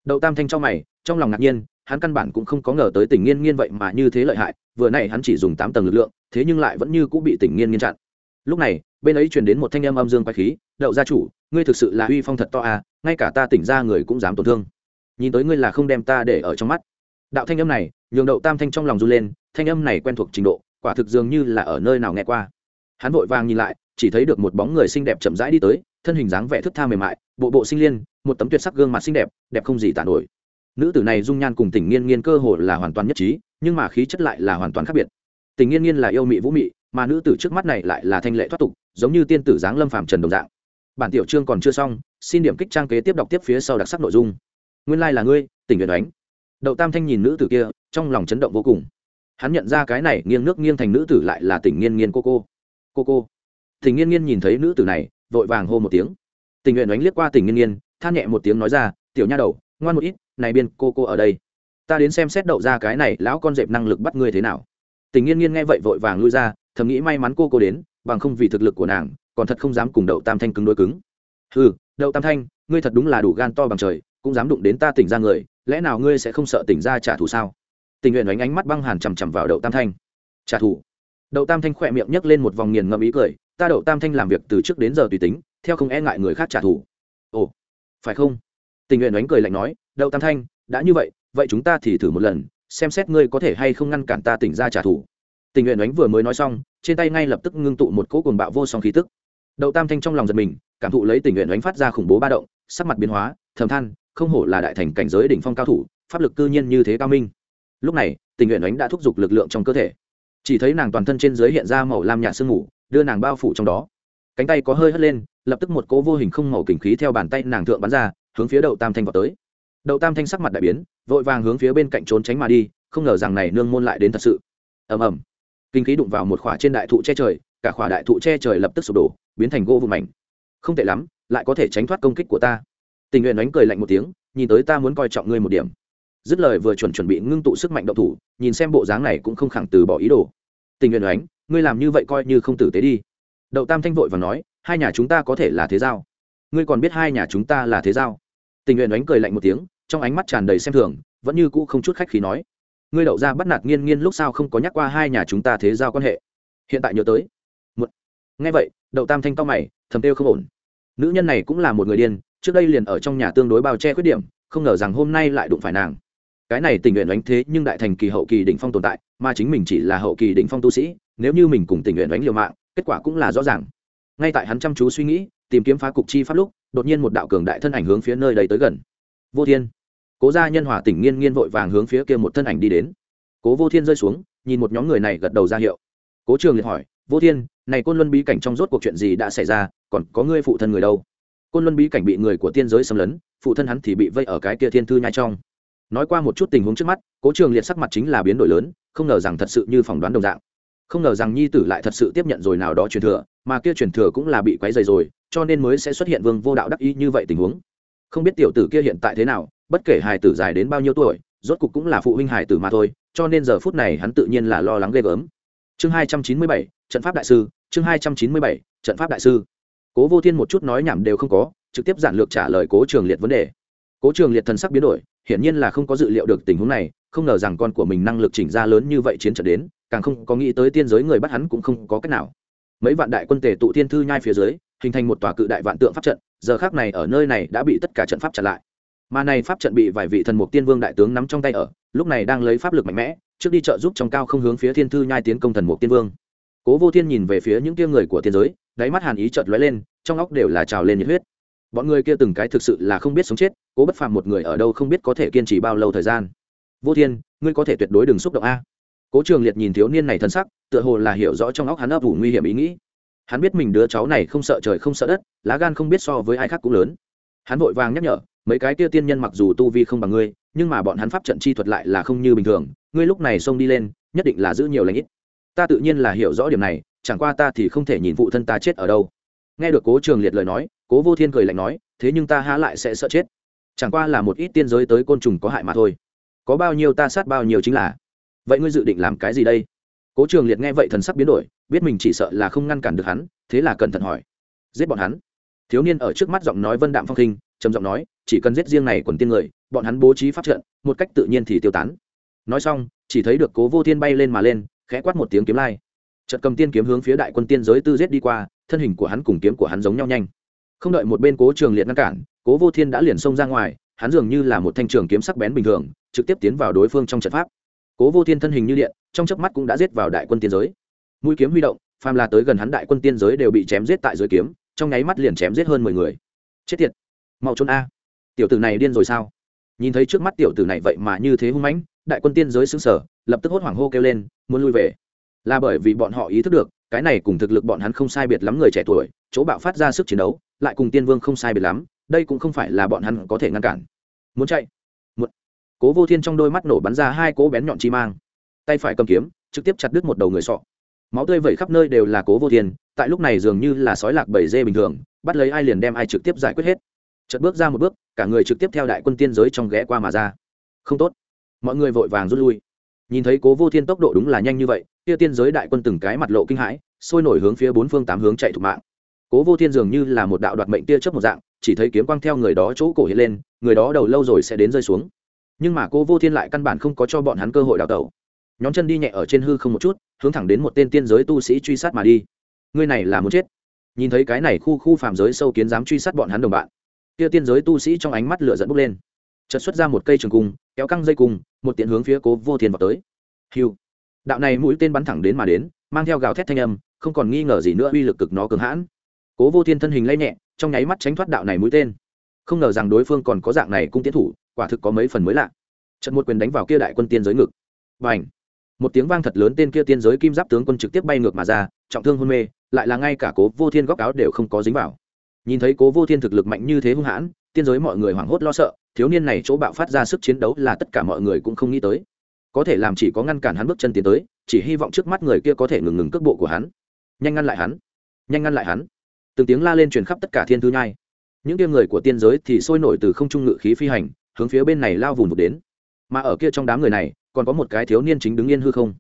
Đậu tam thanh trong mày, trong lòng ngạc nhiên, hắn căn bản cũng không có ngờ tới tình nghiên nghiên vậy mà như thế lợi hại, vừa n hắn chỉ dùng tám tầng lực lượng, thế nhưng lại vẫn như cũng bị tình nghiên nghiên chặn. Lúc này, bên ấy truyền đến một thanh âm âm dương quái khí, đậu gia chủ, ngươi thực sự là uy phong thật to à ngay cả ta tỉnh ra người cũng dám tổn thương. Nhìn tới ngươi là không đem ta để ở trong mắt đạo thanh âm này, nhường đậu tam thanh trong lòng run lên, thanh âm này quen thuộc trình độ, quả thực dường như là ở nơi nào nghe qua. Hắn vội vàng nhìn lại, chỉ thấy được một bóng người xinh đẹp chậm rãi đi tới, thân hình dáng vẻ thức tha mềm mại, bộ bộ sinh liên, một tấm tuyệt sắc gương mặt xinh đẹp đẹp không gì tàn nổi. Nữ tử này dung nhan cùng tình nghiên nghiên cơ hồ là hoàn toàn nhất trí, nhưng mà khí chất lại là hoàn toàn khác biệt. Tình nghiên nghiên là yêu mị vũ mị, mà nữ tử trước mắt này lại là thanh lệ thoát tục, giống như tiên tử giáng lâm phàm trần đồng dạng. Bản tiểu chương còn chưa xong, xin điểm kích trang kế tiếp đọc tiếp phía sau đặc sắc nội dung. Nguyên lai、like、là ngươi, tỉnh nguyện đánh đậu tam thanh nhìn nữ tử kia, trong lòng chấn động vô cùng. Hắn nhận ra cái này nghiêng nước nghiêng thành nữ tử lại là tỉnh nghiên nghiên cô cô. Cô cô. Tỉnh nghiên nghiên nhìn thấy nữ tử này, vội vàng hô một tiếng. Tình nguyện đánh liếc qua tỉnh nghiên nghiên, than nhẹ một tiếng nói ra, tiểu nha đầu, ngoan một ít, này biên cô cô ở đây. Ta đến xem xét đậu ra cái này lão con dẹp năng lực bắt ngươi thế nào. Tình nghiên nghiên nghe vậy vội vàng lui ra, thầm nghĩ may mắn cô cô đến, bằng không vì thực lực của nàng, còn thật không dám cùng đậu tam thanh cứng đối cứng. Ừ đậu tam thanh, ngươi thật đúng là đủ gan to bằng trời, cũng dám đụng đến ta tỉnh ra người lẽ nào ngươi sẽ không sợ tỉnh ra trả thù sao? Tình nguyện đánh ánh mắt băng hàn chằm chằm vào đậu tam thanh. Trả thù? Đậu tam thanh khỏe miệng nhấc lên một vòng nghiền ngẫm ý cười, ta đậu tam thanh làm việc từ trước đến giờ tùy tính, theo không e ngại người khác trả thù. Ồ, phải không? Tình nguyện đánh cười lạnh nói, đậu tam thanh, đã như vậy vậy chúng ta thì thử một lần, xem xét ngươi có thể hay không ngăn cản ta tỉnh ra trả thù. Tình nguyện đánh vừa mới nói xong, trên tay ngay lập tức ngưng tụ một cỗ cuồng bạo vô song khí tức. Đậu tam thanh trong lòng giật mình, cảm thụ lấy tình nguyện đánh phát ra khủng bố ba động, sắc mặt biến hóa, thầm than không hổ là đại thành cảnh giới đỉnh phong cao thủ, pháp lực cư nhiên như thế cao minh. Lúc này, tình nguyện ánh đã thúc giục lực lượng trong cơ thể. Chỉ thấy nàng toàn thân trên dưới hiện ra màu lam nhạt sương mù, đưa nàng bao phủ trong đó. Cánh tay có hơi hất lên, lập tức một cỗ vô hình không màu kình khí theo bàn tay nàng thượng bắn ra, hướng phía đậu tam thanh vào tới. Đậu tam thanh sắc mặt đại biến, vội vàng hướng phía bên cạnh trốn tránh mà đi, không ngờ rằng này nương môn lại đến thật sự. Ầm ầm. Kinh khí đụng vào một khỏa trên đại thụ che trời, cả khỏa đại thụ che trời lập tức sụp đổ, biến thành gỗ vụ mảnh. Không tệ lắm, lại có thể tránh thoát công kích của ta tình nguyện đánh cười lạnh một tiếng, nhìn tới ta muốn coi trọng ngươi một điểm. Dứt lời vừa chuẩn chuẩn bị ngưng tụ sức mạnh động thủ, nhìn xem bộ dáng này cũng không khẳng từ bỏ ý đồ. Tình nguyện đánh ngươi làm như vậy coi như không tử tế đi. Đậu tam thanh vội và nói, hai nhà chúng ta có thể là thế giao. Ngươi còn biết hai nhà chúng ta là thế giao? Tình nguyện đánh cười lạnh một tiếng, trong ánh mắt tràn đầy xem thường, vẫn như cũ không chút khách khí nói, ngươi đậu ra bắt nạt nghiên nghiên lúc sao không có nhắc qua hai nhà chúng ta thế giao quan hệ? Hiện tại nhớ tới. Một nghe vậy, đậu tam thanh cao mày, thầm tiêu không ổn. Nữ nhân này cũng là một người điên trước đây liền ở trong nhà tương đối bao che khuyết điểm, không ngờ rằng hôm nay lại đụng phải nàng. Cái này tình nguyện đánh thế nhưng đại thành kỳ hậu kỳ đỉnh phong tồn tại, mà chính mình chỉ là hậu kỳ đỉnh phong tu sĩ, nếu như mình cùng tình nguyện đánh liều mạng, kết quả cũng là rõ ràng. Ngay tại hắn chăm chú suy nghĩ, tìm kiếm phá cục chi pháp lúc, đột nhiên một đạo cường đại thân ảnh hướng phía nơi đây tới gần. Vô thiên. Cố gia nhân hòa tỉnh nghiên nghiên vội vàng hướng phía kia một thân ảnh đi đến. Cố vô thiên rơi xuống, nhìn một nhóm người này gật đầu ra hiệu. Cố trường liệt hỏi, vô thiên, này côn luân bí cảnh trong rốt cuộc chuyện gì đã xảy ra, còn có ngươi phụ thân người đâu? Côn luân bí cảnh bị người của tiên giới xâm lấn, phụ thân hắn thì bị vây ở cái kia thiên thư nhai trong. Nói qua một chút tình huống trước mắt, cố trường liệt sắc mặt chính là biến đổi lớn, không ngờ rằng thật sự như phỏng đoán đồng dạng. Không ngờ rằng nhi tử lại thật sự tiếp nhận rồi nào đó truyền thừa, mà kia truyền thừa cũng là bị quấy dày rồi, cho nên mới sẽ xuất hiện vương vô đạo đắc ý như vậy tình huống. Không biết tiểu tử kia hiện tại thế nào, bất kể hài tử dài đến bao nhiêu tuổi, rốt cục cũng là phụ huynh hài tử mà thôi, cho nên giờ phút này hắn tự nhiên là lo lắng ghê gớm. Chương hai trăm chín mươi bảy, trận pháp đại sư, chương hai trăm chín mươi bảy, trận pháp đại sư cố vô thiên một chút nói nhảm đều không có, trực tiếp giản lược trả lời cố trường liệt vấn đề. Cố trường liệt thần sắc biến đổi, hiển nhiên là không có dự liệu được tình huống này, không ngờ rằng con của mình năng lực chỉnh ra lớn như vậy chiến trận đến, càng không có nghĩ tới tiên giới người bắt hắn cũng không có cách nào. Mấy vạn đại quân tề tụ thiên thư nhai phía dưới, hình thành một tòa cự đại vạn tượng pháp trận, giờ khác này ở nơi này đã bị tất cả trận pháp chặn lại. Mà này pháp trận bị vài vị thần mục tiên vương đại tướng nắm trong tay ở, lúc này đang lấy pháp lực mạnh mẽ, trước đi trợ giúp trong cao không hướng phía thiên thư nhai tiến công thần mục tiên vương cố vô thiên nhìn về phía những kia người của tiên giới, đáy mắt hàn ý chợt lóe lên, trong óc đều là trào lên nhiệt huyết. Bọn người kia từng cái thực sự là không biết sống chết, cố bất phàm một người ở đâu không biết có thể kiên trì bao lâu thời gian. Vô thiên, ngươi có thể tuyệt đối đừng xúc động a. Cố trường liệt nhìn thiếu niên này thân sắc, tựa hồ là hiểu rõ trong óc hắn ấp ủ nguy hiểm ý nghĩ. Hắn biết mình đứa cháu này không sợ trời không sợ đất, lá gan không biết so với ai khác cũng lớn. Hắn vội vàng nhắc nhở, mấy cái kia tiên nhân mặc dù tu vi không bằng ngươi, nhưng mà bọn hắn pháp trận chi thuật lại là không như bình thường, ngươi lúc này xông đi lên, nhất định là giữ nhiều lãnh ít ta tự nhiên là hiểu rõ điểm này, chẳng qua ta thì không thể nhìn phụ thân ta chết ở đâu. Nghe được cố trường liệt lời nói, cố vô thiên cười lạnh nói, thế nhưng ta há lại sẽ sợ chết. Chẳng qua là một ít tiên giới tới côn trùng có hại mà thôi. Có bao nhiêu ta sát bao nhiêu chính là. Vậy ngươi dự định làm cái gì đây? Cố trường liệt nghe vậy thần sắc biến đổi, biết mình chỉ sợ là không ngăn cản được hắn, thế là cẩn thận hỏi. Giết bọn hắn. Thiếu niên ở trước mắt giọng nói vân đạm phong khinh trầm giọng nói, chỉ cần giết riêng này quần tiên người, bọn hắn bố trí pháp trận, một cách tự nhiên thì tiêu tán. Nói xong, chỉ thấy được cố vô thiên bay lên mà lên khẽ quát một tiếng kiếm lai. Trận cầm tiên kiếm hướng phía đại quân tiên giới tư giết đi qua, thân hình của hắn cùng kiếm của hắn giống nhau nhanh. Không đợi một bên cố trường liệt ngăn cản, cố vô thiên đã liền xông ra ngoài, hắn dường như là một thanh trường kiếm sắc bén bình thường, trực tiếp tiến vào đối phương trong trận pháp. Cố vô thiên thân hình như điện, trong chớp mắt cũng đã giết vào đại quân tiên giới. Mũi kiếm huy động, phàm là tới gần hắn đại quân tiên giới đều bị chém giết tại dưới kiếm, trong nháy mắt liền chém giết hơn mười người. Chết tiệt! Mau trốn a. Tiểu tử này điên rồi sao? Nhìn thấy trước mắt tiểu tử này vậy mà như thế hung mãnh, đại quân tiên giới xứng sở lập tức hốt hoảng hô kêu lên, muốn lui về? Là bởi vì bọn họ ý thức được, cái này cùng thực lực bọn hắn không sai biệt lắm người trẻ tuổi, chỗ bạo phát ra sức chiến đấu, lại cùng tiên vương không sai biệt lắm, đây cũng không phải là bọn hắn có thể ngăn cản. Muốn chạy? Một cố vô thiên trong đôi mắt nổ bắn ra hai cỗ bén nhọn chi mang. Tay phải cầm kiếm, trực tiếp chặt đứt một đầu người sọ. Máu tươi vẩy khắp nơi đều là cố vô thiên, tại lúc này dường như là sói lạc bảy dê bình thường, bắt lấy ai liền đem ai trực tiếp giải quyết hết. Chật bước ra một bước, cả người trực tiếp theo đại quân tiên giới trong ghé qua mà ra. Không tốt. Mọi người vội vàng rút lui nhìn thấy cố vô thiên tốc độ đúng là nhanh như vậy, kia tiên giới đại quân từng cái mặt lộ kinh hãi, sôi nổi hướng phía bốn phương tám hướng chạy thục mạng. Cố vô thiên dường như là một đạo đoạt mệnh tia chớp một dạng, chỉ thấy kiếm quang theo người đó chỗ cổ hiện lên, người đó đầu lâu rồi sẽ đến rơi xuống. Nhưng mà cố vô thiên lại căn bản không có cho bọn hắn cơ hội đào tẩu. Nhóm chân đi nhẹ ở trên hư không một chút, hướng thẳng đến một tên tiên giới tu sĩ truy sát mà đi. Ngươi này là muốn chết. Nhìn thấy cái này khu khu phàm giới sâu kiến dám truy sát bọn hắn đồng bạn, kia tiên giới tu sĩ trong ánh mắt lửa dẫn bốc lên chợt xuất ra một cây trường cung, kéo căng dây cung, một tiện hướng phía cố vô thiên vào tới. Hiu. Đạo này mũi tên bắn thẳng đến mà đến, mang theo gào thét thanh âm, không còn nghi ngờ gì nữa, uy lực cực nó cường hãn. Cố vô thiên thân hình lay nhẹ, trong nháy mắt tránh thoát đạo này mũi tên. Không ngờ rằng đối phương còn có dạng này cung tiến thủ, quả thực có mấy phần mới lạ. Trận một quyền đánh vào kia đại quân tiên giới ngực. Và ảnh một tiếng vang thật lớn tên kia tiên giới kim giáp tướng quân trực tiếp bay ngược mà ra, trọng thương hôn mê, lại là ngay cả cố vô thiên góc áo đều không có dính vào. Nhìn thấy cố vô thiên thực lực mạnh như thế hung hãn, tiên giới mọi người hoảng hốt lo sợ thiếu niên này chỗ bạo phát ra sức chiến đấu là tất cả mọi người cũng không nghĩ tới. Có thể làm chỉ có ngăn cản hắn bước chân tiến tới, chỉ hy vọng trước mắt người kia có thể ngừng ngừng cước bộ của hắn. Nhanh ngăn lại hắn. Nhanh ngăn lại hắn. Từng tiếng la lên truyền khắp tất cả thiên thư nhai. Những kia người của tiên giới thì sôi nổi từ không trung ngự khí phi hành, hướng phía bên này lao vùng vụt đến. Mà ở kia trong đám người này, còn có một cái thiếu niên chính đứng yên hư không.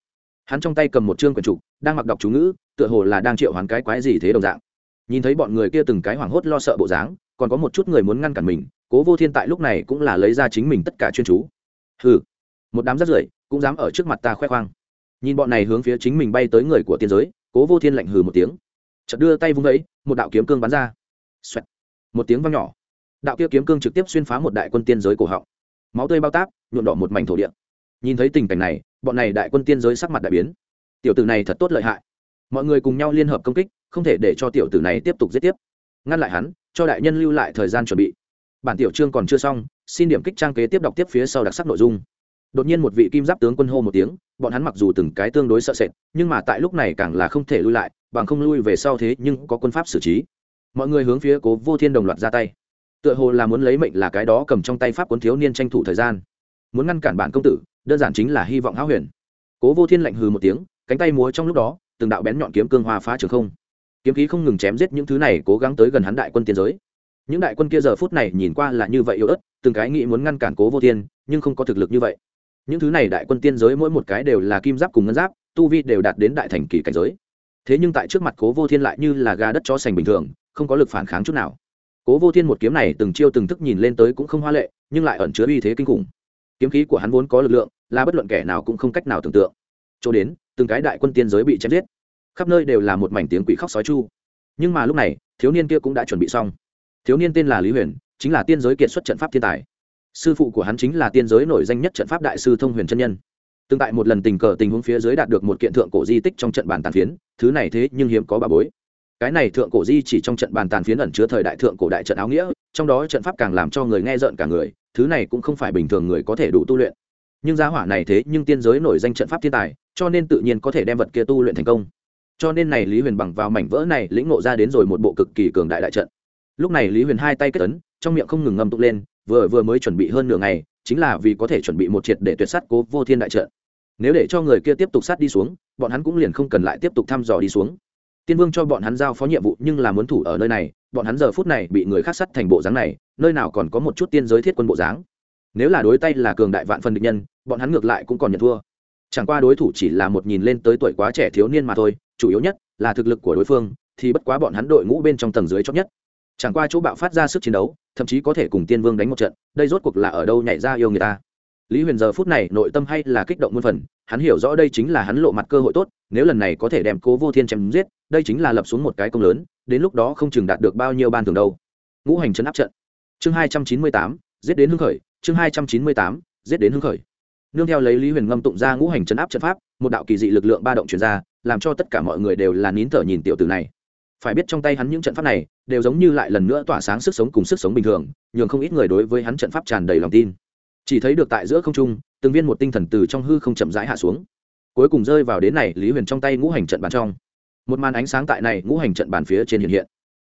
Hắn trong tay cầm một chương quyển trục, đang mặc đọc chú ngữ, tựa hồ là đang triệu hoán cái quái gì thế đồng dạng. Nhìn thấy bọn người kia từng cái hoảng hốt lo sợ bộ dáng, còn có một chút người muốn ngăn cản mình cố vô thiên tại lúc này cũng là lấy ra chính mình tất cả chuyên chú. Hừ, một đám rắt rưởi cũng dám ở trước mặt ta khoe khoang. Nhìn bọn này hướng phía chính mình bay tới người của tiên giới, cố vô thiên lạnh hừ một tiếng. Chợt đưa tay vung ấy, một đạo kiếm cương bắn ra. Xoẹt. một tiếng vang nhỏ. Đạo kia kiếm cương trực tiếp xuyên phá một đại quân tiên giới cổ họng. Máu tươi bao tác nhuộm đỏ một mảnh thổ địa. Nhìn thấy tình cảnh này, bọn này đại quân tiên giới sắc mặt đại biến. Tiểu tử này thật tốt lợi hại. Mọi người cùng nhau liên hợp công kích, không thể để cho tiểu tử này tiếp tục giết tiếp. Ngăn lại hắn, cho đại nhân lưu lại thời gian chuẩn bị bản tiểu chương còn chưa xong, xin điểm kích trang kế tiếp đọc tiếp phía sau đặc sắc nội dung. Đột nhiên một vị kim giáp tướng quân hô một tiếng, bọn hắn mặc dù từng cái tương đối sợ sệt, nhưng mà tại lúc này càng là không thể lui lại, bằng không lui về sau thế nhưng có quân pháp xử trí. Mọi người hướng phía cố vô thiên đồng loạt ra tay. Tựa hồ là muốn lấy mệnh là cái đó cầm trong tay pháp quân thiếu niên tranh thủ thời gian. Muốn ngăn cản bản công tử, đơn giản chính là hy vọng háo huyền. Cố vô thiên lạnh hừ một tiếng, cánh tay múa trong lúc đó, từng đạo bén nhọn kiếm cương hoa phá trường không. Kiếm khí không ngừng chém giết những thứ này cố gắng tới gần hắn đại quân tiên giới những đại quân kia giờ phút này nhìn qua là như vậy yếu ớt, từng cái nghĩ muốn ngăn cản cố vô thiên, nhưng không có thực lực như vậy. Những thứ này đại quân tiên giới mỗi một cái đều là kim giáp cùng ngân giáp, tu vi đều đạt đến đại thành kỳ cảnh giới. Thế nhưng tại trước mặt cố vô thiên lại như là gà đất cho sành bình thường, không có lực phản kháng chút nào. Cố vô thiên một kiếm này từng chiêu từng thức nhìn lên tới cũng không hoa lệ, nhưng lại ẩn chứa uy thế kinh khủng. Kiếm khí của hắn vốn có lực lượng, là bất luận kẻ nào cũng không cách nào tưởng tượng. Chỗ đến, từng cái đại quân tiên giới bị chém giết. Khắp nơi đều là một mảnh tiếng quỷ khóc sói chu. Nhưng mà lúc này, thiếu niên kia cũng đã chuẩn bị xong thiếu niên tên là lý huyền, chính là tiên giới kiệt xuất trận pháp thiên tài. Sư phụ của hắn chính là tiên giới nổi danh nhất trận pháp đại sư thông huyền chân nhân. Tương tại một lần tình cờ tình huống phía dưới đạt được một kiện thượng cổ di tích trong trận bàn tàn phiến, thứ này thế nhưng hiếm có bà bối. Cái này thượng cổ di chỉ trong trận bàn tàn phiến ẩn chứa thời đại thượng cổ đại trận áo nghĩa, trong đó trận pháp càng làm cho người nghe rợn cả người, thứ này cũng không phải bình thường người có thể đủ tu luyện. Nhưng giá hỏa này thế nhưng tiên giới nổi danh trận pháp thiên tài, cho nên tự nhiên có thể đem vật kia tu luyện thành công. Cho nên này lý huyền bằng vào mảnh vỡ này lĩnh ngộ ra đến rồi một bộ cực kỳ cường đại đại trận lúc này lý huyền hai tay kết ấn, trong miệng không ngừng ngâm tụng lên, vừa vừa mới chuẩn bị hơn nửa ngày, chính là vì có thể chuẩn bị một triệt để tuyệt sát cố vô thiên đại trợ. nếu để cho người kia tiếp tục sát đi xuống, bọn hắn cũng liền không cần lại tiếp tục thăm dò đi xuống. Tiên vương cho bọn hắn giao phó nhiệm vụ nhưng là muốn thủ ở nơi này, bọn hắn giờ phút này bị người khác sắt thành bộ dáng này, nơi nào còn có một chút tiên giới thiết quân bộ dáng. Nếu là đối tay là cường đại vạn phân địch nhân, bọn hắn ngược lại cũng còn nhận thua. Chẳng qua đối thủ chỉ là một nhìn lên tới tuổi quá trẻ thiếu niên mà thôi, chủ yếu nhất là thực lực của đối phương, thì bất quá bọn hắn đội ngũ bên trong tầng dưới chót nhất chẳng qua chỗ bạo phát ra sức chiến đấu, thậm chí có thể cùng tiên vương đánh một trận, đây rốt cuộc là ở đâu nhảy ra yêu người ta? Lý huyền giờ phút này nội tâm hay là kích động muôn phần, hắn hiểu rõ đây chính là hắn lộ mặt cơ hội tốt, nếu lần này có thể đem cố vô thiên chém giết, đây chính là lập xuống một cái công lớn, đến lúc đó không chừng đạt được bao nhiêu ban thường đâu. Ngũ hành chấn áp trận. Chương hai trăm chín mươi tám, giết đến hưng khởi, chương hai trăm chín mươi tám, giết đến hưng khởi. Nương theo lấy lý huyền ngâm tụng ra ngũ hành chấn áp trận pháp, một đạo kỳ dị lực lượng ba động truyền ra, làm cho tất cả mọi người đều là nín thở nhìn tiểu tử này phải biết trong tay hắn những trận pháp này đều giống như lại lần nữa tỏa sáng sức sống cùng sức sống bình thường, nhường không ít người đối với hắn trận pháp tràn đầy lòng tin. Chỉ thấy được tại giữa không trung, từng viên một tinh thần từ trong hư không chậm rãi hạ xuống. Cuối cùng rơi vào đến này, lý huyền trong tay ngũ hành trận bàn trong. Một màn ánh sáng tại này ngũ hành trận bàn phía trên hiện hiện.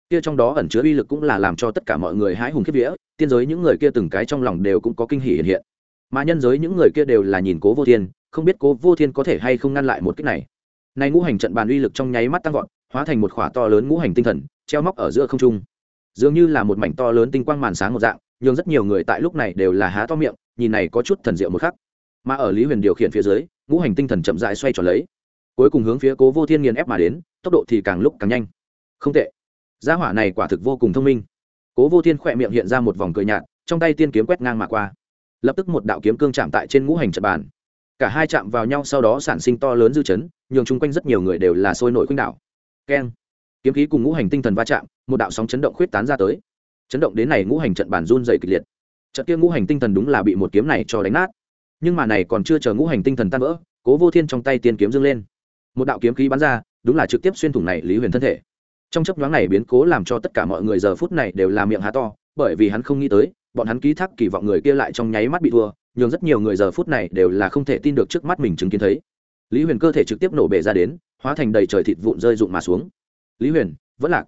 Kia trong đó ẩn chứa uy lực cũng là làm cho tất cả mọi người hãi hùng khiếp vía, tiên giới những người kia từng cái trong lòng đều cũng có kinh hỉ hiện hiện. Mà nhân giới những người kia đều là nhìn cố vô thiên, không biết cố vô thiên có thể hay không ngăn lại một cách này. Này ngũ hành trận bàn uy lực trong nháy mắt tăng vọt hóa thành một khỏa to lớn ngũ hành tinh thần, treo móc ở giữa không trung. Dường như là một mảnh to lớn tinh quang màn sáng một dạng nhưng rất nhiều người tại lúc này đều là há to miệng, nhìn này có chút thần diệu một khắc. Mà ở lý huyền điều khiển phía dưới, ngũ hành tinh thần chậm dại xoay tròn lấy. Cuối cùng hướng phía cố vô thiên nghiền ép mà đến, tốc độ thì càng lúc càng nhanh. Không tệ. Gia hỏa này quả thực vô cùng thông minh. Cố vô thiên khỏe miệng hiện ra một vòng cười nhạt, trong tay tiên kiếm quét ngang mà qua. Lập tức một đạo kiếm cương chạm tại trên ngũ hành trận bàn. Cả hai chạm vào nhau sau đó sản sinh to lớn dư chấn, nhường chung quanh rất nhiều người đều là sôi nổi khuynh đảo keng. Kiếm khí cùng ngũ hành tinh thần va chạm, một đạo sóng chấn động khuyết tán ra tới. Chấn động đến này ngũ hành trận bàn run dày kịch liệt. Trận kia ngũ hành tinh thần đúng là bị một kiếm này cho đánh nát. Nhưng mà này còn chưa chờ ngũ hành tinh thần tan vỡ, cố vô thiên trong tay tiên kiếm dâng lên. Một đạo kiếm khí bắn ra, đúng là trực tiếp xuyên thủng này lý huyền thân thể. Trong chấp nhoáng này biến cố làm cho tất cả mọi người giờ phút này đều làm miệng há to, bởi vì hắn không nghĩ tới, bọn hắn ký thác kỳ vọng người kia lại trong nháy mắt bị thua, nhường rất nhiều người giờ phút này đều là không thể tin được trước mắt mình chứng kiến thấy. Lý huyền cơ thể trực tiếp nổ bể ra đến hóa thành đầy trời thịt vụn rơi rụng mà xuống. Lý huyền, vẫn lạc.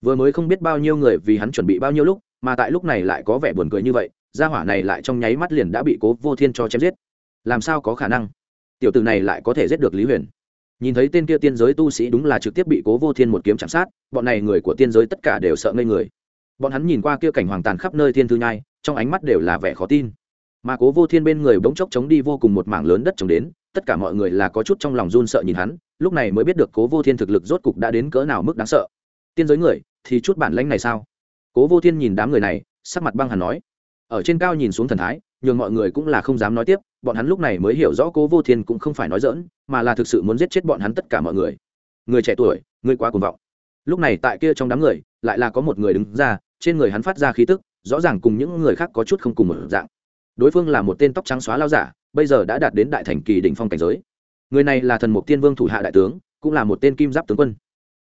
Vừa mới không biết bao nhiêu người vì hắn chuẩn bị bao nhiêu lúc, mà tại lúc này lại có vẻ buồn cười như vậy, gia hỏa này lại trong nháy mắt liền đã bị cố vô thiên cho chém giết. Làm sao có khả năng? Tiểu tử này lại có thể giết được lý huyền. Nhìn thấy tên kia tiên giới tu sĩ đúng là trực tiếp bị cố vô thiên một kiếm chạm sát, bọn này người của tiên giới tất cả đều sợ ngây người. Bọn hắn nhìn qua kia cảnh hoàng tàn khắp nơi thiên thư nhai, trong ánh mắt đều là vẻ khó tin. Mà cố vô thiên bên người bỗng chốc chống đi vô cùng một mảng lớn đất trồng đến, tất cả mọi người là có chút trong lòng run sợ nhìn hắn lúc này mới biết được cố vô thiên thực lực rốt cục đã đến cỡ nào mức đáng sợ. Tiên giới người, thì chút bản lãnh này sao? Cố vô thiên nhìn đám người này, sắc mặt băng hẳn nói. Ở trên cao nhìn xuống thần thái, nhường mọi người cũng là không dám nói tiếp, bọn hắn lúc này mới hiểu rõ cố vô thiên cũng không phải nói dỡn mà là thực sự muốn giết chết bọn hắn tất cả mọi người. Người trẻ tuổi, người quá cuồng vọng. Lúc này tại kia trong đám người, lại là có một người đứng ra, trên người hắn phát ra khí tức, rõ ràng cùng những người khác có chút không cùng một dạng. Đối phương là một tên tóc trắng xóa lao giả, bây giờ đã đạt đến đại thành kỳ đỉnh phong cảnh giới người này là thần mục tiên vương thủ hạ đại tướng, cũng là một tên kim giáp tướng quân.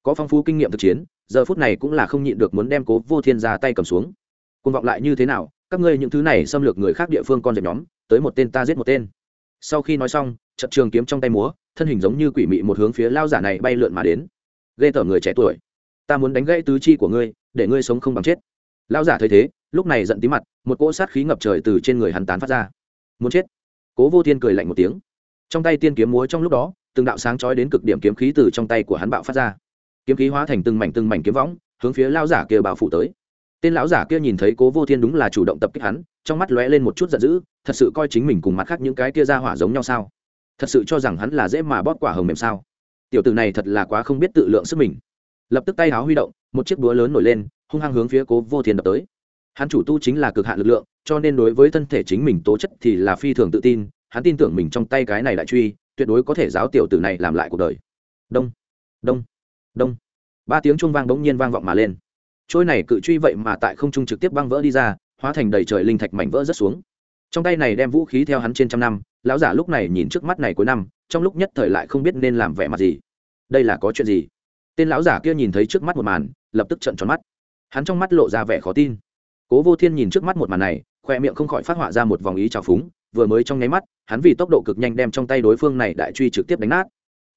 Có phong phú kinh nghiệm thực chiến, giờ phút này cũng là không nhịn được muốn đem cố vô thiên ra tay cầm xuống. Côn vọng lại như thế nào, các ngươi những thứ này xâm lược người khác địa phương con dẹp nhóm, tới một tên ta giết một tên. Sau khi nói xong, trận trường kiếm trong tay múa, thân hình giống như quỷ mị một hướng phía lao giả này bay lượn mà đến. Ghê tởm người trẻ tuổi, ta muốn đánh gãy tứ chi của ngươi, để ngươi sống không bằng chết. Lao giả thấy thế, lúc này giận tí mặt, một cỗ sát khí ngập trời từ trên người hắn tán phát ra. Muốn chết. Cố vô thiên cười lạnh một tiếng trong tay tiên kiếm múa trong lúc đó, từng đạo sáng trói đến cực điểm kiếm khí từ trong tay của hắn bạo phát ra. Kiếm khí hóa thành từng mảnh từng mảnh kiếm võng, hướng phía lão giả kia bao phủ tới. Tên lão giả kia nhìn thấy cố vô thiên đúng là chủ động tập kích hắn, trong mắt lóe lên một chút giận dữ, thật sự coi chính mình cùng mặt khác những cái kia ra hỏa giống nhau sao? Thật sự cho rằng hắn là dễ mà bóp quả hồng mềm sao? Tiểu tử này thật là quá không biết tự lượng sức mình. Lập tức tay háo huy động, một chiếc búa lớn nổi lên, hung hăng hướng phía cố vô thiên đập tới. Hắn chủ tu chính là cực hạn lực lượng, cho nên đối với thân thể chính mình tố chất thì là phi thường tự tin hắn tin tưởng mình trong tay cái này lại truy, tuyệt đối có thể giáo tiểu tử này làm lại cuộc đời. Đông đông đông. Ba tiếng chuông vang bỗng nhiên vang vọng mà lên. Trôi này cự truy vậy mà tại không trung trực tiếp băng vỡ đi ra, hóa thành đầy trời linh thạch mảnh vỡ rất xuống. Trong tay này đem vũ khí theo hắn trên trăm năm, lão giả lúc này nhìn trước mắt này cuối năm, trong lúc nhất thời lại không biết nên làm vẻ mặt gì. Đây là có chuyện gì? Tên lão giả kia nhìn thấy trước mắt một màn, lập tức trận tròn mắt. Hắn trong mắt lộ ra vẻ khó tin. Cố vô thiên nhìn trước mắt một màn này, khoe miệng không khỏi phát họa ra một vòng ý trào phúng vừa mới trong nháy mắt, hắn vì tốc độ cực nhanh đem trong tay đối phương này đại truy trực tiếp đánh nát.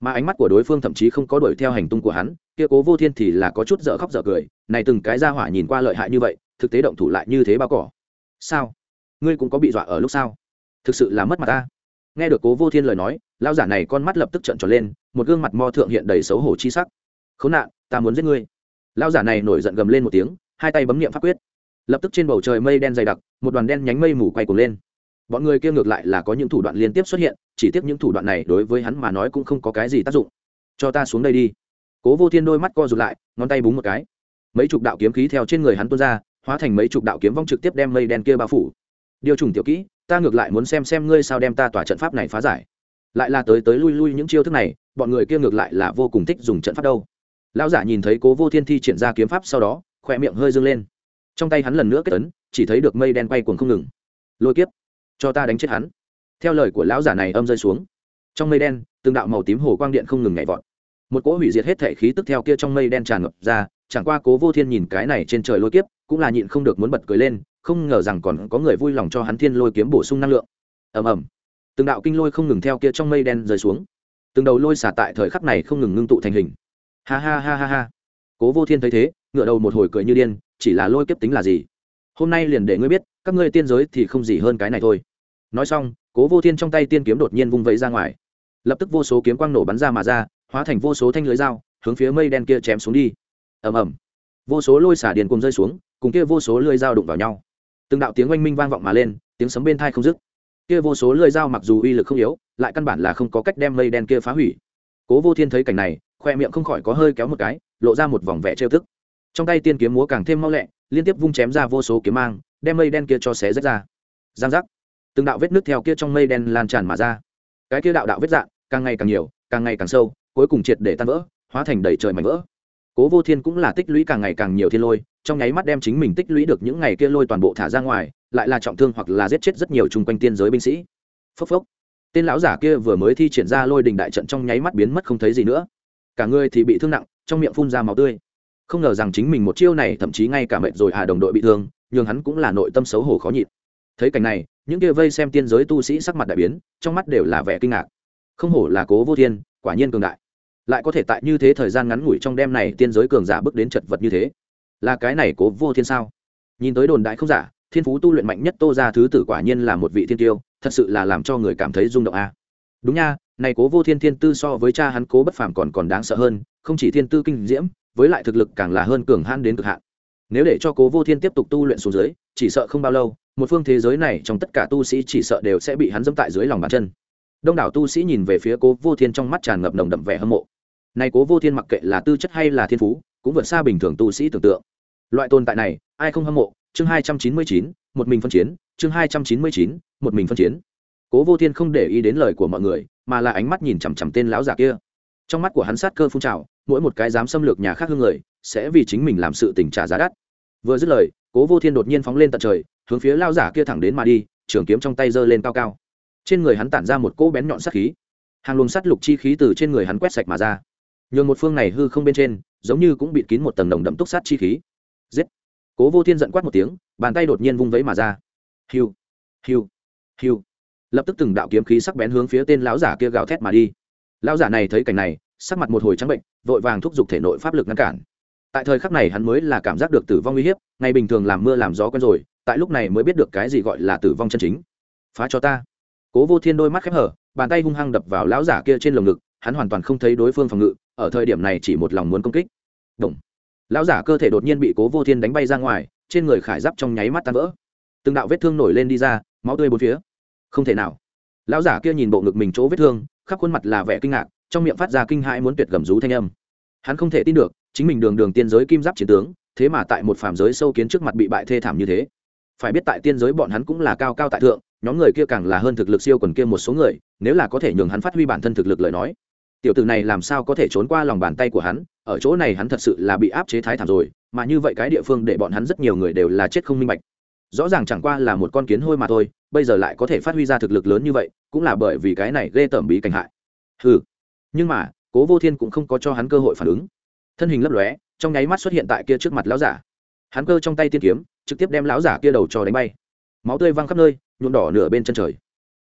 Mà ánh mắt của đối phương thậm chí không có đuổi theo hành tung của hắn, kia cố vô thiên thì là có chút dở khóc dở cười, này từng cái ra hỏa nhìn qua lợi hại như vậy, thực tế động thủ lại như thế bao cỏ. Sao? Ngươi cũng có bị dọa ở lúc sao? Thực sự là mất mặt ta. Nghe được cố vô thiên lời nói lao giả này con mắt lập tức trợn tròn lên, một gương mặt mo thượng hiện đầy xấu hổ chi sắc. Khốn nạn, ta muốn giết ngươi. Lao giả này nổi giận gầm lên một tiếng, hai tay bấm niệm pháp quyết. Lập tức trên bầu trời mây đen dày đặc, một đoàn đen nhánh mây mù quay cuồng lên bọn người kia ngược lại là có những thủ đoạn liên tiếp xuất hiện, chỉ tiếc những thủ đoạn này đối với hắn mà nói cũng không có cái gì tác dụng. Cho ta xuống đây đi. Cố vô thiên đôi mắt co rụt lại, ngón tay búng một cái. Mấy chục đạo kiếm khí theo trên người hắn tuôn ra, hóa thành mấy chục đạo kiếm vong trực tiếp đem mây đen kia bao phủ. Điều trùng tiểu kỹ, ta ngược lại muốn xem xem ngươi sao đem ta tỏa trận pháp này phá giải. Lại là tới tới lui lui những chiêu thức này, bọn người kia ngược lại là vô cùng thích dùng trận pháp đâu. Lão giả nhìn thấy cố vô thiên thi triển ra kiếm pháp sau đó, khỏe miệng hơi dâng lên. Trong tay hắn lần nữa kết tấn chỉ thấy được mây đen quay cuồng không ngừng. Lôi kiếp cho ta đánh chết hắn. Theo lời của lão giả này âm rơi xuống. Trong mây đen, từng đạo màu tím hồ quang điện không ngừng nhảy vọt. Một cỗ hủy diệt hết thể khí tức theo kia trong mây đen tràn ngập ra, chẳng qua cố vô thiên nhìn cái này trên trời lôi kiếp, cũng là nhịn không được muốn bật cười lên, không ngờ rằng còn có người vui lòng cho hắn thiên lôi kiếm bổ sung năng lượng. Ầm ầm. Từng đạo kinh lôi không ngừng theo kia trong mây đen rơi xuống. Từng đầu lôi xả tại thời khắc này không ngừng ngưng tụ thành hình. Ha ha ha ha ha. Cố vô thiên thấy thế ngựa đầu một hồi cười như điên, chỉ là lôi kiếp tính là gì? Hôm nay liền để ngươi biết, các ngươi tiên giới thì không gì hơn cái này thôi nói xong, cố vô thiên trong tay tiên kiếm đột nhiên vung vẫy ra ngoài. Lập tức vô số kiếm quang nổ bắn ra mà ra, hóa thành vô số thanh lưới dao, hướng phía mây đen kia chém xuống đi. Ầm ầm. Vô số lôi xả điền cùng rơi xuống, cùng kia vô số lưới dao đụng vào nhau. Từng đạo tiếng oanh minh vang vọng mà lên, tiếng sấm bên thai không dứt. Kia vô số lưới dao mặc dù uy lực không yếu, lại căn bản là không có cách đem mây đen kia phá hủy. Cố vô thiên thấy cảnh này, khoe miệng không khỏi có hơi kéo một cái, lộ ra một vòng vẽ trêu thức trong tay tiên kiếm múa càng thêm mau lẹ, liên tiếp vung chém ra vô số kiếm mang, đem mây đen kia cho xé rách ra. Giang giác từng đạo vết nước theo kia trong mây đen lan tràn mà ra. Cái kia đạo đạo vết dạng càng ngày càng nhiều, càng ngày càng sâu, cuối cùng triệt để tan vỡ, hóa thành đầy trời mảnh vỡ. Cố vô thiên cũng là tích lũy càng ngày càng nhiều thiên lôi, trong nháy mắt đem chính mình tích lũy được những ngày kia lôi toàn bộ thả ra ngoài, lại là trọng thương hoặc là giết chết rất nhiều chung quanh tiên giới binh sĩ. Phốc phốc. Tên lão giả kia vừa mới thi triển ra lôi đình đại trận trong nháy mắt biến mất không thấy gì nữa. Cả người thì bị thương nặng, trong miệng phun ra máu tươi. Không ngờ rằng chính mình một chiêu này thậm chí ngay cả mệnh rồi à đồng đội bị thương nhưng hắn cũng là nội tâm xấu hổ khó nhịn. Thấy cảnh này những kia vây xem tiên giới tu sĩ sắc mặt đại biến, trong mắt đều là vẻ kinh ngạc. Không hổ là cố vô thiên, quả nhiên cường đại. Lại có thể tại như thế thời gian ngắn ngủi trong đêm này tiên giới cường giả bước đến chật vật như thế. Là cái này cố vô thiên sao? Nhìn tới đồn đại không giả, thiên phú tu luyện mạnh nhất tô ra thứ tử quả nhiên là một vị thiên tiêu, thật sự là làm cho người cảm thấy rung động a. Đúng nha, này cố vô thiên thiên tư so với cha hắn cố bất phàm còn còn đáng sợ hơn, không chỉ thiên tư kinh diễm, với lại thực lực càng là hơn cường hãn đến cực hạn. Nếu để cho cố vô thiên tiếp tục tu luyện xuống dưới, chỉ sợ không bao lâu một phương thế giới này trong tất cả tu sĩ chỉ sợ đều sẽ bị hắn dẫm tại dưới lòng bàn chân. Đông đảo tu sĩ nhìn về phía cố vô thiên trong mắt tràn ngập nồng đậm vẻ hâm mộ. Này cố vô thiên mặc kệ là tư chất hay là thiên phú, cũng vượt xa bình thường tu sĩ tưởng tượng. Loại tồn tại này, ai không hâm mộ? Chương hai trăm chín mươi chín, một mình phân chiến, chương hai trăm chín mươi chín, một mình phân chiến. Cố vô thiên không để ý đến lời của mọi người, mà là ánh mắt nhìn chằm chằm tên lão giả kia. Trong mắt của hắn sát cơ phun trào, mỗi một cái dám xâm lược nhà khác hương người, sẽ vì chính mình làm sự tình trả giá đắt. Vừa dứt lời, cố vô thiên đột nhiên phóng lên tận trời hướng phía lao giả kia thẳng đến mà đi, trường kiếm trong tay giơ lên cao cao. Trên người hắn tản ra một cỗ bén nhọn sát khí. Hàng luồng sắt lục chi khí từ trên người hắn quét sạch mà ra. Nhường một phương này hư không bên trên, giống như cũng bịt kín một tầng nồng đậm túc sát chi khí. Giết! Cố vô thiên giận quát một tiếng, bàn tay đột nhiên vung vẫy mà ra. Hiu! Hiu! Hiu! Lập tức từng đạo kiếm khí sắc bén hướng phía tên lão giả kia gào thét mà đi. Lão giả này thấy cảnh này, sắc mặt một hồi trắng bệnh, vội vàng thúc giục thể nội pháp lực ngăn cản. Tại thời khắc này hắn mới là cảm giác được tử vong uy hiếp, ngày bình thường làm mưa làm gió quen rồi tại lúc này mới biết được cái gì gọi là tử vong chân chính. Phá cho ta. Cố vô thiên đôi mắt khép hở, bàn tay hung hăng đập vào lão giả kia trên lồng ngực, hắn hoàn toàn không thấy đối phương phòng ngự, ở thời điểm này chỉ một lòng muốn công kích. Động. lão giả cơ thể đột nhiên bị cố vô thiên đánh bay ra ngoài, trên người khải giáp trong nháy mắt tan vỡ. Từng đạo vết thương nổi lên đi ra, máu tươi bốn phía. Không thể nào. Lão giả kia nhìn bộ ngực mình chỗ vết thương, khắp khuôn mặt là vẻ kinh ngạc, trong miệng phát ra kinh hãi muốn tuyệt gầm rú thanh âm. Hắn không thể tin được, chính mình đường đường tiên giới kim giáp chiến tướng, thế mà tại một phàm giới sâu kiến trước mặt bị bại thê thảm như thế phải biết tại tiên giới bọn hắn cũng là cao cao tại thượng, nhóm người kia càng là hơn thực lực siêu quần kia một số người, nếu là có thể nhường hắn phát huy bản thân thực lực lời nói. Tiểu tử này làm sao có thể trốn qua lòng bàn tay của hắn, ở chỗ này hắn thật sự là bị áp chế thái thảm rồi, mà như vậy cái địa phương để bọn hắn rất nhiều người đều là chết không minh bạch. Rõ ràng chẳng qua là một con kiến hôi mà thôi, bây giờ lại có thể phát huy ra thực lực lớn như vậy, cũng là bởi vì cái này ghê tởm bí cảnh hại. Ừ nhưng mà, cố vô thiên cũng không có cho hắn cơ hội phản ứng. Thân hình lấp lóe, trong nháy mắt xuất hiện tại kia trước mặt lão giả hắn cơ trong tay tiên kiếm, trực tiếp đem lão giả kia đầu cho đánh bay. Máu tươi văng khắp nơi, nhuộm đỏ nửa bên chân trời.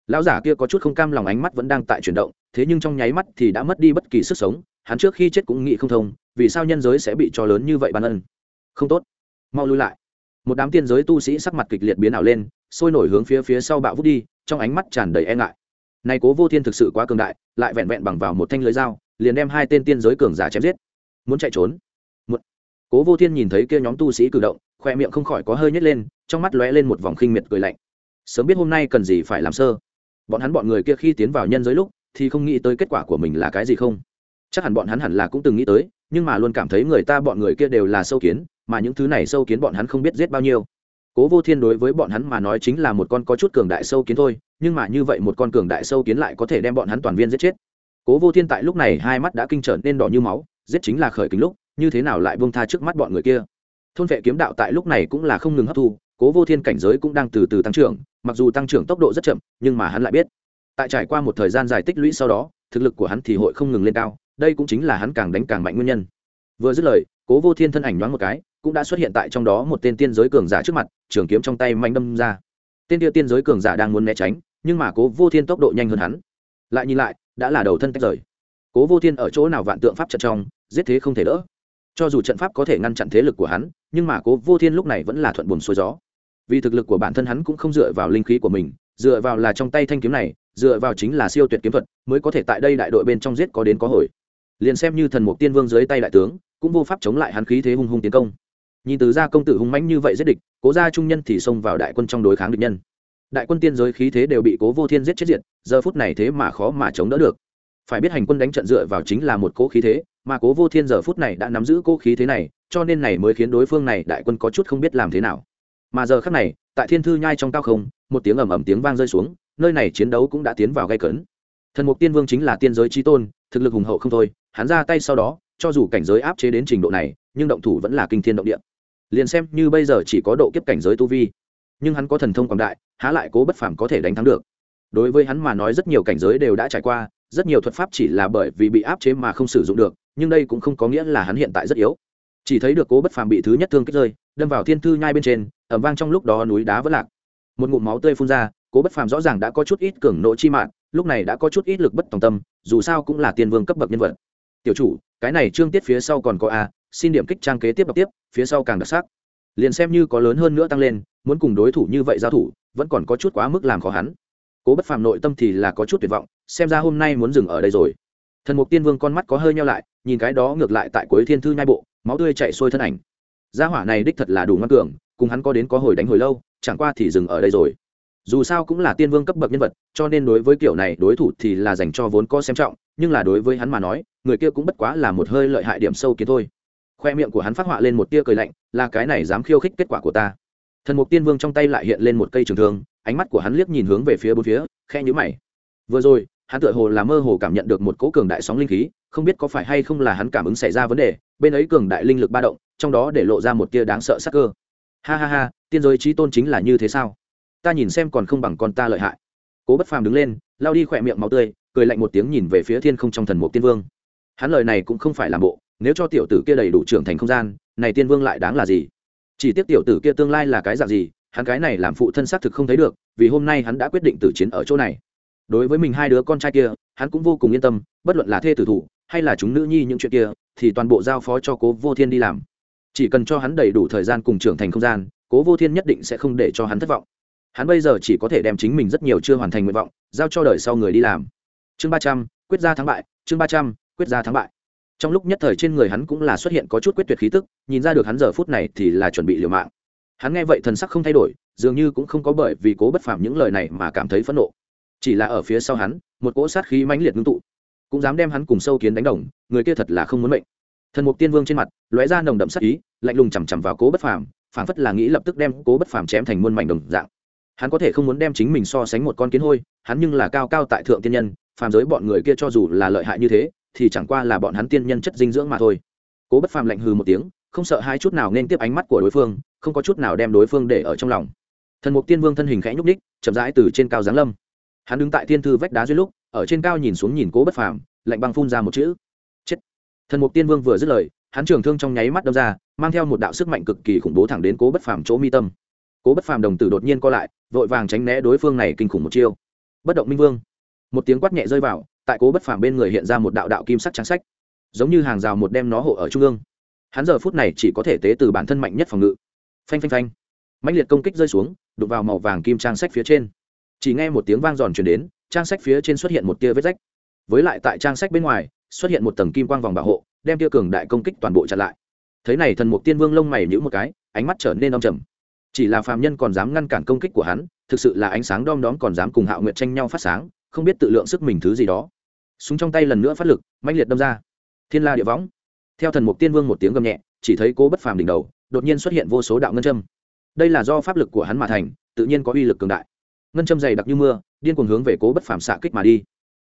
Lão giả kia có chút không cam lòng ánh mắt vẫn đang tại chuyển động, thế nhưng trong nháy mắt thì đã mất đi bất kỳ sức sống, hắn trước khi chết cũng nghĩ không thông, vì sao nhân giới sẽ bị cho lớn như vậy ban ân. Không tốt. Mau lui lại. Một đám tiên giới tu sĩ sắc mặt kịch liệt biến ảo lên, sôi nổi hướng phía phía sau bạo vút đi, trong ánh mắt tràn đầy e ngại. Này cố vô thiên thực sự quá cường đại, lại vẹn vẹn bằng vào một thanh lưới dao, liền đem hai tên tiên giới cường giả chém giết. Muốn chạy trốn cố vô thiên nhìn thấy kia nhóm tu sĩ cử động, khoe miệng không khỏi có hơi nhét lên, trong mắt lóe lên một vòng khinh miệt cười lạnh. Sớm biết hôm nay cần gì phải làm sơ. Bọn hắn bọn người kia khi tiến vào nhân giới lúc, thì không nghĩ tới kết quả của mình là cái gì không? Chắc hẳn bọn hắn hẳn là cũng từng nghĩ tới, nhưng mà luôn cảm thấy người ta bọn người kia đều là sâu kiến, mà những thứ này sâu kiến bọn hắn không biết giết bao nhiêu. Cố vô thiên đối với bọn hắn mà nói chính là một con có chút cường đại sâu kiến thôi, nhưng mà như vậy một con cường đại sâu kiến lại có thể đem bọn hắn toàn viên giết chết. Cố vô thiên tại lúc này hai mắt đã kinh trở nên đỏ như máu, giết chính là khởi kính lúc như thế nào lại buông tha trước mắt bọn người kia? Thôn vệ kiếm đạo tại lúc này cũng là không ngừng hấp thu, cố vô thiên cảnh giới cũng đang từ từ tăng trưởng, mặc dù tăng trưởng tốc độ rất chậm, nhưng mà hắn lại biết. Tại trải qua một thời gian dài tích lũy sau đó, thực lực của hắn thì hội không ngừng lên cao, đây cũng chính là hắn càng đánh càng mạnh nguyên nhân. Vừa dứt lời, cố vô thiên thân ảnh nhoáng một cái, cũng đã xuất hiện tại trong đó một tên tiên giới cường giả trước mặt, trường kiếm trong tay manh đâm ra. Tên kia tiên giới cường giả đang muốn né tránh, nhưng mà cố vô thiên tốc độ nhanh hơn hắn. Lại nhìn lại, đã là đầu thân tách rời. Cố vô thiên ở chỗ nào vạn tượng pháp trận trong, giết thế không thể đỡ cho dù trận pháp có thể ngăn chặn thế lực của hắn, nhưng mà cố vô thiên lúc này vẫn là thuận buồn xuôi gió. Vì thực lực của bản thân hắn cũng không dựa vào linh khí của mình, dựa vào là trong tay thanh kiếm này, dựa vào chính là siêu tuyệt kiếm thuật, mới có thể tại đây đại đội bên trong giết có đến có hồi. Liền xem như thần mục tiên vương dưới tay đại tướng, cũng vô pháp chống lại hắn khí thế hung hung tiến công. Nhìn từ gia công tử hung mãnh như vậy giết địch, cố gia trung nhân thì xông vào đại quân trong đối kháng địch nhân. Đại quân tiên giới khí thế đều bị cố vô thiên giết chết diệt, giờ phút này thế mà khó mà chống đỡ được. Phải biết hành quân đánh trận dựa vào chính là một cố khí thế mà cố vô thiên giờ phút này đã nắm giữ cố khí thế này, cho nên này mới khiến đối phương này đại quân có chút không biết làm thế nào. Mà giờ khắc này, tại thiên thư nhai trong cao không, một tiếng ầm ầm tiếng vang rơi xuống, nơi này chiến đấu cũng đã tiến vào gây cấn. Thần mục tiên vương chính là tiên giới trí tôn, thực lực hùng hậu không thôi, hắn ra tay sau đó, cho dù cảnh giới áp chế đến trình độ này, nhưng động thủ vẫn là kinh thiên động địa. Liền xem như bây giờ chỉ có độ kiếp cảnh giới tu vi, nhưng hắn có thần thông quảng đại, há lại cố bất phàm có thể đánh thắng được. Đối với hắn mà nói rất nhiều cảnh giới đều đã trải qua, rất nhiều thuật pháp chỉ là bởi vì bị áp chế mà không sử dụng được nhưng đây cũng không có nghĩa là hắn hiện tại rất yếu. Chỉ thấy được cố bất phàm bị thứ nhất thương kích rơi, đâm vào thiên thư nhai bên trên ẩm vang trong lúc đó núi đá vỡ lạc. Một ngụm máu tươi phun ra, cố bất phàm rõ ràng đã có chút ít cường nộ chi mạng lúc này đã có chút ít lực bất tòng tâm, dù sao cũng là tiên vương cấp bậc nhân vật. Tiểu chủ, cái này trương tiết phía sau còn có a, xin điểm kích trang kế tiếp đọc tiếp, phía sau càng đặc sắc. Liền xem như có lớn hơn nữa tăng lên, muốn cùng đối thủ như vậy giao thủ, vẫn còn có chút quá mức làm khó hắn. Cố bất phàm nội tâm thì là có chút tuyệt vọng, xem ra hôm nay muốn dừng ở đây rồi. Thần mục tiên vương con mắt có hơi nhau lại nhìn cái đó ngược lại tại cuối thiên thư nhai bộ, máu tươi chạy xuôi thân ảnh. Gia hỏa này đích thật là đủ ngoan cường, cùng hắn có đến có hồi đánh hồi lâu, chẳng qua thì dừng ở đây rồi. Dù sao cũng là tiên vương cấp bậc nhân vật, cho nên đối với kiểu này đối thủ thì là dành cho vốn có xem trọng, nhưng là đối với hắn mà nói, người kia cũng bất quá là một hơi lợi hại điểm sâu kiến thôi. Khoe miệng của hắn phát họa lên một tia cười lạnh, là cái này dám khiêu khích kết quả của ta. Thần mục tiên vương trong tay lại hiện lên một cây trường thương, ánh mắt của hắn liếc nhìn hướng về phía bốn phía khe nhữ mày. Vừa rồi, hắn tựa hồ là mơ hồ cảm nhận được một cỗ cường đại sóng linh khí không biết có phải hay không là hắn cảm ứng xảy ra vấn đề, bên ấy cường đại linh lực ba động, trong đó để lộ ra một tia đáng sợ sắc cơ. Ha ha ha, tiên giới trí tôn chính là như thế sao? Ta nhìn xem còn không bằng con ta lợi hại. Cố bất phàm đứng lên lao đi khỏe miệng máu tươi, cười lạnh một tiếng nhìn về phía thiên không trong thần mục tiên vương. Hắn lời này cũng không phải làm bộ, nếu cho tiểu tử kia đầy đủ trưởng thành không gian, này tiên vương lại đáng là gì? Chỉ tiếc tiểu tử kia tương lai là cái dạng gì, hắn cái này làm phụ thân xác thực không thấy được, vì hôm nay hắn đã quyết định tử chiến ở chỗ này. Đối với mình hai đứa con trai kia, hắn cũng vô cùng yên tâm, bất luận là thê tử thủ hay là chúng nữ nhi những chuyện kia, thì toàn bộ giao phó cho cố vô thiên đi làm. Chỉ cần cho hắn đầy đủ thời gian cùng trưởng thành không gian, cố vô thiên nhất định sẽ không để cho hắn thất vọng. Hắn bây giờ chỉ có thể đem chính mình rất nhiều chưa hoàn thành nguyện vọng, giao cho đời sau người đi làm. Chương ba trăm, quyết ra thắng bại, chương ba trăm, quyết ra thắng bại. Trong lúc nhất thời trên người hắn cũng là xuất hiện có chút quyết tuyệt khí tức, nhìn ra được hắn giờ phút này thì là chuẩn bị liều mạng. Hắn nghe vậy thần sắc không thay đổi, dường như cũng không có bởi vì cố bất phạm những lời này mà cảm thấy phẫn nộ. Chỉ là ở phía sau hắn, một cỗ sát khí mãnh liệt ngưng tụ cũng dám đem hắn cùng sâu kiến đánh đồng, người kia thật là không muốn mệnh. Thần mục tiên vương trên mặt lóe ra nồng đậm sát ý, lạnh lùng chằm chằm vào cố bất phàm, phảng phất là nghĩ lập tức đem cố bất phàm chém thành muôn mảnh đồng dạng. Hắn có thể không muốn đem chính mình so sánh một con kiến hôi, hắn nhưng là cao cao tại thượng tiên nhân, phàm giới bọn người kia cho dù là lợi hại như thế, thì chẳng qua là bọn hắn tiên nhân chất dinh dưỡng mà thôi. Cố bất phàm lạnh hừ một tiếng, không sợ hai chút nào nên tiếp ánh mắt của đối phương, không có chút nào đem đối phương để ở trong lòng. Thần mục tiên vương thân hình khẽ nhúc ních chậm rãi từ trên cao giáng lâm hắn đứng tại thiên thư vách đá dưới lúc, ở trên cao nhìn xuống nhìn cố bất phàm, lạnh băng phun ra một chữ, chết. Thần mục tiên vương vừa dứt lời, hắn trường thương trong nháy mắt đâm ra, mang theo một đạo sức mạnh cực kỳ khủng bố thẳng đến cố bất phàm chỗ mi tâm. Cố bất phàm đồng tử đột nhiên co lại, vội vàng tránh né đối phương này kinh khủng một chiêu. Bất động minh vương. Một tiếng quát nhẹ rơi vào, tại cố bất phàm bên người hiện ra một đạo đạo kim sắc trắng sách, giống như hàng rào một đem nó hộ ở trung ương. Hắn giờ phút này chỉ có thể tế từ bản thân mạnh nhất phòng ngự. Phanh phanh phanh. Mạnh liệt công kích rơi xuống, đụng vào màu vàng kim trang sách phía trên chỉ nghe một tiếng vang giòn chuyển đến, trang sách phía trên xuất hiện một tia vết rách. Với lại tại trang sách bên ngoài, xuất hiện một tầng kim quang vòng bảo hộ, đem tia cường đại công kích toàn bộ chặn lại. Thế này, thần mục tiên vương lông mày nhữ một cái, ánh mắt trở nên đong trầm. Chỉ là phàm nhân còn dám ngăn cản công kích của hắn, thực sự là ánh sáng đom đóm còn dám cùng hạo nguyệt tranh nhau phát sáng, không biết tự lượng sức mình thứ gì đó. Súng trong tay lần nữa phát lực mạnh liệt đâm ra. Thiên la địa võng. Theo thần mục tiên vương một tiếng gầm nhẹ, chỉ thấy cố bất phàm đỉnh đầu, đột nhiên xuất hiện vô số đạo ngân châm. Đây là do pháp lực của hắn mà thành, tự nhiên có uy lực cường đại ngân châm dày đặc như mưa, điên cuồng hướng về cố bất phàm xạ kích mà đi.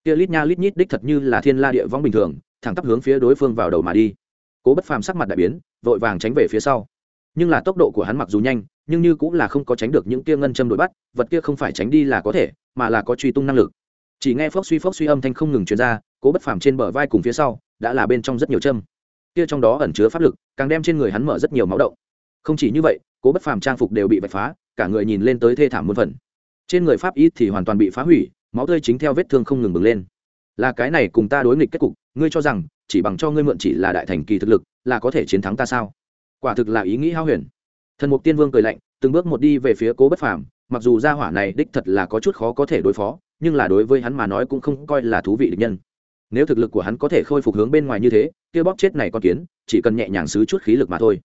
Kia lít nha lít nhít đích thật như là thiên la địa võng bình thường, thẳng tắp hướng phía đối phương vào đầu mà đi. Cố bất phàm sắc mặt đại biến, vội vàng tránh về phía sau. Nhưng là tốc độ của hắn mặc dù nhanh, nhưng như cũng là không có tránh được những kia ngân châm đuổi bắt, vật kia không phải tránh đi là có thể, mà là có truy tung năng lực. Chỉ nghe phốc suy phốc suy âm thanh không ngừng truyền ra, cố bất phàm trên bờ vai cùng phía sau, đã là bên trong rất nhiều châm. Kia trong đó ẩn chứa pháp lực, càng đem trên người hắn mở rất nhiều máu động. Không chỉ như vậy, cố bất phàm trang phục đều bị vạch phá, cả người nhìn lên tới thê thảm muôn phần trên người pháp y thì hoàn toàn bị phá hủy, máu tươi chính theo vết thương không ngừng bừng lên. Là cái này cùng ta đối nghịch kết cục, ngươi cho rằng, chỉ bằng cho ngươi mượn chỉ là đại thành kỳ thực lực, là có thể chiến thắng ta sao? Quả thực là ý nghĩ hao huyền. Thần mục tiên vương cười lạnh, từng bước một đi về phía cố bất phàm, mặc dù gia hỏa này đích thật là có chút khó có thể đối phó, nhưng là đối với hắn mà nói cũng không coi là thú vị địch nhân. Nếu thực lực của hắn có thể khôi phục hướng bên ngoài như thế, kia bóp chết này con kiến, chỉ cần nhẹ nhàng xứ chút khí lực mà thôi.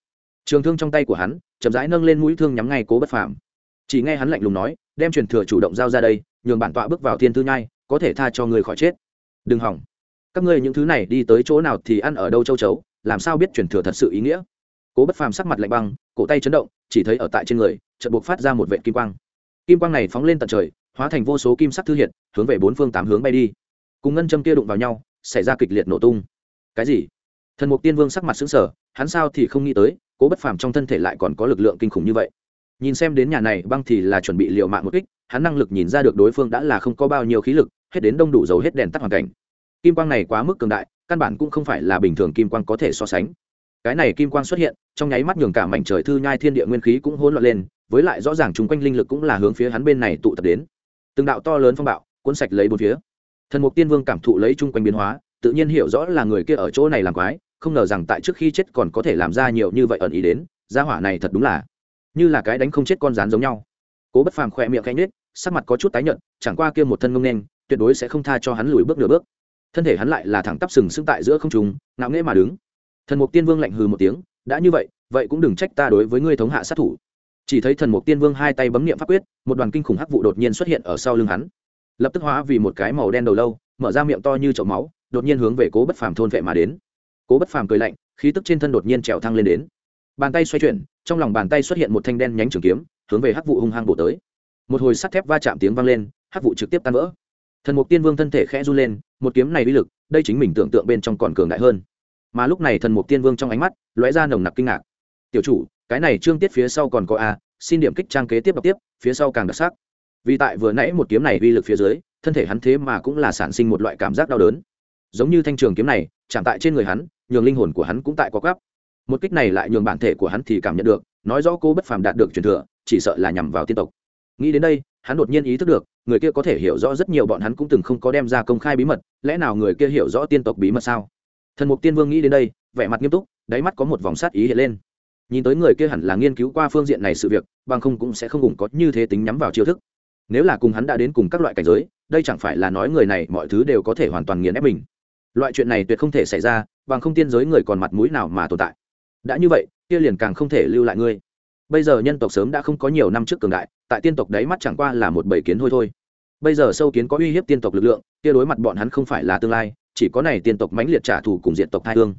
Trường thương trong tay của hắn, chậm rãi nâng lên mũi thương nhắm ngay cố bất phàm. Chỉ nghe hắn lạnh lùng nói đem truyền thừa chủ động giao ra đây, nhường bản tọa bước vào thiên thư nhai, có thể tha cho người khỏi chết. Đừng hỏng. Các ngươi những thứ này đi tới chỗ nào thì ăn ở đâu châu chấu, làm sao biết truyền thừa thật sự ý nghĩa? Cố bất phàm sắc mặt lạnh băng, cổ tay chấn động, chỉ thấy ở tại trên người, chợt buộc phát ra một vệ kim quang. Kim quang này phóng lên tận trời, hóa thành vô số kim sắc thư hiện, hướng về bốn phương tám hướng bay đi. Cùng ngân châm kia đụng vào nhau, xảy ra kịch liệt nổ tung. Cái gì? Thần mục tiên vương sắc mặt xứng sở hắn sao thì không nghĩ tới, cố bất phàm trong thân thể lại còn có lực lượng kinh khủng như vậy nhìn xem đến nhà này, băng thì là chuẩn bị liệu mạng một kích, hắn năng lực nhìn ra được đối phương đã là không có bao nhiêu khí lực, hết đến đông đủ dầu hết đèn tắt hoàn cảnh. Kim quang này quá mức cường đại, căn bản cũng không phải là bình thường kim quang có thể so sánh. Cái này kim quang xuất hiện, trong nháy mắt nhường cả mảnh trời thư nhai thiên địa nguyên khí cũng hỗn loạn lên, với lại rõ ràng chung quanh linh lực cũng là hướng phía hắn bên này tụ tập đến. Từng đạo to lớn phong bạo, cuốn sạch lấy bốn phía. Thần mục tiên vương cảm thụ lấy chung quanh biến hóa, tự nhiên hiểu rõ là người kia ở chỗ này làm quái, không ngờ rằng tại trước khi chết còn có thể làm ra nhiều như vậy ẩn ý đến, gia hỏa này thật đúng là như là cái đánh không chết con rán giống nhau. Cố bất phàm khỏe miệng canh nết sắc mặt có chút tái nhợt, chẳng qua kia một thân ngông nên tuyệt đối sẽ không tha cho hắn lùi bước nửa bước. Thân thể hắn lại là thẳng tắp sừng sững tại giữa không trùng ngạo nghễ mà đứng. Thần mục tiên vương lạnh hừ một tiếng, đã như vậy vậy cũng đừng trách ta đối với ngươi thống hạ sát thủ. Chỉ thấy thần mục tiên vương hai tay bấm niệm pháp quyết, một đoàn kinh khủng hắc vụ đột nhiên xuất hiện ở sau lưng hắn. Lập tức hóa vì một cái màu đen đầu lâu, mở ra miệng to như chậu máu, đột nhiên hướng về cố bất phàm thôn vệ mà đến. Cố bất phàm cười lạnh, khí tức trên thân đột nhiên trèo thăng lên đến bàn tay xoay chuyển, trong lòng bàn tay xuất hiện một thanh đen nhánh trường kiếm, hướng về hắc vụ hung hăng bổ tới. Một hồi sắt thép va chạm tiếng vang lên, hắc vụ trực tiếp tan vỡ. Thần mục tiên vương thân thể khẽ run lên, một kiếm này uy lực, đây chính mình tưởng tượng bên trong còn cường đại hơn. Mà lúc này thần mục tiên vương trong ánh mắt, lóe ra nồng nặc kinh ngạc. Tiểu chủ, cái này trương tiết phía sau còn có a, xin điểm kích trang kế tiếp đọc tiếp, phía sau càng đặc sắc. Vì tại vừa nãy một kiếm này uy lực phía dưới, thân thể hắn thế mà cũng là sản sinh một loại cảm giác đau đớn. Giống như thanh trường kiếm này, chạm tại trên người hắn, nhường linh hồn của hắn cũng tại có gấp một kích này lại nhường bản thể của hắn thì cảm nhận được, nói rõ cô bất phàm đạt được truyền thừa, chỉ sợ là nhằm vào tiên tộc. Nghĩ đến đây, hắn đột nhiên ý thức được, người kia có thể hiểu rõ rất nhiều bọn hắn cũng từng không có đem ra công khai bí mật, lẽ nào người kia hiểu rõ tiên tộc bí mật sao? Thần mục tiên vương nghĩ đến đây, vẻ mặt nghiêm túc, đáy mắt có một vòng sát ý hiện lên. Nhìn tới người kia hẳn là nghiên cứu qua phương diện này sự việc, bằng không cũng sẽ không cùng có như thế tính nhắm vào chiêu thức. Nếu là cùng hắn đã đến cùng các loại cảnh giới, đây chẳng phải là nói người này mọi thứ đều có thể hoàn toàn nghiền ép mình. Loại chuyện này tuyệt không thể xảy ra, bằng không tiên giới người còn mặt mũi nào mà tồn tại đã như vậy, kia liền càng không thể lưu lại ngươi. Bây giờ nhân tộc sớm đã không có nhiều năm trước cường đại, tại tiên tộc đáy mắt chẳng qua là một bầy kiến thôi thôi. Bây giờ sâu kiến có uy hiếp tiên tộc lực lượng, kia đối mặt bọn hắn không phải là tương lai, chỉ có này tiên tộc mãnh liệt trả thù cùng diện tộc thai hương.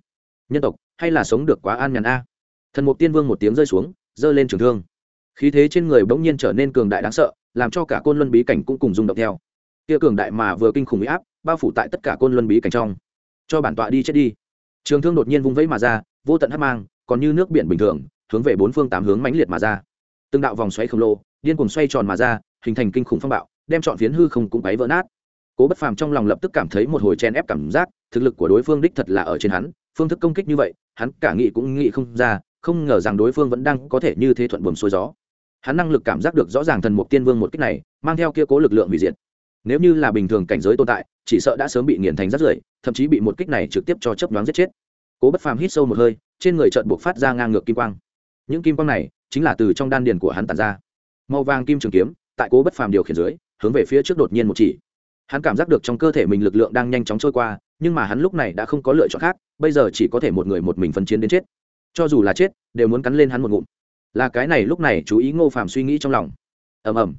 Nhân tộc, hay là sống được quá an nhàn a? Thần mục tiên vương một tiếng rơi xuống, giơ lên trường thương. Khí thế trên người bỗng nhiên trở nên cường đại đáng sợ, làm cho cả côn luân bí cảnh cũng cùng rung động theo. Kia cường đại mà vừa kinh khủng bị áp, bao phủ tại tất cả côn luân bí cảnh trong. Cho bản tọa đi chết đi. Trường thương đột nhiên vung vẫy mà ra, vô tận hắc mang còn như nước biển bình thường, hướng về bốn phương tám hướng mãnh liệt mà ra. Từng đạo vòng xoáy khổng lồ, điên cuồng xoay tròn mà ra, hình thành kinh khủng phong bạo, đem chọn phiến hư không cũng quấy vỡ nát. Cố bất phàm trong lòng lập tức cảm thấy một hồi chen ép cảm giác, thực lực của đối phương đích thật là ở trên hắn, phương thức công kích như vậy, hắn cả nghĩ cũng nghĩ không ra, không ngờ rằng đối phương vẫn đang có thể như thế thuận buồm xuôi gió. Hắn năng lực cảm giác được rõ ràng thần mục tiên vương một cách này, mang theo kia cố lực lượng hủy diệt. Nếu như là bình thường cảnh giới tồn tại, chỉ sợ đã sớm bị nghiền thành rắt rưởi, thậm chí bị một kích này trực tiếp cho chấp đoán giết chết. Cố bất phàm hít sâu một hơi trên người trợn buộc phát ra ngang ngược kim quang. Những kim quang này chính là từ trong đan điền của hắn tàn ra. Màu vàng kim trường kiếm, tại cố bất phàm điều khiển dưới, hướng về phía trước đột nhiên một chỉ. Hắn cảm giác được trong cơ thể mình lực lượng đang nhanh chóng trôi qua, nhưng mà hắn lúc này đã không có lựa chọn khác, bây giờ chỉ có thể một người một mình phân chiến đến chết. Cho dù là chết, đều muốn cắn lên hắn một ngụm. Là cái này lúc này chú ý ngô phàm suy nghĩ trong lòng. Ầm ầm.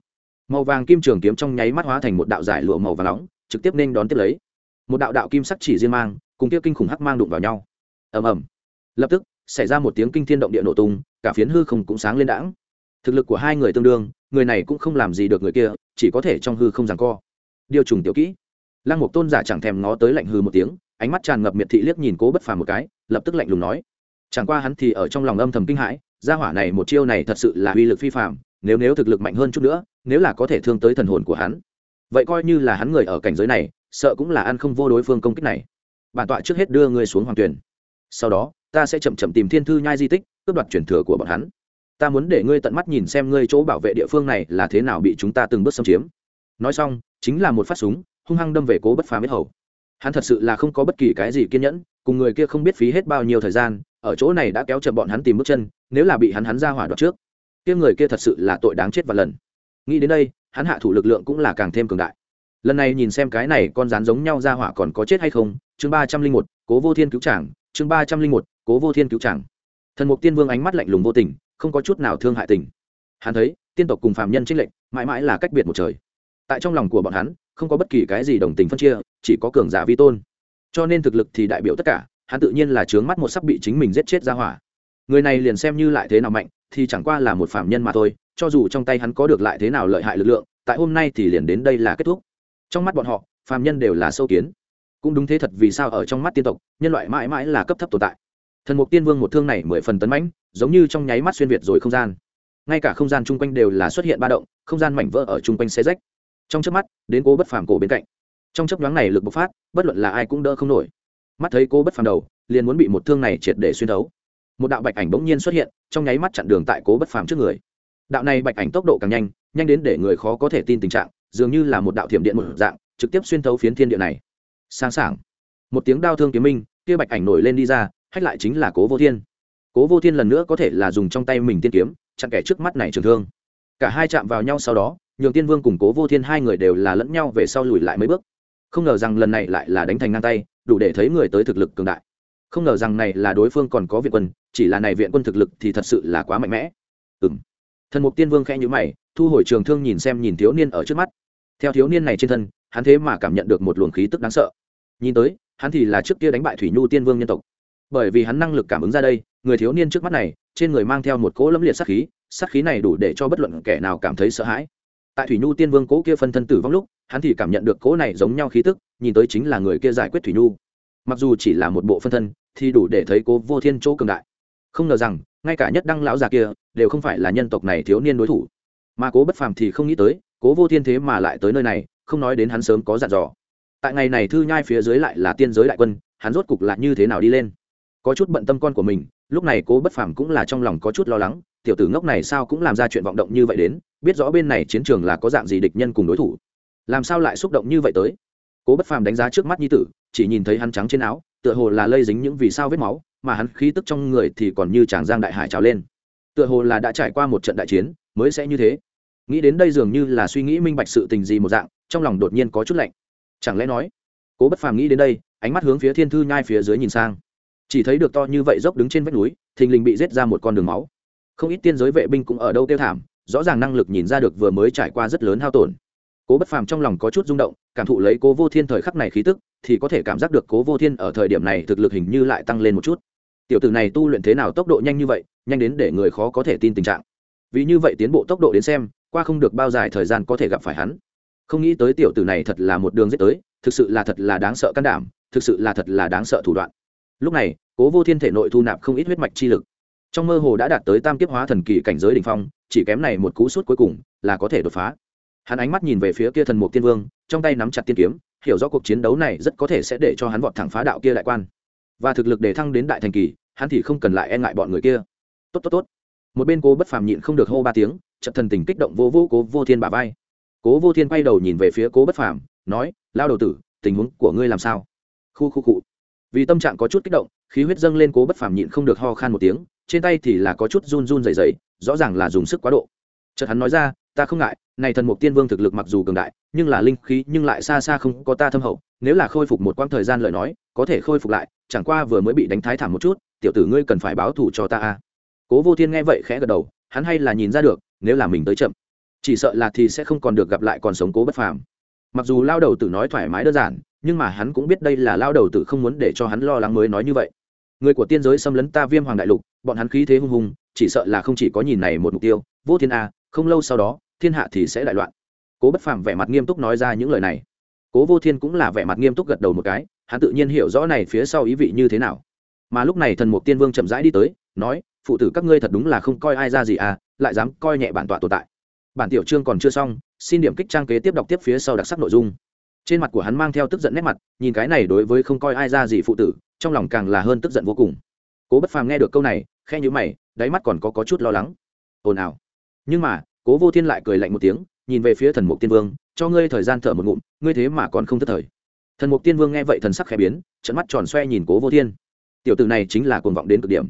Màu vàng kim trường kiếm trong nháy mắt hóa thành một đạo giải lụa màu vàng nóng, trực tiếp nên đón tiếp lấy. Một đạo đạo kim sắc chỉ riêng mang, cùng kia kinh khủng hắc mang đụng vào nhau. Ầm ầm lập tức, xảy ra một tiếng kinh thiên động địa nổ tung, cả phiến hư không cũng sáng lên đãng. Thực lực của hai người tương đương, người này cũng không làm gì được người kia, chỉ có thể trong hư không giằng co. Điều trùng tiểu kỹ. Lăng mục tôn giả chẳng thèm ngó tới lạnh hư một tiếng, ánh mắt tràn ngập miệt thị liếc nhìn cố bất phàm một cái, lập tức lạnh lùng nói. Chẳng qua hắn thì ở trong lòng âm thầm kinh hãi, gia hỏa này một chiêu này thật sự là uy lực phi phàm, nếu nếu thực lực mạnh hơn chút nữa, nếu là có thể thương tới thần hồn của hắn. Vậy coi như là hắn người ở cảnh giới này, sợ cũng là ăn không vô đối phương công kích này. Bản tọa trước hết đưa ngươi xuống hoàng tuyển. Sau đó ta sẽ chậm chậm tìm thiên thư nhai di tích, cướp đoạt truyền thừa của bọn hắn. Ta muốn để ngươi tận mắt nhìn xem ngươi chỗ bảo vệ địa phương này là thế nào bị chúng ta từng bước xâm chiếm. Nói xong, chính là một phát súng, hung hăng đâm về cố bất phàm miết hầu. Hắn thật sự là không có bất kỳ cái gì kiên nhẫn, cùng người kia không biết phí hết bao nhiêu thời gian, ở chỗ này đã kéo chậm bọn hắn tìm bước chân, nếu là bị hắn hắn ra hỏa đoạt trước, kia người kia thật sự là tội đáng chết và lần. Nghĩ đến đây, hắn hạ thủ lực lượng cũng là càng thêm cường đại. Lần này nhìn xem cái này con rán giống nhau ra hỏa còn có chết hay không, chương ba trăm linh một, cố vô thiên cứu tràng chương ba trăm linh một cố vô thiên cứu chàng. Thần mục tiên vương ánh mắt lạnh lùng vô tình, không có chút nào thương hại tình. Hắn thấy, tiên tộc cùng phàm nhân trinh lệnh mãi mãi là cách biệt một trời. Tại trong lòng của bọn hắn, không có bất kỳ cái gì đồng tình phân chia, chỉ có cường giả vi tôn. Cho nên thực lực thì đại biểu tất cả, hắn tự nhiên là trướng mắt một sắp bị chính mình giết chết ra hỏa. Người này liền xem như lại thế nào mạnh, thì chẳng qua là một phạm nhân mà thôi, cho dù trong tay hắn có được lại thế nào lợi hại lực lượng, tại hôm nay thì liền đến đây là kết thúc. Trong mắt bọn họ phạm nhân đều là sâu kiến. Cũng đúng thế thật vì sao ở trong mắt tiên tộc, nhân loại mãi mãi là cấp thấp tồn tại thần mục tiên vương một thương này mười phần tấn mãnh, giống như trong nháy mắt xuyên việt rồi không gian. Ngay cả không gian chung quanh đều là xuất hiện ba động, không gian mảnh vỡ ở chung quanh xe rách. Trong chớp mắt, đến cố bất phàm cổ bên cạnh. Trong chấp nhoáng này lực bộc phát, bất luận là ai cũng đỡ không nổi. Mắt thấy cô bất phàm đầu, liền muốn bị một thương này triệt để xuyên thấu. Một đạo bạch ảnh bỗng nhiên xuất hiện, trong nháy mắt chặn đường tại cố bất phàm trước người. Đạo này bạch ảnh tốc độ càng nhanh nhanh đến để người khó có thể tin tình trạng, dường như là một đạo thiểm điện một dạng, trực tiếp xuyên thấu phiến thiên địa này. Sáng sảng. Một tiếng đao thương kiếm minh, kia bạch ảnh nổi lên đi ra hách lại chính là cố vô thiên. Cố vô thiên lần nữa có thể là dùng trong tay mình tiên kiếm, chặn kẻ trước mắt này trường thương. Cả hai chạm vào nhau sau đó, nhường tiên vương cùng cố vô thiên hai người đều là lẫn nhau về sau lùi lại mấy bước. Không ngờ rằng lần này lại là đánh thành ngang tay, đủ để thấy người tới thực lực cường đại. Không ngờ rằng này là đối phương còn có viện quân, chỉ là này viện quân thực lực thì thật sự là quá mạnh mẽ. Ừ m thần mục tiên vương khẽ nhữ mày, thu hồi trường thương nhìn xem nhìn thiếu niên ở trước mắt. Theo thiếu niên này trên thân, hắn thế mà cảm nhận được một luồng khí tức đáng sợ. Nhìn tới, hắn thì là trước kia đánh bại thủy nhu tiên vương nhân tộc bởi vì hắn năng lực cảm ứng ra đây, người thiếu niên trước mắt này, trên người mang theo một cỗ lẫm liệt sát khí sát khí này đủ để cho bất luận kẻ nào cảm thấy sợ hãi. Tại thủy nhu tiên vương cỗ kia phân thân tử vong lúc, hắn thì cảm nhận được cỗ này giống nhau khí tức, nhìn tới chính là người kia giải quyết thủy nhu. Mặc dù chỉ là một bộ phân thân, thì đủ để thấy cố vô thiên chỗ cường đại. Không ngờ rằng, ngay cả nhất đăng lão già kia, đều không phải là nhân tộc này thiếu niên đối thủ. Mà cố bất phàm thì không nghĩ tới, cố vô thiên thế mà lại tới nơi này, không nói đến hắn sớm có dặn dò. Tại ngày này thư nhai phía dưới lại là tiên giới đại quân, hắn rốt cục lại như thế nào đi lên? Có chút bận tâm con của mình, lúc này cố bất phàm cũng là trong lòng có chút lo lắng, tiểu tử ngốc này sao cũng làm ra chuyện vọng động như vậy đến, biết rõ bên này chiến trường là có dạng gì địch nhân cùng đối thủ. Làm sao lại xúc động như vậy tới? Cố bất phàm đánh giá trước mắt nhi tử, chỉ nhìn thấy hắn trắng trên áo, tựa hồ là lây dính những vì sao vết máu, mà hắn khí tức trong người thì còn như chàng giang đại hải trào lên. Tựa hồ là đã trải qua một trận đại chiến, mới sẽ như thế. Nghĩ đến đây dường như là suy nghĩ minh bạch sự tình gì một dạng, trong lòng đột nhiên có chút lạnh. Chẳng lẽ nói, cố bất phàm nghĩ đến đây, ánh mắt hướng phía thiên thư nhai phía dưới nhìn sang chỉ thấy được to như vậy dốc đứng trên vách núi, thình lình bị rết ra một con đường máu. Không ít tiên giới vệ binh cũng ở đâu tiêu thảm, rõ ràng năng lực nhìn ra được vừa mới trải qua rất lớn hao tổn. Cố bất phàm trong lòng có chút rung động, cảm thụ lấy cố vô thiên thời khắc này khí tức, thì có thể cảm giác được cố vô thiên ở thời điểm này thực lực hình như lại tăng lên một chút. Tiểu tử này tu luyện thế nào tốc độ nhanh như vậy, nhanh đến để người khó có thể tin tình trạng. Vì như vậy tiến bộ tốc độ đến xem, qua không được bao dài thời gian có thể gặp phải hắn. Không nghĩ tới tiểu tử này thật là một đường dết tới, thực sự là thật là đáng sợ can đảm, thực sự là thật là đáng sợ thủ đoạn lúc này, cố vô thiên thể nội thu nạp không ít huyết mạch chi lực. Trong mơ hồ đã đạt tới tam kiếp hóa thần kỳ cảnh giới đ ỉ n h phong, chỉ kém này một cú sút cuối cùng là có thể đột phá. Hắn ánh mắt nhìn về phía kia thần mục tiên vương, trong tay nắm chặt tiên kiếm, hiểu rõ cuộc chiến đấu này rất có thể sẽ để cho hắn vọt thẳng phá đạo kia đại quan. Và thực lực để thăng đến đại thành kỳ, hắn thì không cần lại e ngại bọn người kia. Tốt tốt tốt. Một bên cố bất phàm nhịn không được hô ba tiếng, chợt thần tình kích động vô vô cố vô thiên bà vai. Cố vô thiên quay đầu nhìn về phía cố bất phàm, nói, lao đầu tử, tình huống của ngươi làm sao? Khu khu cụ vì tâm trạng có chút kích động, khí huyết dâng lên cố bất phàm nhịn không được ho khan một tiếng, trên tay thì là có chút run run dày dày rõ ràng là dùng sức quá độ. Chợt hắn nói ra, ta không ngại, này thần mục tiên vương thực lực mặc dù cường đại, nhưng là linh khí nhưng lại xa xa không có ta thâm hậu, nếu là khôi phục một quãng thời gian lời nói, có thể khôi phục lại, chẳng qua vừa mới bị đánh thái thảm một chút, tiểu tử ngươi cần phải báo thù cho ta a. Cố vô thiên nghe vậy khẽ gật đầu, hắn hay là nhìn ra được, nếu là mình tới chậm, chỉ sợ là thì sẽ không còn được gặp lại còn sống cố bất phàm. Mặc dù lao đầu tử nói thoải mái đơn giản nhưng mà hắn cũng biết đây là lao đầu tử không muốn để cho hắn lo lắng mới nói như vậy. Người của tiên giới xâm lấn ta viêm hoàng đại lục, bọn hắn khí thế hung hùng, chỉ sợ là không chỉ có nhìn này một mục tiêu, vô thiên a, không lâu sau đó, thiên hạ thì sẽ đại loạn. Cố bất phàm vẻ mặt nghiêm túc nói ra những lời này. Cố vô thiên cũng là vẻ mặt nghiêm túc gật đầu một cái, hắn tự nhiên hiểu rõ này phía sau ý vị như thế nào. Mà lúc này thần mục tiên vương chậm rãi đi tới, nói, phụ tử các ngươi thật đúng là không coi ai ra gì à lại dám coi nhẹ bản tọa tồn tại. Bản tiểu chương còn chưa xong, xin điểm kích trang kế tiếp đọc tiếp phía sau đặc sắc nội dung trên mặt của hắn mang theo tức giận nét mặt nhìn cái này đối với không coi ai ra gì phụ tử trong lòng càng là hơn tức giận vô cùng. Cố bất phàm nghe được câu này khe nhữ mày đáy mắt còn có, có chút lo lắng. Ồn ào. Nhưng mà cố vô thiên lại cười lạnh một tiếng nhìn về phía thần mục tiên vương cho ngươi thời gian thở một ngụm ngươi thế mà còn không thất thời. Thần mục tiên vương nghe vậy thần sắc khẽ biến trận mắt tròn xoe nhìn cố vô thiên. Tiểu tử này chính là cuồng vọng đến cực điểm.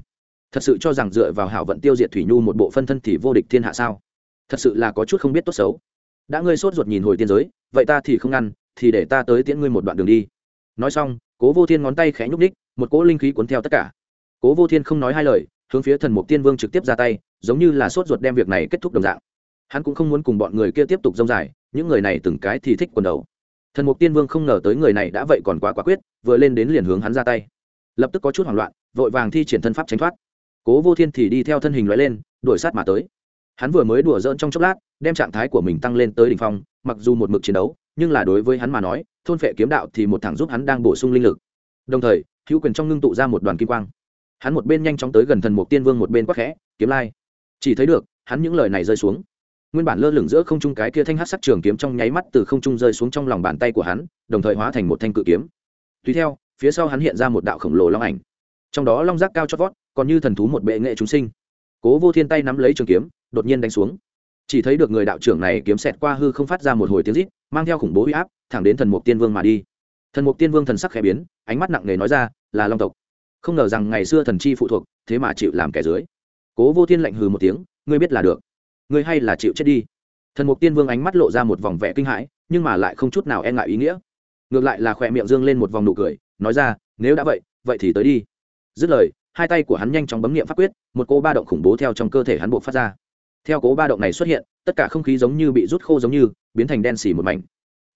Thật sự cho rằng dựa vào hảo vận tiêu diệt thủy nhu một bộ phân thân thì vô địch thiên hạ sao? Thật sự là có chút không biết tốt xấu. Đã ngươi sốt ruột nhìn hồi tiên giới vậy ta thì không ngăn thì để ta tới tiễn ngươi một đoạn đường đi. Nói xong, cố vô thiên ngón tay khẽ nhúc ních một cỗ linh khí cuốn theo tất cả. Cố vô thiên không nói hai lời, hướng phía thần mục tiên vương trực tiếp ra tay, giống như là sốt ruột đem việc này kết thúc đồng dạng. Hắn cũng không muốn cùng bọn người kia tiếp tục rông dài, những người này từng cái thì thích quần đầu. Thần mục tiên vương không ngờ tới người này đã vậy còn quá quả quyết, vừa lên đến liền hướng hắn ra tay. Lập tức có chút hoảng loạn, vội vàng thi triển thân pháp tránh thoát. Cố vô thiên thì đi theo thân hình loại lên, đuổi sát mà tới. Hắn vừa mới đùa dỡn trong chốc lát, đem trạng thái của mình tăng lên tới đ ỉ n h phong, mặc dù một mực chiến đấu nhưng là đối với hắn mà nói, thôn phệ kiếm đạo thì một thằng giúp hắn đang bổ sung linh lực. Đồng thời, hữu quyền trong ngưng tụ ra một đoàn kim quang. Hắn một bên nhanh chóng tới gần thần mục tiên vương một bên quắc khẽ, kiếm lai. Chỉ thấy được, hắn những lời này rơi xuống. Nguyên bản lơ lửng giữa không trung cái kia thanh hát sắc trường kiếm trong nháy mắt từ không trung rơi xuống trong lòng bàn tay của hắn, đồng thời hóa thành một thanh cự kiếm. Tùy theo, phía sau hắn hiện ra một đạo khổng lồ long ảnh. Trong đó long giác cao chót vót, còn như thần thú một bệ nghệ chúng sinh. Cố vô thiên tay nắm lấy trường kiếm, đột nhiên đánh xuống. Chỉ thấy được người đạo trưởng này kiếm xẹt qua hư không phát ra một hồi tiếng rít mang theo khủng bố huy áp, thẳng đến thần mục tiên vương mà đi. Thần mục tiên vương thần sắc khẽ biến, ánh mắt nặng nề nói ra, là long tộc. Không ngờ rằng ngày xưa thần chi phụ thuộc, thế mà chịu làm kẻ dưới. Cố vô thiên lạnh hừ một tiếng, ngươi biết là được. Ngươi hay là chịu chết đi. Thần mục tiên vương ánh mắt lộ ra một vòng vẻ kinh hãi, nhưng mà lại không chút nào e ngại ý nghĩa. Ngược lại là khỏe miệng dương lên một vòng nụ cười, nói ra, nếu đã vậy vậy thì tới đi. Dứt lời, hai tay của hắn nhanh chóng bấm nghiệm pháp quyết, một cô ba động khủng bố theo trong cơ thể hắn buộc phát ra. Theo cố ba động này xuất hiện tất cả không khí giống như bị rút khô giống như, biến thành đen xì một mảnh.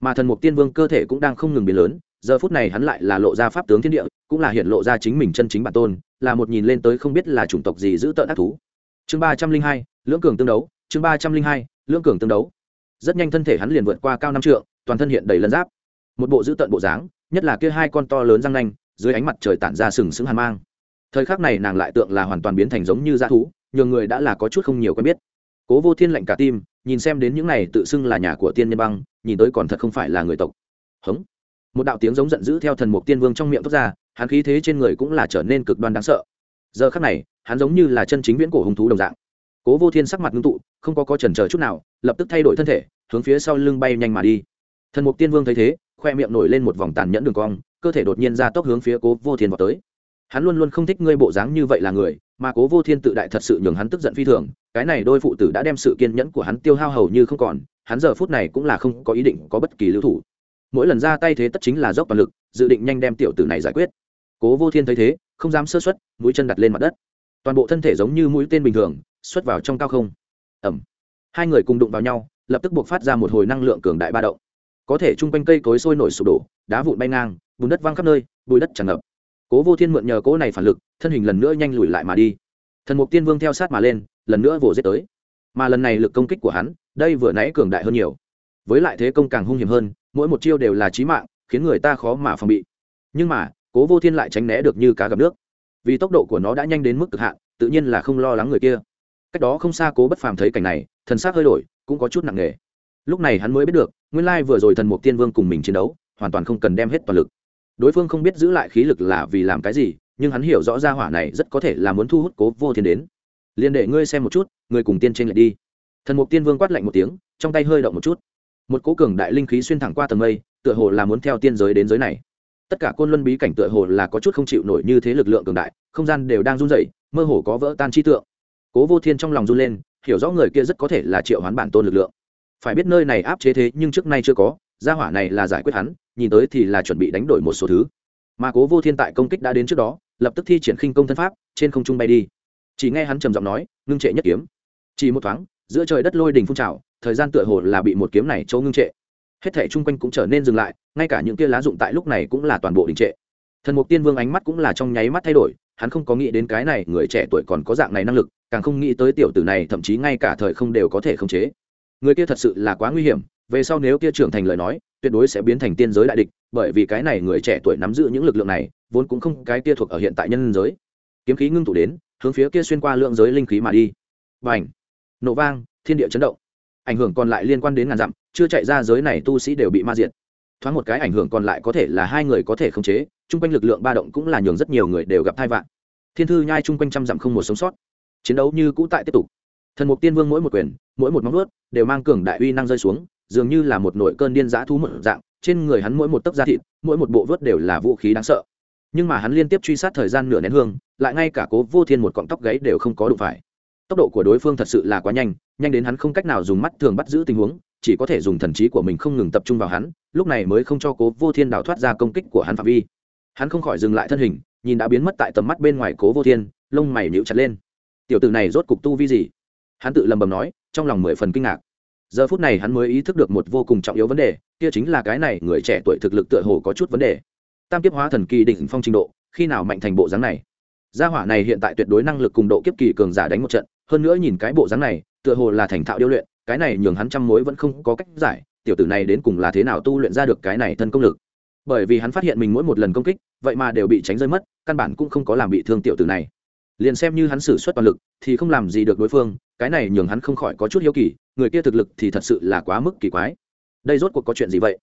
Mà thần mục tiên vương cơ thể cũng đang không ngừng biến lớn, giờ phút này hắn lại là lộ ra pháp tướng thiên địa, cũng là hiện lộ ra chính mình chân chính bản tôn, là một nhìn lên tới không biết là chủng tộc gì giữ tợn ác thú. Chương ba trăm linh hai, lưỡng cường tương đấu, chương ba trăm linh hai, lưỡng cường tương đấu. Rất nhanh thân thể hắn liền vượt qua cao năm trượng, toàn thân hiện đầy lân giáp. Một bộ giữ tận bộ dáng, nhất là kia hai con to lớn răng nanh, dưới ánh mặt trời tản ra sừng sững hàn mang. Thời khắc này nàng lại tượng là hoàn toàn biến thành giống như dã thú, nhường người đã là có chút không nhiều quen biết cố vô thiên lạnh cả tim, nhìn xem đến những này tự xưng là nhà của tiên nhân băng, nhìn tới còn thật không phải là người tộc. Hống. Một đạo tiếng giống giận dữ theo thần mục tiên vương trong miệng thoát ra, hắn khí thế trên người cũng là trở nên cực đoan đáng sợ. Giờ khắc này, hắn giống như là chân chính viễn cổ hung thú đồng dạng. Cố vô thiên sắc mặt ngưng tụ, không có có trần chờ chút nào, lập tức thay đổi thân thể, hướng phía sau lưng bay nhanh mà đi. Thần mục tiên vương thấy thế, khoe miệng nổi lên một vòng tàn nhẫn đường cong, cơ thể đột nhiên ra tốc hướng phía cố vô thiên vào tới. Hắn luôn luôn không thích ngươi bộ dáng như vậy là người, mà cố vô thiên tự đại thật sự nhường hắn tức giận phi thường cái này đôi phụ tử đã đem sự kiên nhẫn của hắn tiêu hao hầu như không còn, hắn giờ phút này cũng là không có ý định có bất kỳ lưu thủ. Mỗi lần ra tay thế tất chính là dốc toàn lực, dự định nhanh đem tiểu tử này giải quyết. Cố vô thiên thấy thế, không dám sơ xuất mũi chân đặt lên mặt đất. Toàn bộ thân thể giống như mũi tên bình thường, xuất vào trong cao không. Ẩm hai người cùng đụng vào nhau, lập tức buộc phát ra một hồi năng lượng cường đại ba động. Có thể chung quanh cây cối sôi nổi sụp đổ, đá vụn bay ngang, bùn đất văng khắp nơi bùi đất tràn ngập. Cố vô thiên mượn nhờ cỗ này phản lực, thân hình lần nữa nhanh lùi lại mà đi. Thần mục tiên vương theo sát mà lên lần nữa vồ giết tới. Mà lần này lực công kích của hắn, đây vừa nãy cường đại hơn nhiều. Với lại thế công càng hung hiểm hơn, mỗi một chiêu đều là chí mạng, khiến người ta khó mà phòng bị. Nhưng mà, cố vô thiên lại tránh né được như cá gặp nước. Vì tốc độ của nó đã nhanh đến mức cực hạn, tự nhiên là không lo lắng người kia. Cách đó không xa cố bất phàm thấy cảnh này, thần s á c hơi đổi, cũng có chút nặng nề. Lúc này hắn mới biết được, nguyên lai vừa rồi thần mục tiên vương cùng mình chiến đấu, hoàn toàn không cần đem hết toàn lực. Đối phương không biết giữ lại khí lực là vì làm cái gì, nhưng hắn hiểu rõ ra hỏa này rất có thể là muốn thu hút cố vô thiên đến liền để ngươi xem một chút, người cùng tiên trên lại đi. Thần mục tiên vương quát lạnh một tiếng, trong tay hơi động một chút. Một cố cường đại linh khí xuyên thẳng qua tầng mây, tựa hồ là muốn theo tiên giới đến giới này. Tất cả côn luân bí cảnh tựa hồ là có chút không chịu nổi như thế lực lượng cường đại, không gian đều đang run rẩy, mơ hồ có vỡ tan chi tượng. Cố vô thiên trong lòng run lên, hiểu rõ người kia rất có thể là triệu hoán bản tôn lực lượng. Phải biết nơi này áp chế thế nhưng trước nay chưa có, gia hỏa này là giải quyết hắn, nhìn tới thì là chuẩn bị đánh đổi một số thứ. Mà cố vô thiên tại công kích đã đến trước đó, lập tức thi triển khinh công thân pháp, trên không trung bay đi chỉ nghe hắn trầm giọng nói, ngưng trệ nhất kiếm. Chỉ một thoáng, giữa trời đất lôi đình phun trào, thời gian tựa hồ là bị một kiếm này chỗ ngưng trệ. Hết thể chung quanh cũng trở nên dừng lại, ngay cả những kia lá dụng tại lúc này cũng là toàn bộ đình trệ. Thần mục tiên vương ánh mắt cũng là trong nháy mắt thay đổi, hắn không có nghĩ đến cái này người trẻ tuổi còn có dạng này năng lực, càng không nghĩ tới tiểu tử này thậm chí ngay cả thời không đều có thể khống chế. Người kia thật sự là quá nguy hiểm, về sau nếu kia trưởng thành lời nói, tuyệt đối sẽ biến thành tiên giới đại địch, bởi vì cái này người trẻ tuổi nắm giữ những lực lượng này, vốn cũng không cái kia thuộc ở hiện tại nhân giới. Kiếm khí ngưng tụ đến hướng phía kia xuyên qua lượng giới linh khí mà đi. Và ảnh nổ vang, thiên địa chấn động. Ảnh hưởng còn lại liên quan đến ngàn dặm, chưa chạy ra giới này tu sĩ đều bị ma diệt. Thoáng một cái ảnh hưởng còn lại có thể là hai người có thể khống chế, chung quanh lực lượng ba động cũng là nhường rất nhiều người đều gặp thai vạn. Thiên thư nhai chung quanh trăm dặm không một sống sót. Chiến đấu như cũ tại tiếp tục. Thần mục tiên vương mỗi một quyền, mỗi một móng ướt đều mang cường đại uy năng rơi xuống, dường như là một nổi cơn điên giã thú một dạng, trên người hắn mỗi một tấc da thịt, mỗi một bộ vớt đều là vũ khí đáng sợ. Nhưng mà hắn liên tiếp truy sát thời gian nửa nén hương lại ngay cả cố vô thiên một cọng tóc gáy đều không có đụng phải. Tốc độ của đối phương thật sự là quá nhanh nhanh đến hắn không cách nào dùng mắt thường bắt giữ tình huống, chỉ có thể dùng thần trí của mình không ngừng tập trung vào hắn, lúc này mới không cho cố vô thiên đào thoát ra công kích của hắn phạm vi. Hắn không khỏi dừng lại thân hình, nhìn đã biến mất tại tầm mắt bên ngoài cố vô thiên, lông mày nhịu chặt lên. Tiểu t ử này rốt cục tu vi gì? Hắn tự lầm bầm nói, trong lòng mười phần kinh ngạc. Giờ phút này hắn mới ý thức được một vô cùng trọng yếu vấn đề, kia chính là cái này người trẻ tuổi thực lực tựa hồ có chút vấn đề. Tam kiếp hóa thần kỳ đỉnh phong trình độ, khi nào mạnh thành bộ dáng này? Gia hỏa này hiện tại tuyệt đối năng lực cùng độ kiếp kỳ cường giả đánh một trận, hơn nữa nhìn cái bộ dáng này, tựa hồ là thành thạo điêu luyện, cái này nhường hắn trăm mối vẫn không có cách giải, tiểu tử này đến cùng là thế nào tu luyện ra được cái này thân công lực. Bởi vì hắn phát hiện mình mỗi một lần công kích, vậy mà đều bị tránh rơi mất, căn bản cũng không có làm bị thương tiểu tử này. Liền xem như hắn xử suất toàn lực, thì không làm gì được đối phương, cái này nhường hắn không khỏi có chút hiếu kỳ, người kia thực lực thì thật sự là quá mức kỳ quái. Đây rốt cuộc có chuyện gì vậy?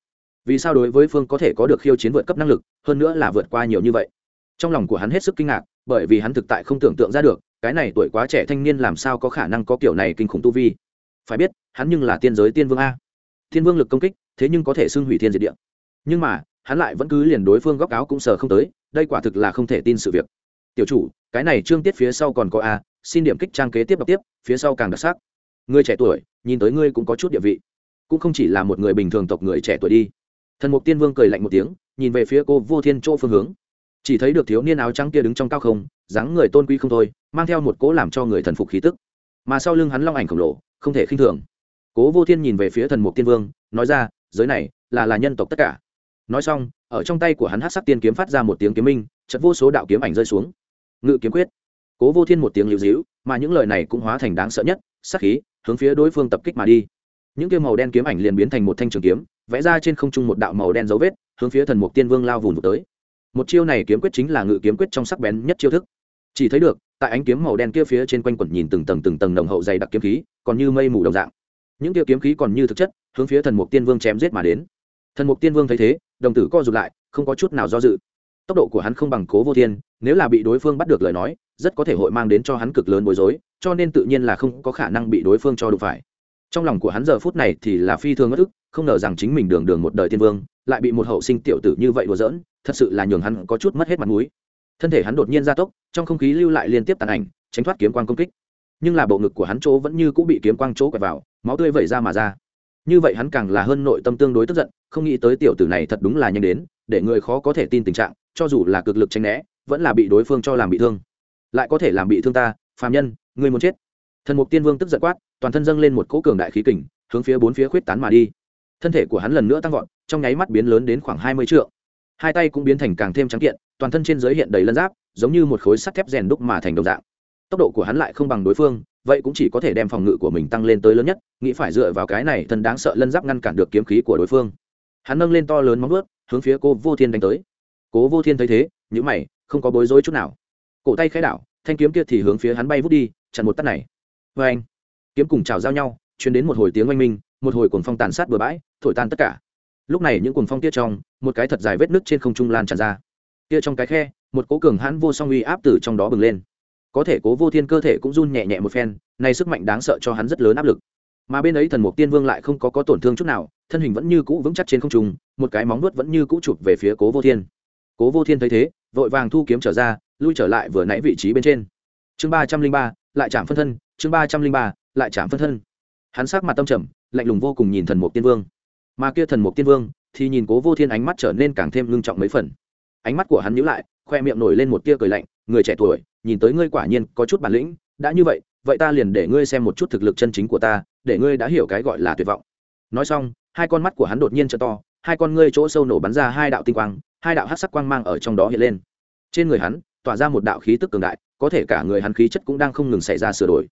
Vì sao đối với phương có thể có được khiêu chiến vượt cấp năng lực, hơn nữa là vượt qua nhiều như vậy? Trong lòng của hắn hết sức kinh ngạc bởi vì hắn thực tại không tưởng tượng ra được, cái này tuổi quá trẻ thanh niên làm sao có khả năng có kiểu này kinh khủng tu vi. Phải biết, hắn nhưng là tiên giới tiên vương a. Thiên vương lực công kích, thế nhưng có thể xưng hủy thiên diệt địa. Nhưng mà, hắn lại vẫn cứ liền đối phương góc áo cũng sờ không tới, đây quả thực là không thể tin sự việc. Tiểu chủ, cái này trương tiết phía sau còn có a, xin điểm kích trang kế tiếp đọc tiếp, phía sau càng đặc sắc. Người trẻ tuổi, nhìn tới ngươi cũng có chút địa vị. Cũng không chỉ là một người bình thường tộc người trẻ tuổi đi. Thần mục tiên vương cười lạnh một tiếng, nhìn về phía cô vô thiên chỗ phương hướng chỉ thấy được thiếu niên áo trắng kia đứng trong cao không, dáng người tôn quý không thôi, mang theo một cỗ làm cho người thần phục khí tức. Mà sau lưng hắn long ảnh khổng lồ, không thể khinh thường. Cố vô thiên nhìn về phía thần mục tiên vương, nói ra, giới này, là là nhân tộc tất cả. Nói xong, ở trong tay của hắn hát sắc tiên kiếm phát ra một tiếng kiếm minh chật vô số đạo kiếm ảnh rơi xuống. Ngự kiếm quyết. Cố vô thiên một tiếng liều dĩu mà những lời này cũng hóa thành đáng sợ nhất sắc khí, hướng phía đối phương tập kích mà đi. Những kia màu đen kiếm ảnh liền biến thành một thanh trường kiếm, vẽ ra trên không trung một đạo màu đen dấu vết, hướng phía thần mục tiên vương lao vùn vụt tới một chiêu này kiếm quyết chính là ngự kiếm quyết trong sắc bén nhất chiêu thức. Chỉ thấy được, tại ánh kiếm màu đen kia phía trên quanh quẩn nhìn từng tầng từng tầng đồng hậu dày đặc kiếm khí, còn như mây mù đồng dạng. Những kia kiếm khí còn như thực chất, hướng phía thần mục tiên vương chém giết mà đến. Thần mục tiên vương thấy thế, đồng tử co rụt lại, không có chút nào do dự. Tốc độ của hắn không bằng cố vô thiên, nếu là bị đối phương bắt được lời nói, rất có thể hội mang đến cho hắn cực lớn bối rối, cho nên tự nhiên là không có khả năng bị đối phương cho đụng phải. Trong lòng của hắn giờ phút này thì là phi thường ất ức, không ngờ rằng chính mình đường đường một đời tiên vương lại bị một hậu sinh tiểu tử như vậy đùa giỡn, thật sự là nhường hắn có chút mất hết mặt mũi. Thân thể hắn đột nhiên gia tốc, trong không khí lưu lại liên tiếp tàn ảnh, tránh thoát kiếm quang công kích. Nhưng là bộ ngực của hắn chỗ vẫn như cũng bị kiếm quang chỗ quẹt vào, máu tươi vẩy ra mà ra. Như vậy hắn càng là hơn nội tâm tương đối tức giận, không nghĩ tới tiểu tử này thật đúng là nhanh đến, để người khó có thể tin tình trạng, cho dù là cực lực tranh né, vẫn là bị đối phương cho làm bị thương. Lại có thể làm bị thương ta, phàm nhân, ngươi muốn chết. Thần mục tiên vương tức giận quát, toàn thân dâng lên một cỗ cường đại khí kình, hướng phía bốn phía khuyết tán mà đi thân thể của hắn lần nữa tăng vọt, trong nháy mắt biến lớn đến khoảng hai mươi triệu hai tay cũng biến thành càng thêm trắng kiện, toàn thân trên giới hiện đầy lân giáp, giống như một khối sắt thép rèn đúc mà thành đồng dạng. Tốc độ của hắn lại không bằng đối phương, vậy cũng chỉ có thể đem phòng ngự của mình tăng lên tới lớn nhất, nghĩ phải dựa vào cái này thân đáng sợ lân giáp ngăn cản được kiếm khí của đối phương. Hắn nâng lên to lớn móng ướt hướng phía cô vô thiên đánh tới. Cố vô thiên thấy thế nhữ mày, không có bối rối chút nào. Cổ tay khai đảo, thanh kiếm kia thì hướng phía hắn bay vút đi, chặn một tắt này. Vê anh kiếm cùng chào giao nhau chuyến đến một hồi tiếng oanh minh một hồi cuồng phong tàn sát bừa bãi, thổi tan tất cả. Lúc này những cuồng phong kia trong, một cái thật dài vết nứt trên không trung lan tràn ra. Kia trong cái khe, một cố cường hãn vô song uy áp từ trong đó bừng lên. Có thể cố vô thiên cơ thể cũng run nhẹ nhẹ một phen nay sức mạnh đáng sợ cho hắn rất lớn áp lực. Mà bên ấy thần mục tiên vương lại không có có tổn thương chút nào, thân hình vẫn như cũ vững chắc trên không trung, một cái móng nuốt vẫn như cũ chụp về phía cố vô thiên. Cố vô thiên thấy thế, vội vàng thu kiếm trở ra, lui trở lại vừa nãy vị trí bên trên. Chương ba trăm linh ba, lại chạm phân thân, chương ba trăm linh ba, lại chạm phân thân. Hắn sắc mặt tâm trầm lạnh lùng vô cùng nhìn thần mục tiên vương. Mà kia thần mục tiên vương thì nhìn cố vô thiên ánh mắt trở nên càng thêm ngưng trọng mấy phần. Ánh mắt của hắn nhíu lại, khoe miệng nổi lên một tia cười lạnh, người trẻ tuổi, nhìn tới ngươi quả nhiên có chút bản lĩnh, đã như vậy vậy ta liền để ngươi xem một chút thực lực chân chính của ta, để ngươi đã hiểu cái gọi là tuyệt vọng. Nói xong, hai con mắt của hắn đột nhiên t to, hai con ngươi chỗ sâu nổ bắn ra hai đạo tinh quang, hai đạo hát sắc quang mang ở trong đó hiện lên. Trên người hắn tỏa ra một đạo khí tức cường đại, có thể cả người hắn khí chất cũng đang không ngừng xảy ra sửa đổi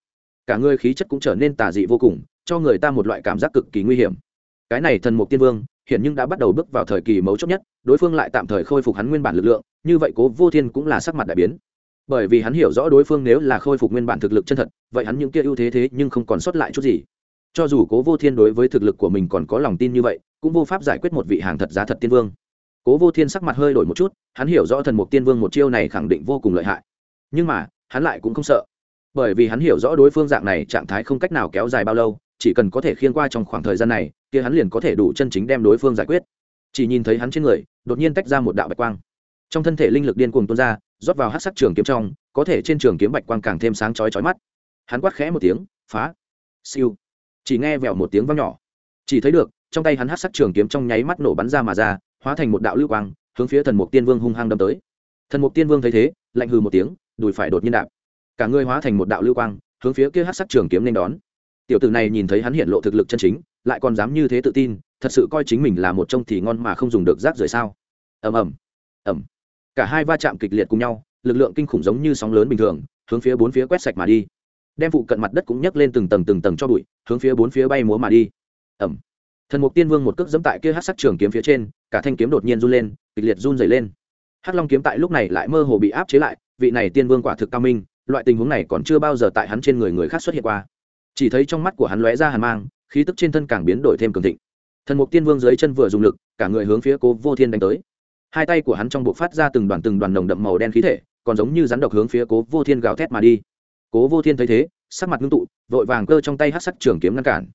cả người khí chất cũng trở nên tà dị vô cùng, cho người ta một loại cảm giác cực kỳ nguy hiểm. Cái này thần mục tiên vương hiện nhưng đã bắt đầu bước vào thời kỳ mấu chốt nhất, đối phương lại tạm thời khôi phục hắn nguyên bản lực lượng, như vậy cố vô thiên cũng là sắc mặt đại biến. Bởi vì hắn hiểu rõ đối phương nếu là khôi phục nguyên bản thực lực chân thật, vậy hắn những kia ưu thế thế nhưng không còn sót lại chút gì. Cho dù cố vô thiên đối với thực lực của mình còn có lòng tin như vậy, cũng vô pháp giải quyết một vị hàng thật giá thật tiên vương. Cố vô thiên sắc mặt hơi đổi một chút, hắn hiểu rõ thần mục tiên vương một chiêu này khẳng định vô cùng lợi hại. Nhưng mà, hắn lại cũng không sợ bởi vì hắn hiểu rõ đối phương dạng này trạng thái không cách nào kéo dài bao lâu, chỉ cần có thể khiên qua trong khoảng thời gian này, kia hắn liền có thể đủ chân chính đem đối phương giải quyết. Chỉ nhìn thấy hắn trên người, đột nhiên tách ra một đạo bạch quang. Trong thân thể linh lực điên cuồng tuôn ra, rót vào hát sắc trường kiếm trong, có thể trên trường kiếm bạch quang càng thêm sáng chói chói mắt. Hắn quát khẽ một tiếng, phá! Siêu. Chỉ nghe vẹo một tiếng vang nhỏ. Chỉ thấy được, trong tay hắn hát sắc trường kiếm trong nháy mắt nổ bắn ra mà ra, hóa thành một đạo lưu quang, hướng phía thần mục tiên vương hung hăng đâm tới. Thần mục tiên vương thấy thế, lạnh hừ một tiếng, đùi phải đột nhiên đạp cả người hóa thành một đạo lưu quang, hướng phía kia hát sắc trường kiếm nên đón. Tiểu tử này nhìn thấy hắn hiện lộ thực lực chân chính, lại còn dám như thế tự tin, thật sự coi chính mình là một trông thì ngon mà không dùng được rác rưởi sao? Ầm ầm ầm. Cả hai va chạm kịch liệt cùng nhau, lực lượng kinh khủng giống như sóng lớn bình thường, hướng phía bốn phía quét sạch mà đi. Đem phụ cận mặt đất cũng nhấc lên từng tầng từng tầng cho bụi, hướng phía bốn phía bay múa mà đi. Ẩm thần mục tiên vương một cước dẫm tại kia hát sắc trường kiếm phía trên, cả thanh kiếm đột nhiên run lên, kịch liệt run dày lên. Hắc long kiếm tại lúc này lại mơ hồ bị áp chế lại, vị này tiên vương quả thực cao minh loại tình huống này còn chưa bao giờ tại hắn trên người người khác xuất hiện qua. Chỉ thấy trong mắt của hắn lóe ra hàn mang, khí tức trên thân càng biến đổi thêm cường thịnh. Thần mục tiên vương dưới chân vừa dùng lực, cả người hướng phía cố vô thiên đánh tới. Hai tay của hắn trong buộc phát ra từng đoàn từng đoàn nồng đậm màu đen khí thể, còn giống như rắn độc hướng phía cố vô thiên gào thét mà đi. Cố vô thiên thấy thế, sắc mặt ngưng tụ, vội vàng cơ trong tay hát sắc trường kiếm ngăn cản.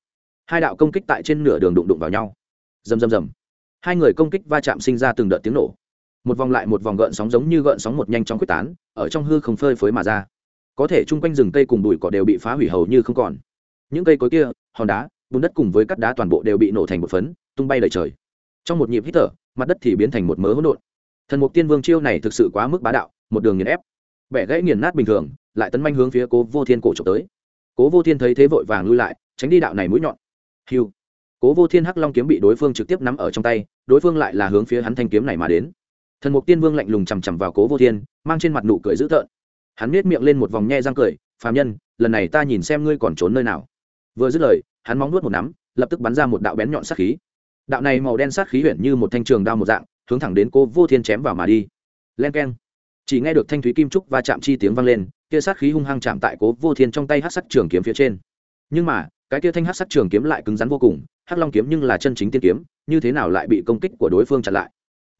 Hai đạo công kích tại trên nửa đường đụng đụng vào nhau. Rầm rầm rầm. Hai người công kích va chạm sinh ra từng đợt tiếng nổ. Một vòng lại một vòng gợn sóng giống như gợn sóng một nhanh chóng quyết tán, ở trong hư không phơi phới mà ra có thể chung quanh rừng cây cùng bụi cỏ đều bị phá hủy hầu như không còn. Những cây cối kia, hòn đá, bùn đất cùng với cắt đá toàn bộ đều bị nổ thành một phấn, tung bay đầy trời. Trong một nhịp hít thở, mặt đất thì biến thành một mớ hỗn độn. Thần mục tiên vương chiêu này thực sự quá mức bá đạo, một đường nghiền ép. Bẻ gãy nghiền nát bình thường, lại tấn manh hướng phía cố vô thiên cổ trộm tới. Cố vô thiên thấy thế vội vàng lui lại, tránh đi đạo này mũi nhọn. Hiu cố vô thiên hắc long kiếm bị đối phương trực tiếp nắm ở trong tay, đối phương lại là hướng phía hắn thanh kiếm này mà đến. Thần mục tiên vương lạnh lùng chằm chằm vào cố vô thiên, mang trên mặt nụ cười dữ tợn hắn nết miệng lên một vòng nhe răng cười, phàm nhân, lần này ta nhìn xem ngươi còn trốn nơi nào. Vừa dứt lời, hắn móng nuốt một nắm, lập tức bắn ra một đạo bén nhọn sát khí. Đạo này màu đen sát khí huyện như một thanh trường đao một dạng, hướng thẳng đến cô vô thiên chém vào mà đi. Len k e n chỉ nghe được thanh thúy kim trúc và chạm chi tiếng vang lên, kia sát khí hung hăng chạm tại cố vô thiên trong tay hát sắc trường kiếm phía trên. Nhưng mà, cái kia thanh hát sắc trường kiếm lại cứng rắn vô cùng, hắc long kiếm nhưng là chân chính tiên kiếm, như thế nào lại bị công kích của đối phương chặn lại?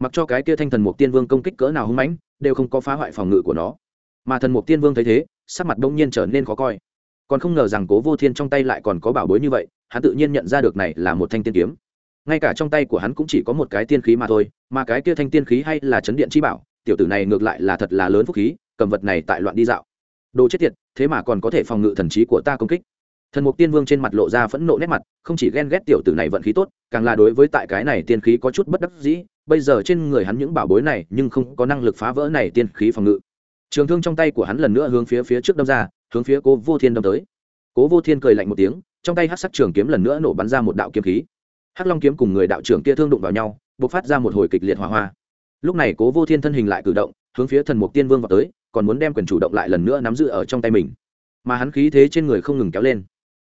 Mặc cho cái kia thanh thần mục tiên vương công kích cỡ nào hung mãnh, đều không có phá hoại phòng ngự của nó mà thần mục tiên vương thấy thế, sắc mặt đông nhiên trở nên khó coi. Còn không ngờ rằng cố vô thiên trong tay lại còn có bảo bối như vậy, hắn tự nhiên nhận ra được này là một thanh tiên kiếm. Ngay cả trong tay của hắn cũng chỉ có một cái tiên khí mà thôi, mà cái kia thanh tiên khí hay là chấn điện chi bảo, tiểu tử này ngược lại là thật là lớn phúc khí, cầm vật này tại loạn đi dạo. Đồ chết tiệt, thế mà còn có thể phòng ngự thần trí của ta công kích. Thần mục tiên vương trên mặt lộ ra phẫn nộ nét mặt, không chỉ ghen ghét tiểu tử này vận khí tốt, càng là đối với tại cái này tiên khí có chút bất đắc dĩ. Bây giờ trên người hắn những bảo bối này nhưng không có năng lực phá vỡ này tiên khí phòng ngự trường thương trong tay của hắn lần nữa hướng phía phía trước đâm ra, hướng phía cố vô thiên đâm tới. Cố vô thiên cười lạnh một tiếng, trong tay hát sắc trường kiếm lần nữa nổ bắn ra một đạo kiếm khí. Hắc long kiếm cùng người đạo trưởng kia thương đụng vào nhau b ộ c phát ra một hồi kịch liệt hỏa hoa. Lúc này cố vô thiên thân hình lại cử động, hướng phía thần mục tiên vương vào tới, còn muốn đem quyền chủ động lại lần nữa nắm giữ ở trong tay mình. Mà hắn khí thế trên người không ngừng kéo lên.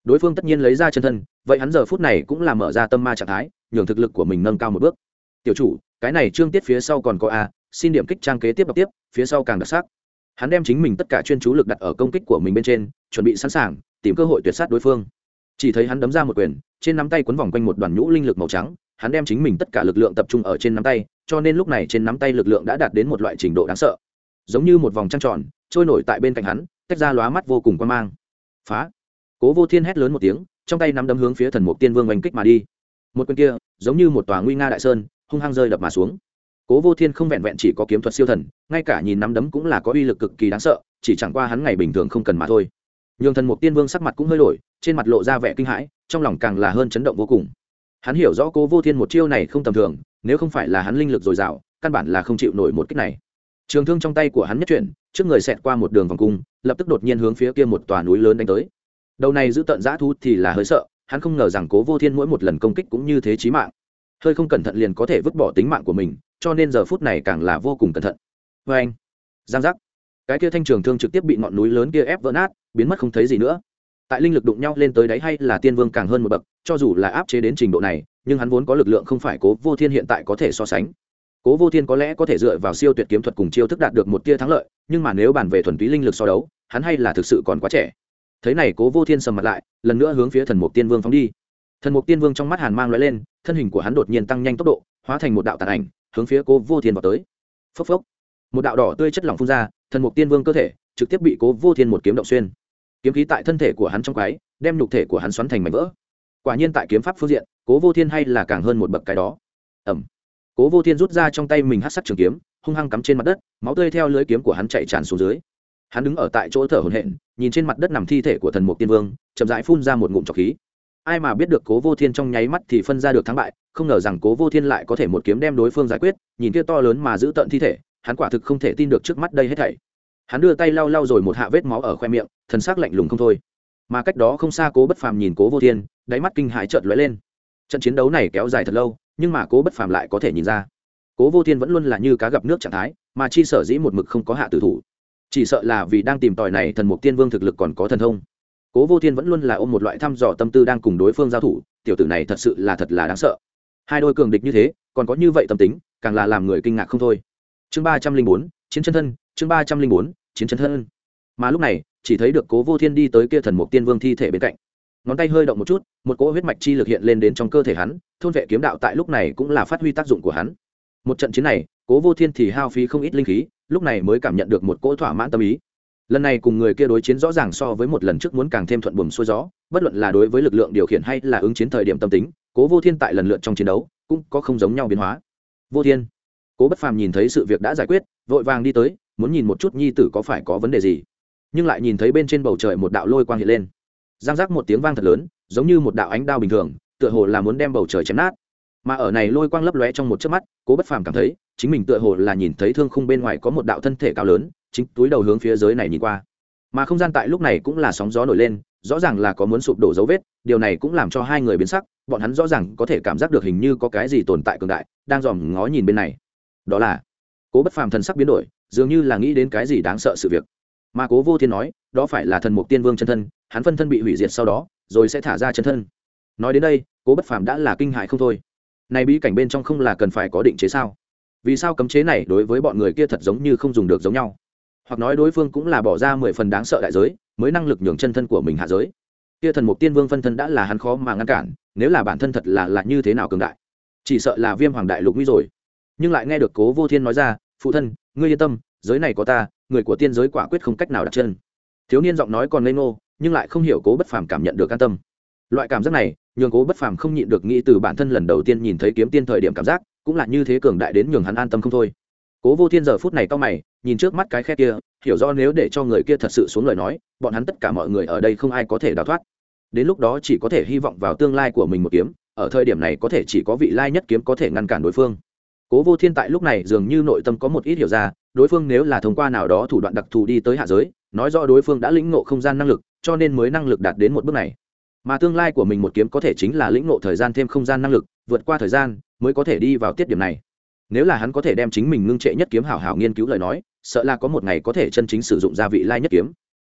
Đối phương tất nhiên lấy ra chân thân, vậy hắn giờ phút này cũng là mở ra tâm ma trạng thái, nhường thực lực của mình nâng cao một bước. Tiểu chủ, cái này trương tiết phía sau còn có a, xin điểm kích trang kế tiếp đọc tiếp, phía sau càng đặc sắc hắn đem chính mình tất cả chuyên chú lực đặt ở công kích của mình bên trên, chuẩn bị sẵn sàng, tìm cơ hội tuyệt sát đối phương. Chỉ thấy hắn đấm ra một quyền, trên nắm tay quấn vòng quanh một đoàn nhũ linh lực màu trắng, hắn đem chính mình tất cả lực lượng tập trung ở trên nắm tay, cho nên lúc này trên nắm tay lực lượng đã đạt đến một loại trình độ đáng sợ. Giống như một vòng trăng tròn, trôi nổi tại bên cạnh hắn, tách ra lóa mắt vô cùng quan mang. Phá! Cố vô thiên hét lớn một tiếng, trong tay nắm đấm hướng phía thần mục tiên vương oanh kích mà đi. Một quyền kia, giống như một tòa nguy nga đại sơn, hung hăng rơi đập mà xuống cố vô thiên không vẹn vẹn chỉ có kiếm thuật siêu thần, ngay cả nhìn nắm đấm cũng là có uy lực cực kỳ đáng sợ, chỉ chẳng qua hắn ngày bình thường không cần mà thôi. Nhường thần mục tiên vương sắc mặt cũng hơi đổi, trên mặt lộ ra vẻ kinh hãi, trong lòng càng là hơn chấn động vô cùng. Hắn hiểu rõ cố vô thiên một chiêu này không tầm thường, nếu không phải là hắn linh lực dồi dào, căn bản là không chịu nổi một cách này. Trường thương trong tay của hắn nhất chuyển, trước người xẹt qua một đường vòng cung, lập tức đột nhiên hướng phía kia một tòa núi lớn đánh tới. Đầu này giữ tận giã thú thì là hơi sợ, hắn không ngờ rằng cố vô thiên mỗi một lần công kích cũng như thế chí mạng. Hơi không cẩn thận liền có thể vứt bỏ tính mạng của mình cho nên giờ phút này càng là vô cùng cẩn thận. Vê anh, giang giác. Cái kia thanh trường thương trực tiếp bị ngọn núi lớn kia ép vỡ nát, biến mất không thấy gì nữa. Tại linh lực đụng nhau lên tới đáy hay là tiên vương càng hơn một bậc, cho dù là áp chế đến trình độ này, nhưng hắn vốn có lực lượng không phải cố vô thiên hiện tại có thể so sánh. Cố vô thiên có lẽ có thể dựa vào siêu tuyệt kiếm thuật cùng chiêu thức đạt được một tia thắng lợi, nhưng mà nếu bàn về thuần túy linh lực so đấu, hắn hay là thực sự còn quá trẻ. Thế này cố vô thiên sầm mặt lại, lần nữa hướng phía thần mục tiên vương phóng đi. Thần mục tiên vương trong mắt hàn mang l lên, thân hình của hắn đột nhiên tăng nhanh tốc độ, hóa thành một đạo tàn ảnh hướng phía cố vô thiên vào tới. Phốc phốc. Một đạo đỏ tươi chất lỏng phun ra, thần mục tiên vương cơ thể trực tiếp bị cố vô thiên một kiếm động xuyên. Kiếm khí tại thân thể của hắn trong quái, đem nhục thể của hắn xoắn thành mảnh vỡ. Quả nhiên tại kiếm pháp phương diện, cố vô thiên hay là càng hơn một bậc cái đó. Ẩm. Cố vô thiên rút ra trong tay mình hát sắc trường kiếm, hung hăng cắm trên mặt đất, máu tươi theo lưới kiếm của hắn chạy tràn xuống dưới. Hắn đứng ở tại chỗ thở hổn hển, nhìn trên mặt đất nằm thi thể của thần mục tiên vương, chậm rãi phun ra một ngụm trọc khí ai mà biết được cố vô thiên trong nháy mắt thì phân ra được thắng bại, không ngờ rằng cố vô thiên lại có thể một kiếm đem đối phương giải quyết, nhìn kia to lớn mà giữ tận thi thể, hắn quả thực không thể tin được trước mắt đây hết thảy. Hắn đưa tay lau lau rồi một hạ vết máu ở khoe miệng, thần xác lạnh lùng không thôi. Mà cách đó không xa cố bất phàm nhìn cố vô thiên, đáy mắt kinh hãi trợn lóe lên. Trận chiến đấu này kéo dài thật lâu, nhưng mà cố bất phàm lại có thể nhìn ra. Cố vô thiên vẫn luôn là như cá gặp nước trạng thái, mà chi sở dĩ một mực không có hạ tử thủ. Chỉ sợ là vì đang tìm tòi này thần mục tiên vương thực lực còn có thần thông cố vô thiên vẫn luôn là ôm một loại thăm dò tâm tư đang cùng đối phương giao thủ, tiểu tử này thật sự là thật là đáng sợ. Hai đôi cường địch như thế, còn có như vậy tâm tính, càng là làm người kinh ngạc không thôi. Chương ba trăm linh bốn, chiến chân thân, chương ba trăm linh bốn, chiến chân thân. Mà lúc này, chỉ thấy được cố vô thiên đi tới kia thần mục tiên vương thi thể bên cạnh. Ngón tay hơi động một chút, một cỗ huyết mạch chi lực hiện lên đến trong cơ thể hắn, thôn vệ kiếm đạo tại lúc này cũng là phát huy tác dụng của hắn. Một trận chiến này, cố vô thiên thì hao phí không ít linh khí, lúc này mới cảm nhận được một cỗ thỏa mãn tâm ý lần này cùng người kia đối chiến rõ ràng so với một lần trước muốn càng thêm thuận buồm xuôi gió, bất luận là đối với lực lượng điều khiển hay là ứng chiến thời điểm tâm tính, cố vô thiên tại lần lượt trong chiến đấu cũng có không giống nhau biến hóa. Vô thiên, cố bất phàm nhìn thấy sự việc đã giải quyết, vội vàng đi tới, muốn nhìn một chút nhi tử có phải có vấn đề gì. Nhưng lại nhìn thấy bên trên bầu trời một đạo lôi quang hiện lên. Giang giác một tiếng vang thật lớn, giống như một đạo ánh đao bình thường, tựa hồ là muốn đem bầu trời chém nát. Mà ở này lôi quang lấp lóe trong một chớp mắt, cố bất phàm cảm thấy, chính mình tựa hồ là nhìn thấy thương khung bên ngoài có một đạo thân thể cao lớn chính túi đầu hướng phía dưới này nhìn qua. Mà không gian tại lúc này cũng là sóng gió nổi lên, rõ ràng là có muốn sụp đổ dấu vết, điều này cũng làm cho hai người biến sắc, bọn hắn rõ ràng có thể cảm giác được hình như có cái gì tồn tại cường đại, đang dòm ngó nhìn bên này. Đó là, cố bất phàm thần sắc biến đổi, dường như là nghĩ đến cái gì đáng sợ sự việc. Mà cố vô thiên nói, đó phải là thần mục tiên vương chân thân, hắn phân thân bị hủy diệt sau đó, rồi sẽ thả ra chân thân. Nói đến đây, cố bất phàm đã là kinh hại không thôi. Này bí cảnh bên trong không là cần phải có định chế sao? Vì sao cấm chế này đối với bọn người kia thật giống như không dùng được giống nhau? Hoặc nói đối phương cũng là bỏ ra mười phần đáng sợ đại giới, mới năng lực nhường chân thân của mình hạ giới. Kia thần mục tiên vương phân thân đã là hắn khó mà ngăn cản, nếu là bản thân thật là là như thế nào cường đại? Chỉ sợ là viêm hoàng đại lục nguy rồi. Nhưng lại nghe được cố vô thiên nói ra, phụ thân, ngươi yên tâm, giới này có ta, người của tiên giới quả quyết không cách nào đặt chân. Thiếu niên giọng nói còn ngây ngô, nhưng lại không hiểu cố bất phàm cảm nhận được an tâm. Loại cảm giác này, nhường cố bất phàm không nhịn được nghĩ từ bản thân lần đầu tiên nhìn thấy kiếm tiên thời điểm cảm giác, cũng là như thế cường đại đến nhường hắn an tâm không thôi cố vô thiên giờ phút này to mày, nhìn trước mắt cái khe kia, hiểu rõ nếu để cho người kia thật sự xuống lời nói, bọn hắn tất cả mọi người ở đây không ai có thể đào thoát. Đến lúc đó chỉ có thể hy vọng vào tương lai của mình một kiếm, ở thời điểm này có thể chỉ có vị lai nhất kiếm có thể ngăn cản đối phương. Cố vô thiên tại lúc này dường như nội tâm có một ít hiểu ra, đối phương nếu là thông qua nào đó thủ đoạn đặc thù đi tới hạ giới, nói rõ đối phương đã lĩnh ngộ không gian năng lực, cho nên mới năng lực đạt đến một bước này. Mà tương lai của mình một kiếm có thể chính là lĩnh ngộ thời gian thêm không gian năng lực, vượt qua thời gian, mới có thể đi vào tiết điểm này nếu là hắn có thể đem chính mình ngưng trệ nhất kiếm hảo hảo nghiên cứu lời nói, sợ là có một ngày có thể chân chính sử dụng gia vị lai nhất kiếm.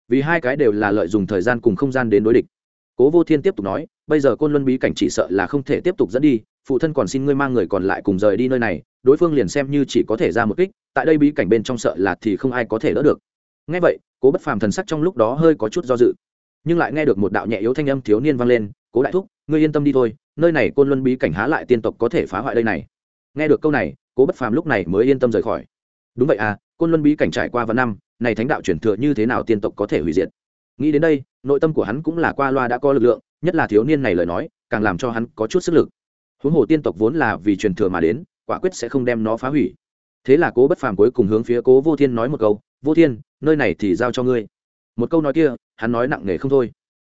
Vì hai cái đều là lợi dụng thời gian cùng không gian đến đối địch. Cố vô thiên tiếp tục nói, bây giờ côn luân bí cảnh chỉ sợ là không thể tiếp tục dẫn đi, phụ thân còn xin ngươi mang người còn lại cùng rời đi nơi này, đối phương liền xem như chỉ có thể ra một kích, tại đây bí cảnh bên trong sợ là thì không ai có thể đỡ được. Ngay vậy, cố bất phàm thần sắc trong lúc đó hơi có chút do dự. Nhưng lại nghe được một đạo nhẹ yếu thanh âm thiếu niên vang lên, cố đại thúc, ngươi yên tâm đi thôi, nơi này côn luân bí cảnh há lại tiên tộc có thể phá hoại đây này nghe được câu này, cố bất phàm lúc này mới yên tâm rời khỏi. Đúng vậy à côn luân bí cảnh trải qua vạn năm, này thánh đạo chuyển thừa như thế nào tiên tộc có thể hủy diệt? Nghĩ đến đây, nội tâm của hắn cũng là qua loa đã có lực lượng, nhất là thiếu niên này lời nói, càng làm cho hắn có chút sức lực. Huống hồ tiên tộc vốn là vì truyền thừa mà đến, quả quyết sẽ không đem nó phá hủy. Thế là cố bất phàm cuối cùng hướng phía cố vô thiên nói một câu, vô thiên, nơi này thì giao cho ngươi. Một câu nói kia, hắn nói nặng nề không thôi.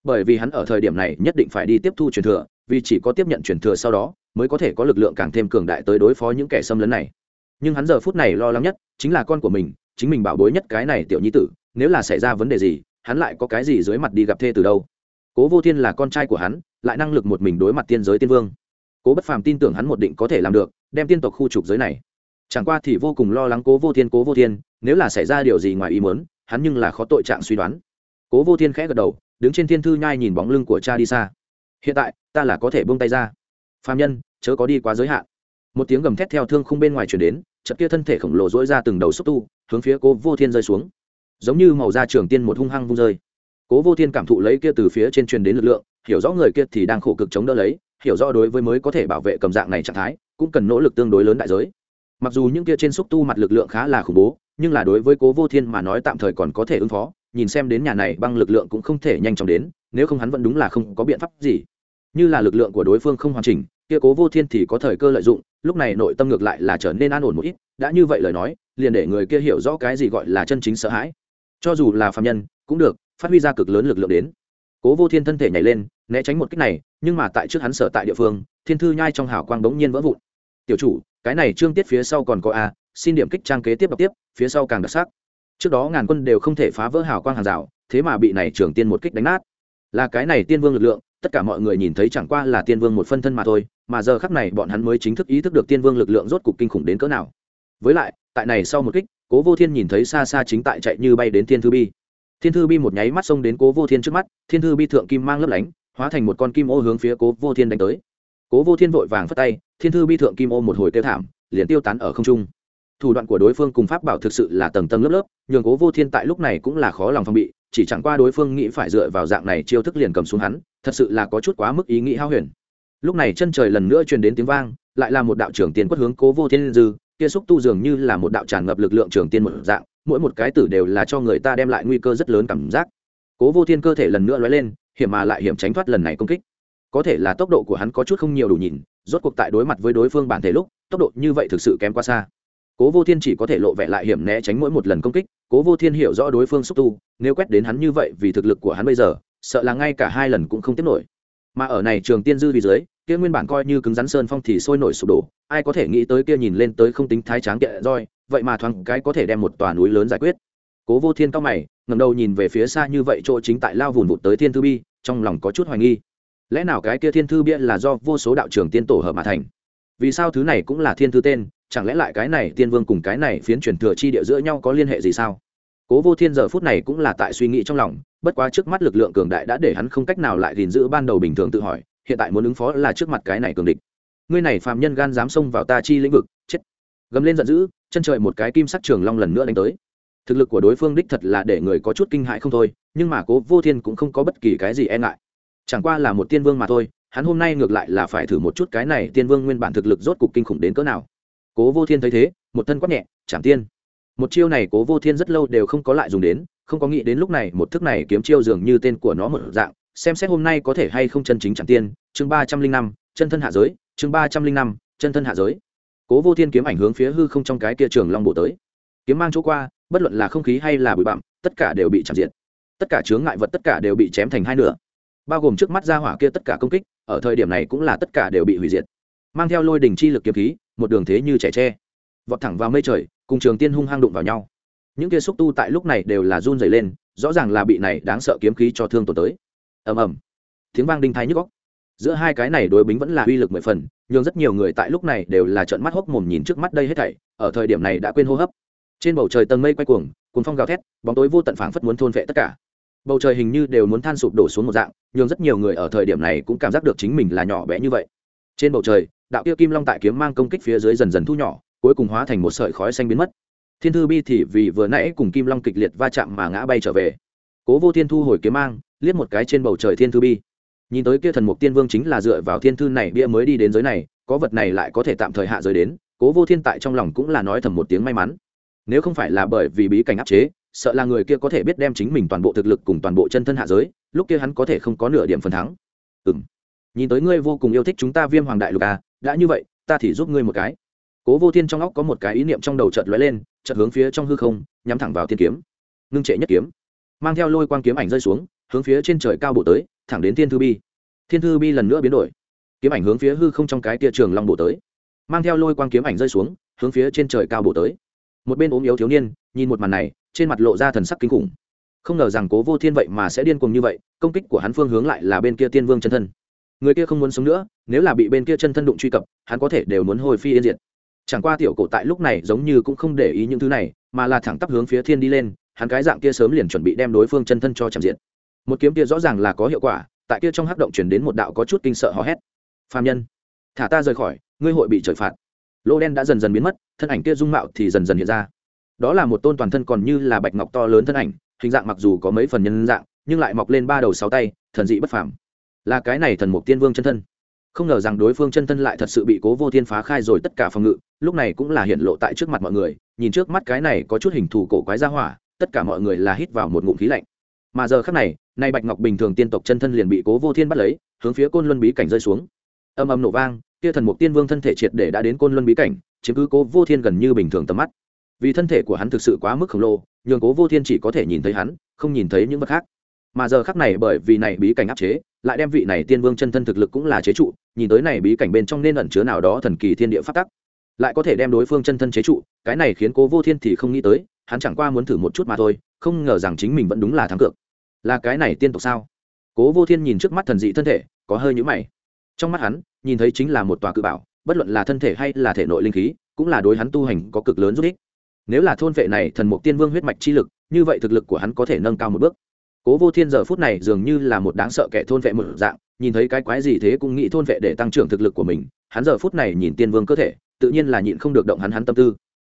Bởi vì hắn ở thời điểm này nhất định phải đi tiếp thu truyền thừa, vì chỉ có tiếp nhận truyền thừa sau đó mới có thể có lực lượng càng thêm cường đại tới đối phó những kẻ xâm lấn này. Nhưng hắn giờ phút này lo lắng nhất chính là con của mình, chính mình bảo bối nhất cái này tiểu nhi tử, nếu là xảy ra vấn đề gì, hắn lại có cái gì dưới mặt đi gặp thê từ đâu? Cố vô thiên là con trai của hắn, lại năng lực một mình đối mặt tiên giới tiên vương. Cố bất phàm tin tưởng hắn một định có thể làm được, đem tiên tộc khu trục giới này. Chẳng qua thì vô cùng lo lắng cố vô thiên, cố vô thiên, nếu là xảy ra điều gì ngoài ý muốn, hắn nhưng là khó tội trạng suy đoán. Cố vô thiên khẽ gật đầu, đứng trên thiên thư nhai nhìn bóng lưng của cha đi xa. Hiện tại, ta là có thể buông tay ra phạm nhân, chớ có đi quá giới hạn. Một tiếng gầm thét theo thương khung bên ngoài chuyển đến, chợt kia thân thể khổng lồ dỗi ra từng đầu xúc tu, hướng phía cố vô thiên rơi xuống. Giống như màu da trường tiên một hung hăng vung rơi. Cố vô thiên cảm thụ lấy kia từ phía trên truyền đến lực lượng, hiểu rõ người kia thì đang khổ cực chống đỡ lấy, hiểu rõ đối với mới có thể bảo vệ cầm dạng này trạng thái, cũng cần nỗ lực tương đối lớn đại giới. Mặc dù những kia trên xúc tu mặt lực lượng khá là khủng bố, nhưng là đối với cố vô thiên mà nói tạm thời còn có thể ứng phó, nhìn xem đến nhà này băng lực lượng cũng không thể nhanh chóng đến, nếu không hắn vẫn đúng là không có biện pháp gì như là lực lượng của đối phương không hoàn chỉnh, kia cố vô thiên thì có thời cơ lợi dụng, lúc này nội tâm ngược lại là trở nên an ổn một ít, đã như vậy lời nói, liền để người kia hiểu rõ cái gì gọi là chân chính sợ hãi. Cho dù là phạm nhân, cũng được, phát huy ra cực lớn lực lượng đến. Cố vô thiên thân thể nhảy lên, né tránh một cách này, nhưng mà tại trước hắn sở tại địa phương, thiên thư nhai trong hào quang bỗng nhiên vỡ vụn. Tiểu chủ, cái này trương tiết phía sau còn có a, xin điểm kích trang kế tiếp đọc tiếp, phía sau càng đặc sắc. Trước đó ngàn quân đều không thể phá vỡ hào quang hàng rào, thế mà bị này trưởng tiên một kích đánh nát. Là cái này tiên vương lực lượng tất cả mọi người nhìn thấy chẳng qua là tiên vương một phân thân mà thôi, mà giờ khắc này bọn hắn mới chính thức ý thức được tiên vương lực lượng rốt cục kinh khủng đến cỡ nào. Với lại, tại này sau một kích, cố vô thiên nhìn thấy xa xa chính tại chạy như bay đến thiên thư bi. Thiên thư bi một nháy mắt xông đến cố vô thiên trước mắt, thiên thư bi thượng kim mang lấp lánh, hóa thành một con kim ô hướng phía cố vô thiên đánh tới. Cố vô thiên vội vàng phất tay, thiên thư bi thượng kim ô một hồi tiêu thảm, liền tiêu tán ở không trung. Thủ đoạn của đối phương cùng pháp bảo thực sự là tầng tầng lớp lớp, nhường cố vô thiên tại lúc này cũng là khó lòng phòng bị chỉ chẳng qua đối phương nghĩ phải dựa vào dạng này chiêu thức liền cầm xuống hắn, thật sự là có chút quá mức ý nghĩ hao huyền. Lúc này chân trời lần nữa truyền đến tiếng vang, lại là một đạo trưởng tiên quất hướng cố vô thiên dư, kia xúc tu dường như là một đạo tràn ngập lực lượng trưởng tiên một dạng, mỗi một cái tử đều là cho người ta đem lại nguy cơ rất lớn cảm giác. Cố vô thiên cơ thể lần nữa lóe lên, hiểm mà lại hiểm tránh thoát lần này công kích. Có thể là tốc độ của hắn có chút không nhiều đủ nhìn, rốt cuộc tại đối mặt với đối phương bản thể lúc, tốc độ như vậy thực sự kém quá xa. Cố vô thiên chỉ có thể lộ vẻ lại hiểm né tránh mỗi một lần công kích, cố vô thiên hiểu rõ đối phương xúc tu nếu quét đến hắn như vậy vì thực lực của hắn bây giờ, sợ là ngay cả hai lần cũng không tiếp nổi. Mà ở này trường tiên dư vì dưới, kia nguyên bản coi như cứng rắn sơn phong thì sôi nổi sụp đổ, ai có thể nghĩ tới kia nhìn lên tới không tính thái tráng kệ roi, vậy mà thoáng cái có thể đem một tòa núi lớn giải quyết. Cố vô thiên cao mày ngầm đầu nhìn về phía xa như vậy chỗ chính tại lao vùn vụt tới thiên thư bi, trong lòng có chút hoài nghi. Lẽ nào cái kia thiên thư bia là do vô số đạo trường tiên tổ hợp mà thành? Vì sao thứ này cũng là thiên thư tên, chẳng lẽ lại cái này tiên vương cùng cái này phiến truyền thừa chi địa giữa nhau có liên hệ gì sao? Cố vô thiên giờ phút này cũng là tại suy nghĩ trong lòng, bất quá trước mắt lực lượng cường đại đã để hắn không cách nào lại gìn giữ ban đầu bình thường tự hỏi, hiện tại muốn ứng phó là trước mặt cái này cường địch. Ngươi này phàm nhân gan dám xông vào ta chi lĩnh vực, chết. Gầm lên giận dữ, chân trời một cái kim sắc trường long lần nữa đánh tới. Thực lực của đối phương đích thật là để người có chút kinh hại không thôi, nhưng mà cố vô thiên cũng không có bất kỳ cái gì e ngại. Chẳng qua là một tiên vương mà thôi, hắn hôm nay ngược lại là phải thử một chút cái này tiên vương nguyên bản thực lực rốt cục kinh khủng đến cỡ nào. Cố vô thiên thấy thế, một thân quát nhẹ chạm tiên một chiêu này cố vô thiên rất lâu đều không có lại dùng đến, không có nghĩ đến lúc này một thức này kiếm chiêu dường như tên của nó một dạng, xem xét hôm nay có thể hay không chân chính chẳng tiên, chương ba trăm linh năm, chân thân hạ giới, chương ba trăm linh năm, chân thân hạ giới. Cố vô thiên kiếm ảnh hướng phía hư không trong cái kia trường long bộ tới. Kiếm mang chỗ qua, bất luận là không khí hay là bụi bặm, tất cả đều bị chạm diện. Tất cả chướng ngại vật, tất cả đều bị chém thành hai nửa. Bao gồm trước mắt ra hỏa kia tất cả công kích, ở thời điểm này cũng là tất cả đều bị hủy diệt. Mang theo lôi đỉnh chi lực kiếm khí, một đường thế như trẻ tre vọt thẳng vào mây trời, cùng trường tiên hung hăng đụng vào nhau. Những kia xúc tu tại lúc này đều là run dày lên, rõ ràng là bị này đáng sợ kiếm khí cho thương tổn tới. Ầm ầm. Tiếng vang đinh thái nhức góc giữa hai cái này đối bính vẫn là uy lực mười phần, nhưng rất nhiều người tại lúc này đều là trợn mắt hốc mồm nhìn trước mắt đây hết thảy, ở thời điểm này đã quên hô hấp. Trên bầu trời tầng mây quay cuồng cuồng phong gào thét, bóng tối vô tận phảng phất muốn thôn vệ tất cả. Bầu trời hình như đều muốn than sụp đổ xuống một dạng, nhưng rất nhiều người ở thời điểm này cũng cảm giác được chính mình là nhỏ bé như vậy. Trên bầu trời, đạo kia kim long tại kiếm mang công kích phía dưới dần dần thu nhỏ cuối cùng hóa thành một sợi khói xanh biến mất. Thiên thư bi thì vì vừa nãy cùng kim long kịch liệt va chạm mà ngã bay trở về. Cố vô thiên thu hồi kiếm mang, liếc một cái trên bầu trời thiên thư bi. Nhìn tới kia thần mục tiên vương chính là dựa vào thiên thư này bia mới đi đến giới này, có vật này lại có thể tạm thời hạ giới đến, cố vô thiên tại trong lòng cũng là nói thầm một tiếng may mắn. Nếu không phải là bởi vì bí cảnh áp chế, sợ là người kia có thể biết đem chính mình toàn bộ thực lực cùng toàn bộ chân thân hạ giới, lúc kia hắn có thể không có nửa điểm phần thắng. Ừ m nhìn tới ngươi vô cùng yêu thích chúng ta viêm hoàng đại lục à đã như vậy, ta thì giúp ngươi một cái cố vô thiên trong óc có một cái ý niệm trong đầu chợt lóe lên, chợt hướng phía trong hư không, nhắm thẳng vào thiên kiếm. Ngưng trệ nhất kiếm. Mang theo lôi quang kiếm ảnh rơi xuống, hướng phía trên trời cao bổ tới, thẳng đến thiên thư bi. Thiên thư bi lần nữa biến đổi. Kiếm ảnh hướng phía hư không trong cái tia trường long bổ tới. Mang theo lôi quang kiếm ảnh rơi xuống, hướng phía trên trời cao bổ tới. Một bên ốm yếu thiếu niên, nhìn một màn này, trên mặt lộ ra thần sắc kinh khủng. Không ngờ rằng cố vô thiên vậy mà sẽ điên cuồng như vậy, công kích của hắn phương hướng lại là bên kia tiên vương chân thân. Người kia không muốn sống nữa, nếu là bị bên kia chân thân đụng truy cập, hắn có thể đều muốn hồi phi yên diệt chẳng qua tiểu cổ tại lúc này giống như cũng không để ý những thứ này, mà là thẳng tắp hướng phía thiên đi lên, hắn cái dạng kia sớm liền chuẩn bị đem đối phương chân thân cho chạm diện. Một kiếm kia rõ ràng là có hiệu quả, tại kia trong hắc động chuyển đến một đạo có chút kinh sợ hò hét. Phạm nhân, thả ta rời khỏi, ngươi hội bị trời phạt. Lô đen đã dần dần biến mất, thân ảnh kia dung mạo thì dần dần hiện ra. Đó là một tôn toàn thân còn như là bạch ngọc to lớn thân ảnh, hình dạng mặc dù có mấy phần nhân dạng, nhưng lại mọc lên ba đầu sáu tay, thần dị bất phàm. Là cái này thần mục tiên vương chân thân không ngờ rằng đối phương chân thân lại thật sự bị cố vô thiên phá khai rồi tất cả phòng ngự, lúc này cũng là hiện lộ tại trước mặt mọi người, nhìn trước mắt cái này có chút hình thù cổ quái ra hỏa, tất cả mọi người là hít vào một ngụm khí lạnh. Mà giờ khắc này, nay bạch ngọc bình thường tiên tộc chân thân liền bị cố vô thiên bắt lấy, hướng phía côn luân bí cảnh rơi xuống. Âm âm nổ vang, kia thần mục tiên vương thân thể triệt để đã đến côn luân bí cảnh chứng cứ cố vô thiên gần như bình thường tầm mắt. Vì thân thể của hắn thực sự quá mức khổng lồ, nhường cố vô thiên chỉ có thể nhìn thấy hắn, không nhìn thấy những vật khác mà giờ khắc này bởi vì này bí cảnh áp chế, lại đem vị này tiên vương chân thân thực lực cũng là chế trụ, nhìn tới này bí cảnh bên trong nên ẩn chứa nào đó thần kỳ thiên địa phát tắc, lại có thể đem đối phương chân thân chế trụ, cái này khiến cố vô thiên thì không nghĩ tới, hắn chẳng qua muốn thử một chút mà thôi, không ngờ rằng chính mình vẫn đúng là thắng cược. Là cái này tiên tộc sao? Cố vô thiên nhìn trước mắt thần dị thân thể, có hơi nhũ mày. Trong mắt hắn, nhìn thấy chính là một tòa cự bảo, bất luận là thân thể hay là thể nội linh khí, cũng là đối hắn tu hành có cực lớn giúp ích. Nếu là thôn vệ này thần mục tiên vương huyết mạch chi lực, như vậy thực lực của hắn có thể nâng cao một bước cố vô thiên giờ phút này dường như là một đáng sợ kẻ thôn vệ một dạng, nhìn thấy cái quái gì thế cũng nghĩ thôn vệ để tăng trưởng thực lực của mình, hắn giờ phút này nhìn tiên vương cơ thể, tự nhiên là nhịn không được động hắn hắn tâm tư.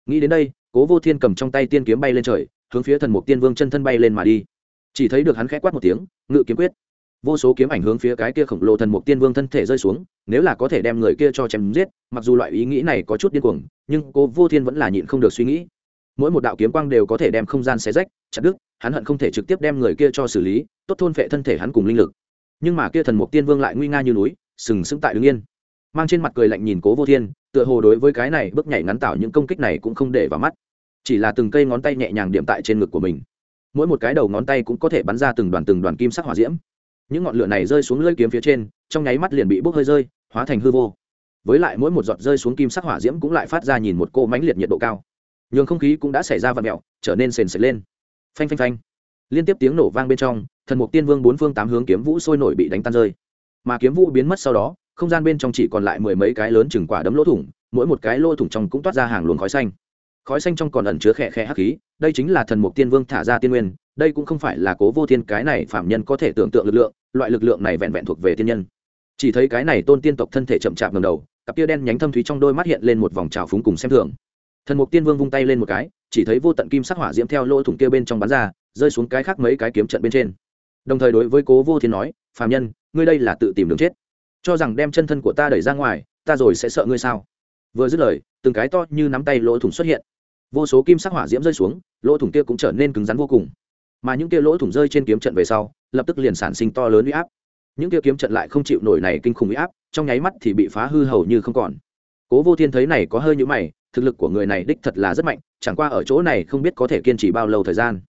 Nghĩ đến đây, cố vô thiên cầm trong tay tiên kiếm bay lên trời, hướng phía thần mục tiên vương chân thân bay lên mà đi. Chỉ thấy được hắn khẽ quát một tiếng, ngự kiếm quyết. Vô số kiếm ảnh hướng phía cái kia khổng lồ thần mục tiên vương thân thể rơi xuống, nếu là có thể đem người kia cho chém giết, mặc dù loại ý nghĩ này có chút điên cuồng, nhưng cố vô thiên vẫn là nhịn không được suy nghĩ mỗi một đạo kiếm quang đều có thể đem không gian xé rách, chặt đứt, hắn hận không thể trực tiếp đem người kia cho xử lý, tốt thôn phệ thân thể hắn cùng linh lực. Nhưng mà kia thần mục tiên vương lại nguy nga như núi, sừng sững tại đứng yên. Mang trên mặt cười lạnh nhìn cố vô thiên, tựa hồ đối với cái này bước nhảy ngắn tạo những công kích này cũng không để vào mắt. Chỉ là từng cây ngón tay nhẹ nhàng điểm tại trên ngực của mình. Mỗi một cái đầu ngón tay cũng có thể bắn ra từng đoàn từng đoàn kim sắc hỏa diễm. Những ngọn lửa này rơi xuống lưỡi kiếm phía trên, trong nháy mắt liền bị bốc hơi rơi, hóa thành hư vô. Với lại mỗi một giọt rơi xuống kim sắc hỏa diễm cũng lại phát ra nhìn một cô mánh liệt nhiệt độ cao nhường không khí cũng đã xảy ra vặn mẹo, trở nên sền sệt lên. Phanh phanh phanh. Liên tiếp tiếng nổ vang bên trong, thần mục tiên vương bốn phương tám hướng kiếm vũ sôi nổi bị đánh tan rơi. Mà kiếm vũ biến mất sau đó, không gian bên trong chỉ còn lại mười mấy cái lớn chừng quả đấm lỗ thủng, mỗi một cái lỗ thủng trong cũng toát ra hàng luồng khói xanh. Khói xanh trong còn ẩn chứa khẽ khẽ hắc khí, đây chính là thần mục tiên vương thả ra tiên nguyên, đây cũng không phải là cố vô thiên cái này phạm nhân có thể tưởng tượng lực lượng, loại lực lượng này vẹn vẹn thuộc về tiên nhân. Chỉ thấy cái này tôn tiên tộc thân thể chậm chạp ngầm đầu, cặp tia đen nhánh thâm thúy trong đôi mắt hiện lên một vòng trào phúng cùng xem thường thần mục tiên vương vung tay lên một cái, chỉ thấy vô tận kim sắc hỏa diễm theo lỗ thủng kia bên trong bắn ra, rơi xuống cái khác mấy cái kiếm trận bên trên. Đồng thời đối với cố vô thiên nói, phàm nhân, ngươi đây là tự tìm đường chết. Cho rằng đem chân thân của ta đẩy ra ngoài, ta rồi sẽ sợ ngươi sao? Vừa dứt lời, từng cái to như nắm tay lỗ thủng xuất hiện. Vô số kim sắc hỏa diễm rơi xuống, lỗ thủng kia cũng trở nên cứng rắn vô cùng. Mà những kia lỗ thủng rơi trên kiếm trận về sau, lập tức liền sản sinh to lớn uy áp. Những kia kiếm trận lại không chịu nổi này kinh khủng uy áp, trong nháy mắt thì bị phá hư hầu như không còn. Cố vô thiên thấy này có hơi nhũ mày thực lực của người này đích thật là rất mạnh, chẳng qua ở chỗ này không biết có thể kiên trì bao lâu thời gian.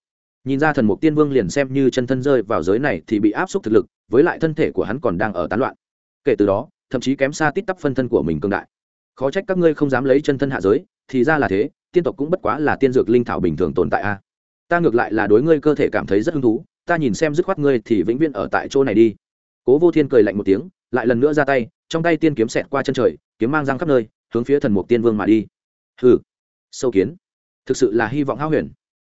Nhìn ra thần mục tiên vương liền xem như chân thân rơi vào giới này thì bị áp suất thực lực, với lại thân thể của hắn còn đang ở tán loạn. Kể từ đó, thậm chí kém xa tít tắp phân thân của mình cương đại. Khó trách các ngươi không dám lấy chân thân hạ giới, thì ra là thế, tiên tộc cũng bất quá là tiên dược linh thảo bình thường tồn tại a. Ta ngược lại là đối ngươi cơ thể cảm thấy rất hứng thú, ta nhìn xem dứt khoát ngươi thì vĩnh viễn ở tại chỗ này đi. Cố vô thiên cười lạnh một tiếng, lại lần nữa ra tay, trong tay tiên kiếm xẹt qua chân trời, kiếm mang răng khắp nơi, hướng phía thần mục tiên vương mà đi hừ, sâu kiến. Thực sự là hy vọng hao huyền.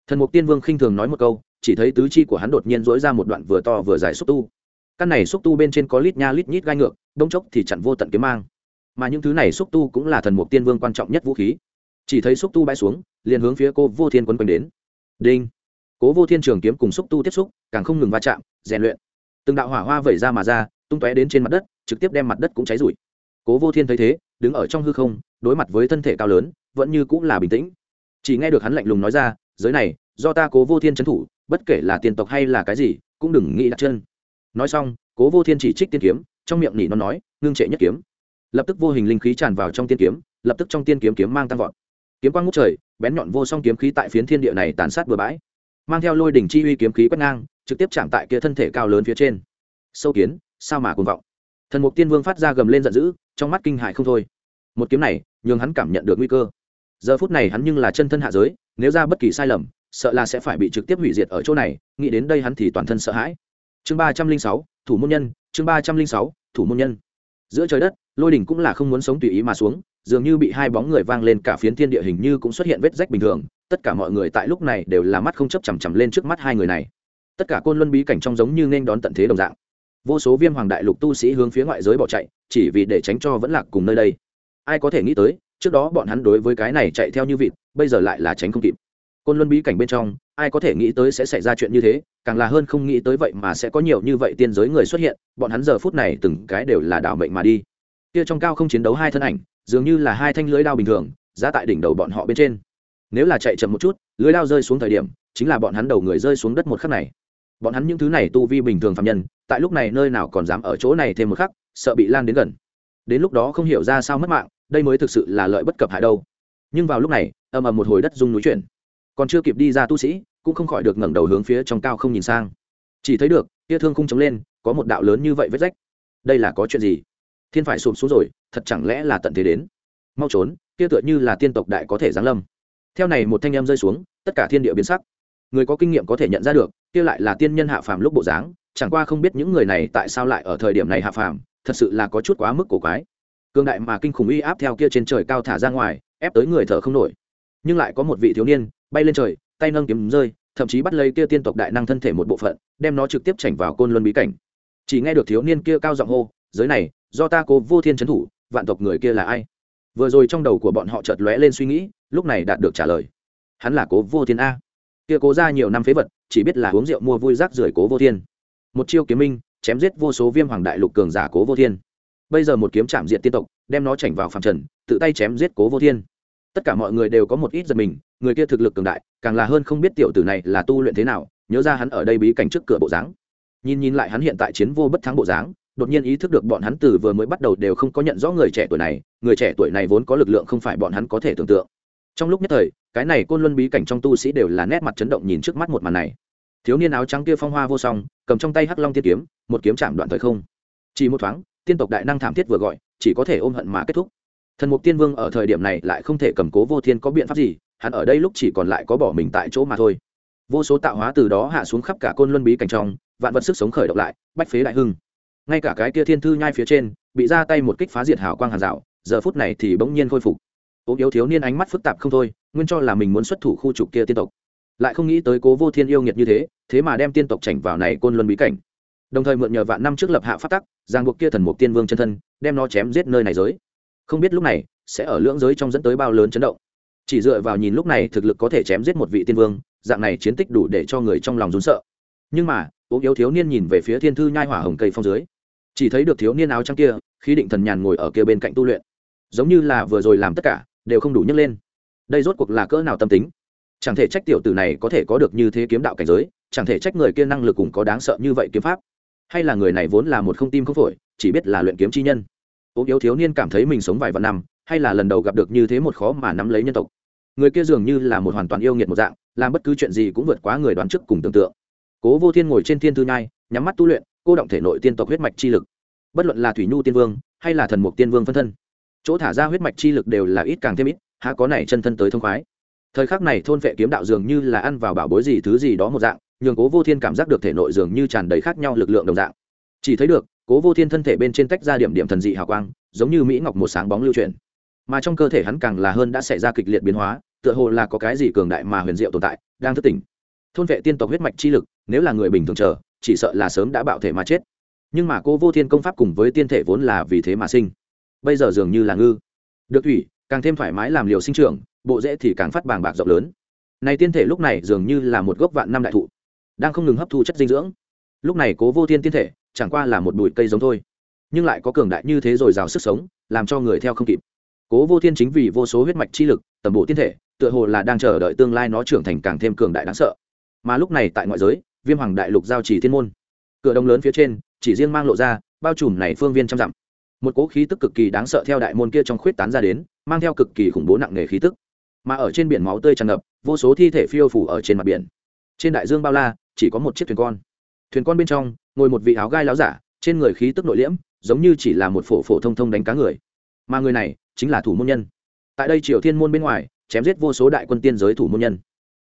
Thần mục tiên vương khinh thường nói một câu, chỉ thấy tứ chi của hắn đột nhiên dỗi ra một đoạn vừa to vừa dài xúc tu. Căn này xúc tu bên trên có lít nha lít nhít gai ngược đông chốc thì chặn vô tận kiếm mang. Mà những thứ này xúc tu cũng là thần mục tiên vương quan trọng nhất vũ khí. Chỉ thấy xúc tu bay xuống, liền hướng phía cô vô thiên quấn quanh đến. Đinh. Cố vô thiên trường kiếm cùng xúc tu tiếp xúc, càng không ngừng va chạm, rèn luyện. Từng đạo hỏa hoa vẩy ra mà ra, tung tóe đến trên mặt đất, trực tiếp đem mặt đất cũng cháy rụi. Cố vô thiên thấy thế, đứng ở trong hư không đối mặt với thân thể cao lớn, vẫn như cũng là bình tĩnh. Chỉ nghe được hắn lạnh lùng nói ra, giới này, do ta cố vô thiên trấn thủ, bất kể là tiền tộc hay là cái gì, cũng đừng nghĩ đặt chân. Nói xong, cố vô thiên chỉ trích tiên kiếm, trong miệng nỉ nó nói, ngưng trệ nhất kiếm. Lập tức vô hình linh khí tràn vào trong tiên kiếm, lập tức trong tiên kiếm kiếm mang tăng vọt. Kiếm quang ngút trời, bén nhọn vô song kiếm khí tại phiến thiên địa này tàn sát bừa bãi, mang theo lôi đỉnh chi uy kiếm khí quét ngang, trực tiếp chạm tại kia thân thể cao lớn phía trên. Sâu kiến, sao mà cuồng vọng? Thần mục tiên vương phát ra gầm lên giận dữ, trong mắt kinh hại không thôi. Một kiếm này nhường hắn cảm nhận được nguy cơ. Giờ phút này hắn nhưng là chân thân hạ giới, nếu ra bất kỳ sai lầm, sợ là sẽ phải bị trực tiếp hủy diệt ở chỗ này, nghĩ đến đây hắn thì toàn thân sợ hãi. Chương ba trăm linh sáu, thủ môn nhân, chương ba trăm linh sáu, thủ môn nhân. Giữa trời đất, lôi đỉnh cũng là không muốn sống tùy ý mà xuống, dường như bị hai bóng người vang lên cả phiến thiên địa hình như cũng xuất hiện vết rách bình thường, tất cả mọi người tại lúc này đều là mắt không chấp chằm chằm lên trước mắt hai người này. Tất cả côn luân bí cảnh trong giống như nên đón tận thế đồng dạng. Vô số viêm hoàng đại lục tu sĩ hướng phía ngoại giới bỏ chạy, chỉ vì để tránh cho vẫn lạc cùng nơi đây ai có thể nghĩ tới, trước đó bọn hắn đối với cái này chạy theo như vịt, bây giờ lại là tránh không kịp. Côn luân bí cảnh bên trong, ai có thể nghĩ tới sẽ xảy ra chuyện như thế, càng là hơn không nghĩ tới vậy mà sẽ có nhiều như vậy tiên giới người xuất hiện, bọn hắn giờ phút này từng cái đều là đảo mệnh mà đi. Kia trong cao không chiến đấu hai thân ảnh, dường như là hai thanh lưới đao bình thường, giá tại đỉnh đầu bọn họ bên trên. Nếu là chạy chậm một chút, lưới đao rơi xuống thời điểm, chính là bọn hắn đầu người rơi xuống đất một khắc này. Bọn hắn những thứ này tu vi bình thường phạm nhân, tại lúc này nơi nào còn dám ở chỗ này thêm một khắc, sợ bị lan đến gần. Đến lúc đó không hiểu ra sao mất mạng đây mới thực sự là lợi bất cập hại đâu. Nhưng vào lúc này, ầm ầm một hồi đất rung núi chuyển. Còn chưa kịp đi ra tu sĩ, cũng không khỏi được ngẩng đầu hướng phía trong cao không nhìn sang. Chỉ thấy được, kia thương khung chống lên, có một đạo lớn như vậy vết rách. Đây là có chuyện gì? Thiên phải sụp xuống rồi, thật chẳng lẽ là tận thế đến? Mau trốn, kia tựa như là tiên tộc đại có thể giáng lâm. Theo này một thanh em rơi xuống, tất cả thiên địa biến sắc. Người có kinh nghiệm có thể nhận ra được, kia lại là tiên nhân hạ phàm lúc bộ dáng, chẳng qua không biết những người này tại sao lại ở thời điểm này hạ phàm, thật sự là có chút quá mức cổ quái cương đại mà kinh khủng uy áp theo kia trên trời cao thả ra ngoài, ép tới người thở không nổi. Nhưng lại có một vị thiếu niên, bay lên trời, tay nâng kiếm rơi, thậm chí bắt lấy kia tiên tộc đại năng thân thể một bộ phận, đem nó trực tiếp chảnh vào côn luân bí cảnh. Chỉ nghe được thiếu niên kia cao giọng hô, giới này, do ta cố vô thiên trấn thủ, vạn tộc người kia là ai? Vừa rồi trong đầu của bọn họ chợt lóe lên suy nghĩ, lúc này đạt được trả lời. Hắn là cố vô thiên a. Kia cố ra nhiều năm phế vật, chỉ biết là uống rượu mua vui rác rưởi cố vô thiên. Một chiêu kiếm minh, chém giết vô số viêm hoàng đại lục cường giả cố vô thiên bây giờ một kiếm chạm diện tiên tộc, đem nó chảnh vào phạm trần, tự tay chém giết cố vô thiên. Tất cả mọi người đều có một ít giật mình, người kia thực lực cường đại, càng là hơn không biết tiểu tử này là tu luyện thế nào, nhớ ra hắn ở đây bí cảnh trước cửa bộ dáng. Nhìn nhìn lại hắn hiện tại chiến vô bất thắng bộ dáng, đột nhiên ý thức được bọn hắn từ vừa mới bắt đầu đều không có nhận rõ người trẻ tuổi này, người trẻ tuổi này vốn có lực lượng không phải bọn hắn có thể tưởng tượng. Trong lúc nhất thời, cái này côn luân bí cảnh trong tu sĩ đều là nét mặt chấn động nhìn trước mắt một màn này. Thiếu niên áo trắng kia phong hoa vô song, cầm trong tay hắc long tiên kiếm, một kiếm chạm đoạn thời không. Chỉ một thoáng tiên tộc đại năng thảm thiết vừa gọi, chỉ có thể ôm hận mà kết thúc. Thần mục tiên vương ở thời điểm này lại không thể cầm cố vô thiên có biện pháp gì, hắn ở đây lúc chỉ còn lại có bỏ mình tại chỗ mà thôi. Vô số tạo hóa từ đó hạ xuống khắp cả côn luân bí cảnh trong, vạn vật sức sống khởi động lại, bách phế đại hưng. Ngay cả cái kia thiên thư nhai phía trên, bị ra tay một kích phá diệt hào quang hàn rào giờ phút này thì bỗng nhiên khôi phục. Ốm yếu thiếu niên ánh mắt phức tạp không thôi, nguyên cho là mình muốn xuất thủ khu trục kia tiên tộc. Lại không nghĩ tới cố vô thiên yêu nghiệt như thế thế mà đem tiên tộc chảnh vào này côn luân bí cảnh đồng thời mượn nhờ vạn năm trước lập hạ phát tắc, giang buộc kia thần mục tiên vương chân thân, đem nó chém giết nơi này giới. Không biết lúc này, sẽ ở lưỡng giới trong dẫn tới bao lớn chấn động. Chỉ dựa vào nhìn lúc này thực lực có thể chém giết một vị tiên vương, dạng này chiến tích đủ để cho người trong lòng rún sợ. Nhưng mà ốm yếu thiếu niên nhìn về phía thiên thư nhai hỏa hồng cây phong dưới. Chỉ thấy được thiếu niên áo trắng kia, khí định thần nhàn ngồi ở kia bên cạnh tu luyện. Giống như là vừa rồi làm tất cả, đều không đủ nhấc lên. Đây rốt cuộc là cỡ nào tâm tính? Chẳng thể trách tiểu tử này có thể có được như thế kiếm đạo cảnh giới, chẳng thể trách người kia năng lực cũng có đáng sợ như vậy kiếm pháp hay là người này vốn là một không tim không phổi, chỉ biết là luyện kiếm chi nhân. Ốm yếu thiếu niên cảm thấy mình sống vài vạn năm, hay là lần đầu gặp được như thế một khó mà nắm lấy nhân tộc. Người kia dường như là một hoàn toàn yêu nghiệt một dạng, làm bất cứ chuyện gì cũng vượt quá người đoán trước cùng tưởng tượng. Cố vô thiên ngồi trên thiên thư nhai, nhắm mắt tu luyện, cô động thể nội tiên tộc huyết mạch chi lực. Bất luận là thủy nhu tiên vương, hay là thần mục tiên vương phân thân, chỗ thả ra huyết mạch chi lực đều là ít càng thêm ít, há có này chân thân tới thông khoái. Thời khắc này thôn vệ kiếm đạo dường như là ăn vào bảo bối gì thứ gì đó một dạng nhường cố vô thiên cảm giác được thể nội dường như tràn đầy khác nhau lực lượng đồng dạng. Chỉ thấy được, cố vô thiên thân thể bên trên tách ra điểm điểm thần dị hào quang, giống như mỹ ngọc một sáng bóng lưu truyền mà trong cơ thể hắn càng là hơn đã xảy ra kịch liệt biến hóa, tựa hồ là có cái gì cường đại mà huyền diệu tồn tại, đang thức tỉnh. Thôn vệ tiên tộc huyết mạch chi lực, nếu là người bình thường chờ, chỉ sợ là sớm đã bạo thể mà chết. Nhưng mà cô vô thiên công pháp cùng với tiên thể vốn là vì thế mà sinh. Bây giờ dường như là ngư. Được thủy, càng thêm thoải mái làm liều sinh trưởng, bộ dễ thì càng phát bàng bạc rộng lớn. Này tiên thể lúc này dường như là một gốc vạn năm đại thụ đang không ngừng hấp thu chất dinh dưỡng. Lúc này cố vô thiên tiên thể, chẳng qua là một bụi cây giống thôi, nhưng lại có cường đại như thế rồi rào sức sống, làm cho người theo không kịp. Cố vô thiên chính vì vô số huyết mạch chi lực, tầm bộ tiên thể, tựa hồ là đang chờ đợi tương lai nó trưởng thành càng thêm cường đại đáng sợ. Mà lúc này tại ngoại giới, viêm hoàng đại lục giao chỉ thiên môn. Cửa đông lớn phía trên, chỉ riêng mang lộ ra, bao trùm này phương viên trăm dặm. Một cỗ khí tức cực kỳ đáng sợ theo đại môn kia trong khuyết tán ra đến, mang theo cực kỳ khủng bố nặng nề khí tức. Mà ở trên biển máu tươi tràn ngập, vô số thi thể phiêu phủ ở trên mặt biển. Trên đại dương bao la chỉ có một chiếc thuyền con. Thuyền con bên trong, ngồi một vị áo gai láo giả, trên người khí tức nội liễm, giống như chỉ là một phổ phổ thông thông đánh cá người. Mà người này chính là thủ môn nhân. Tại đây triều thiên môn bên ngoài, chém giết vô số đại quân tiên giới thủ môn nhân.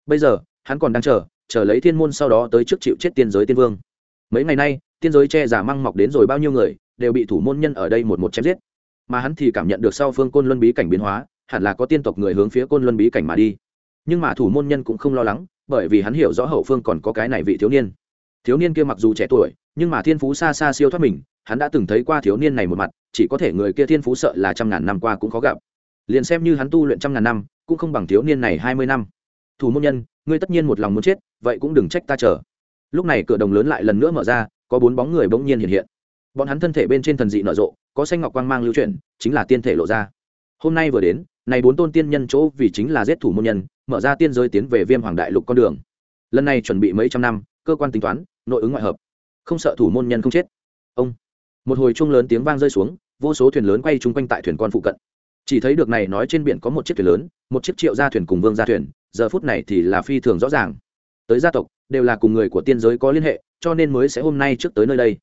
Bây giờ, hắn còn đang chờ chờ lấy thiên môn sau đó tới trước chịu chết tiên giới tiên vương. Mấy ngày nay, tiên giới che giả măng mọc đến rồi bao nhiêu người, đều bị thủ môn nhân ở đây một một chém giết. Mà hắn thì cảm nhận được sau phương côn luân bí cảnh biến hóa, hẳn là có tiên tộc người hướng phía côn luân bí cảnh mà đi. Nhưng mà thủ môn nhân cũng không lo lắng bởi vì hắn hiểu rõ hậu phương còn có cái này vị thiếu niên. Thiếu niên kia mặc dù trẻ tuổi, nhưng mà thiên phú xa xa siêu thoát mình, hắn đã từng thấy qua thiếu niên này một mặt, chỉ có thể người kia thiên phú sợ là trăm ngàn năm qua cũng khó gặp. Liền xem như hắn tu luyện trăm ngàn năm, cũng không bằng thiếu niên này hai mươi năm. Thủ môn nhân, ngươi tất nhiên một lòng muốn chết, vậy cũng đừng trách ta chờ. Lúc này cửa đồng lớn lại lần nữa mở ra, có bốn bóng người bỗng nhiên hiện hiện. Bọn hắn thân thể bên trên thần dị nở rộ, có xanh ngọc quang mang lưu chuyển, chính là tiên thể lộ ra. Hôm nay vừa đến, này bốn tôn tiên nhân chỗ vì chính là giết thủ môn nhân mở ra tiên giới tiến về viêm hoàng đại lục con đường. Lần này chuẩn bị mấy trăm năm, cơ quan tính toán, nội ứng ngoại hợp. Không sợ thủ môn nhân không chết. Ông. Một hồi chuông lớn tiếng vang rơi xuống, vô số thuyền lớn quay chung quanh tại thuyền con phụ cận. Chỉ thấy được này nói trên biển có một chiếc thuyền lớn, một chiếc triệu gia thuyền cùng vương gia thuyền, giờ phút này thì là phi thường rõ ràng. Tới gia tộc, đều là cùng người của tiên giới có liên hệ, cho nên mới sẽ hôm nay trước tới nơi đây.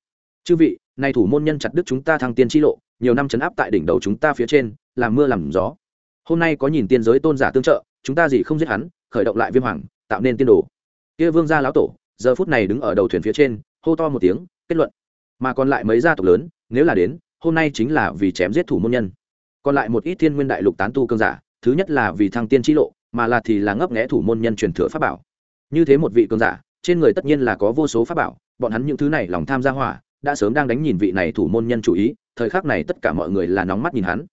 Chư vị nay thủ môn nhân chặt đức chúng ta thăng tiên chi lộ, nhiều năm chấn áp tại đỉnh đầu chúng ta phía trên, làm mưa làm gió. Hôm nay có nhìn tiên giới tôn giả tương trợ chúng ta gì không giết hắn, khởi động lại viêm hoàng, tạo nên tiên đồ. Kia vương gia lão tổ, giờ phút này đứng ở đầu thuyền phía trên, hô to một tiếng, kết luận. Mà còn lại mấy gia tộc lớn, nếu là đến, hôm nay chính là vì chém giết thủ môn nhân. Còn lại một ít thiên nguyên đại lục tán tu cương giả, thứ nhất là vì thăng tiên chi lộ, mà là thì là ngấp nghẽ thủ môn nhân truyền thừa pháp bảo. Như thế một vị cương giả, trên người tất nhiên là có vô số pháp bảo, bọn hắn những thứ này lòng tham gia hỏa, đã sớm đang đánh nhìn vị này thủ môn nhân chủ ý, thời khắc này tất cả mọi người là nóng mắt nhìn hắn.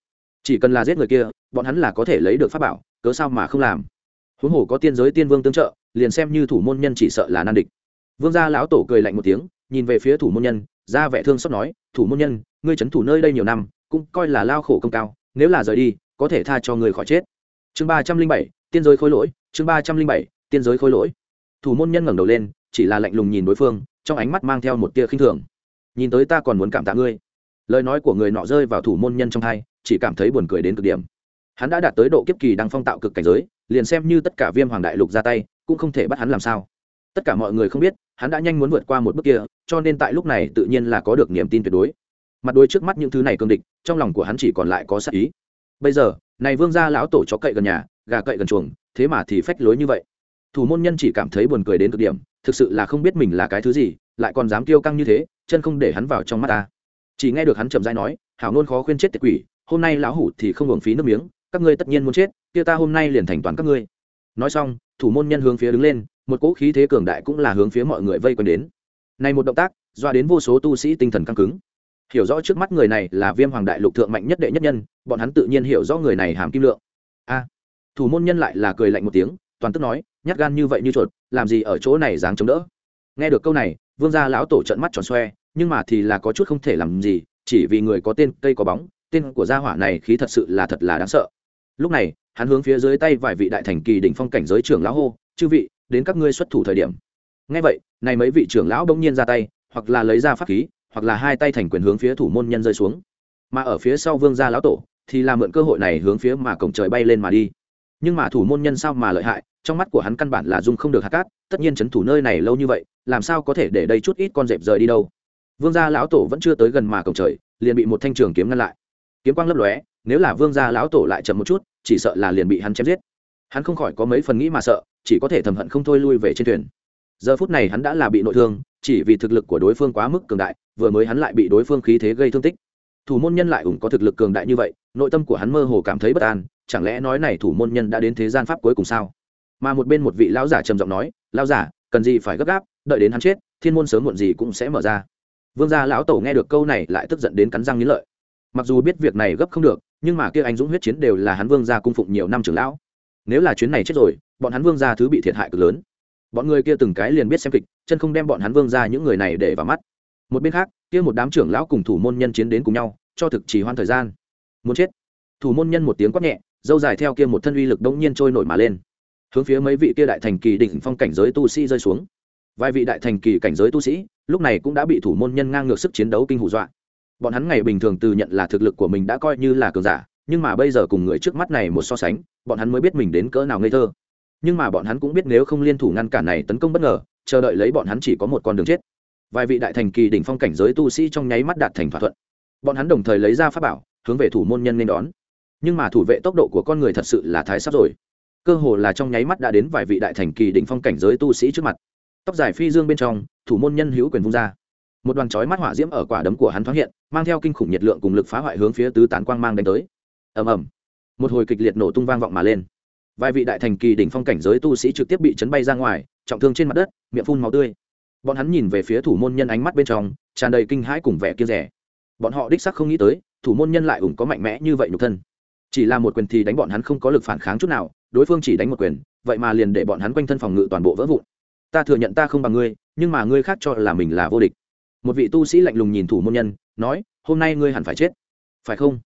Chỉ cần là giết người kia, bọn hắn là có thể lấy được pháp bảo cớ sao mà không làm? Huống hồ có tiên giới tiên vương tương trợ, liền xem như thủ môn nhân chỉ sợ là nan địch. Vương gia lão tổ cười lạnh một tiếng, nhìn về phía thủ môn nhân, ra vẻ thương xót nói, thủ môn nhân, ngươi trấn thủ nơi đây nhiều năm, cũng coi là lao khổ công cao, nếu là rời đi, có thể tha cho người khỏi chết. Chương ba trăm linh bảy, tiên giới khối lỗi, chương ba trăm linh bảy, tiên giới khối lỗi. Thủ môn nhân ngẩng đầu lên, chỉ là lạnh lùng nhìn đối phương, trong ánh mắt mang theo một tia khinh thường. Nhìn tới ta còn muốn cảm tạ ngươi. Lời nói của người nọ rơi vào thủ môn nhân trong hai, chỉ cảm thấy buồn cười đến cực điểm hắn đã đạt tới độ kiếp kỳ đang phong tạo cực cảnh giới, liền xem như tất cả viêm hoàng đại lục ra tay, cũng không thể bắt hắn làm sao. Tất cả mọi người không biết, hắn đã nhanh muốn vượt qua một bước kia, cho nên tại lúc này tự nhiên là có được niềm tin tuyệt đối. Mặt đối trước mắt những thứ này cương địch, trong lòng của hắn chỉ còn lại có sắc ý. Bây giờ, này vương gia lão tổ chó cậy gần nhà, gà cậy gần chuồng, thế mà thì phách lối như vậy. Thủ môn nhân chỉ cảm thấy buồn cười đến cực điểm, thực sự là không biết mình là cái thứ gì, lại còn dám kiêu căng như thế, chân không để hắn vào trong mắt ta. Chỉ nghe được hắn chậm dai nói, hảo nôn khó khuyên chết tiệt quỷ, hôm nay lão hủ thì không hưởng phí nước miếng các ngươi tất nhiên muốn chết, kia ta hôm nay liền thành toàn các ngươi. Nói xong, thủ môn nhân hướng phía đứng lên, một cỗ khí thế cường đại cũng là hướng phía mọi người vây quanh đến. Này một động tác, doa đến vô số tu sĩ tinh thần căng cứng. Hiểu rõ trước mắt người này là viêm hoàng đại lục thượng mạnh nhất đệ nhất nhân, bọn hắn tự nhiên hiểu rõ người này hàm kim lượng. A. Thủ môn nhân lại là cười lạnh một tiếng, toàn tức nói, nhát gan như vậy như chuột, làm gì ở chỗ này dáng chống đỡ? Nghe được câu này, vương gia lão tổ trận mắt tròn xoe, nhưng mà thì là có chút không thể làm gì, chỉ vì người có tên cây có bóng, tên của gia hỏa này khí thật sự là thật là đáng sợ lúc này, hắn hướng phía dưới tay vài vị đại thành kỳ đỉnh phong cảnh giới trưởng lão hô, chư vị, đến các ngươi xuất thủ thời điểm. Ngay vậy, này mấy vị trưởng lão bỗng nhiên ra tay, hoặc là lấy ra pháp khí, hoặc là hai tay thành quyền hướng phía thủ môn nhân rơi xuống. Mà ở phía sau vương gia lão tổ, thì là mượn cơ hội này hướng phía mà cổng trời bay lên mà đi. Nhưng mà thủ môn nhân sao mà lợi hại, trong mắt của hắn căn bản là dung không được hạt cát, tất nhiên c h ấ n thủ nơi này lâu như vậy, làm sao có thể để đây chút ít con dẹp rời đi đâu. Vương gia lão tổ vẫn chưa tới gần mà cổng trời, liền bị một thanh trường kiếm ngăn lại kiếm quang lấp lóe, nếu là vương gia lão tổ lại chậm một chút, chỉ sợ là liền bị hắn chém giết. Hắn không khỏi có mấy phần nghĩ mà sợ, chỉ có thể thầm hận không thôi lui về trên thuyền. Giờ phút này hắn đã là bị nội thương, chỉ vì thực lực của đối phương quá mức cường đại, vừa mới hắn lại bị đối phương khí thế gây thương tích. Thủ môn nhân lại ủng có thực lực cường đại như vậy, nội tâm của hắn mơ hồ cảm thấy bất an, chẳng lẽ nói này thủ môn nhân đã đến thế gian pháp cuối cùng sao? Mà một bên một vị lão giả trầm giọng nói, lão giả, cần gì phải gấp gáp, đợi đến hắn chết, thiên môn sớm muộn gì cũng sẽ mở ra. Vương gia lão tổ nghe được câu này lại tức giận đến cắn răng nghĩ lợi mặc dù biết việc này gấp không được, nhưng mà kia anh dũng huyết chiến đều là hắn vương gia cung phụng nhiều năm trưởng lão. Nếu là chuyến này chết rồi, bọn hắn vương gia thứ bị thiệt hại cực lớn. Bọn người kia từng cái liền biết xem kịch, chân không đem bọn hắn vương gia những người này để vào mắt. Một bên khác, kia một đám trưởng lão cùng thủ môn nhân chiến đến cùng nhau, cho thực chỉ hoan thời gian. Muốn chết. Thủ môn nhân một tiếng quát nhẹ, dâu dài theo kia một thân uy lực đống nhiên trôi nổi mà lên. Hướng phía mấy vị kia đại thành kỳ đỉnh phong cảnh giới tu sĩ rơi xuống. Vài vị đại thành kỳ cảnh giới tu sĩ, lúc này cũng đã bị thủ môn nhân ngang ngược sức chiến đấu kinh hù dọa bọn hắn ngày bình thường từ nhận là thực lực của mình đã coi như là cường giả, nhưng mà bây giờ cùng người trước mắt này một so sánh, bọn hắn mới biết mình đến cỡ nào ngây thơ. Nhưng mà bọn hắn cũng biết nếu không liên thủ ngăn cản này tấn công bất ngờ, chờ đợi lấy bọn hắn chỉ có một con đường chết. Vài vị đại thành kỳ đỉnh phong cảnh giới tu sĩ trong nháy mắt đạt thành thỏa thuận. Bọn hắn đồng thời lấy ra pháp bảo, hướng về thủ môn nhân nên đón. Nhưng mà thủ vệ tốc độ của con người thật sự là thái sắp rồi. Cơ hồ là trong nháy mắt đã đến vài vị đại thành kỳ đỉnh phong cảnh giới tu sĩ trước mặt. Tóc dài phi dương bên trong, thủ môn nhân hữu quyền vung ra một đoàn chói mắt hỏa diễm ở quả đấm của hắn thoáng hiện, mang theo kinh khủng nhiệt lượng cùng lực phá hoại hướng phía tứ tán quang mang đánh tới. Ầm ầm. Một hồi kịch liệt nổ tung vang vọng mà lên. Vài vị đại thành kỳ đỉnh phong cảnh giới tu sĩ trực tiếp bị chấn bay ra ngoài, trọng thương trên mặt đất, miệng phun máu tươi. Bọn hắn nhìn về phía thủ môn nhân ánh mắt bên trong, tràn đầy kinh hãi cùng vẻ kia rẻ bọn họ đích sắc không nghĩ tới, thủ môn nhân lại ủng có mạnh mẽ như vậy nhục thân. Chỉ là một quyền thì đánh bọn hắn không có lực phản kháng chút nào, đối phương chỉ đánh một quyền, vậy mà liền để bọn hắn quanh thân phòng ngự toàn bộ vỡ vụn. Ta thừa nhận ta không bằng ngươi, nhưng mà ngươi khác cho là mình là vô địch một vị tu sĩ lạnh lùng nhìn thủ môn nhân, nói, hôm nay ngươi hẳn phải chết. Phải không?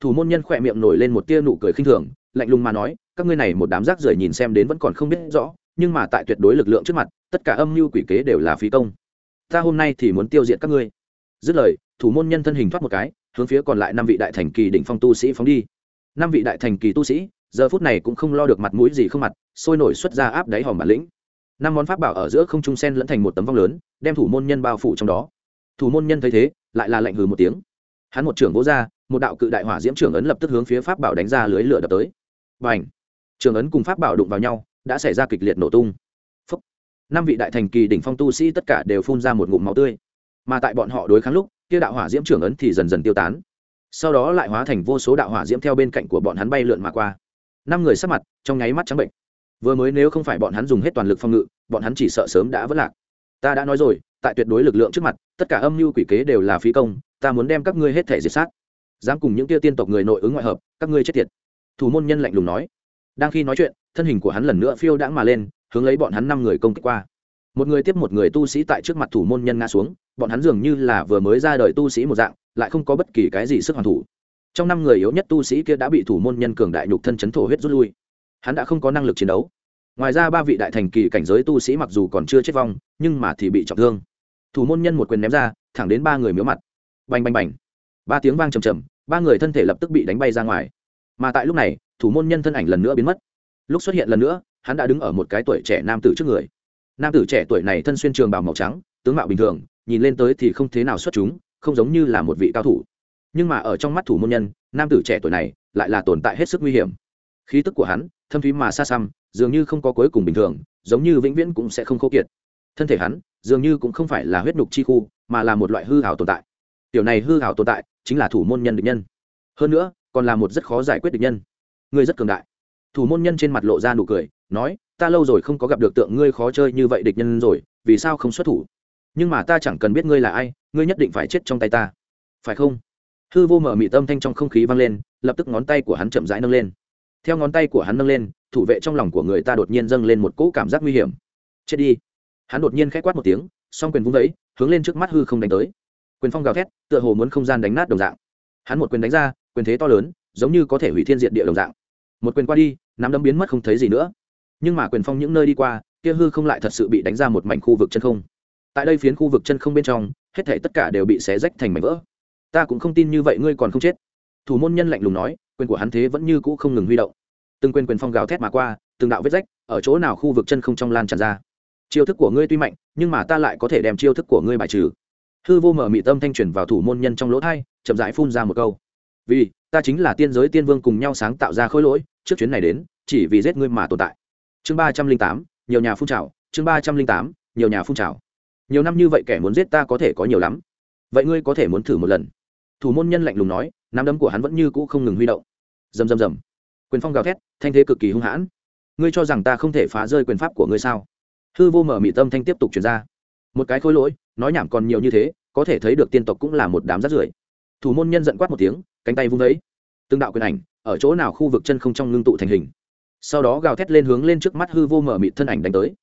Thủ môn nhân khỏe miệng nổi lên một tia nụ cười khinh thường, lạnh lùng mà nói, các ngươi này một đám rác rưởi nhìn xem đến vẫn còn không biết rõ, nhưng mà tại tuyệt đối lực lượng trước mặt, tất cả âm mưu quỷ kế đều là phí công. Ta hôm nay thì muốn tiêu diệt các ngươi. Dứt lời, thủ môn nhân thân hình thoát một cái, hướng phía còn lại năm vị đại thành kỳ đỉnh phong tu sĩ phóng đi. Năm vị đại thành kỳ tu sĩ, giờ phút này cũng không lo được mặt mũi gì không mặt, sôi nổi xuất ra áp đáy hòm bản lĩnh. Năm món pháp bảo ở giữa không trung sen lẫn thành một tấm vong lớn, đem thủ môn nhân bao phủ trong đó thủ môn nhân thấy thế, lại là lạnh hừ một tiếng. Hắn một trưởng vỗ ra, một đạo cự đại hỏa diễm trưởng ấn lập tức hướng phía pháp bảo đánh ra lưới lửa đập tới. Và ảnh trưởng ấn cùng pháp bảo đụng vào nhau, đã xảy ra kịch liệt nổ tung. Phúc. năm vị đại thành kỳ đỉnh phong tu sĩ tất cả đều phun ra một ngụm máu tươi. Mà tại bọn họ đối kháng lúc, kia đạo hỏa diễm trưởng ấn thì dần dần tiêu tán. Sau đó lại hóa thành vô số đạo hỏa diễm theo bên cạnh của bọn hắn bay lượn mà qua. Năm người sắc mặt, trong nháy mắt trắng bệnh. Vừa mới nếu không phải bọn hắn dùng hết toàn lực phòng ngự, bọn hắn chỉ sợ sớm đã vất lạc. Ta đã nói rồi tại tuyệt đối lực lượng trước mặt, tất cả âm mưu quỷ kế đều là phí công, ta muốn đem các ngươi hết thể diệt sát. Dám cùng những kia tiên tộc người nội ứng ngoại hợp, các ngươi chết tiệt. Thủ môn nhân lạnh lùng nói. Đang khi nói chuyện, thân hình của hắn lần nữa phiêu đãng mà lên, hướng lấy bọn hắn năm người công kích qua. Một người tiếp một người tu sĩ tại trước mặt thủ môn nhân ngã xuống, bọn hắn dường như là vừa mới ra đời tu sĩ một dạng, lại không có bất kỳ cái gì sức hoàn thủ. Trong năm người yếu nhất tu sĩ kia đã bị thủ môn nhân cường đại nhục thân chấn thổ huyết rút lui. Hắn đã không có năng lực chiến đấu ngoài ra ba vị đại thành kỳ cảnh giới tu sĩ mặc dù còn chưa chết vong, nhưng mà thì bị trọng thương. Thủ môn nhân một quyền ném ra, thẳng đến ba người miếu mặt. Bành bành bành. Ba tiếng vang trầm trầm, ba người thân thể lập tức bị đánh bay ra ngoài. Mà tại lúc này, thủ môn nhân thân ảnh lần nữa biến mất. Lúc xuất hiện lần nữa, hắn đã đứng ở một cái tuổi trẻ nam tử trước người. Nam tử trẻ tuổi này thân xuyên trường bào màu trắng, tướng mạo bình thường, nhìn lên tới thì không thế nào xuất chúng, không giống như là một vị cao thủ. Nhưng mà ở trong mắt thủ môn nhân, nam tử trẻ tuổi này lại là tồn tại hết sức nguy hiểm. Khí tức của hắn, thâm thúy mà xa xăm dường như không có cuối cùng bình thường, giống như vĩnh viễn cũng sẽ không khô kiệt. Thân thể hắn, dường như cũng không phải là huyết nhục chi khu, mà là một loại hư hảo tồn tại. Tiểu này hư hảo tồn tại, chính là thủ môn nhân địch nhân. Hơn nữa, còn là một rất khó giải quyết địch nhân. Ngươi rất cường đại. Thủ môn nhân trên mặt lộ ra nụ cười, nói, ta lâu rồi không có gặp được tượng ngươi khó chơi như vậy địch nhân rồi, vì sao không xuất thủ? Nhưng mà ta chẳng cần biết ngươi là ai, ngươi nhất định phải chết trong tay ta. Phải không? Hư vô mở mị tâm thanh trong không khí vang lên, lập tức ngón tay của hắn chậm rãi nâng lên theo ngón tay của hắn nâng lên, thủ vệ trong lòng của người ta đột nhiên dâng lên một cỗ cảm giác nguy hiểm. Chết đi. Hắn đột nhiên k h á c quát một tiếng, song quyền vung vẫy, hướng lên trước mắt hư không đánh tới. Quyền phong gào thét, tựa hồ muốn không gian đánh nát đồng dạng. Hắn một quyền đánh ra, quyền thế to lớn, giống như có thể hủy thiên diện địa đồng dạng. Một quyền qua đi, nắm đấm biến mất không thấy gì nữa. Nhưng mà quyền phong những nơi đi qua, kia hư không lại thật sự bị đánh ra một mảnh khu vực chân không. Tại đây phiến khu vực chân không bên trong, hết thể tất cả đều bị xé rách thành mảnh vỡ. Ta cũng không tin như vậy, ngươi còn không chết. Thủ môn nhân lạnh lùng nói quyền của hắn thế vẫn như cũ không ngừng huy động. Từng quyền quyền phong gào thét mà qua, từng đạo vết rách ở chỗ nào khu vực chân không trong lan tràn ra. Chiêu thức của ngươi tuy mạnh, nhưng mà ta lại có thể đem chiêu thức của ngươi bài trừ. Hư vô mở mị tâm thanh truyền vào thủ môn nhân trong lỗ thai, chậm rãi phun ra một câu. Vì, ta chính là tiên giới tiên vương cùng nhau sáng tạo ra khối lỗi, trước chuyến này đến, chỉ vì giết ngươi mà tồn tại. Chương ba trăm linh tám, nhiều nhà phun trào, chương ba trăm linh tám, nhiều nhà phun trào. Nhiều năm như vậy kẻ muốn giết ta có thể có nhiều lắm. Vậy ngươi có thể muốn thử một lần? Thủ môn nhân lạnh lùng nói nắm đấm của hắn vẫn như cũ không ngừng huy động. Rầm rầm rầm. Quyền phong gào thét, thanh thế cực kỳ hung hãn. Ngươi cho rằng ta không thể phá rơi quyền pháp của ngươi sao? Hư vô mở mị tâm thanh tiếp tục chuyển ra. Một cái khối lỗi, nói nhảm còn nhiều như thế, có thể thấy được tiên tộc cũng là một đám rắt rưởi. Thủ môn nhân giận quát một tiếng, cánh tay vung vẫy. Từng đạo quyền ảnh, ở chỗ nào khu vực chân không trong ngưng tụ thành hình. Sau đó gào thét lên hướng lên trước mắt hư vô mở mịt thân ảnh đánh tới.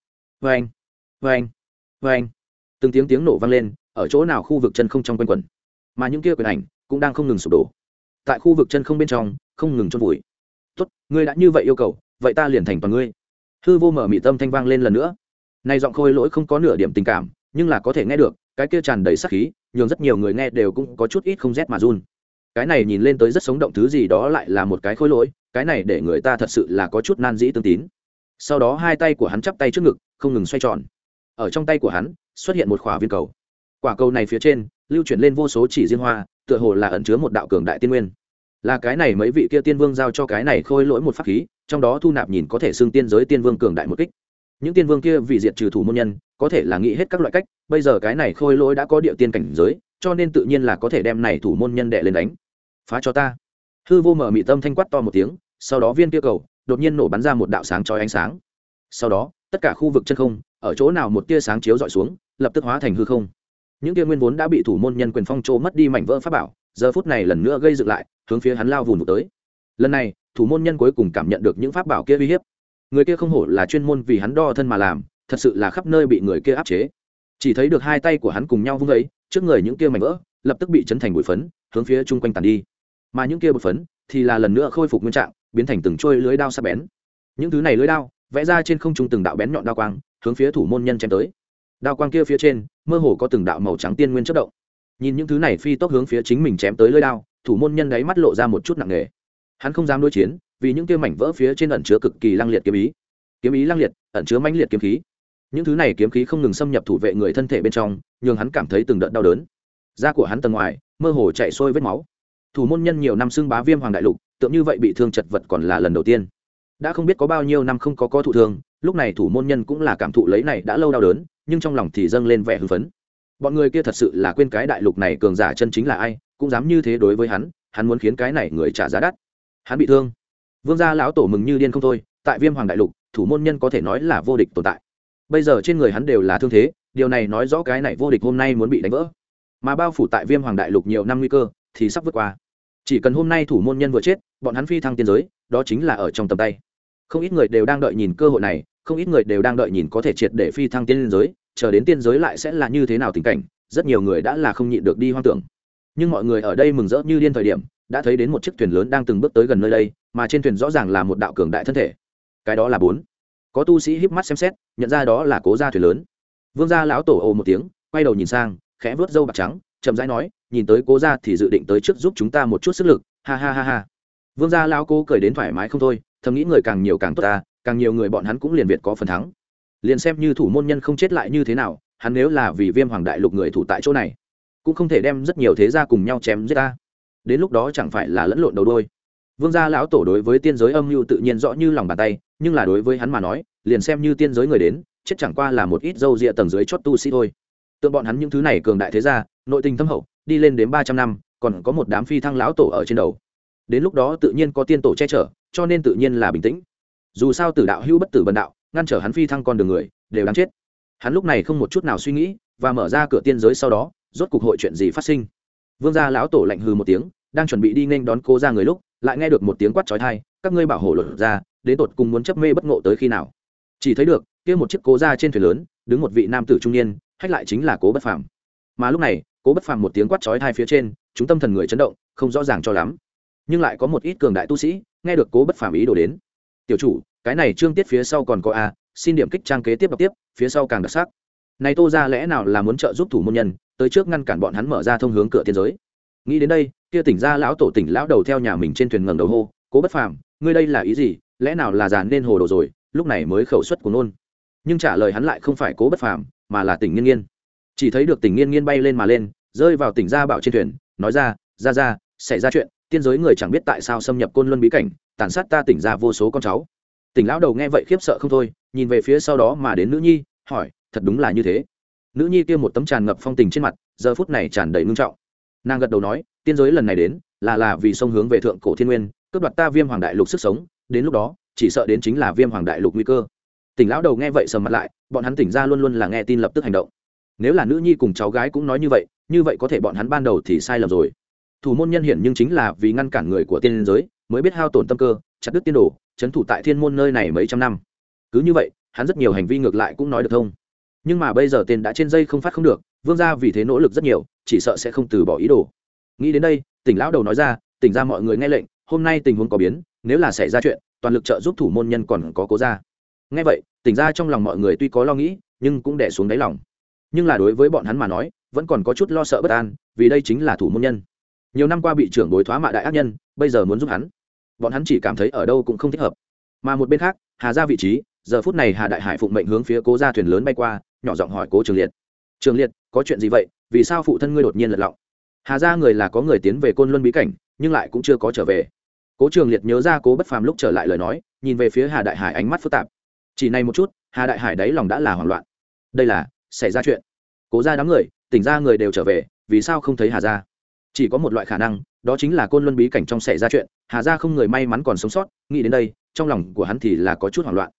Vê anh vê anh vê anh từng tiếng tiếng nổ vang lên, ở chỗ nào khu vực chân không trong quanh quẩn. Mà những kia quyền ảnh cũng đang không ngừng sụp đổ tại khu vực chân không bên trong, không ngừng trôn vùi. Tốt, ngươi đã như vậy yêu cầu, vậy ta liền thành toàn ngươi. Hư vô mở mị tâm thanh vang lên lần nữa. Nay giọng khôi lỗi không có nửa điểm tình cảm, nhưng là có thể nghe được, cái kia tràn đầy sắc khí, nhường rất nhiều người nghe đều cũng có chút ít không rét mà run. Cái này nhìn lên tới rất sống động thứ gì đó lại là một cái khôi lỗi, cái này để người ta thật sự là có chút nan dĩ tương tín. Sau đó hai tay của hắn chắp tay trước ngực, không ngừng xoay tròn. Ở trong tay của hắn, xuất hiện một khỏa viên cầu. Quả cầu này phía trên, lưu chuyển lên vô số chỉ riêng hoa tựa hồ là ẩn chứa một đạo cường đại tiên nguyên. Là cái này mấy vị kia tiên vương giao cho cái này khôi lỗi một pháp khí, trong đó thu nạp nhìn có thể xưng tiên giới tiên vương cường đại một kích. Những tiên vương kia vì diệt trừ thủ môn nhân, có thể là nghĩ hết các loại cách, bây giờ cái này khôi lỗi đã có địa tiên cảnh giới, cho nên tự nhiên là có thể đem này thủ môn nhân đệ lên đánh. Phá cho ta. Hư vô mở mị tâm thanh quát to một tiếng, sau đó viên kia cầu, đột nhiên nổ bắn ra một đạo sáng chói ánh sáng. Sau đó, tất cả khu vực chân không, ở chỗ nào một tia sáng chiếu dọi xuống, lập tức hóa thành hư không những kia nguyên vốn đã bị thủ môn nhân quyền phong trô mất đi mảnh vỡ pháp bảo, giờ phút này lần nữa gây dựng lại, hướng phía hắn lao vùn vụt tới. Lần này, thủ môn nhân cuối cùng cảm nhận được những pháp bảo kia uy hiếp. Người kia không hổ là chuyên môn vì hắn đo thân mà làm, thật sự là khắp nơi bị người kia áp chế. Chỉ thấy được hai tay của hắn cùng nhau vung ấy trước người những kia mảnh vỡ, lập tức bị chấn thành bụi phấn, hướng phía chung quanh tàn đi. Mà những kia bụi phấn thì là lần nữa khôi phục nguyên trạng, biến thành từng trôi lưới đao sắc bén. Những thứ này lưới đao, vẽ ra trên không trung từng đạo bén nhọn đao quang, hướng phía thủ môn nhân chém tới đao quang kia phía trên, mơ hồ có từng đạo màu trắng tiên nguyên chất động. Nhìn những thứ này phi tốc hướng phía chính mình chém tới lơi đao, thủ môn nhân đáy mắt lộ ra một chút nặng nề. Hắn không dám đối chiến, vì những kia mảnh vỡ phía trên ẩn chứa cực kỳ lăng liệt kiếm ý. Kiếm ý lăng liệt, ẩn chứa mãnh liệt kiếm khí. Những thứ này kiếm khí không ngừng xâm nhập thủ vệ người thân thể bên trong, nhường hắn cảm thấy từng đợt đau đớn. Da của hắn tầng ngoài, mơ hồ chạy sôi vết máu. Thủ môn nhân nhiều năm xưng bá viêm hoàng đại lục tượng như vậy bị thương chật vật còn là lần đầu tiên. Đã không biết có bao nhiêu năm không có có thụ thương lúc này thủ môn nhân cũng là cảm thụ lấy này đã lâu đau đớn, nhưng trong lòng thì dâng lên vẻ hưng phấn. Bọn người kia thật sự là quên cái đại lục này cường giả chân chính là ai, cũng dám như thế đối với hắn hắn muốn khiến cái này người trả giá đắt. Hắn bị thương. Vương gia lão tổ mừng như điên không thôi, tại viêm hoàng đại lục, thủ môn nhân có thể nói là vô địch tồn tại. Bây giờ trên người hắn đều là thương thế, điều này nói rõ cái này vô địch hôm nay muốn bị đánh vỡ. Mà bao phủ tại viêm hoàng đại lục nhiều năm nguy cơ, thì sắp vượt qua. Chỉ cần hôm nay thủ môn nhân vừa chết, bọn hắn phi thăng tiên giới, đó chính là ở trong tầm tay. Không ít người đều đang đợi nhìn cơ hội này không ít người đều đang đợi nhìn có thể triệt để phi thăng tiên giới, chờ đến tiên giới lại sẽ là như thế nào tình cảnh, rất nhiều người đã là không nhịn được đi hoang tưởng. Nhưng mọi người ở đây mừng rỡ như điên thời điểm, đã thấy đến một chiếc thuyền lớn đang từng bước tới gần nơi đây, mà trên thuyền rõ ràng là một đạo cường đại thân thể. Cái đó là bốn. Có tu sĩ híp mắt xem xét, nhận ra đó là cố gia thuyền lớn. Vương gia lão tổ ồ một tiếng, quay đầu nhìn sang, khẽ vớt râu bạc trắng, chậm rãi nói, nhìn tới cố gia thì dự định tới trước giúp chúng ta một chút sức lực, ha ha ha ha. Vương gia lão cố cười đến thoải mái không thôi, thầm nghĩ người càng nhiều càng tốt ta càng nhiều người bọn hắn cũng liền việt có phần thắng. Liền xem như thủ môn nhân không chết lại như thế nào, hắn nếu là vì viêm hoàng đại lục người thủ tại chỗ này, cũng không thể đem rất nhiều thế gia cùng nhau chém giết ta. Đến lúc đó chẳng phải là lẫn lộn đầu đôi. Vương gia lão tổ đối với tiên giới âm mưu tự nhiên rõ như lòng bàn tay, nhưng là đối với hắn mà nói, liền xem như tiên giới người đến, chết chẳng qua là một ít dâu rịa tầng dưới chót tu sĩ thôi. Tượng bọn hắn những thứ này cường đại thế gia, nội tình thâm hậu, đi lên đến ba trăm năm, còn có một đám phi thăng lão tổ ở trên đầu. Đến lúc đó tự nhiên có tiên tổ che chở, cho nên tự nhiên là bình tĩnh dù sao tử đạo hữu bất tử bần đạo, ngăn trở hắn phi thăng con đường người, đều đáng chết. Hắn lúc này không một chút nào suy nghĩ và mở ra cửa tiên giới sau đó, rốt cuộc hội chuyện gì phát sinh. Vương gia lão tổ lạnh hừ một tiếng, đang chuẩn bị đi nên đón cô ra người lúc, lại nghe được một tiếng quát trói thai, các ngươi bảo hộ luật ra, đến tột cùng muốn chấp mê bất ngộ tới khi nào? Chỉ thấy được, kia một chiếc cố ra trên thuyền lớn, đứng một vị nam tử trung niên, hách lại chính là cố bất phàm. Mà lúc này, cố bất phàm một tiếng quát trói thai phía trên, chúng tâm thần người chấn động, không rõ ràng cho lắm. Nhưng lại có một ít cường đại tu sĩ, nghe được cố bất phàm ý đồ đến tiểu chủ, cái này trương tiết phía sau còn có a, xin điểm kích trang kế tiếp đọc tiếp, phía sau càng đặc sắc. Này tô ra lẽ nào là muốn trợ giúp thủ môn nhân, tới trước ngăn cản bọn hắn mở ra thông hướng cửa tiên giới? Nghĩ đến đây, kia tỉnh ra lão tổ tỉnh lão đầu theo nhà mình trên thuyền ngầm đầu hô, cố bất phàm, ngươi đây là ý gì? Lẽ nào là giàn nên hồ đồ rồi, lúc này mới khẩu suất của nôn? Nhưng trả lời hắn lại không phải cố bất phàm, mà là tỉnh nghiên nghiên. Chỉ thấy được tỉnh nghiên nghiên bay lên mà lên, rơi vào tỉnh gia bảo trên thuyền, nói ra ra ra xảy ra chuyện tiên giới người chẳng biết tại sao xâm nhập côn luân bí cảnh, tàn sát ta tỉnh ra vô số con cháu. Tỉnh lão đầu nghe vậy khiếp sợ không thôi, nhìn về phía sau đó mà đến nữ nhi, hỏi, thật đúng là như thế? Nữ nhi kia một tấm tràn ngập phong tình trên mặt, giờ phút này tràn đầy ngưng trọng. Nàng gật đầu nói, tiên giới lần này đến, là là vì sông hướng về thượng cổ thiên nguyên, cướp đoạt ta viêm hoàng đại lục sức sống, đến lúc đó, chỉ sợ đến chính là viêm hoàng đại lục nguy cơ. Tỉnh lão đầu nghe vậy sầm mặt lại, bọn hắn tỉnh ra luôn luôn là nghe tin lập tức hành động. Nếu là nữ nhi cùng cháu gái cũng nói như vậy như vậy có thể bọn hắn ban đầu thì sai lầm rồi thủ môn nhân hiển nhưng chính là vì ngăn cản người của tiên giới, mới biết hao tổn tâm cơ, chặt đứt tiên đồ trấn thủ tại thiên môn nơi này mấy trăm năm. Cứ như vậy, hắn rất nhiều hành vi ngược lại cũng nói được thông. Nhưng mà bây giờ tên đã trên dây không phát không được, vương gia vì thế nỗ lực rất nhiều, chỉ sợ sẽ không từ bỏ ý đồ. Nghĩ đến đây, tỉnh lão đầu nói ra, tỉnh ra mọi người nghe lệnh, hôm nay tình huống có biến, nếu là xảy ra chuyện, toàn lực trợ giúp thủ môn nhân còn có cố ra. Nghe vậy, tỉnh ra trong lòng mọi người tuy có lo nghĩ, nhưng cũng đẻ xuống đáy lòng. Nhưng là đối với bọn hắn mà nói, vẫn còn có chút lo sợ bất an, vì đây chính là thủ môn nhân nhiều năm qua bị trưởng đối thoá mạ đại ác nhân, bây giờ muốn giúp hắn. Bọn hắn chỉ cảm thấy ở đâu cũng không thích hợp. Mà một bên khác, hà ra vị trí, giờ phút này hà đại hải phụng mệnh hướng phía cố ra thuyền lớn bay qua, nhỏ giọng hỏi cố trường liệt. Trường liệt, có chuyện gì vậy? Vì sao phụ thân ngươi đột nhiên lật lọng? Hà ra người là có người tiến về côn luân bí cảnh, nhưng lại cũng chưa có trở về. Cố trường liệt nhớ ra cố bất phàm lúc trở lại lời nói, nhìn về phía hà đại hải ánh mắt phức tạp. Chỉ này một chút, hà đại hải đáy lòng đã là hoảng loạn. Đây là, xảy ra chuyện. Cố ra đám người, tỉnh ra người đều trở về, vì sao không thấy hà ra chỉ có một loại khả năng, đó chính là côn luân bí cảnh trong xảy ra chuyện, hà ra không người may mắn còn sống sót, nghĩ đến đây, trong lòng của hắn thì là có chút hoảng loạn.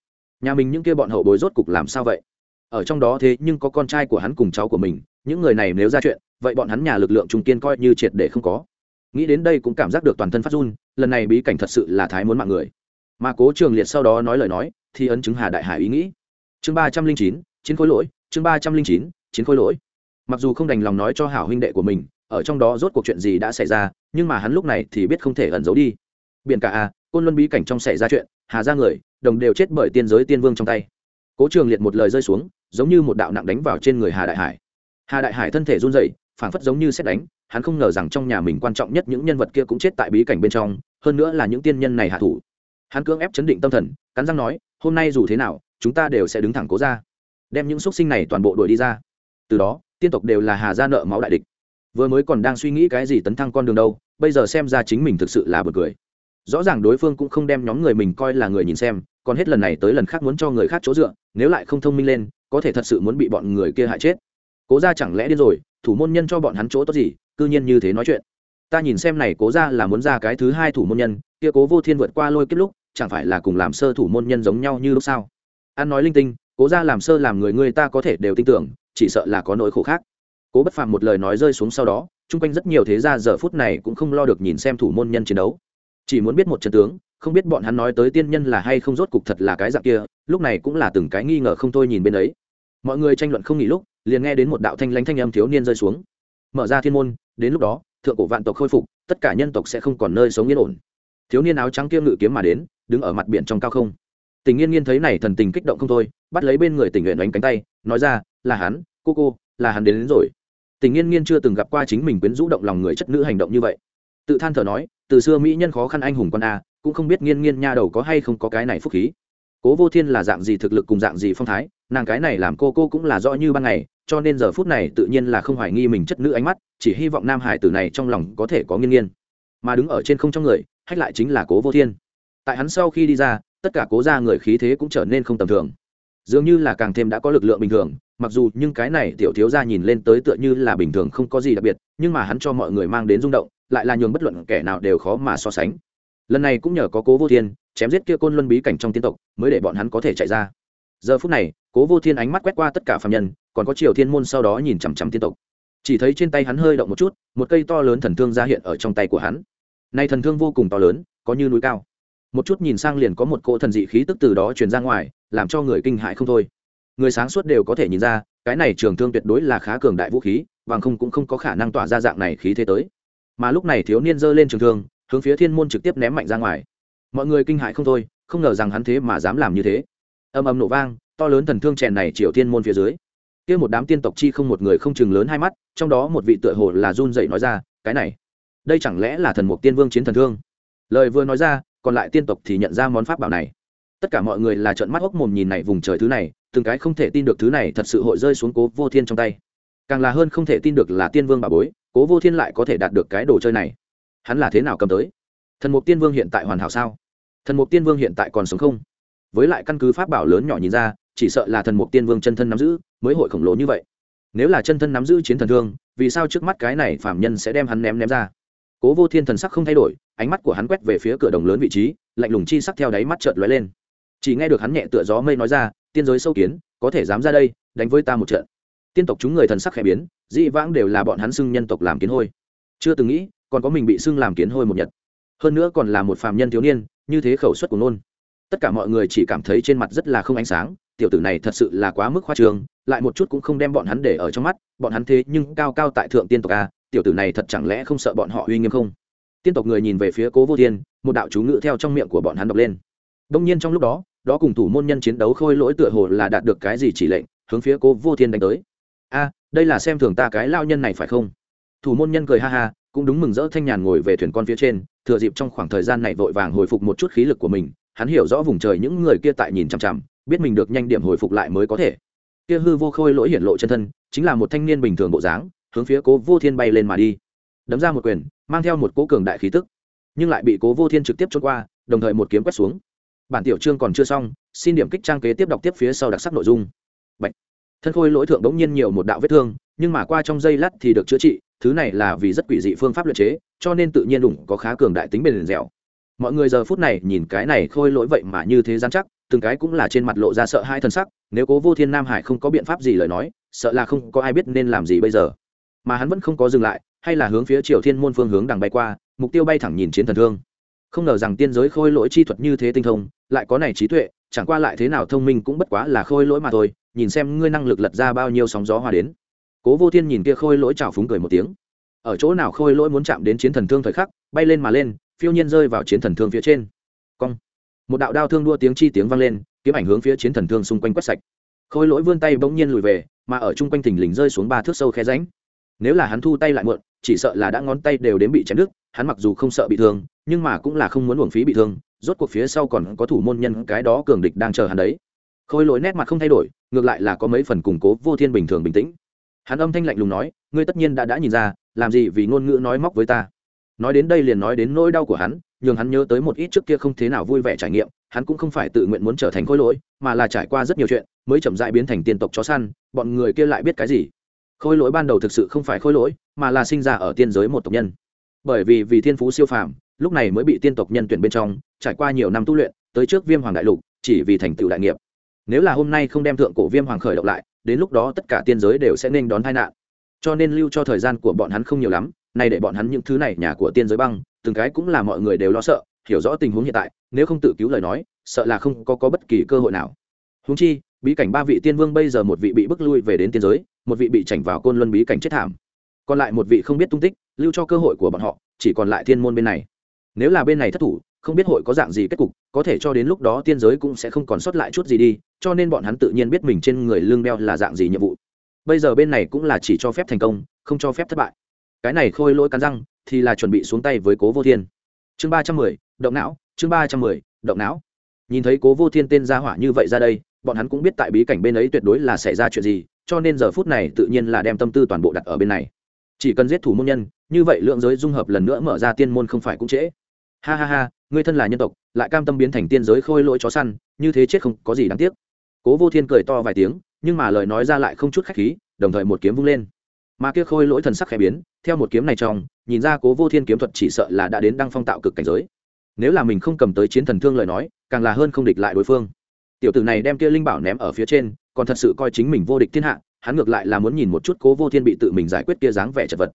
Nhà mình những kia bọn hậu bối rốt cục làm sao vậy? Ở trong đó thế nhưng có con trai của hắn cùng cháu của mình, những người này nếu ra chuyện, vậy bọn hắn nhà lực lượng trung kiên coi như triệt để không có. Nghĩ đến đây cũng cảm giác được toàn thân phát run, lần này bí cảnh thật sự là thái muốn mạng người. Mà cố trường liệt sau đó nói lời nói, thì ấn chứng hà đại hải ý nghĩ. Chương ba trăm linh chín, chiến khối lỗi, chương ba trăm linh chín, chiến khối lỗi. Mặc dù không đành lòng nói cho hảo huynh đệ của mình ở trong đó rốt cuộc chuyện gì đã xảy ra, nhưng mà hắn lúc này thì biết không thể ẩn giấu đi. Biển cả a, côn luân bí cảnh trong xảy ra chuyện, hà ra người, đồng đều chết bởi tiên giới tiên vương trong tay. Cố trường liệt một lời rơi xuống, giống như một đạo nặng đánh vào trên người hà đại hải. Hà đại hải thân thể run rẩy, phảng phất giống như xét đánh, hắn không ngờ rằng trong nhà mình quan trọng nhất những nhân vật kia cũng chết tại bí cảnh bên trong, hơn nữa là những tiên nhân này hạ thủ. Hắn cưỡng ép chấn định tâm thần, cắn răng nói, hôm nay dù thế nào, chúng ta đều sẽ đứng thẳng cố ra, đem những x sinh này toàn bộ đuổi đi ra. Từ đó, tiên tộc đều là hà gia nợ máu đại địch vừa mới còn đang suy nghĩ cái gì tấn thăng con đường đâu, bây giờ xem ra chính mình thực sự là bật cười. Rõ ràng đối phương cũng không đem nhóm người mình coi là người nhìn xem, còn hết lần này tới lần khác muốn cho người khác chỗ dựa, nếu lại không thông minh lên, có thể thật sự muốn bị bọn người kia hại chết. Cố ra chẳng lẽ điên rồi, thủ môn nhân cho bọn hắn chỗ tốt gì, cư nhiên như thế nói chuyện. Ta nhìn xem này cố ra là muốn ra cái thứ hai thủ môn nhân, kia cố vô thiên vượt qua lôi kết lúc, chẳng phải là cùng làm sơ thủ môn nhân giống nhau như lúc sao? An nói linh tinh, cố ra làm sơ làm người người ta có thể đều tin tưởng, chỉ sợ là có nỗi khổ khác cố bất phàm một lời nói rơi xuống sau đó chung quanh rất nhiều thế gia giờ phút này cũng không lo được nhìn xem thủ môn nhân chiến đấu. Chỉ muốn biết một trận tướng không biết bọn hắn nói tới tiên nhân là hay không rốt cục thật là cái dạng kia lúc này cũng là từng cái nghi ngờ không thôi nhìn bên ấy. Mọi người tranh luận không nghỉ lúc liền nghe đến một đạo thanh lãnh thanh âm thiếu niên rơi xuống. Mở ra thiên môn đến lúc đó thượng cổ vạn tộc khôi phục tất cả nhân tộc sẽ không còn nơi sống yên ổn. Thiếu niên áo trắng kia ngự kiếm mà đến đứng ở mặt biển trong cao không. Tình nghiên nghiên thấy này thần tình kích động không thôi bắt lấy bên người tình nguyện đánh cánh tay nói ra là hắn cô cô là hắn đến, đến rồi tình nghiên nghiên chưa từng gặp qua chính mình quyến rũ động lòng người chất nữ hành động như vậy. Tự than thở nói, từ xưa mỹ nhân khó khăn anh hùng con a, cũng không biết nghiên nghiên nha đầu có hay không có cái này phúc khí. Cố vô thiên là dạng gì thực lực cùng dạng gì phong thái, nàng cái này làm cô cô cũng là rõ như ban ngày, cho nên giờ phút này tự nhiên là không hoài nghi mình chất nữ ánh mắt, chỉ hy vọng nam hải tử này trong lòng có thể có nghiên nghiên. Mà đứng ở trên không trong người, hách lại chính là cố vô thiên. Tại hắn sau khi đi ra, tất cả cố ra người khí thế cũng trở nên không tầm thường. Dường như là càng thêm đã có lực lượng bình thường mặc dù nhưng cái này tiểu thiếu gia nhìn lên tới tựa như là bình thường không có gì đặc biệt, nhưng mà hắn cho mọi người mang đến rung động, lại là nhường bất luận kẻ nào đều khó mà so sánh. Lần này cũng nhờ có cố vô thiên chém giết kia côn luân bí cảnh trong tiên tộc, mới để bọn hắn có thể chạy ra. Giờ phút này, cố vô thiên ánh mắt quét qua tất cả phạm nhân, còn có triều thiên môn sau đó nhìn chằm chằm tiên tộc. Chỉ thấy trên tay hắn hơi động một chút, một cây to lớn thần thương ra hiện ở trong tay của hắn. Nay thần thương vô cùng to lớn, có như núi cao. Một chút nhìn sang liền có một cỗ thần dị khí tức từ đó truyền ra ngoài, làm cho người kinh hại không thôi người sáng suốt đều có thể nhìn ra, cái này trường thương tuyệt đối là khá cường đại vũ khí, bằng không cũng không có khả năng tỏa ra dạng này khí thế tới. Mà lúc này thiếu niên giơ lên trường thương, hướng phía thiên môn trực tiếp ném mạnh ra ngoài. Mọi người kinh hại không thôi, không ngờ rằng hắn thế mà dám làm như thế. Âm âm nổ vang, to lớn thần thương chèn này triệu thiên môn phía dưới. Kia một đám tiên tộc chi không một người không chừng lớn hai mắt, trong đó một vị tựa hồ là run dậy nói ra, cái này, đây chẳng lẽ là thần mục tiên vương chiến thần thương? Lời vừa nói ra, còn lại tiên tộc thì nhận ra món pháp bảo này. Tất cả mọi người là trợn mắt hốc mồm nhìn này vùng trời thứ này từng cái không thể tin được thứ này thật sự hội rơi xuống cố vô thiên trong tay. Càng là hơn không thể tin được là tiên vương bà bối, cố vô thiên lại có thể đạt được cái đồ chơi này. Hắn là thế nào cầm tới? Thần mục tiên vương hiện tại hoàn hảo sao? Thần mục tiên vương hiện tại còn sống không? Với lại căn cứ pháp bảo lớn nhỏ nhìn ra, chỉ sợ là thần mục tiên vương chân thân nắm giữ, mới hội khổng lồ như vậy. Nếu là chân thân nắm giữ chiến thần thương, vì sao trước mắt cái này phạm nhân sẽ đem hắn ném ném ra? Cố vô thiên thần sắc không thay đổi, ánh mắt của hắn quét về phía cửa đồng lớn vị trí, lạnh lùng chi sắc theo đáy mắt trợt lóe lên. Chỉ nghe được hắn nhẹ tựa gió mây nói ra tiên giới sâu kiến, có thể dám ra đây, đánh với ta một trận. Tiên tộc chúng người thần sắc khẽ biến, dị vãng đều là bọn hắn xưng nhân tộc làm kiến hôi. Chưa từng nghĩ, còn có mình bị xưng làm kiến hôi một nhật. Hơn nữa còn là một phàm nhân thiếu niên, như thế khẩu suất của nôn tất cả mọi người chỉ cảm thấy trên mặt rất là không ánh sáng, tiểu tử này thật sự là quá mức khoa trường lại một chút cũng không đem bọn hắn để ở trong mắt, bọn hắn thế nhưng cao cao tại thượng tiên tộc a, tiểu tử này thật chẳng lẽ không sợ bọn họ uy nghiêm không? Tiên tộc người nhìn về phía cố vô thiên, một đạo chú ngữ theo trong miệng của bọn hắn đọc lên. Đông nhiên trong lúc đó đó cùng thủ môn nhân chiến đấu khôi lỗi tựa hồ là đạt được cái gì chỉ lệnh, hướng phía cố vô thiên đánh tới. A, đây là xem thường ta cái lao nhân này phải không? Thủ môn nhân cười ha ha, cũng đúng mừng rỡ thanh nhàn ngồi về thuyền con phía trên, thừa dịp trong khoảng thời gian này vội vàng hồi phục một chút khí lực của mình, hắn hiểu rõ vùng trời những người kia tại nhìn chằm chằm, biết mình được nhanh điểm hồi phục lại mới có thể. Kia hư vô khôi lỗi hiển lộ chân thân, chính là một thanh niên bình thường bộ dáng, hướng phía cố vô thiên bay lên mà đi. Đấm ra một quyền, mang theo một cố cường đại khí tức, nhưng lại bị cố vô thiên trực tiếp trốn qua, đồng thời một kiếm quét xuống bản tiểu chương còn chưa xong, xin điểm kích trang kế tiếp đọc tiếp phía sau đặc sắc nội dung. Bạch. thân khôi lỗi thượng đống nhiên nhiều một đạo vết thương, nhưng mà qua trong giây lát thì được chữa trị, thứ này là vì rất quỷ dị phương pháp luyện chế, cho nên tự nhiên đủng có khá cường đại tính bền dẻo. Mọi người giờ phút này nhìn cái này khôi lỗi vậy mà như thế gian chắc, từng cái cũng là trên mặt lộ ra sợ hai thân sắc, nếu cố vô thiên nam hải không có biện pháp gì lời nói, sợ là không có ai biết nên làm gì bây giờ. Mà hắn vẫn không có dừng lại, hay là hướng phía triều thiên môn phương hướng đằng bay qua, mục tiêu bay thẳng nhìn chiến thần thương không ngờ rằng tiên giới khôi lỗi chi thuật như thế tinh thông, lại có này trí tuệ, chẳng qua lại thế nào thông minh cũng bất quá là khôi lỗi mà thôi, nhìn xem ngươi năng lực lật ra bao nhiêu sóng gió hòa đến. Cố vô thiên nhìn kia khôi lỗi trào phúng cười một tiếng. Ở chỗ nào khôi lỗi muốn chạm đến chiến thần thương thời khắc, bay lên mà lên, phiêu nhiên rơi vào chiến thần thương phía trên. Cong. Một đạo đao thương đua tiếng chi tiếng vang lên, kiếm ảnh hướng phía chiến thần thương xung quanh quét sạch. Khôi lỗi vươn tay bỗng nhiên lùi về, mà ở chung quanh thình lình rơi xuống ba thước sâu khe ránh nếu là hắn thu tay lại muộn, chỉ sợ là đã ngón tay đều đến bị chém đứt, hắn mặc dù không sợ bị thương nhưng mà cũng là không muốn uổng phí bị thương, rốt cuộc phía sau còn có thủ môn nhân cái đó cường địch đang chờ hắn đấy. Khôi lỗi nét mặt không thay đổi, ngược lại là có mấy phần củng cố vô thiên bình thường bình tĩnh. Hắn âm thanh lạnh lùng nói, ngươi tất nhiên đã đã nhìn ra, làm gì vì ngôn ngữ nói móc với ta? Nói đến đây liền nói đến nỗi đau của hắn, nhường hắn nhớ tới một ít trước kia không thế nào vui vẻ trải nghiệm, hắn cũng không phải tự nguyện muốn trở thành khôi lỗi, mà là trải qua rất nhiều chuyện, mới chậm dại biến thành tiên tộc chó săn, bọn người kia lại biết cái gì? Khôi lỗi ban đầu thực sự không phải khôi lỗi, mà là sinh ra ở tiên giới một tộc nhân. Bởi vì vì thiên phú siêu phàm lúc này mới bị tiên tộc nhân tuyển bên trong trải qua nhiều năm tu luyện tới trước viêm hoàng đại lục chỉ vì thành tựu đại nghiệp. Nếu là hôm nay không đem thượng cổ viêm hoàng khởi động lại đến lúc đó tất cả tiên giới đều sẽ nên đón tai nạn. Cho nên lưu cho thời gian của bọn hắn không nhiều lắm nay để bọn hắn những thứ này nhà của tiên giới băng từng cái cũng là mọi người đều lo sợ hiểu rõ tình huống hiện tại nếu không tự cứu lời nói sợ là không có, có bất kỳ cơ hội nào. Húng chi bí cảnh ba vị tiên vương bây giờ một vị bị bức lui về đến tiên giới một vị bị chảnh vào côn luân bí cảnh chết thảm. Còn lại một vị không biết tung tích lưu cho cơ hội của bọn họ chỉ còn lại thiên môn bên này nếu là bên này thất thủ, không biết hội có dạng gì kết cục, có thể cho đến lúc đó tiên giới cũng sẽ không còn sót lại chút gì đi, cho nên bọn hắn tự nhiên biết mình trên người lương đeo là dạng gì nhiệm vụ. Bây giờ bên này cũng là chỉ cho phép thành công, không cho phép thất bại. Cái này khôi lỗi cắn răng, thì là chuẩn bị xuống tay với cố vô thiên. Chương ba trăm mười, động não, chương ba trăm mười, động não. Nhìn thấy cố vô thiên tên gia hỏa như vậy ra đây, bọn hắn cũng biết tại bí cảnh bên ấy tuyệt đối là xảy ra chuyện gì, cho nên giờ phút này tự nhiên là đem tâm tư toàn bộ đặt ở bên này. Chỉ cần giết thủ môn nhân, như vậy lượng giới dung hợp lần nữa mở ra tiên môn không phải cũng trễ ha ha ha, ngươi thân là nhân tộc, lại cam tâm biến thành tiên giới khôi lỗi chó săn, như thế chết không có gì đáng tiếc. Cố vô thiên cười to vài tiếng, nhưng mà lời nói ra lại không chút khách khí, đồng thời một kiếm vung lên. Mà kia khôi lỗi thần sắc khẽ biến, theo một kiếm này trong, nhìn ra cố vô thiên kiếm thuật chỉ sợ là đã đến đăng phong tạo cực cảnh giới. Nếu là mình không cầm tới chiến thần thương lời nói, càng là hơn không địch lại đối phương. Tiểu tử này đem kia linh bảo ném ở phía trên, còn thật sự coi chính mình vô địch thiên hạ, hắn ngược lại là muốn nhìn một chút cố vô thiên bị tự mình giải quyết kia dáng vẻ chật vật.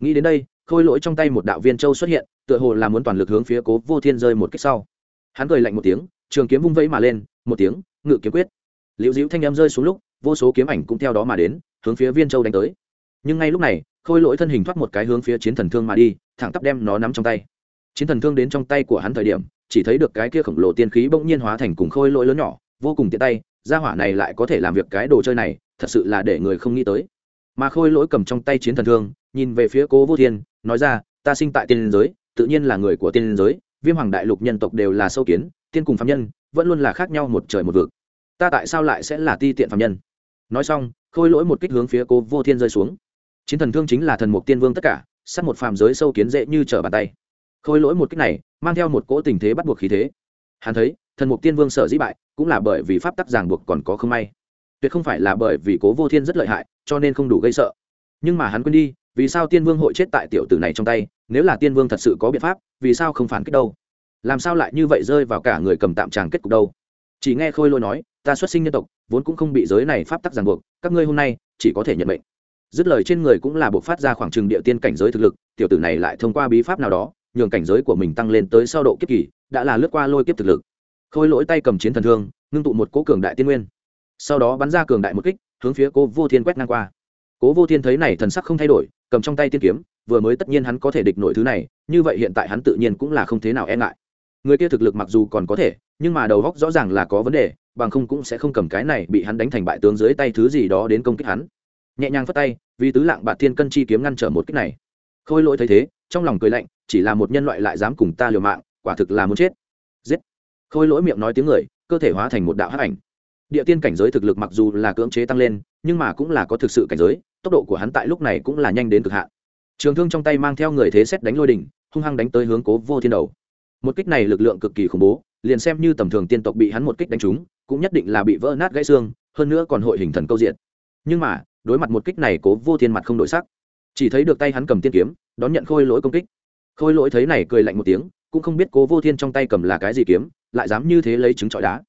Nghĩ đến đây khôi lỗi trong tay một đạo viên châu xuất hiện, tựa hồ là muốn toàn lực hướng phía cố vô thiên rơi một cách sau. Hắn cười lạnh một tiếng, trường kiếm vung vẫy mà lên, một tiếng, ngự kiếm quyết. Liễu dĩu thanh em rơi xuống lúc, vô số kiếm ảnh cũng theo đó mà đến, hướng phía viên châu đánh tới. Nhưng ngay lúc này, khôi lỗi thân hình thoát một cái hướng phía chiến thần thương mà đi, thẳng tắp đem nó nắm trong tay. Chiến thần thương đến trong tay của hắn thời điểm, chỉ thấy được cái kia khổng lồ tiên khí bỗng nhiên hóa thành cùng khôi lỗi lớn nhỏ, vô cùng tiện tay, gia hỏa này lại có thể làm việc cái đồ chơi này, thật sự là để người không nghĩ tới. Mà khôi lỗi cầm trong tay chiến thần thương, nhìn về phía cố vô thiên nói ra, ta sinh tại tiên giới, tự nhiên là người của tiên giới, viêm hoàng đại lục nhân tộc đều là sâu kiến, tiên cùng phạm nhân, vẫn luôn là khác nhau một trời một vực. Ta tại sao lại sẽ là ti tiện phạm nhân? Nói xong, khôi lỗi một kích hướng phía cố vô thiên rơi xuống. Chiến thần thương chính là thần mục tiên vương tất cả, sát một phàm giới sâu kiến dễ như trở bàn tay. Khôi lỗi một kích này, mang theo một cỗ tình thế bắt buộc khí thế. Hắn thấy, thần mục tiên vương sở dĩ bại, cũng là bởi vì pháp tắc ràng buộc còn có không may. Tuyệt không phải là bởi vì cố vô thiên rất lợi hại, cho nên không đủ gây sợ. Nhưng mà hắn quên đi vì sao tiên vương hội chết tại tiểu tử này trong tay, nếu là tiên vương thật sự có biện pháp, vì sao không phản kích đâu? Làm sao lại như vậy rơi vào cả người cầm tạm tràng kết cục đâu? Chỉ nghe khôi lôi nói, ta xuất sinh nhân tộc, vốn cũng không bị giới này pháp tắc ràng buộc, các ngươi hôm nay chỉ có thể nhận mệnh. Dứt lời trên người cũng là buộc phát ra khoảng trừng địa tiên cảnh giới thực lực, tiểu tử này lại thông qua bí pháp nào đó, nhường cảnh giới của mình tăng lên tới sau độ kiếp kỳ, đã là lướt qua lôi kiếp thực lực. Khôi lỗi tay cầm chiến thần thương, ngưng tụ một cố cường đại tiên nguyên. Sau đó bắn ra cường đại một kích, hướng phía cố vô thiên quét ngang qua cố vô thiên thấy này thần sắc không thay đổi, cầm trong tay tiên kiếm, vừa mới tất nhiên hắn có thể địch nổi thứ này, như vậy hiện tại hắn tự nhiên cũng là không thế nào e ngại. Người kia thực lực mặc dù còn có thể, nhưng mà đầu góc rõ ràng là có vấn đề, bằng không cũng sẽ không cầm cái này bị hắn đánh thành bại tướng dưới tay thứ gì đó đến công kích hắn. Nhẹ nhàng phất tay, vì tứ lạng bạt thiên cân chi kiếm ngăn trở một kích này. Khôi lỗi thấy thế, trong lòng cười lạnh, chỉ là một nhân loại lại dám cùng ta liều mạng, quả thực là muốn chết. Giết. Khôi lỗi miệng nói tiếng người, cơ thể hóa thành một đạo hắc ảnh địa tiên cảnh giới thực lực mặc dù là cưỡng chế tăng lên, nhưng mà cũng là có thực sự cảnh giới, tốc độ của hắn tại lúc này cũng là nhanh đến cực hạn. Trường thương trong tay mang theo người thế xét đánh lôi đỉnh, hung hăng đánh tới hướng cố vô thiên đầu. Một kích này lực lượng cực kỳ khủng bố, liền xem như tầm thường tiên tộc bị hắn một kích đánh trúng, cũng nhất định là bị vỡ nát gãy xương, hơn nữa còn hội hình thần câu diện. Nhưng mà, đối mặt một kích này cố vô thiên mặt không đổi sắc. Chỉ thấy được tay hắn cầm tiên kiếm, đón nhận khôi lỗi công kích. Khôi lỗi thấy này cười lạnh một tiếng, cũng không biết cố vô thiên trong tay cầm là cái gì kiếm, lại dám như thế lấy trứng trọi đá.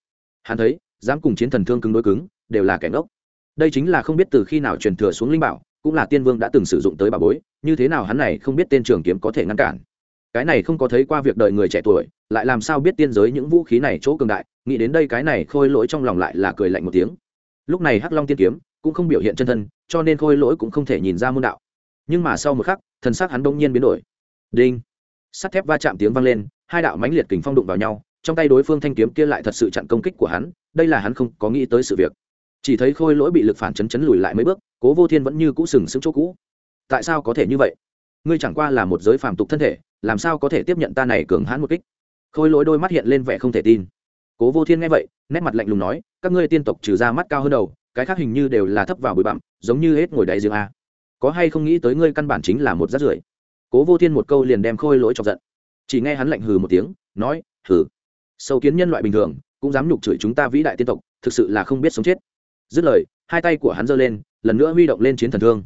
Hắn thấy dám cùng chiến thần thương cứng đối cứng, đều là kẻ ngốc. Đây chính là không biết từ khi nào truyền thừa xuống linh bảo, cũng là tiên vương đã từng sử dụng tới bà bối, như thế nào hắn này không biết tên trường kiếm có thể ngăn cản. Cái này không có thấy qua việc đời người trẻ tuổi, lại làm sao biết tiên giới những vũ khí này chỗ cường đại, nghĩ đến đây cái này khôi lỗi trong lòng lại là cười lạnh một tiếng. Lúc này hắc long tiên kiếm cũng không biểu hiện chân thân, cho nên khôi lỗi cũng không thể nhìn ra môn đạo. Nhưng mà sau một khắc, thần xác hắn đông nhiên biến đổi. Đinh! Sắt thép va chạm tiếng vang lên, hai đạo mãnh liệt kình phong đụng vào nhau trong tay đối phương thanh kiếm kia lại thật sự chặn công kích của hắn, đây là hắn không có nghĩ tới sự việc. Chỉ thấy khôi lỗi bị lực phản chấn chấn lùi lại mấy bước, cố vô thiên vẫn như cũ sừng sững chỗ cũ. Tại sao có thể như vậy? Ngươi chẳng qua là một giới phàm tục thân thể, làm sao có thể tiếp nhận ta này cường hãn một kích? Khôi lỗi đôi mắt hiện lên vẻ không thể tin. Cố vô thiên nghe vậy, nét mặt lạnh lùng nói, các ngươi tiên tộc trừ ra mắt cao hơn đầu, cái khác hình như đều là thấp vào bụi bặm, giống như hết ngồi đại dương a. Có hay không nghĩ tới ngươi căn bản chính là một rát rưởi? Cố vô thiên một câu liền đem khôi lỗi chọc giận. Chỉ nghe hắn lạnh hừ một tiếng, nói, hừ sâu kiến nhân loại bình thường, cũng dám nhục chửi chúng ta vĩ đại tiên tộc, thực sự là không biết sống chết. Dứt lời, hai tay của hắn giơ lên, lần nữa huy động lên chiến thần thương.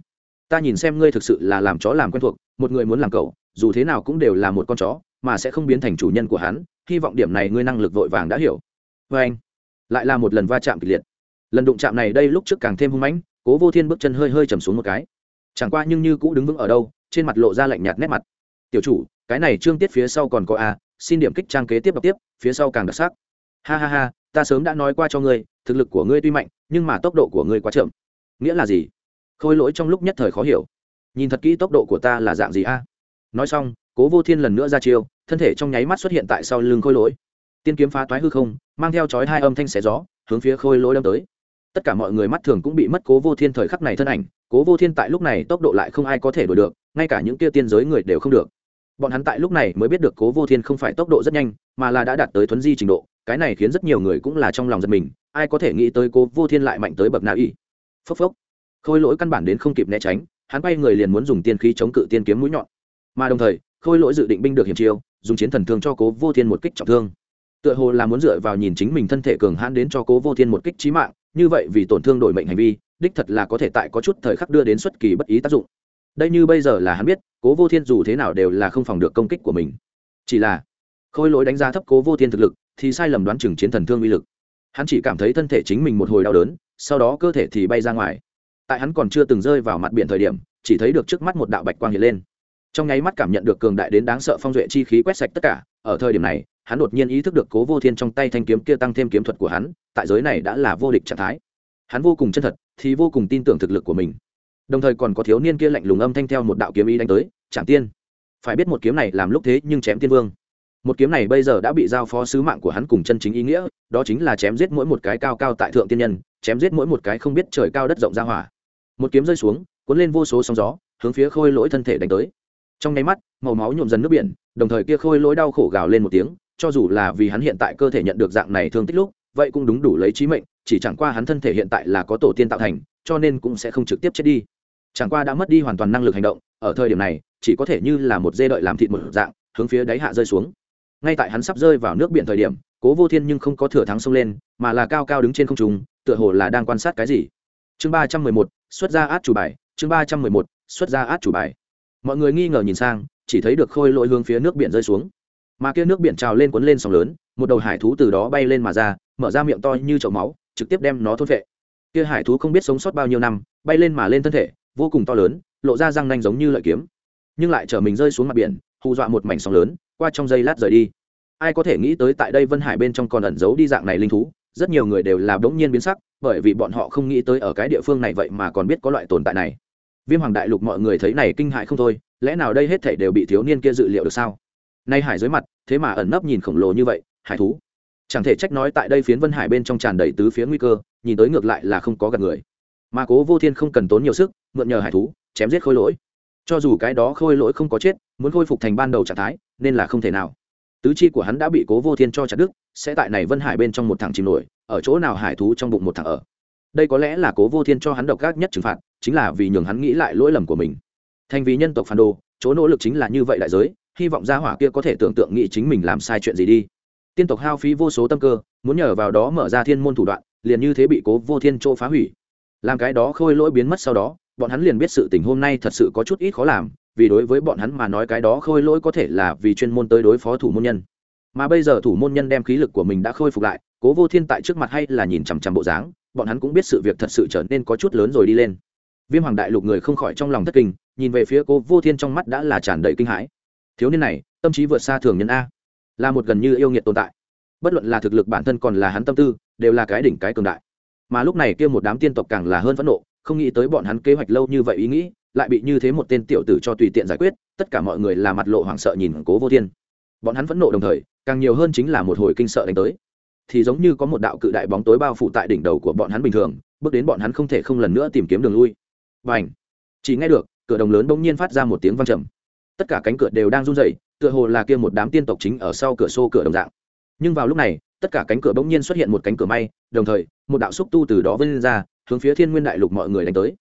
Ta nhìn xem ngươi thực sự là làm chó làm quen thuộc, một người muốn làm cậu, dù thế nào cũng đều là một con chó, mà sẽ không biến thành chủ nhân của hắn, hy vọng điểm này ngươi năng lực vội vàng đã hiểu. Vê anh, lại là một lần va chạm kịch liệt. Lần đụng chạm này đây lúc trước càng thêm hung mãnh, cố vô thiên bước chân hơi hơi chầm xuống một cái. Chẳng qua nhưng như cũ đứng vững ở đâu, trên mặt lộ ra lạnh nhạt nét mặt. Tiểu chủ, cái này trương tiết phía sau còn có a xin điểm kích trang kế tiếp đọc tiếp, phía sau càng đặc sắc. Ha ha ha, ta sớm đã nói qua cho ngươi, thực lực của ngươi tuy mạnh, nhưng mà tốc độ của ngươi quá chậm. Nghĩa là gì? Khôi lỗi trong lúc nhất thời khó hiểu. Nhìn thật kỹ tốc độ của ta là dạng gì a? Nói xong, cố vô thiên lần nữa ra chiêu, thân thể trong nháy mắt xuất hiện tại sau lưng khôi lỗi. Tiên kiếm phá toái hư không, mang theo chói hai âm thanh xé gió, hướng phía khôi lỗi đâm tới. Tất cả mọi người mắt thường cũng bị mất cố vô thiên thời khắc này thân ảnh. Cố vô thiên tại lúc này tốc độ lại không ai có thể đổi được, ngay cả những kia tiên giới người đều không được bọn hắn tại lúc này mới biết được cố vô thiên không phải tốc độ rất nhanh, mà là đã đạt tới thuấn di trình độ, cái này khiến rất nhiều người cũng là trong lòng giật mình, ai có thể nghĩ tới cố vô thiên lại mạnh tới bậc nào y? Phốc phốc. Khôi lỗi căn bản đến không kịp né tránh, hắn quay người liền muốn dùng tiên khí chống cự tiên kiếm mũi nhọn. Mà đồng thời, khôi lỗi dự định binh được hiểm chiêu, dùng chiến thần thương cho cố vô thiên một kích trọng thương. Tựa hồ là muốn dựa vào nhìn chính mình thân thể cường hãn đến cho cố vô thiên một kích trí mạng, như vậy vì tổn thương đổi mệnh hành vi, đích thật là có thể tại có chút thời khắc đưa đến xuất kỳ bất ý tác dụng đây như bây giờ là hắn biết, cố vô thiên dù thế nào đều là không phòng được công kích của mình. Chỉ là, khôi lỗi đánh giá thấp cố vô thiên thực lực, thì sai lầm đoán chừng chiến thần thương uy lực. Hắn chỉ cảm thấy thân thể chính mình một hồi đau đớn, sau đó cơ thể thì bay ra ngoài. Tại hắn còn chưa từng rơi vào mặt biển thời điểm, chỉ thấy được trước mắt một đạo bạch quang hiện lên. Trong nháy mắt cảm nhận được cường đại đến đáng sợ phong duệ chi khí quét sạch tất cả, ở thời điểm này, hắn đột nhiên ý thức được cố vô thiên trong tay thanh kiếm kia tăng thêm kiếm thuật của hắn, tại giới này đã là vô địch trạng thái. Hắn vô cùng chân thật, thì vô cùng tin tưởng thực lực của mình đồng thời còn có thiếu niên kia lạnh lùng âm thanh theo một đạo kiếm ý đánh tới chẳng tiên, phải biết một kiếm này làm lúc thế nhưng chém tiên vương. Một kiếm này bây giờ đã bị giao phó sứ mạng của hắn cùng chân chính ý nghĩa, đó chính là chém giết mỗi một cái cao cao tại thượng tiên nhân, chém giết mỗi một cái không biết trời cao đất rộng ra hỏa. Một kiếm rơi xuống, cuốn lên vô số sóng gió, hướng phía khôi lỗi thân thể đánh tới. Trong nháy mắt, màu máu nhuộm dần nước biển, đồng thời kia khôi lỗi đau khổ gào lên một tiếng, cho dù là vì hắn hiện tại cơ thể nhận được dạng này thương tích lúc, vậy cũng đúng đủ lấy trí mệnh, chỉ chẳng qua hắn thân thể hiện tại là có tổ tiên tạo thành, cho nên cũng sẽ không trực tiếp chết đi chẳng qua đã mất đi hoàn toàn năng lực hành động, ở thời điểm này, chỉ có thể như là một dê đợi làm thịt một dạng, hướng phía đáy hạ rơi xuống. Ngay tại hắn sắp rơi vào nước biển thời điểm, cố vô thiên nhưng không có thừa thắng xông lên, mà là cao cao đứng trên không trung, tựa hồ là đang quan sát cái gì. Chương ba trăm mười một, xuất ra át chủ bài, chương ba trăm mười một, xuất ra át chủ bài. Mọi người nghi ngờ nhìn sang, chỉ thấy được khôi lỗi hướng phía nước biển rơi xuống. Mà kia nước biển trào lên cuốn lên sóng lớn, một đầu hải thú từ đó bay lên mà ra, mở ra miệng to như chậu máu, trực tiếp đem nó thôn vệ kia hải thú không biết sống sót bao nhiêu năm, bay lên mà lên thân thể vô cùng to lớn, lộ ra răng nanh giống như lợi kiếm. Nhưng lại chở mình rơi xuống mặt biển, hù dọa một mảnh sóng lớn, qua trong giây lát rời đi. Ai có thể nghĩ tới tại đây vân hải bên trong còn ẩn giấu đi dạng này linh thú, rất nhiều người đều là bỗng nhiên biến sắc, bởi vì bọn họ không nghĩ tới ở cái địa phương này vậy mà còn biết có loại tồn tại này. Viêm hoàng đại lục mọi người thấy này kinh hại không thôi, lẽ nào đây hết thể đều bị thiếu niên kia dự liệu được sao? Nay hải dưới mặt, thế mà ẩn nấp nhìn khổng lồ như vậy, hải thú. Chẳng thể trách nói tại đây phiến vân hải bên trong tràn đầy tứ phía nguy cơ, nhìn tới ngược lại là không có gặp người. Mà cố vô thiên không cần tốn nhiều sức mượn nhờ hải thú, chém giết khôi lỗi. Cho dù cái đó khôi lỗi không có chết, muốn khôi phục thành ban đầu trạng thái, nên là không thể nào. Tứ chi của hắn đã bị cố vô thiên cho chặt đứt, sẽ tại này vân hải bên trong một thằng chìm nổi, ở chỗ nào hải thú trong bụng một thằng ở. Đây có lẽ là cố vô thiên cho hắn độc ác nhất trừng phạt, chính là vì nhường hắn nghĩ lại lỗi lầm của mình. Thành vì nhân tộc phản đồ, chỗ nỗ lực chính là như vậy đại giới, hy vọng gia hỏa kia có thể tưởng tượng nghĩ chính mình làm sai chuyện gì đi. Tiên tộc hao phí vô số tâm cơ, muốn nhờ vào đó mở ra thiên môn thủ đoạn, liền như thế bị cố vô thiên chỗ phá hủy. Làm cái đó khôi lỗi biến mất sau đó bọn hắn liền biết sự tình hôm nay thật sự có chút ít khó làm, vì đối với bọn hắn mà nói cái đó khôi lỗi có thể là vì chuyên môn tới đối phó thủ môn nhân. Mà bây giờ thủ môn nhân đem khí lực của mình đã khôi phục lại, cố vô thiên tại trước mặt hay là nhìn chằm chằm bộ dáng, bọn hắn cũng biết sự việc thật sự trở nên có chút lớn rồi đi lên. Viêm hoàng đại lục người không khỏi trong lòng thất kinh, nhìn về phía cố vô thiên trong mắt đã là tràn đầy kinh hãi. Thiếu niên này, tâm trí vượt xa thường nhân a. Là một gần như yêu nghiệt tồn tại. Bất luận là thực lực bản thân còn là hắn tâm tư, đều là cái đỉnh cái cường đại. Mà lúc này kia một đám tiên tộc càng là hơn phẫn nộ không nghĩ tới bọn hắn kế hoạch lâu như vậy ý nghĩ, lại bị như thế một tên tiểu tử cho tùy tiện giải quyết, tất cả mọi người là mặt lộ hoảng sợ nhìn cố vô thiên. Bọn hắn phẫn nộ đồng thời, càng nhiều hơn chính là một hồi kinh sợ đánh tới. Thì giống như có một đạo cự đại bóng tối bao phủ tại đỉnh đầu của bọn hắn bình thường, bước đến bọn hắn không thể không lần nữa tìm kiếm đường lui. Và ảnh chỉ nghe được, cửa đồng lớn bỗng nhiên phát ra một tiếng vang trầm. Tất cả cánh cửa đều đang run rẩy, tựa hồ là kia một đám tiên tộc chính ở sau cửa xô cửa đồng dạng. Nhưng vào lúc này, tất cả cánh cửa bỗng nhiên xuất hiện một cánh cửa may, đồng thời, một đạo xúc tu từ đó vươn ra hướng phía thiên nguyên đại lục mọi người đánh tới.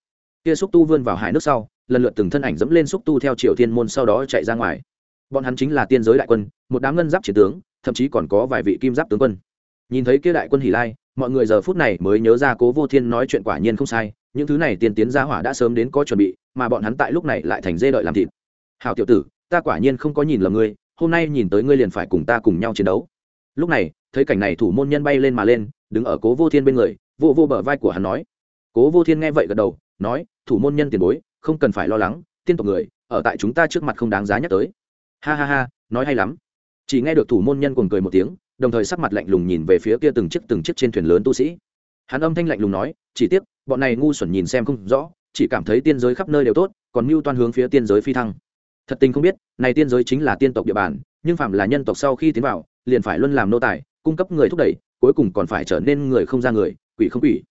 Kia xúc tu vươn vào hải nước sau, lần lượt từng thân ảnh dẫm lên xúc tu theo triều thiên môn sau đó chạy ra ngoài. Bọn hắn chính là tiên giới đại quân, một đám ngân giáp chiến tướng, thậm chí còn có vài vị kim giáp tướng quân. Nhìn thấy kia đại quân hỉ lai, mọi người giờ phút này mới nhớ ra cố vô thiên nói chuyện quả nhiên không sai, những thứ này tiên tiến gia hỏa đã sớm đến có chuẩn bị, mà bọn hắn tại lúc này lại thành dê đợi làm thịt. Hào tiểu tử, ta quả nhiên không có nhìn lầm ngươi, hôm nay nhìn tới ngươi liền phải cùng ta cùng nhau chiến đấu. Lúc này, thấy cảnh này thủ môn nhân bay lên mà lên, đứng ở cố vô thiên bên người, vô vô bờ vai của hắn nói cố vô thiên nghe vậy gật đầu, nói, thủ môn nhân tiền bối, không cần phải lo lắng, tiên tộc người, ở tại chúng ta trước mặt không đáng giá nhắc tới. Ha ha ha, nói hay lắm. Chỉ nghe được thủ môn nhân cùng cười một tiếng, đồng thời sắc mặt lạnh lùng nhìn về phía kia từng chiếc từng chiếc trên thuyền lớn tu sĩ. Hắn âm thanh lạnh lùng nói, chỉ tiếc, bọn này ngu xuẩn nhìn xem không rõ, chỉ cảm thấy tiên giới khắp nơi đều tốt, còn mưu toan hướng phía tiên giới phi thăng. Thật tình không biết, này tiên giới chính là tiên tộc địa bàn, nhưng phạm là nhân tộc sau khi tiến vào, liền phải luôn làm nô tài, cung cấp người thúc đẩy, cuối cùng còn phải trở nên người không ra người, quỷ không quỷ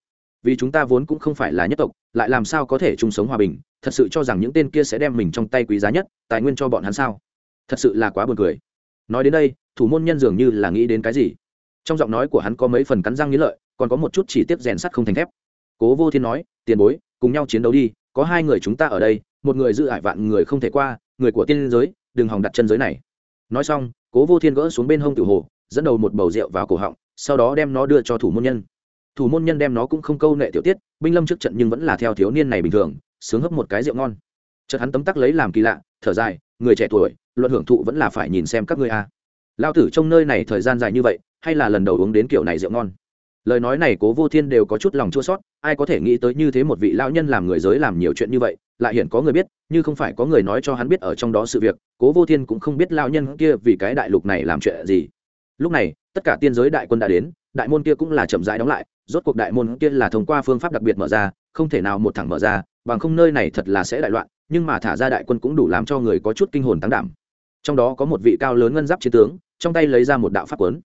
vì chúng ta vốn cũng không phải là nhất tộc, lại làm sao có thể chung sống hòa bình? Thật sự cho rằng những tên kia sẽ đem mình trong tay quý giá nhất, tài nguyên cho bọn hắn sao? Thật sự là quá buồn cười. Nói đến đây, thủ môn nhân dường như là nghĩ đến cái gì? Trong giọng nói của hắn có mấy phần cắn răng nghĩ lợi, còn có một chút chỉ tiếp rèn sắt không thành thép. Cố vô thiên nói, tiền bối, cùng nhau chiến đấu đi, có hai người chúng ta ở đây, một người giữ ải vạn người không thể qua, người của tiên giới, đừng hòng đặt chân giới này. Nói xong, cố vô thiên gỡ xuống bên hông tiểu hồ, dẫn đầu một bầu rượu vào cổ họng, sau đó đem nó đưa cho thủ môn nhân thủ môn nhân đem nó cũng không câu nệ tiểu tiết, binh lâm trước trận nhưng vẫn là theo thiếu niên này bình thường, sướng hấp một cái rượu ngon. Chợt hắn tấm tắc lấy làm kỳ lạ, thở dài, người trẻ tuổi, luận hưởng thụ vẫn là phải nhìn xem các ngươi a. Lao tử trong nơi này thời gian dài như vậy, hay là lần đầu uống đến kiểu này rượu ngon? Lời nói này cố vô thiên đều có chút lòng chua sót, ai có thể nghĩ tới như thế một vị lão nhân làm người giới làm nhiều chuyện như vậy, lại hiện có người biết, như không phải có người nói cho hắn biết ở trong đó sự việc, cố vô thiên cũng không biết lão nhân kia vì cái đại lục này làm chuyện gì. Lúc này, tất cả tiên giới đại quân đã đến, đại môn kia cũng là chậm rãi đóng lại rốt cuộc đại môn kia là thông qua phương pháp đặc biệt mở ra, không thể nào một thẳng mở ra, bằng không nơi này thật là sẽ đại loạn, nhưng mà thả ra đại quân cũng đủ làm cho người có chút kinh hồn tăng đảm. Trong đó có một vị cao lớn ngân giáp chiến tướng, trong tay lấy ra một đạo pháp quấn.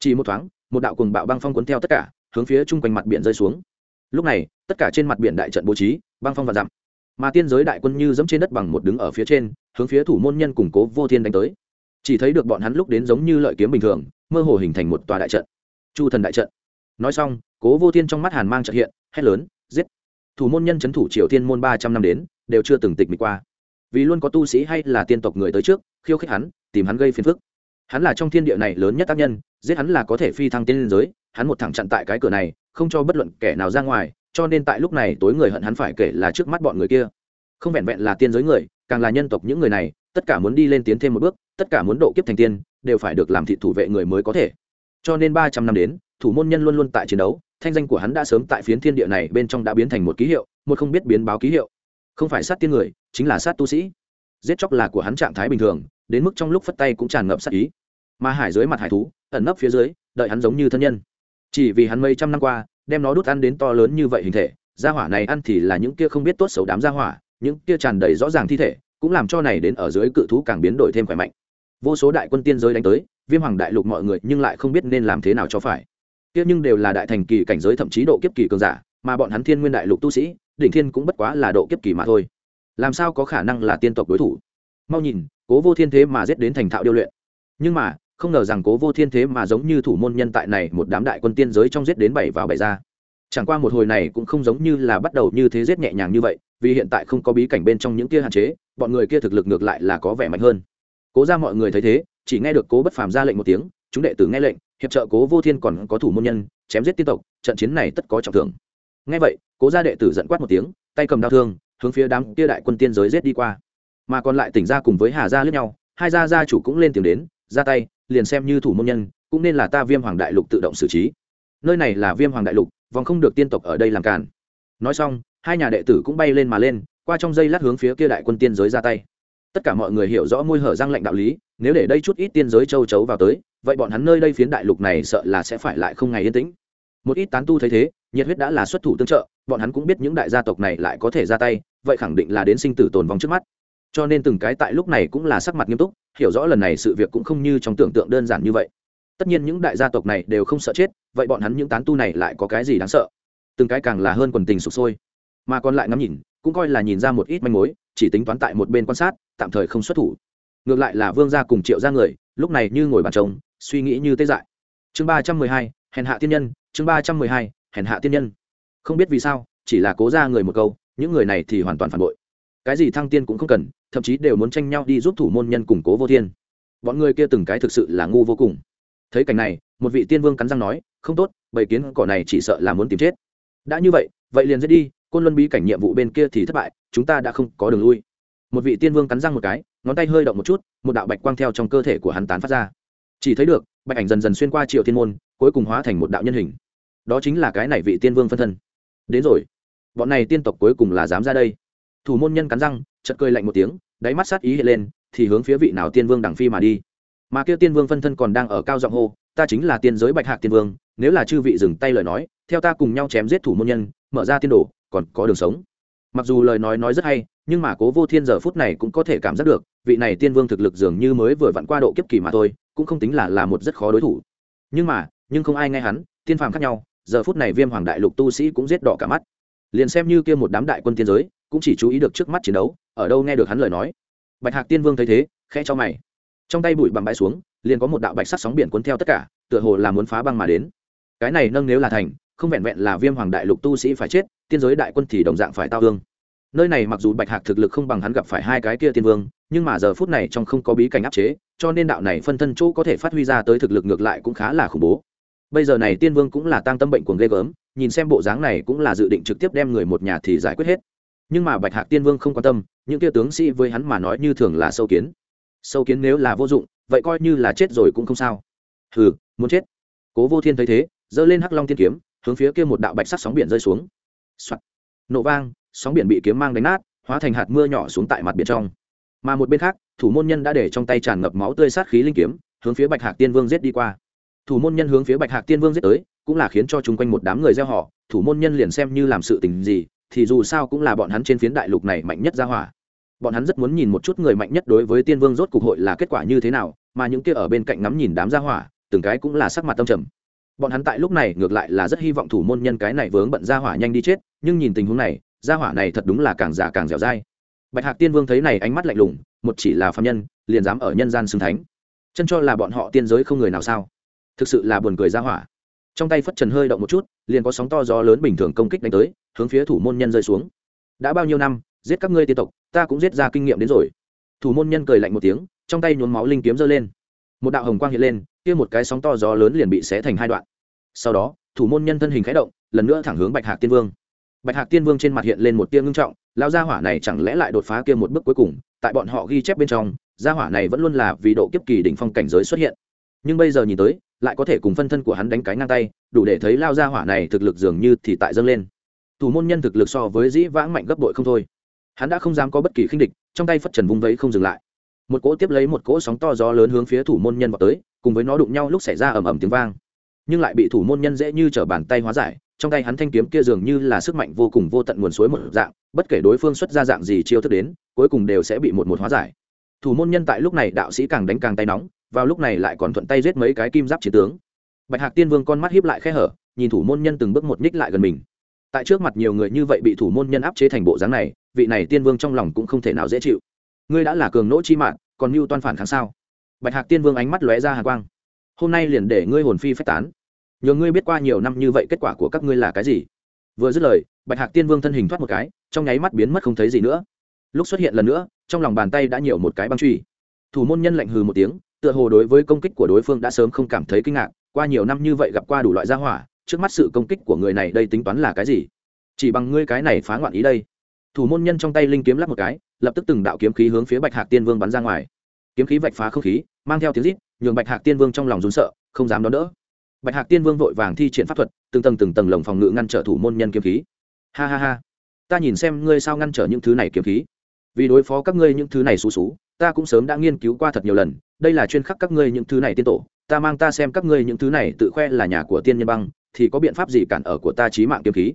Chỉ một thoáng, một đạo cùng bạo băng phong cuốn theo tất cả, hướng phía chung quanh mặt biển rơi xuống. Lúc này, tất cả trên mặt biển đại trận bố trí, băng phong và dặm. Mà tiên giới đại quân như dẫm trên đất bằng một đứng ở phía trên, hướng phía thủ môn nhân củng cố vô thiên đánh tới. Chỉ thấy được bọn hắn lúc đến giống như lợi kiếm bình thường, mơ hồ hình thành một tòa đại trận. Chu thần đại trận nói xong, cố vô thiên trong mắt hàn mang trợ hiện, hét lớn, giết. Thủ môn nhân c h ấ n thủ triều thiên môn ba trăm năm đến, đều chưa từng tịch mịch qua. Vì luôn có tu sĩ hay là tiên tộc người tới trước, khiêu khích hắn, tìm hắn gây phiền phức. Hắn là trong thiên địa này lớn nhất tác nhân, giết hắn là có thể phi thăng tiên liên giới, hắn một thẳng chặn tại cái cửa này, không cho bất luận kẻ nào ra ngoài, cho nên tại lúc này tối người hận hắn phải kể là trước mắt bọn người kia. Không vẹn vẹn là tiên giới người, càng là nhân tộc những người này, tất cả muốn đi lên tiến thêm một bước, tất cả muốn độ kiếp thành tiên, đều phải được làm thị thủ vệ người mới có thể. Cho nên ba trăm năm đến thủ môn nhân luôn luôn tại chiến đấu, thanh danh của hắn đã sớm tại phiến thiên địa này bên trong đã biến thành một ký hiệu, một không biết biến báo ký hiệu. Không phải sát tiên người, chính là sát tu sĩ. Giết chóc là của hắn trạng thái bình thường, đến mức trong lúc phất tay cũng tràn ngập sát ý. Mà hải dưới mặt hải thú, ẩn nấp phía dưới, đợi hắn giống như thân nhân. Chỉ vì hắn mấy trăm năm qua, đem nó đút ăn đến to lớn như vậy hình thể, gia hỏa này ăn thì là những kia không biết tốt xấu đám gia hỏa, những kia tràn đầy rõ ràng thi thể, cũng làm cho này đến ở dưới cự thú càng biến đổi thêm khỏe mạnh. Vô số đại quân tiên giới đánh tới, viêm hoàng đại lục mọi người nhưng lại không biết nên làm thế nào cho phải kia nhưng đều là đại thành kỳ cảnh giới thậm chí độ kiếp kỳ cường giả, mà bọn hắn thiên nguyên đại lục tu sĩ, đỉnh thiên cũng bất quá là độ kiếp kỳ mà thôi. Làm sao có khả năng là tiên tộc đối thủ? Mau nhìn, cố vô thiên thế mà giết đến thành thạo điêu luyện. Nhưng mà, không ngờ rằng cố vô thiên thế mà giống như thủ môn nhân tại này một đám đại quân tiên giới trong giết đến bảy vào bảy ra. Chẳng qua một hồi này cũng không giống như là bắt đầu như thế giết nhẹ nhàng như vậy, vì hiện tại không có bí cảnh bên trong những kia hạn chế, bọn người kia thực lực ngược lại là có vẻ mạnh hơn. Cố ra mọi người thấy thế, chỉ nghe được cố bất phàm ra lệnh một tiếng, chúng đệ tử nghe lệnh hiệp trợ cố vô thiên còn có thủ môn nhân, chém giết tiên tộc, trận chiến này tất có trọng thưởng. Nghe vậy, cố gia đệ tử giận quát một tiếng, tay cầm đao thương, hướng phía đám kia đại quân tiên giới giết đi qua. Mà còn lại tỉnh ra cùng với hà gia lướt nhau, hai gia gia chủ cũng lên tiếng đến, ra tay, liền xem như thủ môn nhân, cũng nên là ta viêm hoàng đại lục tự động xử trí. Nơi này là viêm hoàng đại lục, vòng không được tiên tộc ở đây làm cản nói xong, hai nhà đệ tử cũng bay lên mà lên, qua trong dây lát hướng phía kia đại quân tiên giới ra tay. Tất cả mọi người hiểu rõ môi hở răng lệnh đạo lý, nếu để đây chút ít tiên giới châu chấu vào tới vậy bọn hắn nơi đây phiến đại lục này sợ là sẽ phải lại không ngày yên tĩnh. Một ít tán tu thấy thế, nhiệt huyết đã là xuất thủ tương trợ, bọn hắn cũng biết những đại gia tộc này lại có thể ra tay, vậy khẳng định là đến sinh tử tồn vong trước mắt. Cho nên từng cái tại lúc này cũng là sắc mặt nghiêm túc, hiểu rõ lần này sự việc cũng không như trong tưởng tượng đơn giản như vậy. Tất nhiên những đại gia tộc này đều không sợ chết, vậy bọn hắn những tán tu này lại có cái gì đáng sợ? Từng cái càng là hơn quần tình sụp sôi. Mà còn lại ngắm nhìn, cũng coi là nhìn ra một ít manh mối, chỉ tính toán tại một bên quan sát, tạm thời không xuất thủ. Ngược lại là vương gia cùng triệu ra người, lúc này như ngồi bàn trông suy nghĩ như tê dại. Chương ba trăm mười hai, hèn hạ tiên nhân, chương ba trăm mười hai, hèn hạ tiên nhân. Không biết vì sao, chỉ là cố ra người một câu, những người này thì hoàn toàn phản bội. Cái gì thăng tiên cũng không cần, thậm chí đều muốn tranh nhau đi giúp thủ môn nhân củng cố vô thiên. Bọn người kia từng cái thực sự là ngu vô cùng. Thấy cảnh này, một vị tiên vương cắn răng nói, không tốt, bầy kiến cỏ này chỉ sợ là muốn tìm chết. Đã như vậy vậy liền giết đi, côn luân bí cảnh nhiệm vụ bên kia thì thất bại, chúng ta đã không có đường lui. Một vị tiên vương cắn răng một cái, ngón tay hơi động một chút, một đạo bạch quang theo trong cơ thể của hắn tán phát ra chỉ thấy được, bạch ảnh dần dần xuyên qua triệu thiên môn, cuối cùng hóa thành một đạo nhân hình. Đó chính là cái này vị tiên vương phân thân. Đến rồi. Bọn này tiên tộc cuối cùng là dám ra đây. Thủ môn nhân cắn răng chật cười lạnh một tiếng, đáy mắt sát ý hiện lên, thì hướng phía vị nào tiên vương đằng phi mà đi. Mà kia tiên vương phân thân còn đang ở cao giọng hô, ta chính là tiên giới bạch hạc tiên vương, nếu là chư vị dừng tay lời nói, theo ta cùng nhau chém giết thủ môn nhân, mở ra tiên đồ, còn có đường sống. Mặc dù lời nói nói rất hay, nhưng mà cố vô thiên giờ phút này cũng có thể cảm giác được, vị này tiên vương thực lực dường như mới vừa vặn qua độ kiếp kỳ mà thôi cũng không tính là là một rất khó đối thủ. Nhưng mà, nhưng không ai nghe hắn tiên phàm khác nhau, giờ phút này viêm hoàng đại lục tu sĩ cũng giết đỏ cả mắt. Liền xem như kia một đám đại quân tiên giới, cũng chỉ chú ý được trước mắt chiến đấu, ở đâu nghe được hắn lời nói. Bạch hạc tiên vương thấy thế, khẽ cho mày. Trong tay bụi bằng bãi xuống, liền có một đạo bạch sắc sóng biển cuốn theo tất cả, tựa hồ là muốn phá băng mà đến. Cái này nâng nếu là thành, không vẹn vẹn là viêm hoàng đại lục tu sĩ phải chết, tiên giới đại quân thì đồng dạng phải tao thương. Nơi này mặc dù bạch hạc thực lực không bằng hắn gặp phải hai cái kia tiên vương, nhưng mà giờ phút này trong không có bí cảnh áp chế cho nên đạo này phân thân chỗ có thể phát huy ra tới thực lực ngược lại cũng khá là khủng bố. Bây giờ này tiên vương cũng là tăng tâm bệnh cuồng ghê gớm, nhìn xem bộ dáng này cũng là dự định trực tiếp đem người một nhà thì giải quyết hết. Nhưng mà bạch hạc tiên vương không quan tâm, những kia tướng sĩ với hắn mà nói như thường là sâu kiến. Sâu kiến nếu là vô dụng, vậy coi như là chết rồi cũng không sao. Hừ, muốn chết. Cố vô thiên thấy thế, giơ lên hắc long tiên kiếm, hướng phía kia một đạo bạch sắc sóng biển rơi xuống、Soạn. nổ vang, sóng biển bị kiếm mang đánh nát, hóa thành hạt mưa nhỏ xuống tại mặt biển trong mà một bên khác, thủ môn nhân đã để trong tay tràn ngập máu tươi sát khí linh kiếm, hướng phía bạch hạc tiên vương giết đi qua. Thủ môn nhân hướng phía bạch hạc tiên vương giết tới, cũng là khiến cho chung quanh một đám người gieo họ, thủ môn nhân liền xem như làm sự tình gì, thì dù sao cũng là bọn hắn trên phiến đại lục này mạnh nhất ra hỏa. Bọn hắn rất muốn nhìn một chút người mạnh nhất đối với tiên vương rốt cục hội là kết quả như thế nào, mà những kia ở bên cạnh ngắm nhìn đám gia hỏa, từng cái cũng là sắc mặt tâm trầm. Bọn hắn tại lúc này ngược lại là rất hy vọng thủ môn nhân cái này vướng bận gia hỏa nhanh đi chết, nhưng nhìn tình huống này gia hỏa này thật đúng là càng già càng dẻo dai bạch hạc tiên vương thấy này ánh mắt lạnh lùng, một chỉ là phạm nhân, liền dám ở nhân gian xưng thánh. Chân cho là bọn họ tiên giới không người nào sao? Thực sự là buồn cười ra hỏa. Trong tay phất trần hơi động một chút, liền có sóng to gió lớn bình thường công kích đánh tới, hướng phía thủ môn nhân rơi xuống. Đã bao nhiêu năm, giết các ngươi tiên tộc, ta cũng giết ra kinh nghiệm đến rồi. Thủ môn nhân cười lạnh một tiếng, trong tay nhuốm máu linh kiếm giơ lên. Một đạo hồng quang hiện lên, kia một cái sóng to gió lớn liền bị xé thành hai đoạn. Sau đó, thủ môn nhân thân hình khẽ động, lần nữa thẳng hướng bạch hạc tiên vương. Bạch hạc tiên vương trên mặt hiện lên một tia ngưng trọng lao gia hỏa này chẳng lẽ lại đột phá kia một bước cuối cùng, tại bọn họ ghi chép bên trong, gia hỏa này vẫn luôn là vì độ kiếp kỳ đỉnh phong cảnh giới xuất hiện. Nhưng bây giờ nhìn tới, lại có thể cùng phân thân của hắn đánh cái ngang tay, đủ để thấy lao gia hỏa này thực lực dường như thì tại dâng lên. Thủ môn nhân thực lực so với dĩ vãng mạnh gấp bội không thôi. Hắn đã không dám có bất kỳ khinh địch, trong tay phất trần vung vẫy không dừng lại. Một cỗ tiếp lấy một cỗ sóng to gió lớn hướng phía thủ môn nhân vào tới, cùng với nó đụng nhau lúc xảy ra ầm ầm tiếng vang. Nhưng lại bị thủ môn nhân dễ như t r ở bàn tay hóa giải trong tay hắn thanh kiếm kia dường như là sức mạnh vô cùng vô tận nguồn suối một dạng, bất kể đối phương xuất ra dạng gì chiêu thức đến, cuối cùng đều sẽ bị một một hóa giải. Thủ môn nhân tại lúc này đạo sĩ càng đánh càng tay nóng, vào lúc này lại còn thuận tay giết mấy cái kim giáp chiến tướng. Bạch hạc tiên vương con mắt hiếp lại khe hở, nhìn thủ môn nhân từng bước một nhích lại gần mình. Tại trước mặt nhiều người như vậy bị thủ môn nhân áp chế thành bộ dáng này, vị này tiên vương trong lòng cũng không thể nào dễ chịu. Ngươi đã là cường nỗ chi mạng, còn mưu toan phản kháng sao? Bạch hạc tiên vương ánh mắt lóe ra hà quang. Hôm nay liền để ngươi hồn phi phách tán nhờ ngươi biết qua nhiều năm như vậy kết quả của các ngươi là cái gì? Vừa dứt lời, bạch hạc tiên vương thân hình thoát một cái, trong nháy mắt biến mất không thấy gì nữa. Lúc xuất hiện lần nữa, trong lòng bàn tay đã nhiều một cái băng truy. Thủ môn nhân lạnh hừ một tiếng, tựa hồ đối với công kích của đối phương đã sớm không cảm thấy kinh ngạc, qua nhiều năm như vậy gặp qua đủ loại gia hỏa, trước mắt sự công kích của người này đây tính toán là cái gì? Chỉ bằng ngươi cái này phá ngoạn ý đây. Thủ môn nhân trong tay linh kiếm lắp một cái, lập tức từng đạo kiếm khí hướng phía bạch hạc tiên vương bắn ra ngoài. Kiếm khí vạch phá không khí, mang theo tiếng rít, nhường bạch hạc tiên vương trong lòng rún sợ, không dám đón đỡ bạch hạc tiên vương vội vàng thi triển pháp thuật, từng tầng từng tầng lồng phòng ngự ngăn trở thủ môn nhân kiếm khí. Ha ha ha. Ta nhìn xem ngươi sao ngăn trở những thứ này kiếm khí. Vì đối phó các ngươi những thứ này xú xú, ta cũng sớm đã nghiên cứu qua thật nhiều lần, đây là chuyên khắc các ngươi những thứ này tiên tổ, ta mang ta xem các ngươi những thứ này tự khoe là nhà của tiên nhân băng, thì có biện pháp gì cản ở của ta trí mạng kiếm khí?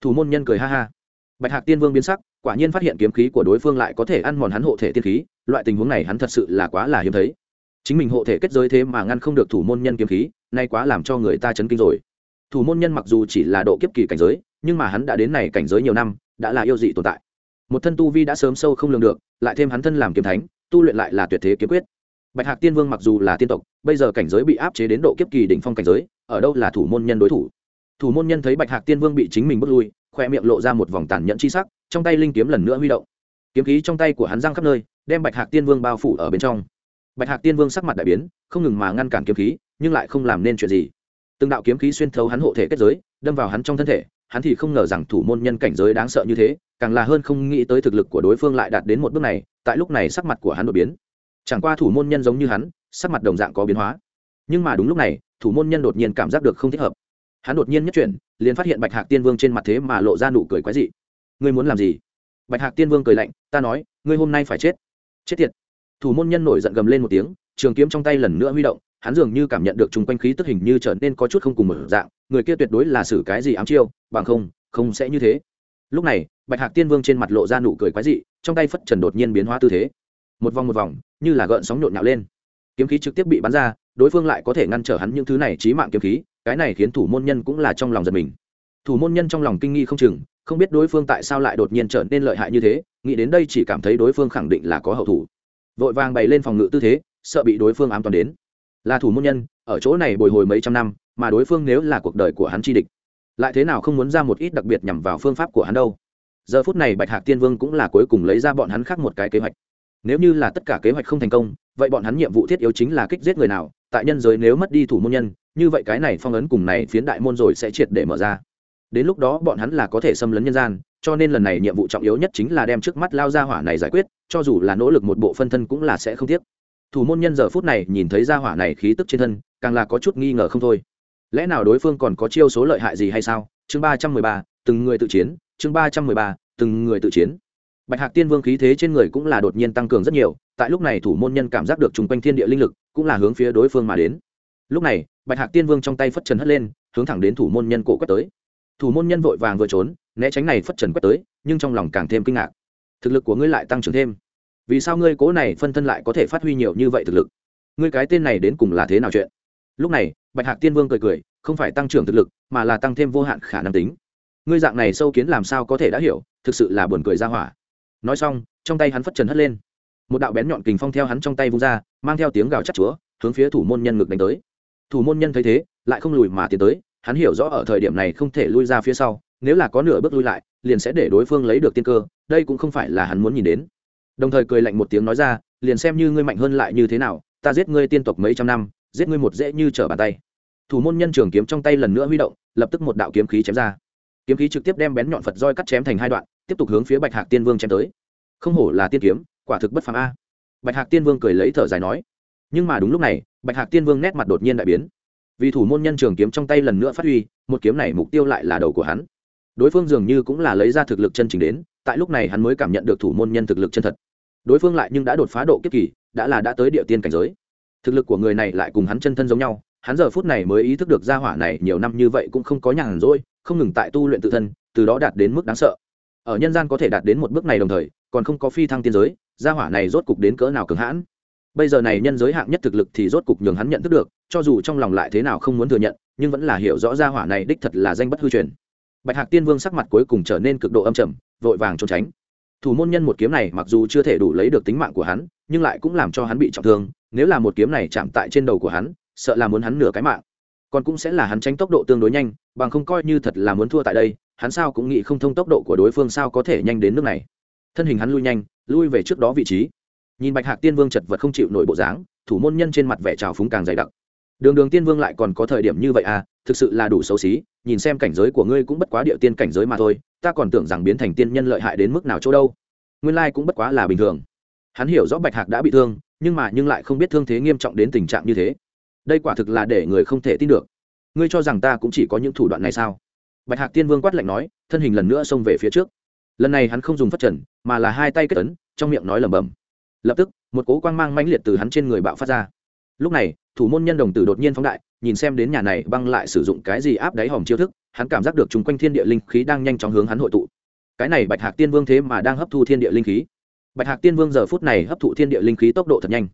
Thủ môn nhân cười ha ha. Bạch hạc tiên vương biến sắc, quả nhiên phát hiện kiếm khí của đối phương lại có thể ăn mòn hắn hộ thể tiên khí, loại tình huống này hắn thật sự là quá là hiếm thấy chính mình hộ thể kết giới thế mà ngăn không được thủ môn nhân kiếm khí, nay quá làm cho người ta chấn kinh rồi. Thủ môn nhân mặc dù chỉ là độ kiếp kỳ cảnh giới, nhưng mà hắn đã đến này cảnh giới nhiều năm, đã là yêu dị tồn tại. Một thân tu vi đã sớm sâu không lường được, lại thêm hắn thân làm kiếm thánh, tu luyện lại là tuyệt thế kiếm quyết. Bạch hạc tiên vương mặc dù là tiên tộc, bây giờ cảnh giới bị áp chế đến độ kiếp kỳ đỉnh phong cảnh giới, ở đâu là thủ môn nhân đối thủ? Thủ môn nhân thấy bạch hạc tiên vương bị chính mình bước lui, khoe miệng lộ ra một vòng tàn nhẫn chi sắc, trong tay linh kiếm lần nữa huy động. Kiếm khí trong tay của hắn giang khắp nơi, đem bạch hạc tiên vương bao phủ ở bên trong bạch hạc tiên vương sắc mặt đại biến, không ngừng mà ngăn cản kiếm khí, nhưng lại không làm nên chuyện gì. Từng đạo kiếm khí xuyên thấu hắn hộ thể kết giới, đâm vào hắn trong thân thể, hắn thì không ngờ rằng thủ môn nhân cảnh giới đáng sợ như thế, càng là hơn không nghĩ tới thực lực của đối phương lại đạt đến một bước này, tại lúc này sắc mặt của hắn đột biến. Chẳng qua thủ môn nhân giống như hắn, sắc mặt đồng dạng có biến hóa. Nhưng mà đúng lúc này, thủ môn nhân đột nhiên cảm giác được không thích hợp. Hắn đột nhiên nhất chuyển, liền phát hiện bạch hạc tiên vương trên mặt thế mà lộ ra nụ cười quái dị. Ngươi muốn làm gì? Bạch hạc tiên vương cười lạnh, ta nói, ngươi hôm nay phải chết. Chết tiệt thủ môn nhân nổi giận gầm lên một tiếng, trường kiếm trong tay lần nữa huy động, hắn dường như cảm nhận được chung quanh khí tức hình như trở nên có chút không cùng một dạng, người kia tuyệt đối là xử cái gì ám chiêu, bằng không không sẽ như thế. Lúc này, bạch hạc tiên vương trên mặt lộ ra nụ cười quái dị, trong tay phất trần đột nhiên biến hóa tư thế. Một vòng một vòng, như là gợn sóng nhộn nhạo lên. Kiếm khí trực tiếp bị bắn ra, đối phương lại có thể ngăn trở hắn những thứ này trí mạng kiếm khí, cái này khiến thủ môn nhân cũng là trong lòng giật mình. Thủ môn nhân trong lòng kinh nghi không chừng, không biết đối phương tại sao lại đột nhiên trở nên lợi hại như thế, nghĩ đến đây chỉ cảm thấy đối phương khẳng định là có hậu thủ vội vàng bày lên phòng ngự tư thế, sợ bị đối phương ám toàn đến. Là thủ môn nhân, ở chỗ này bồi hồi mấy trăm năm, mà đối phương nếu là cuộc đời của hắn chi địch, lại thế nào không muốn ra một ít đặc biệt nhằm vào phương pháp của hắn đâu. Giờ phút này bạch hạc tiên vương cũng là cuối cùng lấy ra bọn hắn khác một cái kế hoạch. Nếu như là tất cả kế hoạch không thành công, vậy bọn hắn nhiệm vụ thiết yếu chính là kích giết người nào, tại nhân giới nếu mất đi thủ môn nhân, như vậy cái này phong ấn cùng này phiến đại môn rồi sẽ triệt để mở ra. Đến lúc đó bọn hắn là có thể xâm lấn nhân gian cho nên lần này nhiệm vụ trọng yếu nhất chính là đem trước mắt lao ra hỏa này giải quyết, cho dù là nỗ lực một bộ phân thân cũng là sẽ không tiếc. Thủ môn nhân giờ phút này nhìn thấy ra hỏa này khí tức trên thân, càng là có chút nghi ngờ không thôi. Lẽ nào đối phương còn có chiêu số lợi hại gì hay sao? Chương ba trăm mười ba, từng người tự chiến, chương ba trăm mười ba, từng người tự chiến. Bạch hạc tiên vương khí thế trên người cũng là đột nhiên tăng cường rất nhiều, tại lúc này thủ môn nhân cảm giác được chung quanh thiên địa linh lực, cũng là hướng phía đối phương mà đến. Lúc này, bạch hạc tiên vương trong tay phất trần hất lên, hướng thẳng đến thủ môn nhân cổ quất tới. Thủ môn nhân vội vàng vừa trốn né tránh này phất trần quét tới, nhưng trong lòng càng thêm kinh ngạc. Thực lực của ngươi lại tăng trưởng thêm. Vì sao ngươi cố này phân thân lại có thể phát huy nhiều như vậy thực lực? Ngươi cái tên này đến cùng là thế nào chuyện? Lúc này, bạch hạc tiên vương cười cười, không phải tăng trưởng thực lực, mà là tăng thêm vô hạn khả năng tính. Ngươi dạng này sâu kiến làm sao có thể đã hiểu, thực sự là buồn cười ra hỏa. Nói xong, trong tay hắn phất trần hất lên. Một đạo bén nhọn kình phong theo hắn trong tay vung ra, mang theo tiếng gào chắc chúa, hướng phía thủ môn nhân ngực đánh tới. Thủ môn nhân thấy thế, lại không lùi mà tiến tới, hắn hiểu rõ ở thời điểm này không thể lui ra phía sau nếu là có nửa bước lui lại, liền sẽ để đối phương lấy được tiên cơ, đây cũng không phải là hắn muốn nhìn đến. Đồng thời cười lạnh một tiếng nói ra, liền xem như ngươi mạnh hơn lại như thế nào, ta giết ngươi tiên tộc mấy trăm năm, giết ngươi một dễ như trở bàn tay. Thủ môn nhân trường kiếm trong tay lần nữa huy động, lập tức một đạo kiếm khí chém ra. Kiếm khí trực tiếp đem bén nhọn phật roi cắt chém thành hai đoạn, tiếp tục hướng phía bạch hạc tiên vương chém tới. Không hổ là tiên kiếm, quả thực bất phàm a. Bạch hạc tiên vương cười lấy thở dài nói. Nhưng mà đúng lúc này, bạch hạc tiên vương nét mặt đột nhiên đại biến. Vì thủ môn nhân trường kiếm trong tay lần nữa phát huy, một kiếm này mục tiêu lại là đầu của hắn đối phương dường như cũng là lấy ra thực lực chân chính đến, tại lúc này hắn mới cảm nhận được thủ môn nhân thực lực chân thật. Đối phương lại nhưng đã đột phá độ kiếp kỳ, đã là đã tới địa tiên cảnh giới. Thực lực của người này lại cùng hắn chân thân giống nhau, hắn giờ phút này mới ý thức được gia hỏa này nhiều năm như vậy cũng không có nhàn rỗi, không ngừng tại tu luyện tự thân, từ đó đạt đến mức đáng sợ. Ở nhân gian có thể đạt đến một bước này đồng thời, còn không có phi thăng tiên giới, gia hỏa này rốt cục đến cỡ nào cường hãn. Bây giờ này nhân giới hạng nhất thực lực thì rốt cục nhường hắn nhận thức được, cho dù trong lòng lại thế nào không muốn thừa nhận, nhưng vẫn là hiểu rõ gia hỏa này đích thật là danh bất hư truyền bạch hạc tiên vương sắc mặt cuối cùng trở nên cực độ âm trầm, vội vàng trốn tránh. Thủ môn nhân một kiếm này mặc dù chưa thể đủ lấy được tính mạng của hắn, nhưng lại cũng làm cho hắn bị trọng thương, nếu là một kiếm này chạm tại trên đầu của hắn, sợ là muốn hắn nửa cái mạng. Còn cũng sẽ là hắn tránh tốc độ tương đối nhanh, bằng không coi như thật là muốn thua tại đây, hắn sao cũng nghĩ không thông tốc độ của đối phương sao có thể nhanh đến nước này. Thân hình hắn lui nhanh, lui về trước đó vị trí. Nhìn bạch hạc tiên vương chật vật không chịu nổi bộ dáng, thủ môn nhân trên mặt vẻ trào phúng càng dày đặc. Đường đường tiên vương lại còn có thời điểm như vậy à thực sự là đủ xấu xí nhìn xem cảnh giới của ngươi cũng bất quá địa tiên cảnh giới mà thôi, ta còn tưởng rằng biến thành tiên nhân lợi hại đến mức nào chỗ đâu. Nguyên lai cũng bất quá là bình thường. Hắn hiểu rõ bạch hạc đã bị thương, nhưng mà nhưng lại không biết thương thế nghiêm trọng đến tình trạng như thế. Đây quả thực là để người không thể tin được. Ngươi cho rằng ta cũng chỉ có những thủ đoạn này sao? Bạch hạc tiên vương quát lạnh nói, thân hình lần nữa xông về phía trước. Lần này hắn không dùng phát trần, mà là hai tay kết ấn, trong miệng nói lẩm bẩm. Lập tức, một cố quang mang mãnh liệt từ hắn trên người bạo phát ra. Lúc này, thủ môn nhân đồng tử đột nhiên phóng đại nhìn xem đến nhà này băng lại sử dụng cái gì áp đáy hòm chiêu thức, hắn cảm giác được chung quanh thiên địa linh khí đang nhanh chóng hướng hắn hội tụ. Cái này bạch hạc tiên vương thế mà đang hấp thu thiên địa linh khí. Bạch hạc tiên vương giờ phút này hấp thụ thiên địa linh khí tốc độ thật nhanh.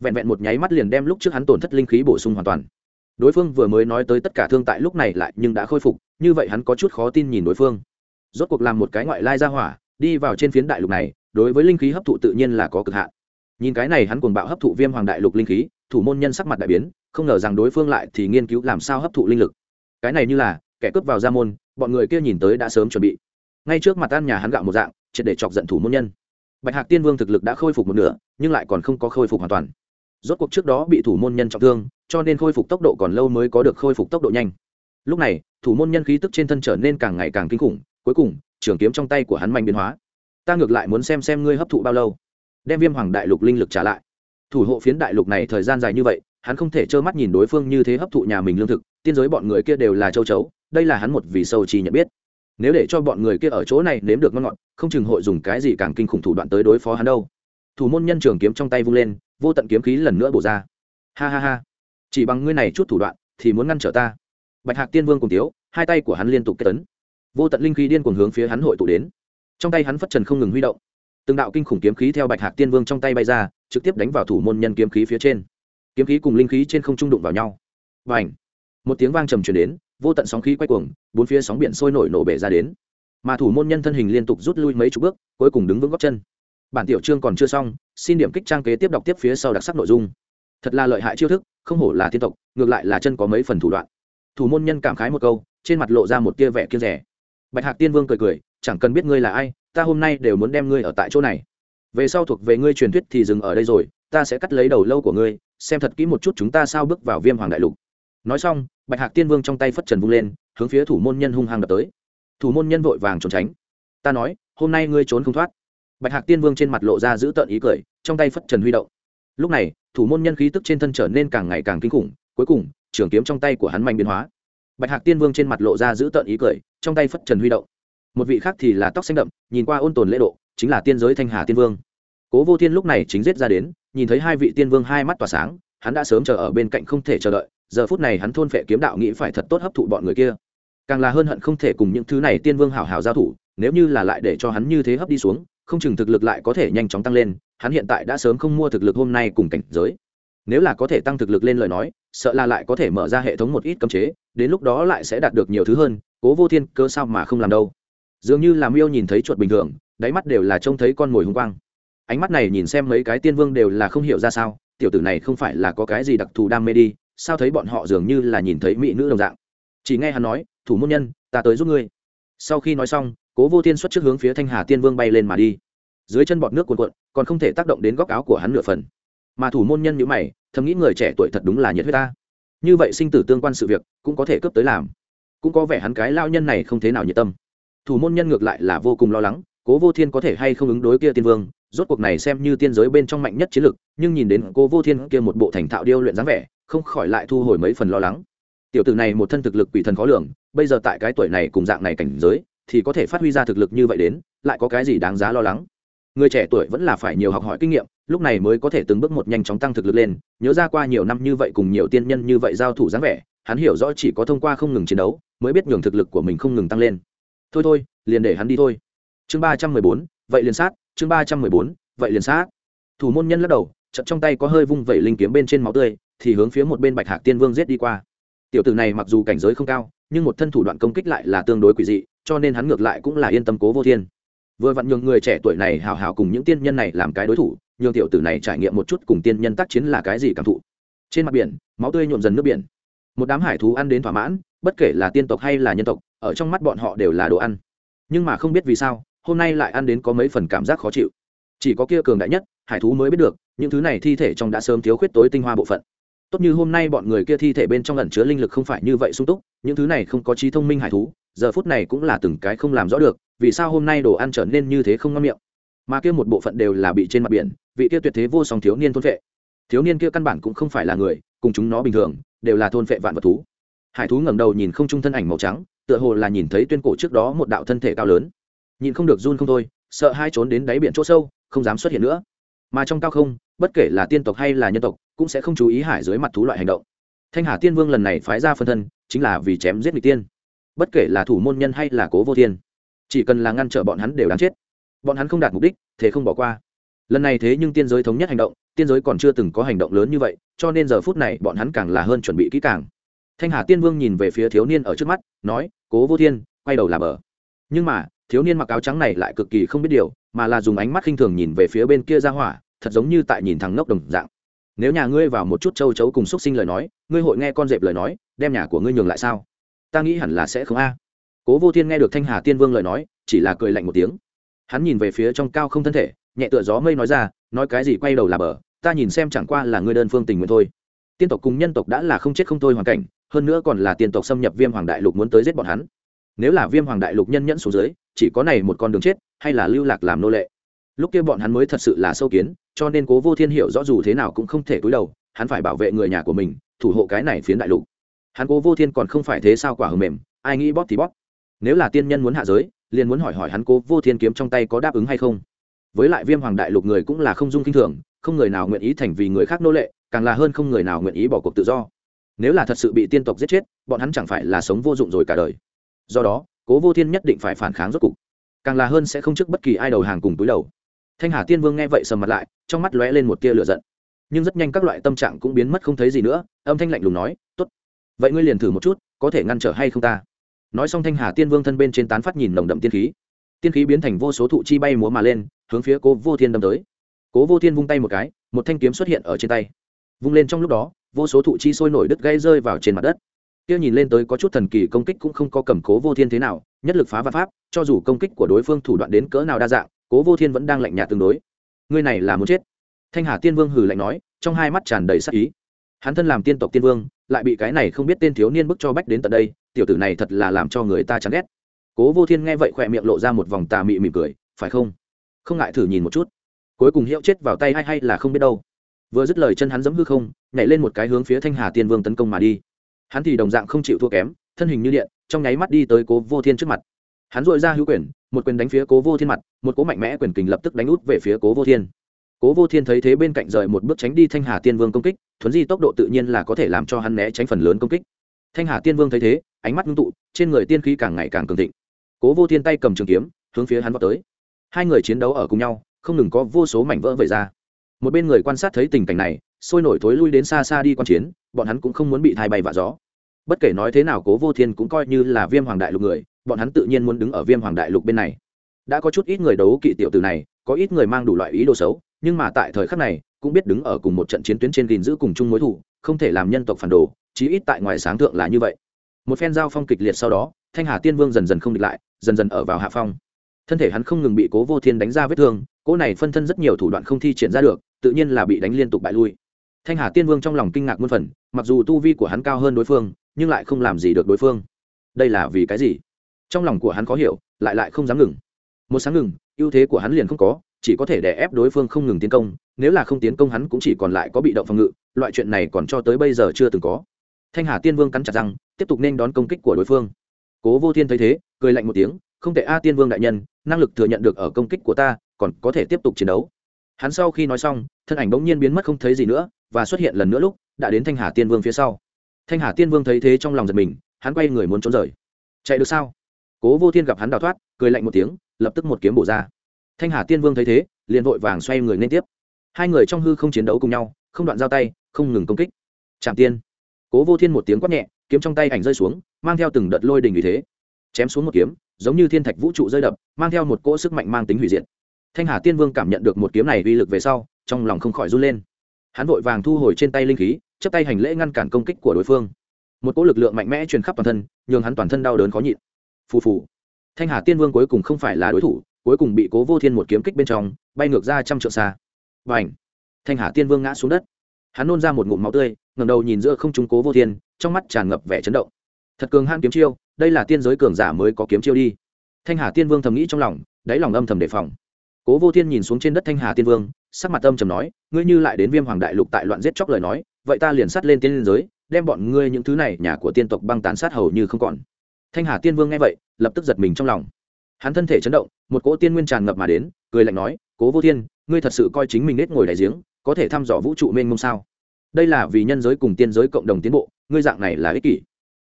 Vẹn vẹn một nháy mắt liền đem lúc trước hắn tổn thất linh khí bổ sung hoàn toàn. Đối phương vừa mới nói tới tất cả thương tại lúc này lại nhưng đã khôi phục, như vậy hắn có chút khó tin nhìn đối phương. Rốt cuộc làm một cái ngoại lai ra hỏa, đi vào trên phiến đại lục này, đối với linh khí hấp thụ tự nhiên là có cực hạn. Nhìn cái này hắn cuồng bạo hấp thụ viêm hoàng đại lục linh khí, thủ môn nhân sắc mặt đại biến không ngờ rằng đối phương lại thì nghiên cứu làm sao hấp thụ linh lực. Cái này như là, kẻ cướp vào gia môn, bọn người kia nhìn tới đã sớm chuẩn bị. Ngay trước mặt ăn nhà hắn gạo một dạng, triệt để chọc giận thủ môn nhân. Bạch hạc tiên vương thực lực đã khôi phục một nửa, nhưng lại còn không có khôi phục hoàn toàn. Rốt cuộc trước đó bị thủ môn nhân trọng thương, cho nên khôi phục tốc độ còn lâu mới có được khôi phục tốc độ nhanh. Lúc này, thủ môn nhân khí tức trên thân trở nên càng ngày càng kinh khủng, cuối cùng, trường kiếm trong tay của hắn mạnh biến hóa. Ta ngược lại muốn xem xem ngươi hấp thụ bao lâu, đem viêm hoàng đại lục linh lực trả lại. Thủ hộ phiến đại lục này thời gian dài như vậy hắn không thể trơ mắt nhìn đối phương như thế hấp thụ nhà mình lương thực, tiên giới bọn người kia đều là châu chấu, đây là hắn một vì sâu chi nhận biết. Nếu để cho bọn người kia ở chỗ này nếm được ngon ngọt, không chừng hội dùng cái gì càng kinh khủng thủ đoạn tới đối phó hắn đâu. Thủ môn nhân trường kiếm trong tay vung lên, vô tận kiếm khí lần nữa bổ ra. Ha ha ha. Chỉ bằng ngươi này chút thủ đoạn, thì muốn ngăn trở ta. Bạch hạc tiên vương cùng tiếu, hai tay của hắn liên tục kết tấn. Vô tận linh khí điên cuồng hướng phía hắn hội tụ đến. Trong tay hắn phất trần không ngừng huy động. Từng đạo kinh khủng kiếm khí theo bạch hạc tiên vương trong tay bay ra, trực tiếp đánh vào thủ môn nhân kiếm khí phía trên kiếm khí cùng linh khí trên không trung đụng vào nhau. Và ảnh một tiếng vang trầm truyền đến, vô tận sóng khí quay cuồng, bốn phía sóng biển sôi nổi nổ bể ra đến. Mà thủ môn nhân thân hình liên tục rút lui mấy chục bước, cuối cùng đứng vững góc chân. Bản tiểu chương còn chưa xong, xin điểm kích trang kế tiếp đọc tiếp phía sau đặc sắc nội dung. Thật là lợi hại chiêu thức, không hổ là thiên tộc, ngược lại là chân có mấy phần thủ đoạn. Thủ môn nhân cảm khái một câu, trên mặt lộ ra một tia vẻ kiên rẻ. Bạch hạc tiên vương cười cười, chẳng cần biết ngươi là ai, ta hôm nay đều muốn đem ngươi ở tại chỗ này. Về sau thuộc về ngươi truyền thuyết thì dừng ở đây rồi, ta sẽ cắt lấy đầu lâu của ngươi xem thật kỹ một chút chúng ta sao bước vào viêm hoàng đại lục. Nói xong, bạch hạc tiên vương trong tay phất trần vung lên, hướng phía thủ môn nhân hung hăng đập tới. Thủ môn nhân vội vàng trốn tránh. Ta nói, hôm nay ngươi trốn không thoát. Bạch hạc tiên vương trên mặt lộ ra giữ tợn ý cười, trong tay phất trần huy động. Lúc này, thủ môn nhân khí tức trên thân trở nên càng ngày càng kinh khủng, cuối cùng, trường kiếm trong tay của hắn mạnh biến hóa. Bạch hạc tiên vương trên mặt lộ ra giữ tợn ý cười, trong tay phất trần huy động. Một vị khác thì là tóc xanh đậm, nhìn qua ôn tồn lễ độ, chính là tiên giới thanh hà tiên vương cố vô thiên lúc này chính giết ra đến, nhìn thấy hai vị tiên vương hai mắt tỏa sáng, hắn đã sớm chờ ở bên cạnh không thể chờ đợi, giờ phút này hắn thôn phệ kiếm đạo nghĩ phải thật tốt hấp thụ bọn người kia. Càng là hơn hận không thể cùng những thứ này tiên vương hảo hảo giao thủ, nếu như là lại để cho hắn như thế hấp đi xuống, không chừng thực lực lại có thể nhanh chóng tăng lên, hắn hiện tại đã sớm không mua thực lực hôm nay cùng cảnh giới. Nếu là có thể tăng thực lực lên lời nói, sợ là lại có thể mở ra hệ thống một ít cấm chế, đến lúc đó lại sẽ đạt được nhiều thứ hơn, cố vô thiên, cơ sao mà không làm đâu? Dường như làm yêu nhìn thấy chuột bình thường, đáy mắt đều là trông thấy con mồi hung quang ánh mắt này nhìn xem mấy cái tiên vương đều là không hiểu ra sao, tiểu tử này không phải là có cái gì đặc thù đam mê đi, sao thấy bọn họ dường như là nhìn thấy mỹ nữ đồng dạng. Chỉ nghe hắn nói, thủ môn nhân, ta tới giúp ngươi. Sau khi nói xong, cố vô thiên xuất trước hướng phía thanh hà tiên vương bay lên mà đi. Dưới chân bọt nước cuồn cuộn, còn không thể tác động đến góc áo của hắn nửa phần. Mà thủ môn nhân như mày, thầm nghĩ người trẻ tuổi thật đúng là nhiệt huyết ta. Như vậy sinh tử tương quan sự việc, cũng có thể cướp tới làm. Cũng có vẻ hắn cái lao nhân này không thế nào nhiệt tâm. Thủ môn nhân ngược lại là vô cùng lo lắng, cố vô thiên có thể hay không ứng đối kia tiên vương rốt cuộc này xem như tiên giới bên trong mạnh nhất chiến lực nhưng nhìn đến cô vô thiên kia một bộ thành thạo điêu luyện dáng vẻ, không khỏi lại thu hồi mấy phần lo lắng. Tiểu tử này một thân thực lực quỷ thần khó lường, bây giờ tại cái tuổi này cùng dạng này cảnh giới, thì có thể phát huy ra thực lực như vậy đến, lại có cái gì đáng giá lo lắng? Người trẻ tuổi vẫn là phải nhiều học hỏi kinh nghiệm, lúc này mới có thể từng bước một nhanh chóng tăng thực lực lên, nhớ ra qua nhiều năm như vậy cùng nhiều tiên nhân như vậy giao thủ dáng vẻ, hắn hiểu rõ chỉ có thông qua không ngừng chiến đấu, mới biết nhường thực lực của mình không ngừng tăng lên. Thôi thôi, liền để hắn đi thôi. Chương ba trăm mười bốn, vậy liền sát chương ba trăm mười bốn, vậy liền sát. Thủ môn nhân lắc đầu chậm trong tay có hơi vung vẩy linh kiếm bên trên máu tươi, thì hướng phía một bên bạch hạc tiên vương giết đi qua. Tiểu tử này mặc dù cảnh giới không cao, nhưng một thân thủ đoạn công kích lại là tương đối quỷ dị, cho nên hắn ngược lại cũng là yên tâm cố vô thiên. Vừa vặn nhường người trẻ tuổi này hào hào cùng những tiên nhân này làm cái đối thủ, nhường tiểu tử này trải nghiệm một chút cùng tiên nhân tác chiến là cái gì cảm thụ. Trên mặt biển, máu tươi nhuộm dần nước biển. Một đám hải thú ăn đến thỏa mãn, bất kể là tiên tộc hay là nhân tộc, ở trong mắt bọn họ đều là đồ ăn. Nhưng mà không biết vì sao hôm nay lại ăn đến có mấy phần cảm giác khó chịu. Chỉ có kia cường đại nhất, hải thú mới biết được, những thứ này thi thể trong đã sớm thiếu khuyết tối tinh hoa bộ phận. Tốt như hôm nay bọn người kia thi thể bên trong ẩn chứa linh lực không phải như vậy sung túc, những thứ này không có trí thông minh hải thú, giờ phút này cũng là từng cái không làm rõ được, vì sao hôm nay đồ ăn trở nên như thế không ngon miệng. Mà kia một bộ phận đều là bị trên mặt biển, vị kia tuyệt thế vô song thiếu niên thôn vệ thiếu niên kia căn bản cũng không phải là người, cùng chúng nó bình thường, đều là thôn vệ vạn vật thú. Hải thú ngẩng đầu nhìn không trung thân ảnh màu trắng, tựa hồ là nhìn thấy tuyên cổ trước đó một đạo thân thể cao lớn nhìn không được run không thôi, sợ hai trốn đến đáy biển chỗ sâu, không dám xuất hiện nữa. Mà trong cao không, bất kể là tiên tộc hay là nhân tộc, cũng sẽ không chú ý hải dưới mặt thú loại hành động. Thanh hà tiên vương lần này phái ra phân thân, chính là vì chém giết người tiên. Bất kể là thủ môn nhân hay là cố vô thiên, chỉ cần là ngăn trở bọn hắn đều đáng chết. Bọn hắn không đạt mục đích, thế không bỏ qua. Lần này thế nhưng tiên giới thống nhất hành động, tiên giới còn chưa từng có hành động lớn như vậy, cho nên giờ phút này bọn hắn càng là hơn chuẩn bị kỹ càng. Thanh hà tiên vương nhìn về phía thiếu niên ở trước mắt, nói, cố vô thiên, quay đầu làm bờ nhưng mà thiếu niên mặc áo trắng này lại cực kỳ không biết điều, mà là dùng ánh mắt khinh thường nhìn về phía bên kia ra hỏa, thật giống như tại nhìn thằng ngốc đồng dạng. Nếu nhà ngươi vào một chút châu chấu cùng xúc sinh lời nói, ngươi hội nghe con dẹp lời nói, đem nhà của ngươi nhường lại sao? Ta nghĩ hẳn là sẽ không a. Cố vô thiên nghe được thanh hà tiên vương lời nói, chỉ là cười lạnh một tiếng. Hắn nhìn về phía trong cao không thân thể, nhẹ tựa gió mây nói ra, nói cái gì quay đầu là bờ, ta nhìn xem chẳng qua là ngươi đơn phương tình nguyện thôi. Tiên tộc cùng nhân tộc đã là không chết không thôi hoàn cảnh, hơn nữa còn là tiên tộc xâm nhập viêm hoàng đại lục muốn tới giết bọn hắn. Nếu là viêm hoàng đại lục nhân nhẫn xuống dưới chỉ có này một con đường chết, hay là lưu lạc làm nô lệ. Lúc kia bọn hắn mới thật sự là sâu kiến, cho nên cố vô thiên hiểu rõ dù thế nào cũng không thể cúi đầu, hắn phải bảo vệ người nhà của mình, thủ hộ cái này phiến đại lục. Hắn cố vô thiên còn không phải thế sao quả hờ mềm, ai nghĩ bóp thì bóp. Nếu là tiên nhân muốn hạ giới, liền muốn hỏi hỏi hắn cố vô thiên kiếm trong tay có đáp ứng hay không. Với lại viêm hoàng đại lục người cũng là không dung kinh thường, không người nào nguyện ý thành vì người khác nô lệ, càng là hơn không người nào nguyện ý bỏ cuộc tự do. Nếu là thật sự bị tiên tộc giết chết, bọn hắn chẳng phải là sống vô dụng rồi cả đời. Do đó cố vô thiên nhất định phải phản kháng rốt cục. Càng là hơn sẽ không trước bất kỳ ai đầu hàng cùng túi đầu. Thanh hà tiên vương nghe vậy sầm mặt lại, trong mắt lóe lên một tia lửa giận. Nhưng rất nhanh các loại tâm trạng cũng biến mất không thấy gì nữa, âm thanh lạnh lùng nói, tốt, vậy ngươi liền thử một chút, có thể ngăn trở hay không ta? Nói xong thanh hà tiên vương thân bên trên tán phát nhìn nồng đậm tiên khí. Tiên khí biến thành vô số thụ chi bay múa mà lên, hướng phía cố vô thiên đâm tới. Cố vô thiên vung tay một cái, một thanh kiếm xuất hiện ở trên tay. Vung lên trong lúc đó, vô số thụ chi sôi nổi đứt gây rơi vào trên mặt đất kia nhìn lên tới có chút thần kỳ công kích cũng không có cầm cố vô thiên thế nào, nhất lực phá và pháp, cho dù công kích của đối phương thủ đoạn đến cỡ nào đa dạng, cố vô thiên vẫn đang lạnh nhạt tương đối. Ngươi này là muốn chết. Thanh hà tiên vương hừ lạnh nói, trong hai mắt tràn đầy sắc ý. Hắn thân làm tiên tộc tiên vương, lại bị cái này không biết tên thiếu niên bức cho bách đến tận đây, tiểu tử này thật là làm cho người ta chán ghét. Cố vô thiên nghe vậy khỏe miệng lộ ra một vòng tà mị mỉm cười, phải không? Không ngại thử nhìn một chút. Cuối cùng hiệu chết vào tay hay hay là không biết đâu. Vừa dứt lời chân hắn giẫm hư không, nhảy lên một cái hướng phía thanh hà tiên vương tấn công mà đi hắn thì đồng dạng không chịu thua kém, thân hình như điện, trong nháy mắt đi tới cố vô thiên trước mặt. Hắn dội ra hữu quyền, một quyền đánh phía cố vô thiên mặt, một cố mạnh mẽ quyền kình lập tức đánh út về phía cố vô thiên. Cố vô thiên thấy thế bên cạnh rời một bước tránh đi thanh hà tiên vương công kích, thuấn di tốc độ tự nhiên là có thể làm cho hắn né tránh phần lớn công kích. Thanh hà tiên vương thấy thế, ánh mắt ngưng tụ, trên người tiên khí càng ngày càng cường thịnh. Cố vô thiên tay cầm trường kiếm, hướng phía hắn vào tới. Hai người chiến đấu ở cùng nhau, không ngừng có vô số mảnh vỡ vẩy ra. Một bên người quan sát thấy tình cảnh này sôi nổi thối lui đến xa xa đi quan chiến, bọn hắn cũng không muốn bị thai bay vạ gió. Bất kể nói thế nào, cố vô thiên cũng coi như là viêm hoàng đại lục người, bọn hắn tự nhiên muốn đứng ở viêm hoàng đại lục bên này. Đã có chút ít người đấu kỵ tiểu từ này, có ít người mang đủ loại ý đồ xấu, nhưng mà tại thời khắc này, cũng biết đứng ở cùng một trận chiến tuyến trên gìn giữ cùng chung mối thủ không thể làm nhân tộc phản đồ, chí ít tại ngoài sáng thượng là như vậy. Một phen giao phong kịch liệt sau đó, thanh hà tiên vương dần dần không địch lại, dần dần ở vào hạ phong. Thân thể hắn không ngừng bị cố vô thiên đánh ra vết thương, cỗ này phân thân rất nhiều thủ đoạn không thi triển ra được, tự nhiên là bị đánh liên tục bại lui thanh hà tiên vương trong lòng kinh ngạc muôn phần, mặc dù tu vi của hắn cao hơn đối phương, nhưng lại không làm gì được đối phương. Đây là vì cái gì? Trong lòng của hắn khó hiểu, lại lại không dám ngừng. Một sáng ngừng, ưu thế của hắn liền không có, chỉ có thể đè ép đối phương không ngừng tiến công, nếu là không tiến công hắn cũng chỉ còn lại có bị động phòng ngự, loại chuyện này còn cho tới bây giờ chưa từng có. Thanh hà tiên vương cắn chặt răng, tiếp tục nên đón công kích của đối phương. Cố vô thiên thấy thế, cười lạnh một tiếng, không thể a tiên vương đại nhân, năng lực thừa nhận được ở công kích của ta, còn có thể tiếp tục chiến đấu hắn sau khi nói xong, thân ảnh bỗng nhiên biến mất không thấy gì nữa, và xuất hiện lần nữa lúc, đã đến thanh hà tiên vương phía sau. Thanh hà tiên vương thấy thế trong lòng giật mình, hắn quay người muốn trốn rời. Chạy được sao? Cố vô thiên gặp hắn đào thoát, cười lạnh một tiếng, lập tức một kiếm bổ ra. Thanh hà tiên vương thấy thế, liền vội vàng xoay người lên tiếp. Hai người trong hư không chiến đấu cùng nhau, không đoạn giao tay, không ngừng công kích. Trạm tiên. Cố vô thiên một tiếng quát nhẹ, kiếm trong tay ảnh rơi xuống, mang theo từng đợt lôi đình vì thế. Chém xuống một kiếm, giống như thiên thạch vũ trụ rơi đập, mang theo một cỗ sức mạnh mang tính hủy diệt thanh hà tiên vương cảm nhận được một kiếm này uy lực về sau, trong lòng không khỏi run lên. Hắn vội vàng thu hồi trên tay linh khí, chấp tay hành lễ ngăn cản công kích của đối phương. Một cỗ lực lượng mạnh mẽ truyền khắp toàn thân, nhường hắn toàn thân đau đớn khó nhịn. Phù phù. Thanh hà tiên vương cuối cùng không phải là đối thủ, cuối cùng bị cố vô thiên một kiếm kích bên trong, bay ngược ra trăm trượng xa. Và ảnh thanh hà tiên vương ngã xuống đất. Hắn nôn ra một ngụm máu tươi ngầm đầu nhìn giữa không trung cố vô thiên, trong mắt tràn ngập vẻ chấn động. Thật cường han kiếm chiêu, đây là tiên giới cường giả mới có kiếm chiêu đi. Thanh hà tiên vương thầm nghĩ trong lòng, đáy lòng âm thầm đề phòng cố vô thiên nhìn xuống trên đất thanh hà tiên vương, sắc mặt âm trầm nói, ngươi như lại đến viêm hoàng đại lục tại loạn giết chóc lời nói, vậy ta liền sát lên tiên giới, đem bọn ngươi những thứ này, nhà của tiên tộc băng tàn sát hầu như không còn. Thanh hà tiên vương nghe vậy, lập tức giật mình trong lòng. Hắn thân thể chấn động, một cỗ tiên nguyên tràn ngập mà đến, cười lạnh nói, cố vô thiên, ngươi thật sự coi chính mình nết ngồi đại giếng, có thể thăm dò vũ trụ mênh mông sao? Đây là vì nhân giới cùng tiên giới cộng đồng tiến bộ, ngươi dạng này là ích kỷ.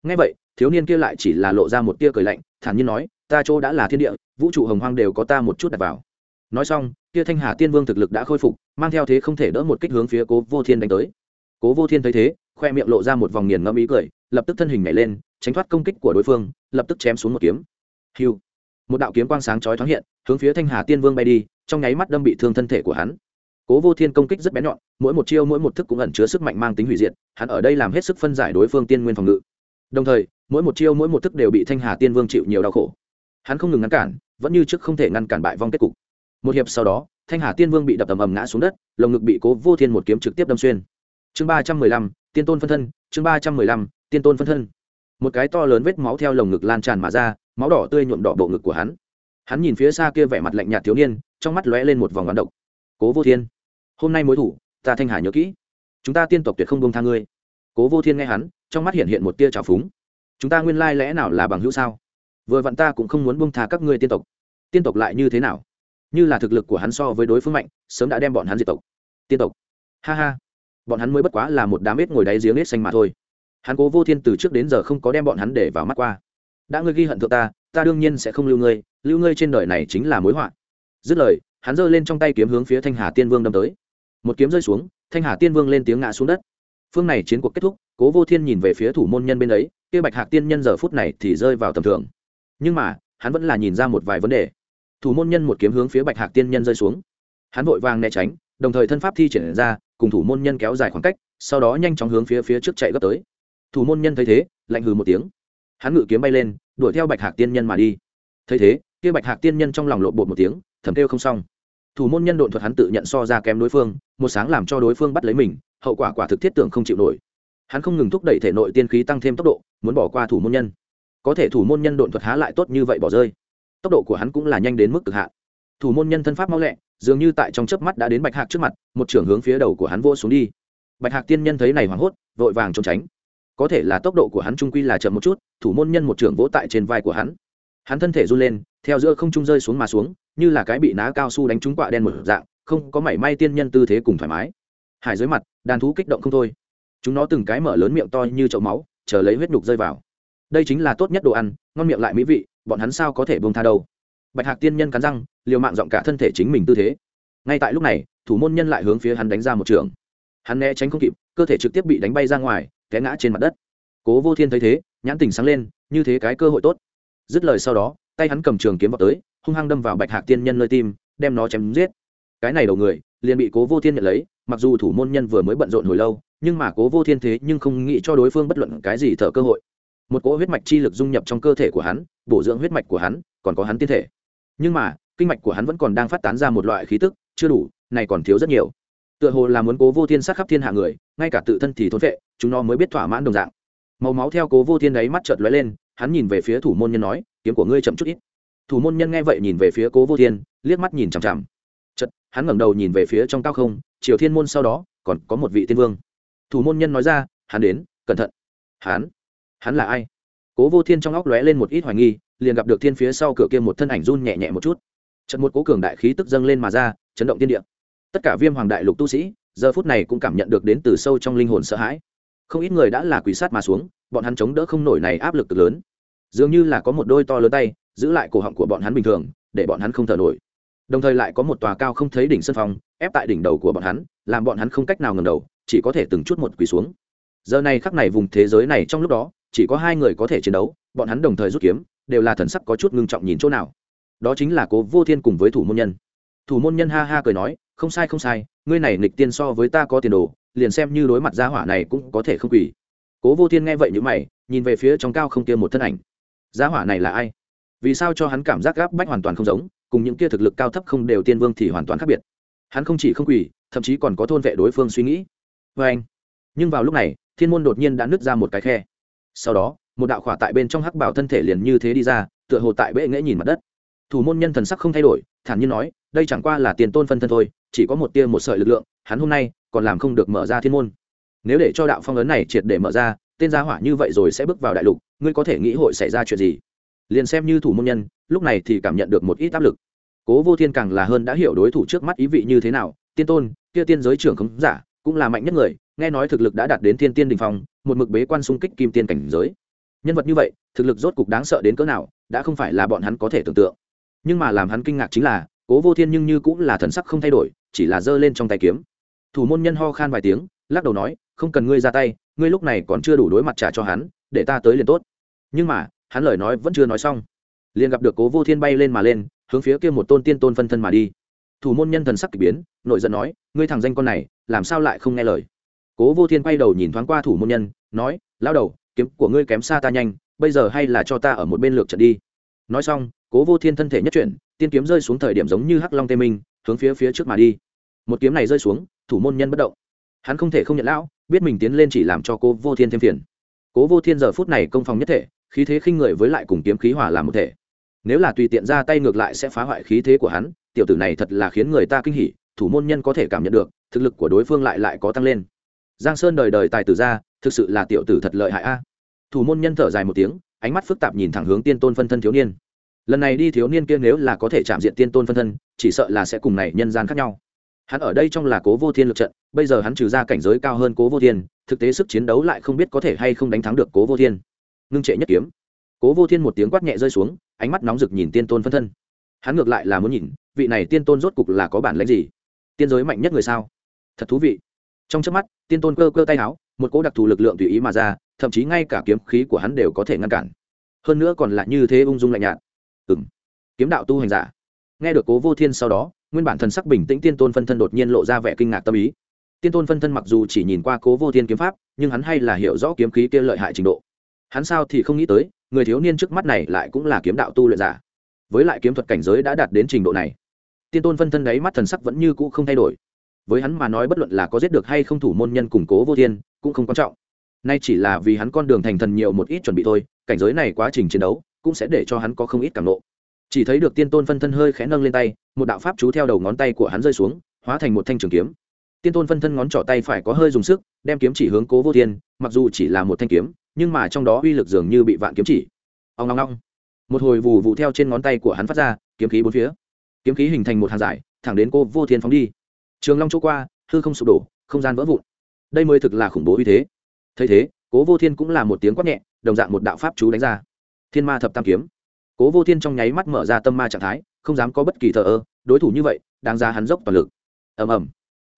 Ngay vậy, thiếu niên kia lại chỉ là lộ ra một tia cười lạnh, thản nhiên nói, ta chỗ đã là thiên địa, vũ trụ hồng hoang đều có ta một chút đặt vào nói xong, kia thanh hà tiên vương thực lực đã khôi phục, mang theo thế không thể đỡ một kích hướng phía cố vô thiên đánh tới. Cố vô thiên thấy thế, khoe miệng lộ ra một vòng nghiền ngẫm ý cười, lập tức thân hình nhảy lên, tránh thoát công kích của đối phương, lập tức chém xuống một kiếm. Hiu một đạo kiếm quang sáng chói thoáng hiện, hướng phía thanh hà tiên vương bay đi, trong nháy mắt đâm bị thương thân thể của hắn. Cố vô thiên công kích rất bén nhọn, mỗi một chiêu mỗi một thức cũng ẩn chứa sức mạnh mang tính hủy diệt, hắn ở đây làm hết sức phân giải đối phương tiên nguyên phòng ngự. Đồng thời, mỗi một chiêu mỗi một thức đều bị thanh hà tiên vương chịu nhiều đau khổ. Hắn không ngừng ngăn cản, vẫn như trước không thể ngăn cản bại vong kết cục một hiệp sau đó, thanh hà tiên vương bị đập tầm ầm ngã xuống đất, lồng ngực bị cố vô thiên một kiếm trực tiếp đâm xuyên. Chương ba trăm mười lăm, tiên tôn phân thân, chương ba trăm mười lăm, tiên tôn phân thân. Một cái to lớn vết máu theo lồng ngực lan tràn mà ra, máu đỏ tươi nhuộm đỏ bộ ngực của hắn. Hắn nhìn phía xa kia vẻ mặt lạnh nhạt thiếu niên, trong mắt lóe lên một vòng đoán độc. Cố vô thiên, hôm nay mối thủ, ta thanh hà nhớ kỹ. Chúng ta tiên tộc tuyệt không bông tha ngươi. Cố vô thiên nghe hắn, trong mắt hiện hiện một tia trào phúng. Chúng ta nguyên lai lẽ nào là bằng hữu sao? Vừa vặn ta cũng không muốn bông tha các ngươi tiên tộc. Tiên tộc lại như thế nào? Như là thực lực của hắn so với đối phương mạnh, sớm đã đem bọn hắn diệt tộc. Tiên tộc. Ha ha. Bọn hắn mới bất quá là một đám ếch ngồi đáy giếng ếch xanh mà thôi. Hắn cố vô thiên từ trước đến giờ không có đem bọn hắn để vào mắt qua. Đã ngươi ghi hận thượng ta ta đương nhiên sẽ không lưu ngươi lưu ngươi trên đời này chính là mối họa. Dứt lời, hắn giơ lên trong tay kiếm hướng phía thanh hà tiên vương đâm tới. Một kiếm rơi xuống, thanh hà tiên vương lên tiếng ngã xuống đất. Phương này chiến cuộc kết thúc, cố vô thiên nhìn về phía thủ môn nhân bên ấy, kia bạch hạc tiên nhân giờ phút này thì rơi vào tầm thường. Nhưng mà, hắn vẫn là nhìn ra một vài vấn đề thủ môn nhân một kiếm hướng phía bạch hạc tiên nhân rơi xuống. Hắn vội vàng né tránh, đồng thời thân pháp thi triển ra, cùng thủ môn nhân kéo dài khoảng cách, sau đó nhanh chóng hướng phía phía trước chạy gấp tới. Thủ môn nhân thấy thế, lạnh hừ một tiếng. Hắn ngự kiếm bay lên, đuổi theo bạch hạc tiên nhân mà đi. Thấy thế, kia bạch hạc tiên nhân trong lòng lộn bột một tiếng, thầm kêu không xong. Thủ môn nhân độn thuật hắn tự nhận so ra kém đối phương, một sáng làm cho đối phương bắt lấy mình, hậu quả quả thực thiết tưởng không chịu nổi. Hắn không ngừng thúc đẩy thể nội tiên khí tăng thêm tốc độ, muốn bỏ qua thủ môn nhân. Có thể thủ môn nhân độn thuật há lại tốt như vậy bỏ rơi tốc độ của hắn cũng là nhanh đến mức cực hạn. Thủ môn nhân thân pháp mau lẹ, dường như tại trong chớp mắt đã đến bạch hạc trước mặt, một trưởng hướng phía đầu của hắn vô xuống đi. Bạch hạc tiên nhân thấy này hoảng hốt, vội vàng trốn tránh. Có thể là tốc độ của hắn trung quy là chậm một chút, thủ môn nhân một trưởng vỗ tại trên vai của hắn. Hắn thân thể run lên, theo giữa không trung rơi xuống mà xuống, như là cái bị ná cao su đánh trúng quạ đen một dạng, không có mảy may tiên nhân tư thế cùng thoải mái. Hải dưới mặt, đàn thú kích động không thôi. Chúng nó từng cái mở lớn miệng to như chậu máu, chờ lấy huyết nhục rơi vào. Đây chính là tốt nhất đồ ăn, ngon miệng lại mỹ vị bọn hắn sao có thể buông tha đâu? Bạch hạc tiên nhân cắn răng, liều mạng giọng cả thân thể chính mình tư thế. Ngay tại lúc này, thủ môn nhân lại hướng phía hắn đánh ra một trường. Hắn né tránh không kịp, cơ thể trực tiếp bị đánh bay ra ngoài, té ngã trên mặt đất. Cố vô thiên thấy thế, nhãn tình sáng lên, như thế cái cơ hội tốt. Dứt lời sau đó, tay hắn cầm trường kiếm vào tới, hung hăng đâm vào bạch hạc tiên nhân nơi tim, đem nó chém giết. Cái này đầu người, liền bị cố vô thiên nhận lấy, mặc dù thủ môn nhân vừa mới bận rộn hồi lâu, nhưng mà cố vô thiên thế nhưng không nghĩ cho đối phương bất luận cái gì thở cơ hội một cỗ huyết mạch chi lực dung nhập trong cơ thể của hắn, bổ dưỡng huyết mạch của hắn, còn có hắn tiên thể. Nhưng mà, kinh mạch của hắn vẫn còn đang phát tán ra một loại khí tức, chưa đủ, này còn thiếu rất nhiều. Tựa hồ là muốn cố vô thiên sát khắp thiên hạ người, ngay cả tự thân thì thốn vệ chúng nó mới biết thỏa mãn đồng dạng. Màu máu theo cố vô thiên đấy mắt chợt lóe lên, hắn nhìn về phía thủ môn nhân nói, kiếm của ngươi chậm chút ít. Thủ môn nhân nghe vậy nhìn về phía cố vô thiên, liếc mắt nhìn chằm chằm. Chật hắn ngẩng đầu nhìn về phía trong cao không, triều thiên môn sau đó, còn có một vị tiên vương. Thủ môn nhân nói ra, hắn đến, cẩn thận. Hắn? Hắn là ai? Cố vô thiên trong óc lóe lên một ít hoài nghi liền gặp được thiên phía sau cửa kia một thân ảnh run nhẹ nhẹ một chút. Trận một cố cường đại khí tức dâng lên mà ra chấn động tiên địa. Tất cả viêm hoàng đại lục tu sĩ giờ phút này cũng cảm nhận được đến từ sâu trong linh hồn sợ hãi. Không ít người đã là quỷ sát mà xuống bọn hắn chống đỡ không nổi này áp lực cực lớn. Dường như là có một đôi to lớn tay giữ lại cổ họng của bọn hắn bình thường để bọn hắn không thở nổi. Đồng thời lại có một tòa cao không thấy đỉnh sân phòng, ép tại đỉnh đầu của bọn hắn làm bọn hắn không cách nào ngầm đầu chỉ có thể từng chút một quỳ xuống. Giờ này khắc này vùng thế giới này trong lúc đó chỉ có hai người có thể chiến đấu, bọn hắn đồng thời rút kiếm, đều là thần sắc có chút ngưng trọng nhìn chỗ nào. Đó chính là cố vô thiên cùng với thủ môn nhân. Thủ môn nhân ha ha cười nói, không sai không sai, ngươi này nịch tiên so với ta có tiền đồ, liền xem như đối mặt gia hỏa này cũng có thể không quỳ cố vô thiên nghe vậy như mày, nhìn về phía trong cao không kia một thân ảnh. Gia hỏa này là ai? Vì sao cho hắn cảm giác gáp bách hoàn toàn không giống, cùng những kia thực lực cao thấp không đều tiên vương thì hoàn toàn khác biệt? Hắn không chỉ không quỳ thậm chí còn có thôn vệ đối phương suy nghĩ. Vê anh. Nhưng vào lúc này, thiên môn đột nhiên đã nứt ra một cái khe sau đó, một đạo khỏa tại bên trong hắc bảo thân thể liền như thế đi ra, tựa hồ tại bệ nghễ nhìn mặt đất. Thủ môn nhân thần sắc không thay đổi, thản nhiên nói, đây chẳng qua là tiền tôn phân thân thôi, chỉ có một tia một sợi lực lượng, hắn hôm nay còn làm không được mở ra thiên môn. Nếu để cho đạo phong ấn này triệt để mở ra, tên gia hỏa như vậy rồi sẽ bước vào đại lục, ngươi có thể nghĩ hội xảy ra chuyện gì? Liền xem như thủ môn nhân, lúc này thì cảm nhận được một ít áp lực. Cố vô thiên càng là hơn đã hiểu đối thủ trước mắt ý vị như thế nào, tiên tôn, kia tiên giới trưởng khống giả, cũng là mạnh nhất người nghe nói thực lực đã đạt đến thiên tiên đình phong, một mực bế quan xung kích kim tiên cảnh giới. Nhân vật như vậy, thực lực rốt cục đáng sợ đến cỡ nào, đã không phải là bọn hắn có thể tưởng tượng. Nhưng mà làm hắn kinh ngạc chính là, cố vô thiên nhưng như cũng là thần sắc không thay đổi, chỉ là giơ lên trong tay kiếm. Thủ môn nhân ho khan vài tiếng, lắc đầu nói, không cần ngươi ra tay, ngươi lúc này còn chưa đủ đối mặt trả cho hắn, để ta tới liền tốt. Nhưng mà, hắn lời nói vẫn chưa nói xong. Liền gặp được cố vô thiên bay lên mà lên, hướng phía kia một tôn tiên tôn phân thân mà đi. Thủ môn nhân thần sắc k ỳ biến, nội giận nói, ngươi thằng danh con này, làm sao lại không nghe lời? Cố vô thiên quay đầu nhìn thoáng qua thủ môn nhân, nói lao đầu, kiếm của ngươi kém xa ta nhanh, bây giờ hay là cho ta ở một bên lược trận đi. Nói xong, cố vô thiên thân thể nhất chuyển, tiên kiếm rơi xuống thời điểm giống như hắc long tê minh, hướng phía phía trước mà đi. Một kiếm này rơi xuống, thủ môn nhân bất động. Hắn không thể không nhận lão, biết mình tiến lên chỉ làm cho cố vô thiên thêm phiền. Cố vô thiên giờ phút này công phòng nhất thể, khí thế khinh người với lại cùng kiếm khí hỏa làm một thể. Nếu là tùy tiện ra tay ngược lại sẽ phá hoại khí thế của hắn, tiểu tử này thật là khiến người ta kinh hỉ, thủ môn nhân có thể cảm nhận được, thực lực của đối phương lại lại có tăng lên giang sơn đời đời tài tử ra, thực sự là tiểu tử thật lợi hại a. Thủ môn nhân thở dài một tiếng, ánh mắt phức tạp nhìn thẳng hướng tiên tôn phân thân thiếu niên. Lần này đi thiếu niên kia nếu là có thể chạm diện tiên tôn phân thân, chỉ sợ là sẽ cùng này nhân gian khác nhau. Hắn ở đây trong là cố vô thiên lực trận, bây giờ hắn trừ ra cảnh giới cao hơn cố vô thiên, thực tế sức chiến đấu lại không biết có thể hay không đánh thắng được cố vô thiên. Ngưng trệ nhất kiếm. Cố vô thiên một tiếng quát nhẹ rơi xuống, ánh mắt nóng rực nhìn tiên tôn phân thân. Hắn ngược lại là muốn nhìn, vị này tiên tôn rốt cục là có bản lãnh gì? Tiên giới mạnh nhất người sao? Thật thú vị trong trước mắt, tiên tôn cơ cơ tay áo, một cỗ đặc thù lực lượng tùy ý mà ra, thậm chí ngay cả kiếm khí của hắn đều có thể ngăn cản. Hơn nữa còn lại như thế ung dung lạnh nhạt. Ừng kiếm đạo tu hành giả. Nghe được cố vô thiên sau đó, nguyên bản thần sắc bình tĩnh tiên tôn phân thân đột nhiên lộ ra vẻ kinh ngạc tâm ý. Tiên tôn phân thân mặc dù chỉ nhìn qua cố vô thiên kiếm pháp, nhưng hắn hay là hiểu rõ kiếm khí kia lợi hại trình độ. Hắn sao thì không nghĩ tới, người thiếu niên trước mắt này lại cũng là kiếm đạo tu luyện giả. Với lại kiếm thuật cảnh giới đã đạt đến trình độ này, tiên tôn phân thân đấy mắt thần sắc vẫn như cũ không thay đổi với hắn mà nói bất luận là có giết được hay không thủ môn nhân củng cố vô thiên, cũng không quan trọng. Nay chỉ là vì hắn con đường thành thần nhiều một ít chuẩn bị thôi, cảnh giới này quá trình chiến đấu, cũng sẽ để cho hắn có không ít cảm nộ. Chỉ thấy được tiên tôn phân thân hơi khẽ nâng lên tay, một đạo pháp chú theo đầu ngón tay của hắn rơi xuống, hóa thành một thanh trường kiếm. Tiên tôn phân thân ngón trỏ tay phải có hơi dùng sức, đem kiếm chỉ hướng cố vô thiên, mặc dù chỉ là một thanh kiếm, nhưng mà trong đó uy lực dường như bị vạn kiếm chỉ. Ông long long một hồi vù vù theo trên ngón tay của hắn phát ra, kiếm khí bốn phía. Kiếm khí hình thành một hàng giải, thẳng đến cô vô thiên phóng đi trường long chỗ qua, hư không sụp đổ, không gian vỡ vụn. Đây mới thực là khủng bố uy thế. Thấy thế, cố vô thiên cũng là một tiếng quát nhẹ, đồng dạng một đạo pháp chú đánh ra. Thiên ma thập tam kiếm. Cố vô thiên trong nháy mắt mở ra tâm ma trạng thái, không dám có bất kỳ thờ ơ, đối thủ như vậy, đáng ra hắn dốc toàn lực. Ầm ầm.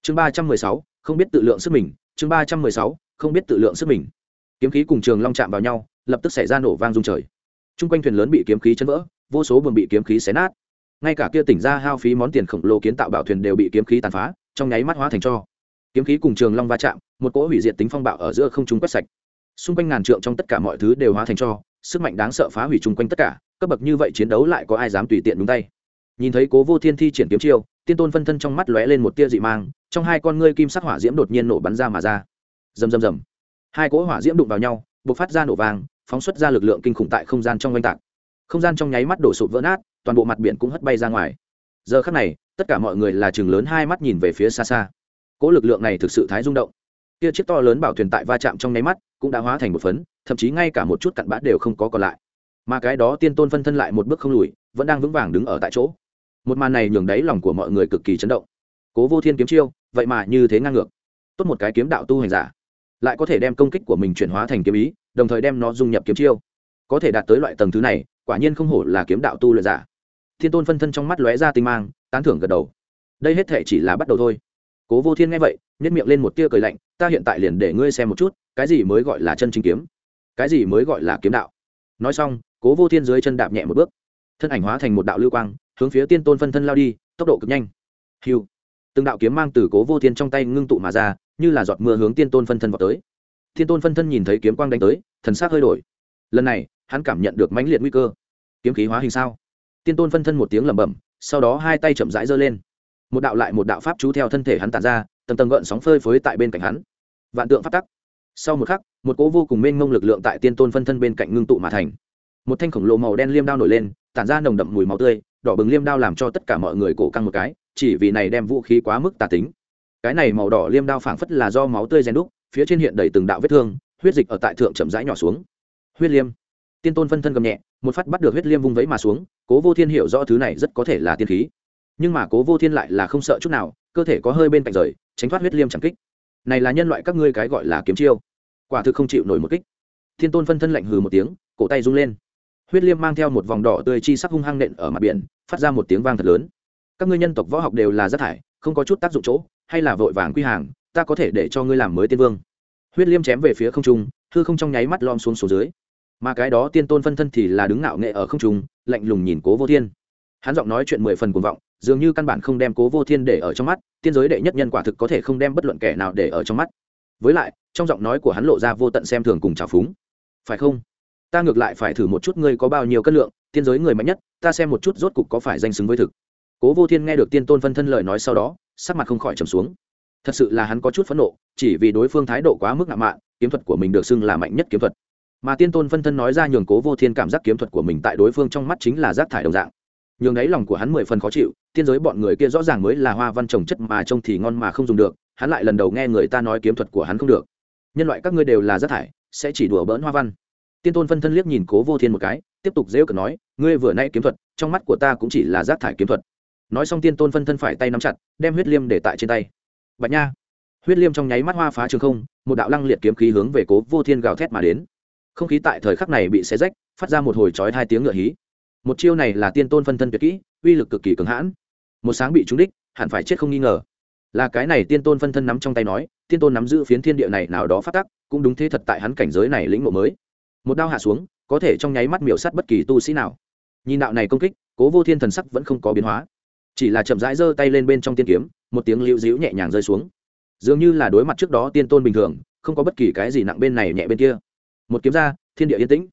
Chương ba trăm mười sáu, không biết tự lượng sức mình, chương ba trăm mười sáu, không biết tự lượng sức mình. Kiếm khí cùng trường long chạm vào nhau, lập tức xảy ra nổ vang rung trời. T r u n g quanh thuyền lớn bị kiếm khí chấn vỡ, vô số buồng bị kiếm khí xé nát ngay cả kia tỉnh ra hao phí món tiền khổng lồ kiến tạo bảo thuyền đều bị kiếm khí tàn phá, trong nháy mắt hóa thành cho. Kiếm khí cùng trường long va chạm, một cỗ hủy diệt tính phong bạo ở giữa không trung quét sạch. Xung quanh ngàn trượng trong tất cả mọi thứ đều hóa thành cho, sức mạnh đáng sợ phá hủy chung quanh tất cả, cấp bậc như vậy chiến đấu lại có ai dám tùy tiện đúng tay? Nhìn thấy cố vô thiên thi triển kiếm chiêu, tiên tôn phân thân trong mắt lóe lên một tia dị mang, trong hai con ngươi kim sắc hỏa diễm đột nhiên nổ bắn ra mà ra. Rầm rầm rầm. Hai cỗ hỏa diễm đụng vào nhau b ộ c phát ra nổ vàng phóng xuất ra lực lượng kinh khủng tại không gian trong oanh tạc. Không gian trong nháy mắt đổ sụp vỡ nát toàn bộ mặt biển cũng hất bay ra ngoài. Giờ khắc này, tất cả mọi người là chừng lớn hai mắt nhìn về phía xa xa. Cỗ lực lượng này thực sự thái rung động. Kia chiếc to lớn bảo thuyền tại va chạm trong nháy mắt, cũng đã hóa thành một phấn, thậm chí ngay cả một chút cặn bã đều không có còn lại. Mà cái đó tiên tôn phân thân lại một bước không lùi, vẫn đang vững vàng đứng ở tại chỗ. Một màn này nhường đáy lòng của mọi người cực kỳ chấn động. Cố vô thiên kiếm chiêu, vậy mà như thế ngang ngược. Tốt một cái kiếm đạo tu hành giả, lại có thể đem công kích của mình chuyển hóa thành kiếm ý, đồng thời đem nó dung nhập kiếm chiêu. Có thể đạt tới loại tầng thứ này, quả nhiên không hổ là kiếm đạo tu luyện giả thiên tôn phân thân trong mắt lóe ra tinh mang, tán thưởng gật đầu. Đây hết thể chỉ là bắt đầu thôi. Cố vô thiên nghe vậy nhét miệng lên một tia cười lạnh, ta hiện tại liền để ngươi xem một chút, cái gì mới gọi là chân chính kiếm? Cái gì mới gọi là kiếm đạo? Nói xong, cố vô thiên dưới chân đạp nhẹ một bước. Thân ảnh hóa thành một đạo lưu quang, hướng phía tiên tôn phân thân lao đi, tốc độ cực nhanh. Hiu! Từng đạo kiếm mang từ cố vô thiên trong tay ngưng tụ mà ra, như là giọt mưa hướng tiên tôn phân thân vào tới. Thiên tôn phân thân nhìn thấy kiếm quang đánh tới, thần s c hơi đổi. Lần này, hắn cảm nhận được mãnh liệt nguy cơ. Kiếm khí hóa hình sao? Tiên tôn phân thân một tiếng lẩm bẩm, sau đó hai tay chậm rãi giơ lên. Một đạo lại một đạo pháp chú theo thân thể hắn tàn ra, tầng tầng gợn sóng phơi phới tại bên cạnh hắn. Vạn tượng phát tắc. Sau một khắc, một cỗ vô cùng mênh mông lực lượng tại tiên tôn phân thân bên cạnh ngưng tụ mà thành. Một thanh khổng lồ màu đen liêm đao nổi lên, tản ra nồng đậm mùi máu tươi, đỏ bừng liêm đao làm cho tất cả mọi người cổ căng một cái, chỉ vì này đem vũ khí quá mức tà tính. Cái này màu đỏ liêm đao phảng phất là do máu tươi rèn đúc, phía trên hiện đầy từng đạo vết thương, huyết dịch ở tại thượng chậm rãi nhỏ xuống. Huyết liêm. Tiên tôn phân thân gầm nhẹ một phát bắt được huyết liêm vung vẫy mà xuống, cố vô thiên hiểu rõ thứ này rất có thể là tiên khí. Nhưng mà cố vô thiên lại là không sợ chút nào, cơ thể có hơi bên cạnh rời, tránh thoát huyết liêm chẳng kích. Này là nhân loại các ngươi cái gọi là kiếm chiêu. Quả thực không chịu nổi một kích. Thiên tôn phân thân lạnh hừ một tiếng, cổ tay rung lên. Huyết liêm mang theo một vòng đỏ tươi chi sắc hung hăng nện ở mặt biển, phát ra một tiếng vang thật lớn. Các ngươi nhân tộc võ học đều là rác thải, không có chút tác dụng chỗ, hay là vội vàng quy hàng, ta có thể để cho ngươi làm mới tiên vương. Huyết liêm chém về phía không trung, hư không trong nháy mắt lom xuống số dưới mà cái đó tiên tôn phân thân thì là đứng ngạo nghệ ở không trung, lạnh lùng nhìn cố vô thiên. Hắn giọng nói chuyện mười phần cuồng vọng, dường như căn bản không đem cố vô thiên để ở trong mắt, tiên giới đệ nhất nhân quả thực có thể không đem bất luận kẻ nào để ở trong mắt. Với lại, trong giọng nói của hắn lộ ra vô tận xem thường cùng trào phúng. Phải không? Ta ngược lại phải thử một chút ngươi có bao nhiêu cân lượng, tiên giới người mạnh nhất, ta xem một chút rốt cục có phải danh xứng với thực. Cố vô thiên nghe được tiên tôn phân thân lời nói sau đó, sắc mặt không khỏi trầm xuống. Thật sự là hắn có chút phẫn nộ, chỉ vì đối phương thái độ quá mức ngạo mạn, kiếm thuật của mình được xưng là mạnh nhất kiếm thuật mà tiên tôn phân thân nói ra nhường cố vô thiên cảm giác kiếm thuật của mình tại đối phương trong mắt chính là rác thải đồng dạng. Nhường đấy lòng của hắn mười phần khó chịu, tiên giới bọn người kia rõ ràng mới là hoa văn trồng chất mà trông thì ngon mà không dùng được, hắn lại lần đầu nghe người ta nói kiếm thuật của hắn không được. Nhân loại các ngươi đều là rác thải, sẽ chỉ đùa bỡn hoa văn. Tiên tôn phân thân liếc nhìn cố vô thiên một cái, tiếp tục dễ cờ nói, ngươi vừa nay kiếm thuật, trong mắt của ta cũng chỉ là rác thải kiếm thuật. Nói xong tiên tôn phân thân phải tay nắm chặt, đem huyết liêm để tại trên tay. Bạch nha. Huyết liêm trong nháy mắt hoa phá trường không, một đạo lăng liệt kiếm khí hướng về cố vô thiên gào thét mà đến không khí tại thời khắc này bị xé rách, phát ra một hồi trói hai tiếng ngựa hí. Một chiêu này là tiên tôn phân thân tuyệt kỹ, uy lực cực kỳ cường hãn. Một sáng bị trúng đích, hẳn phải chết không nghi ngờ. Là cái này tiên tôn phân thân nắm trong tay nói, tiên tôn nắm giữ phiến thiên địa này nào đó phát tắc, cũng đúng thế thật tại hắn cảnh giới này lĩnh ngộ mới. Một đao hạ xuống, có thể trong nháy mắt miểu sắt bất kỳ tu sĩ nào. Nhìn đạo này công kích, cố vô thiên thần sắc vẫn không có biến hóa. Chỉ là chậm rãi giơ tay lên bên trong tiên kiếm, một tiếng lưu dĩu nhẹ nhàng rơi xuống. Dường như là đối mặt trước đó tiên tôn bình thường, không có bất kỳ cái gì nặng bên này nhẹ bên kia một kiếm ra, thiên địa yên tĩnh.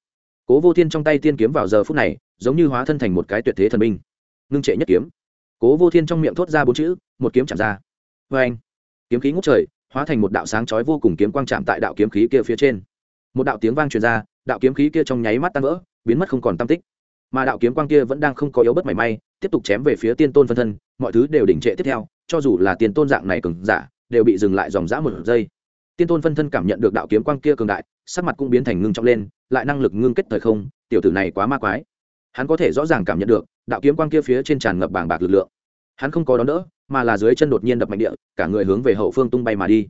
Cố vô thiên trong tay tiên kiếm vào giờ phút này, giống như hóa thân thành một cái tuyệt thế thần binh. Ngưng trệ nhất kiếm. Cố vô thiên trong miệng thốt ra bốn chữ, một kiếm chạm ra. Vê anh kiếm khí ngút trời, hóa thành một đạo sáng chói vô cùng kiếm quang chạm tại đạo kiếm khí kia phía trên. Một đạo tiếng vang truyền ra, đạo kiếm khí kia trong nháy mắt tan vỡ, biến mất không còn tam tích. Mà đạo kiếm quang kia vẫn đang không có yếu bất mảy may, tiếp tục chém về phía tiên tôn phân thân, mọi thứ đều đỉnh trệ tiếp theo, cho dù là tiên tôn dạng này cường giả, đều bị dừng lại dòng dã một giây. Tiên tôn phân thân cảm nhận được đạo kiếm quang kia cường đại sắc mặt cũng biến thành ngưng trọng lên, lại năng lực ngưng kết thời không, tiểu tử này quá ma quái. Hắn có thể rõ ràng cảm nhận được, đạo kiếm quang kia phía trên tràn ngập bảng bạc lực lượng. Hắn không có đón đỡ, mà là dưới chân đột nhiên đập mạnh địa, cả người hướng về hậu phương tung bay mà đi.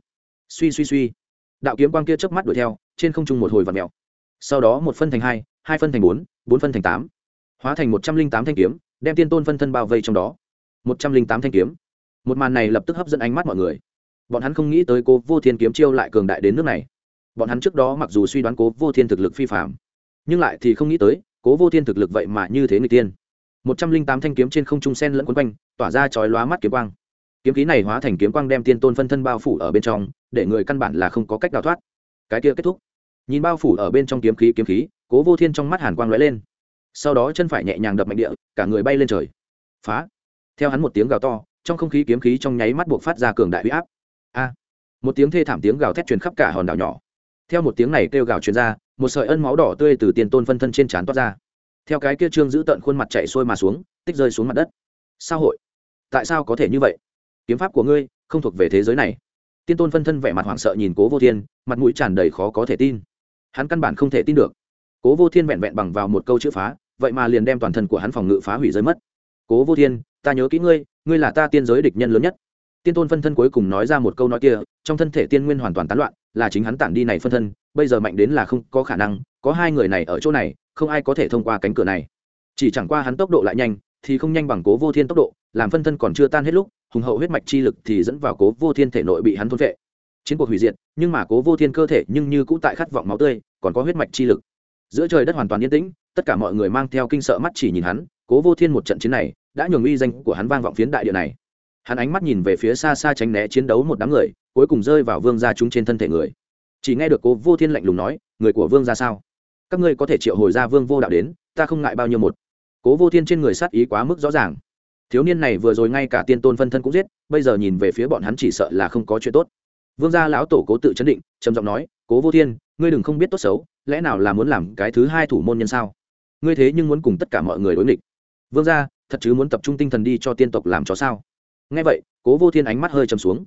Suy suy suy. Đạo kiếm quang kia chớp mắt đuổi theo, trên không trung một hồi vạt mèo. Sau đó một phân thành hai hai phân thành bốn bốn phân thành tám. Hóa thành một trăm linh tám thanh kiếm, đem tiên tôn phân thân bao vây trong đó. Một trăm linh tám thanh kiếm. Một màn này lập tức hấp dẫn ánh mắt mọi người. Bọn hắn không nghĩ tới cô vô thiên kiếm chiêu lại cường đại đến nước này bọn hắn trước đó mặc dù suy đoán cố vô thiên thực lực phi phạm, nhưng lại thì không nghĩ tới, cố vô thiên thực lực vậy mà như thế người tiên. Một trăm linh tám thanh kiếm trên không trung sen lẫn quấn quanh, tỏa ra chói lóa mắt kiếm quang. Kiếm khí này hóa thành kiếm quang đem tiên tôn phân thân bao phủ ở bên trong, để người căn bản là không có cách đào thoát. Cái kia kết thúc. Nhìn bao phủ ở bên trong kiếm khí kiếm khí, cố vô thiên trong mắt hàn quang lóe lên. Sau đó chân phải nhẹ nhàng đập mạnh địa, cả người bay lên trời. Phá. Theo hắn một tiếng gào to, trong không khí kiếm khí trong nháy mắt buộc phát ra cường đại huy áp. A. Một tiếng thê thảm tiếng gào thét truyền khắp cả hòn đảo nhỏ theo một tiếng này kêu gào truyền ra, một sợi ân máu đỏ tươi từ tiền tôn phân thân trên trán toát ra. Theo cái kia trương giữ tận khuôn mặt chạy xuôi mà xuống, tích rơi xuống mặt đất. Sao hội? Tại sao có thể như vậy? Kiếm pháp của ngươi không thuộc về thế giới này. Tiên tôn phân thân vẻ mặt hoảng sợ nhìn cố vô thiên, mặt mũi tràn đầy khó có thể tin. Hắn căn bản không thể tin được. Cố vô thiên vẹn vẹn bằng vào một câu chữ phá, vậy mà liền đem toàn thân của hắn phòng ngự phá hủy rơi mất. Cố vô thiên, ta nhớ kỹ ngươi ngươi là ta tiên giới địch nhân lớn nhất. Tiên tôn phân thân cuối cùng nói ra một câu nói kia, trong thân thể tiên nguyên hoàn toàn tán loạn là chính hắn tản đi này phân thân, bây giờ mạnh đến là không có khả năng, có hai người này ở chỗ này, không ai có thể thông qua cánh cửa này. Chỉ chẳng qua hắn tốc độ lại nhanh, thì không nhanh bằng cố vô thiên tốc độ, làm phân thân còn chưa tan hết lúc, hùng hậu huyết mạch chi lực thì dẫn vào cố vô thiên thể nội bị hắn thôn vệ chiến cuộc hủy diệt, nhưng mà cố vô thiên cơ thể nhưng như cũ tại khát vọng máu tươi, còn có huyết mạch chi lực. Giữa trời đất hoàn toàn yên tĩnh, tất cả mọi người mang theo kinh sợ mắt chỉ nhìn hắn, cố vô thiên một trận chiến này, đã nhường uy danh của hắn vang vọng phiến đại địa này hắn ánh mắt nhìn về phía xa xa tránh né chiến đấu một đám người, cuối cùng rơi vào vương gia chúng trên thân thể người. Chỉ nghe được cố vô thiên lạnh lùng nói, người của vương gia sao? Các ngươi có thể triệu hồi ra vương vô đạo đến, ta không ngại bao nhiêu một. Cố vô thiên trên người sát ý quá mức rõ ràng. Thiếu niên này vừa rồi ngay cả tiên tôn phân thân cũng giết, bây giờ nhìn về phía bọn hắn chỉ sợ là không có chuyện tốt. Vương gia lão tổ cố tự chấn định, trầm giọng nói, cố vô thiên, ngươi đừng không biết tốt xấu, lẽ nào là muốn làm cái thứ hai thủ môn nhân sao? Ngươi thế nhưng muốn cùng tất cả mọi người đối nghịch. Vương gia, thật chứ muốn tập trung tinh thần đi cho tiên tộc làm cho sao? Nghe vậy cố vô thiên ánh mắt hơi trầm xuống.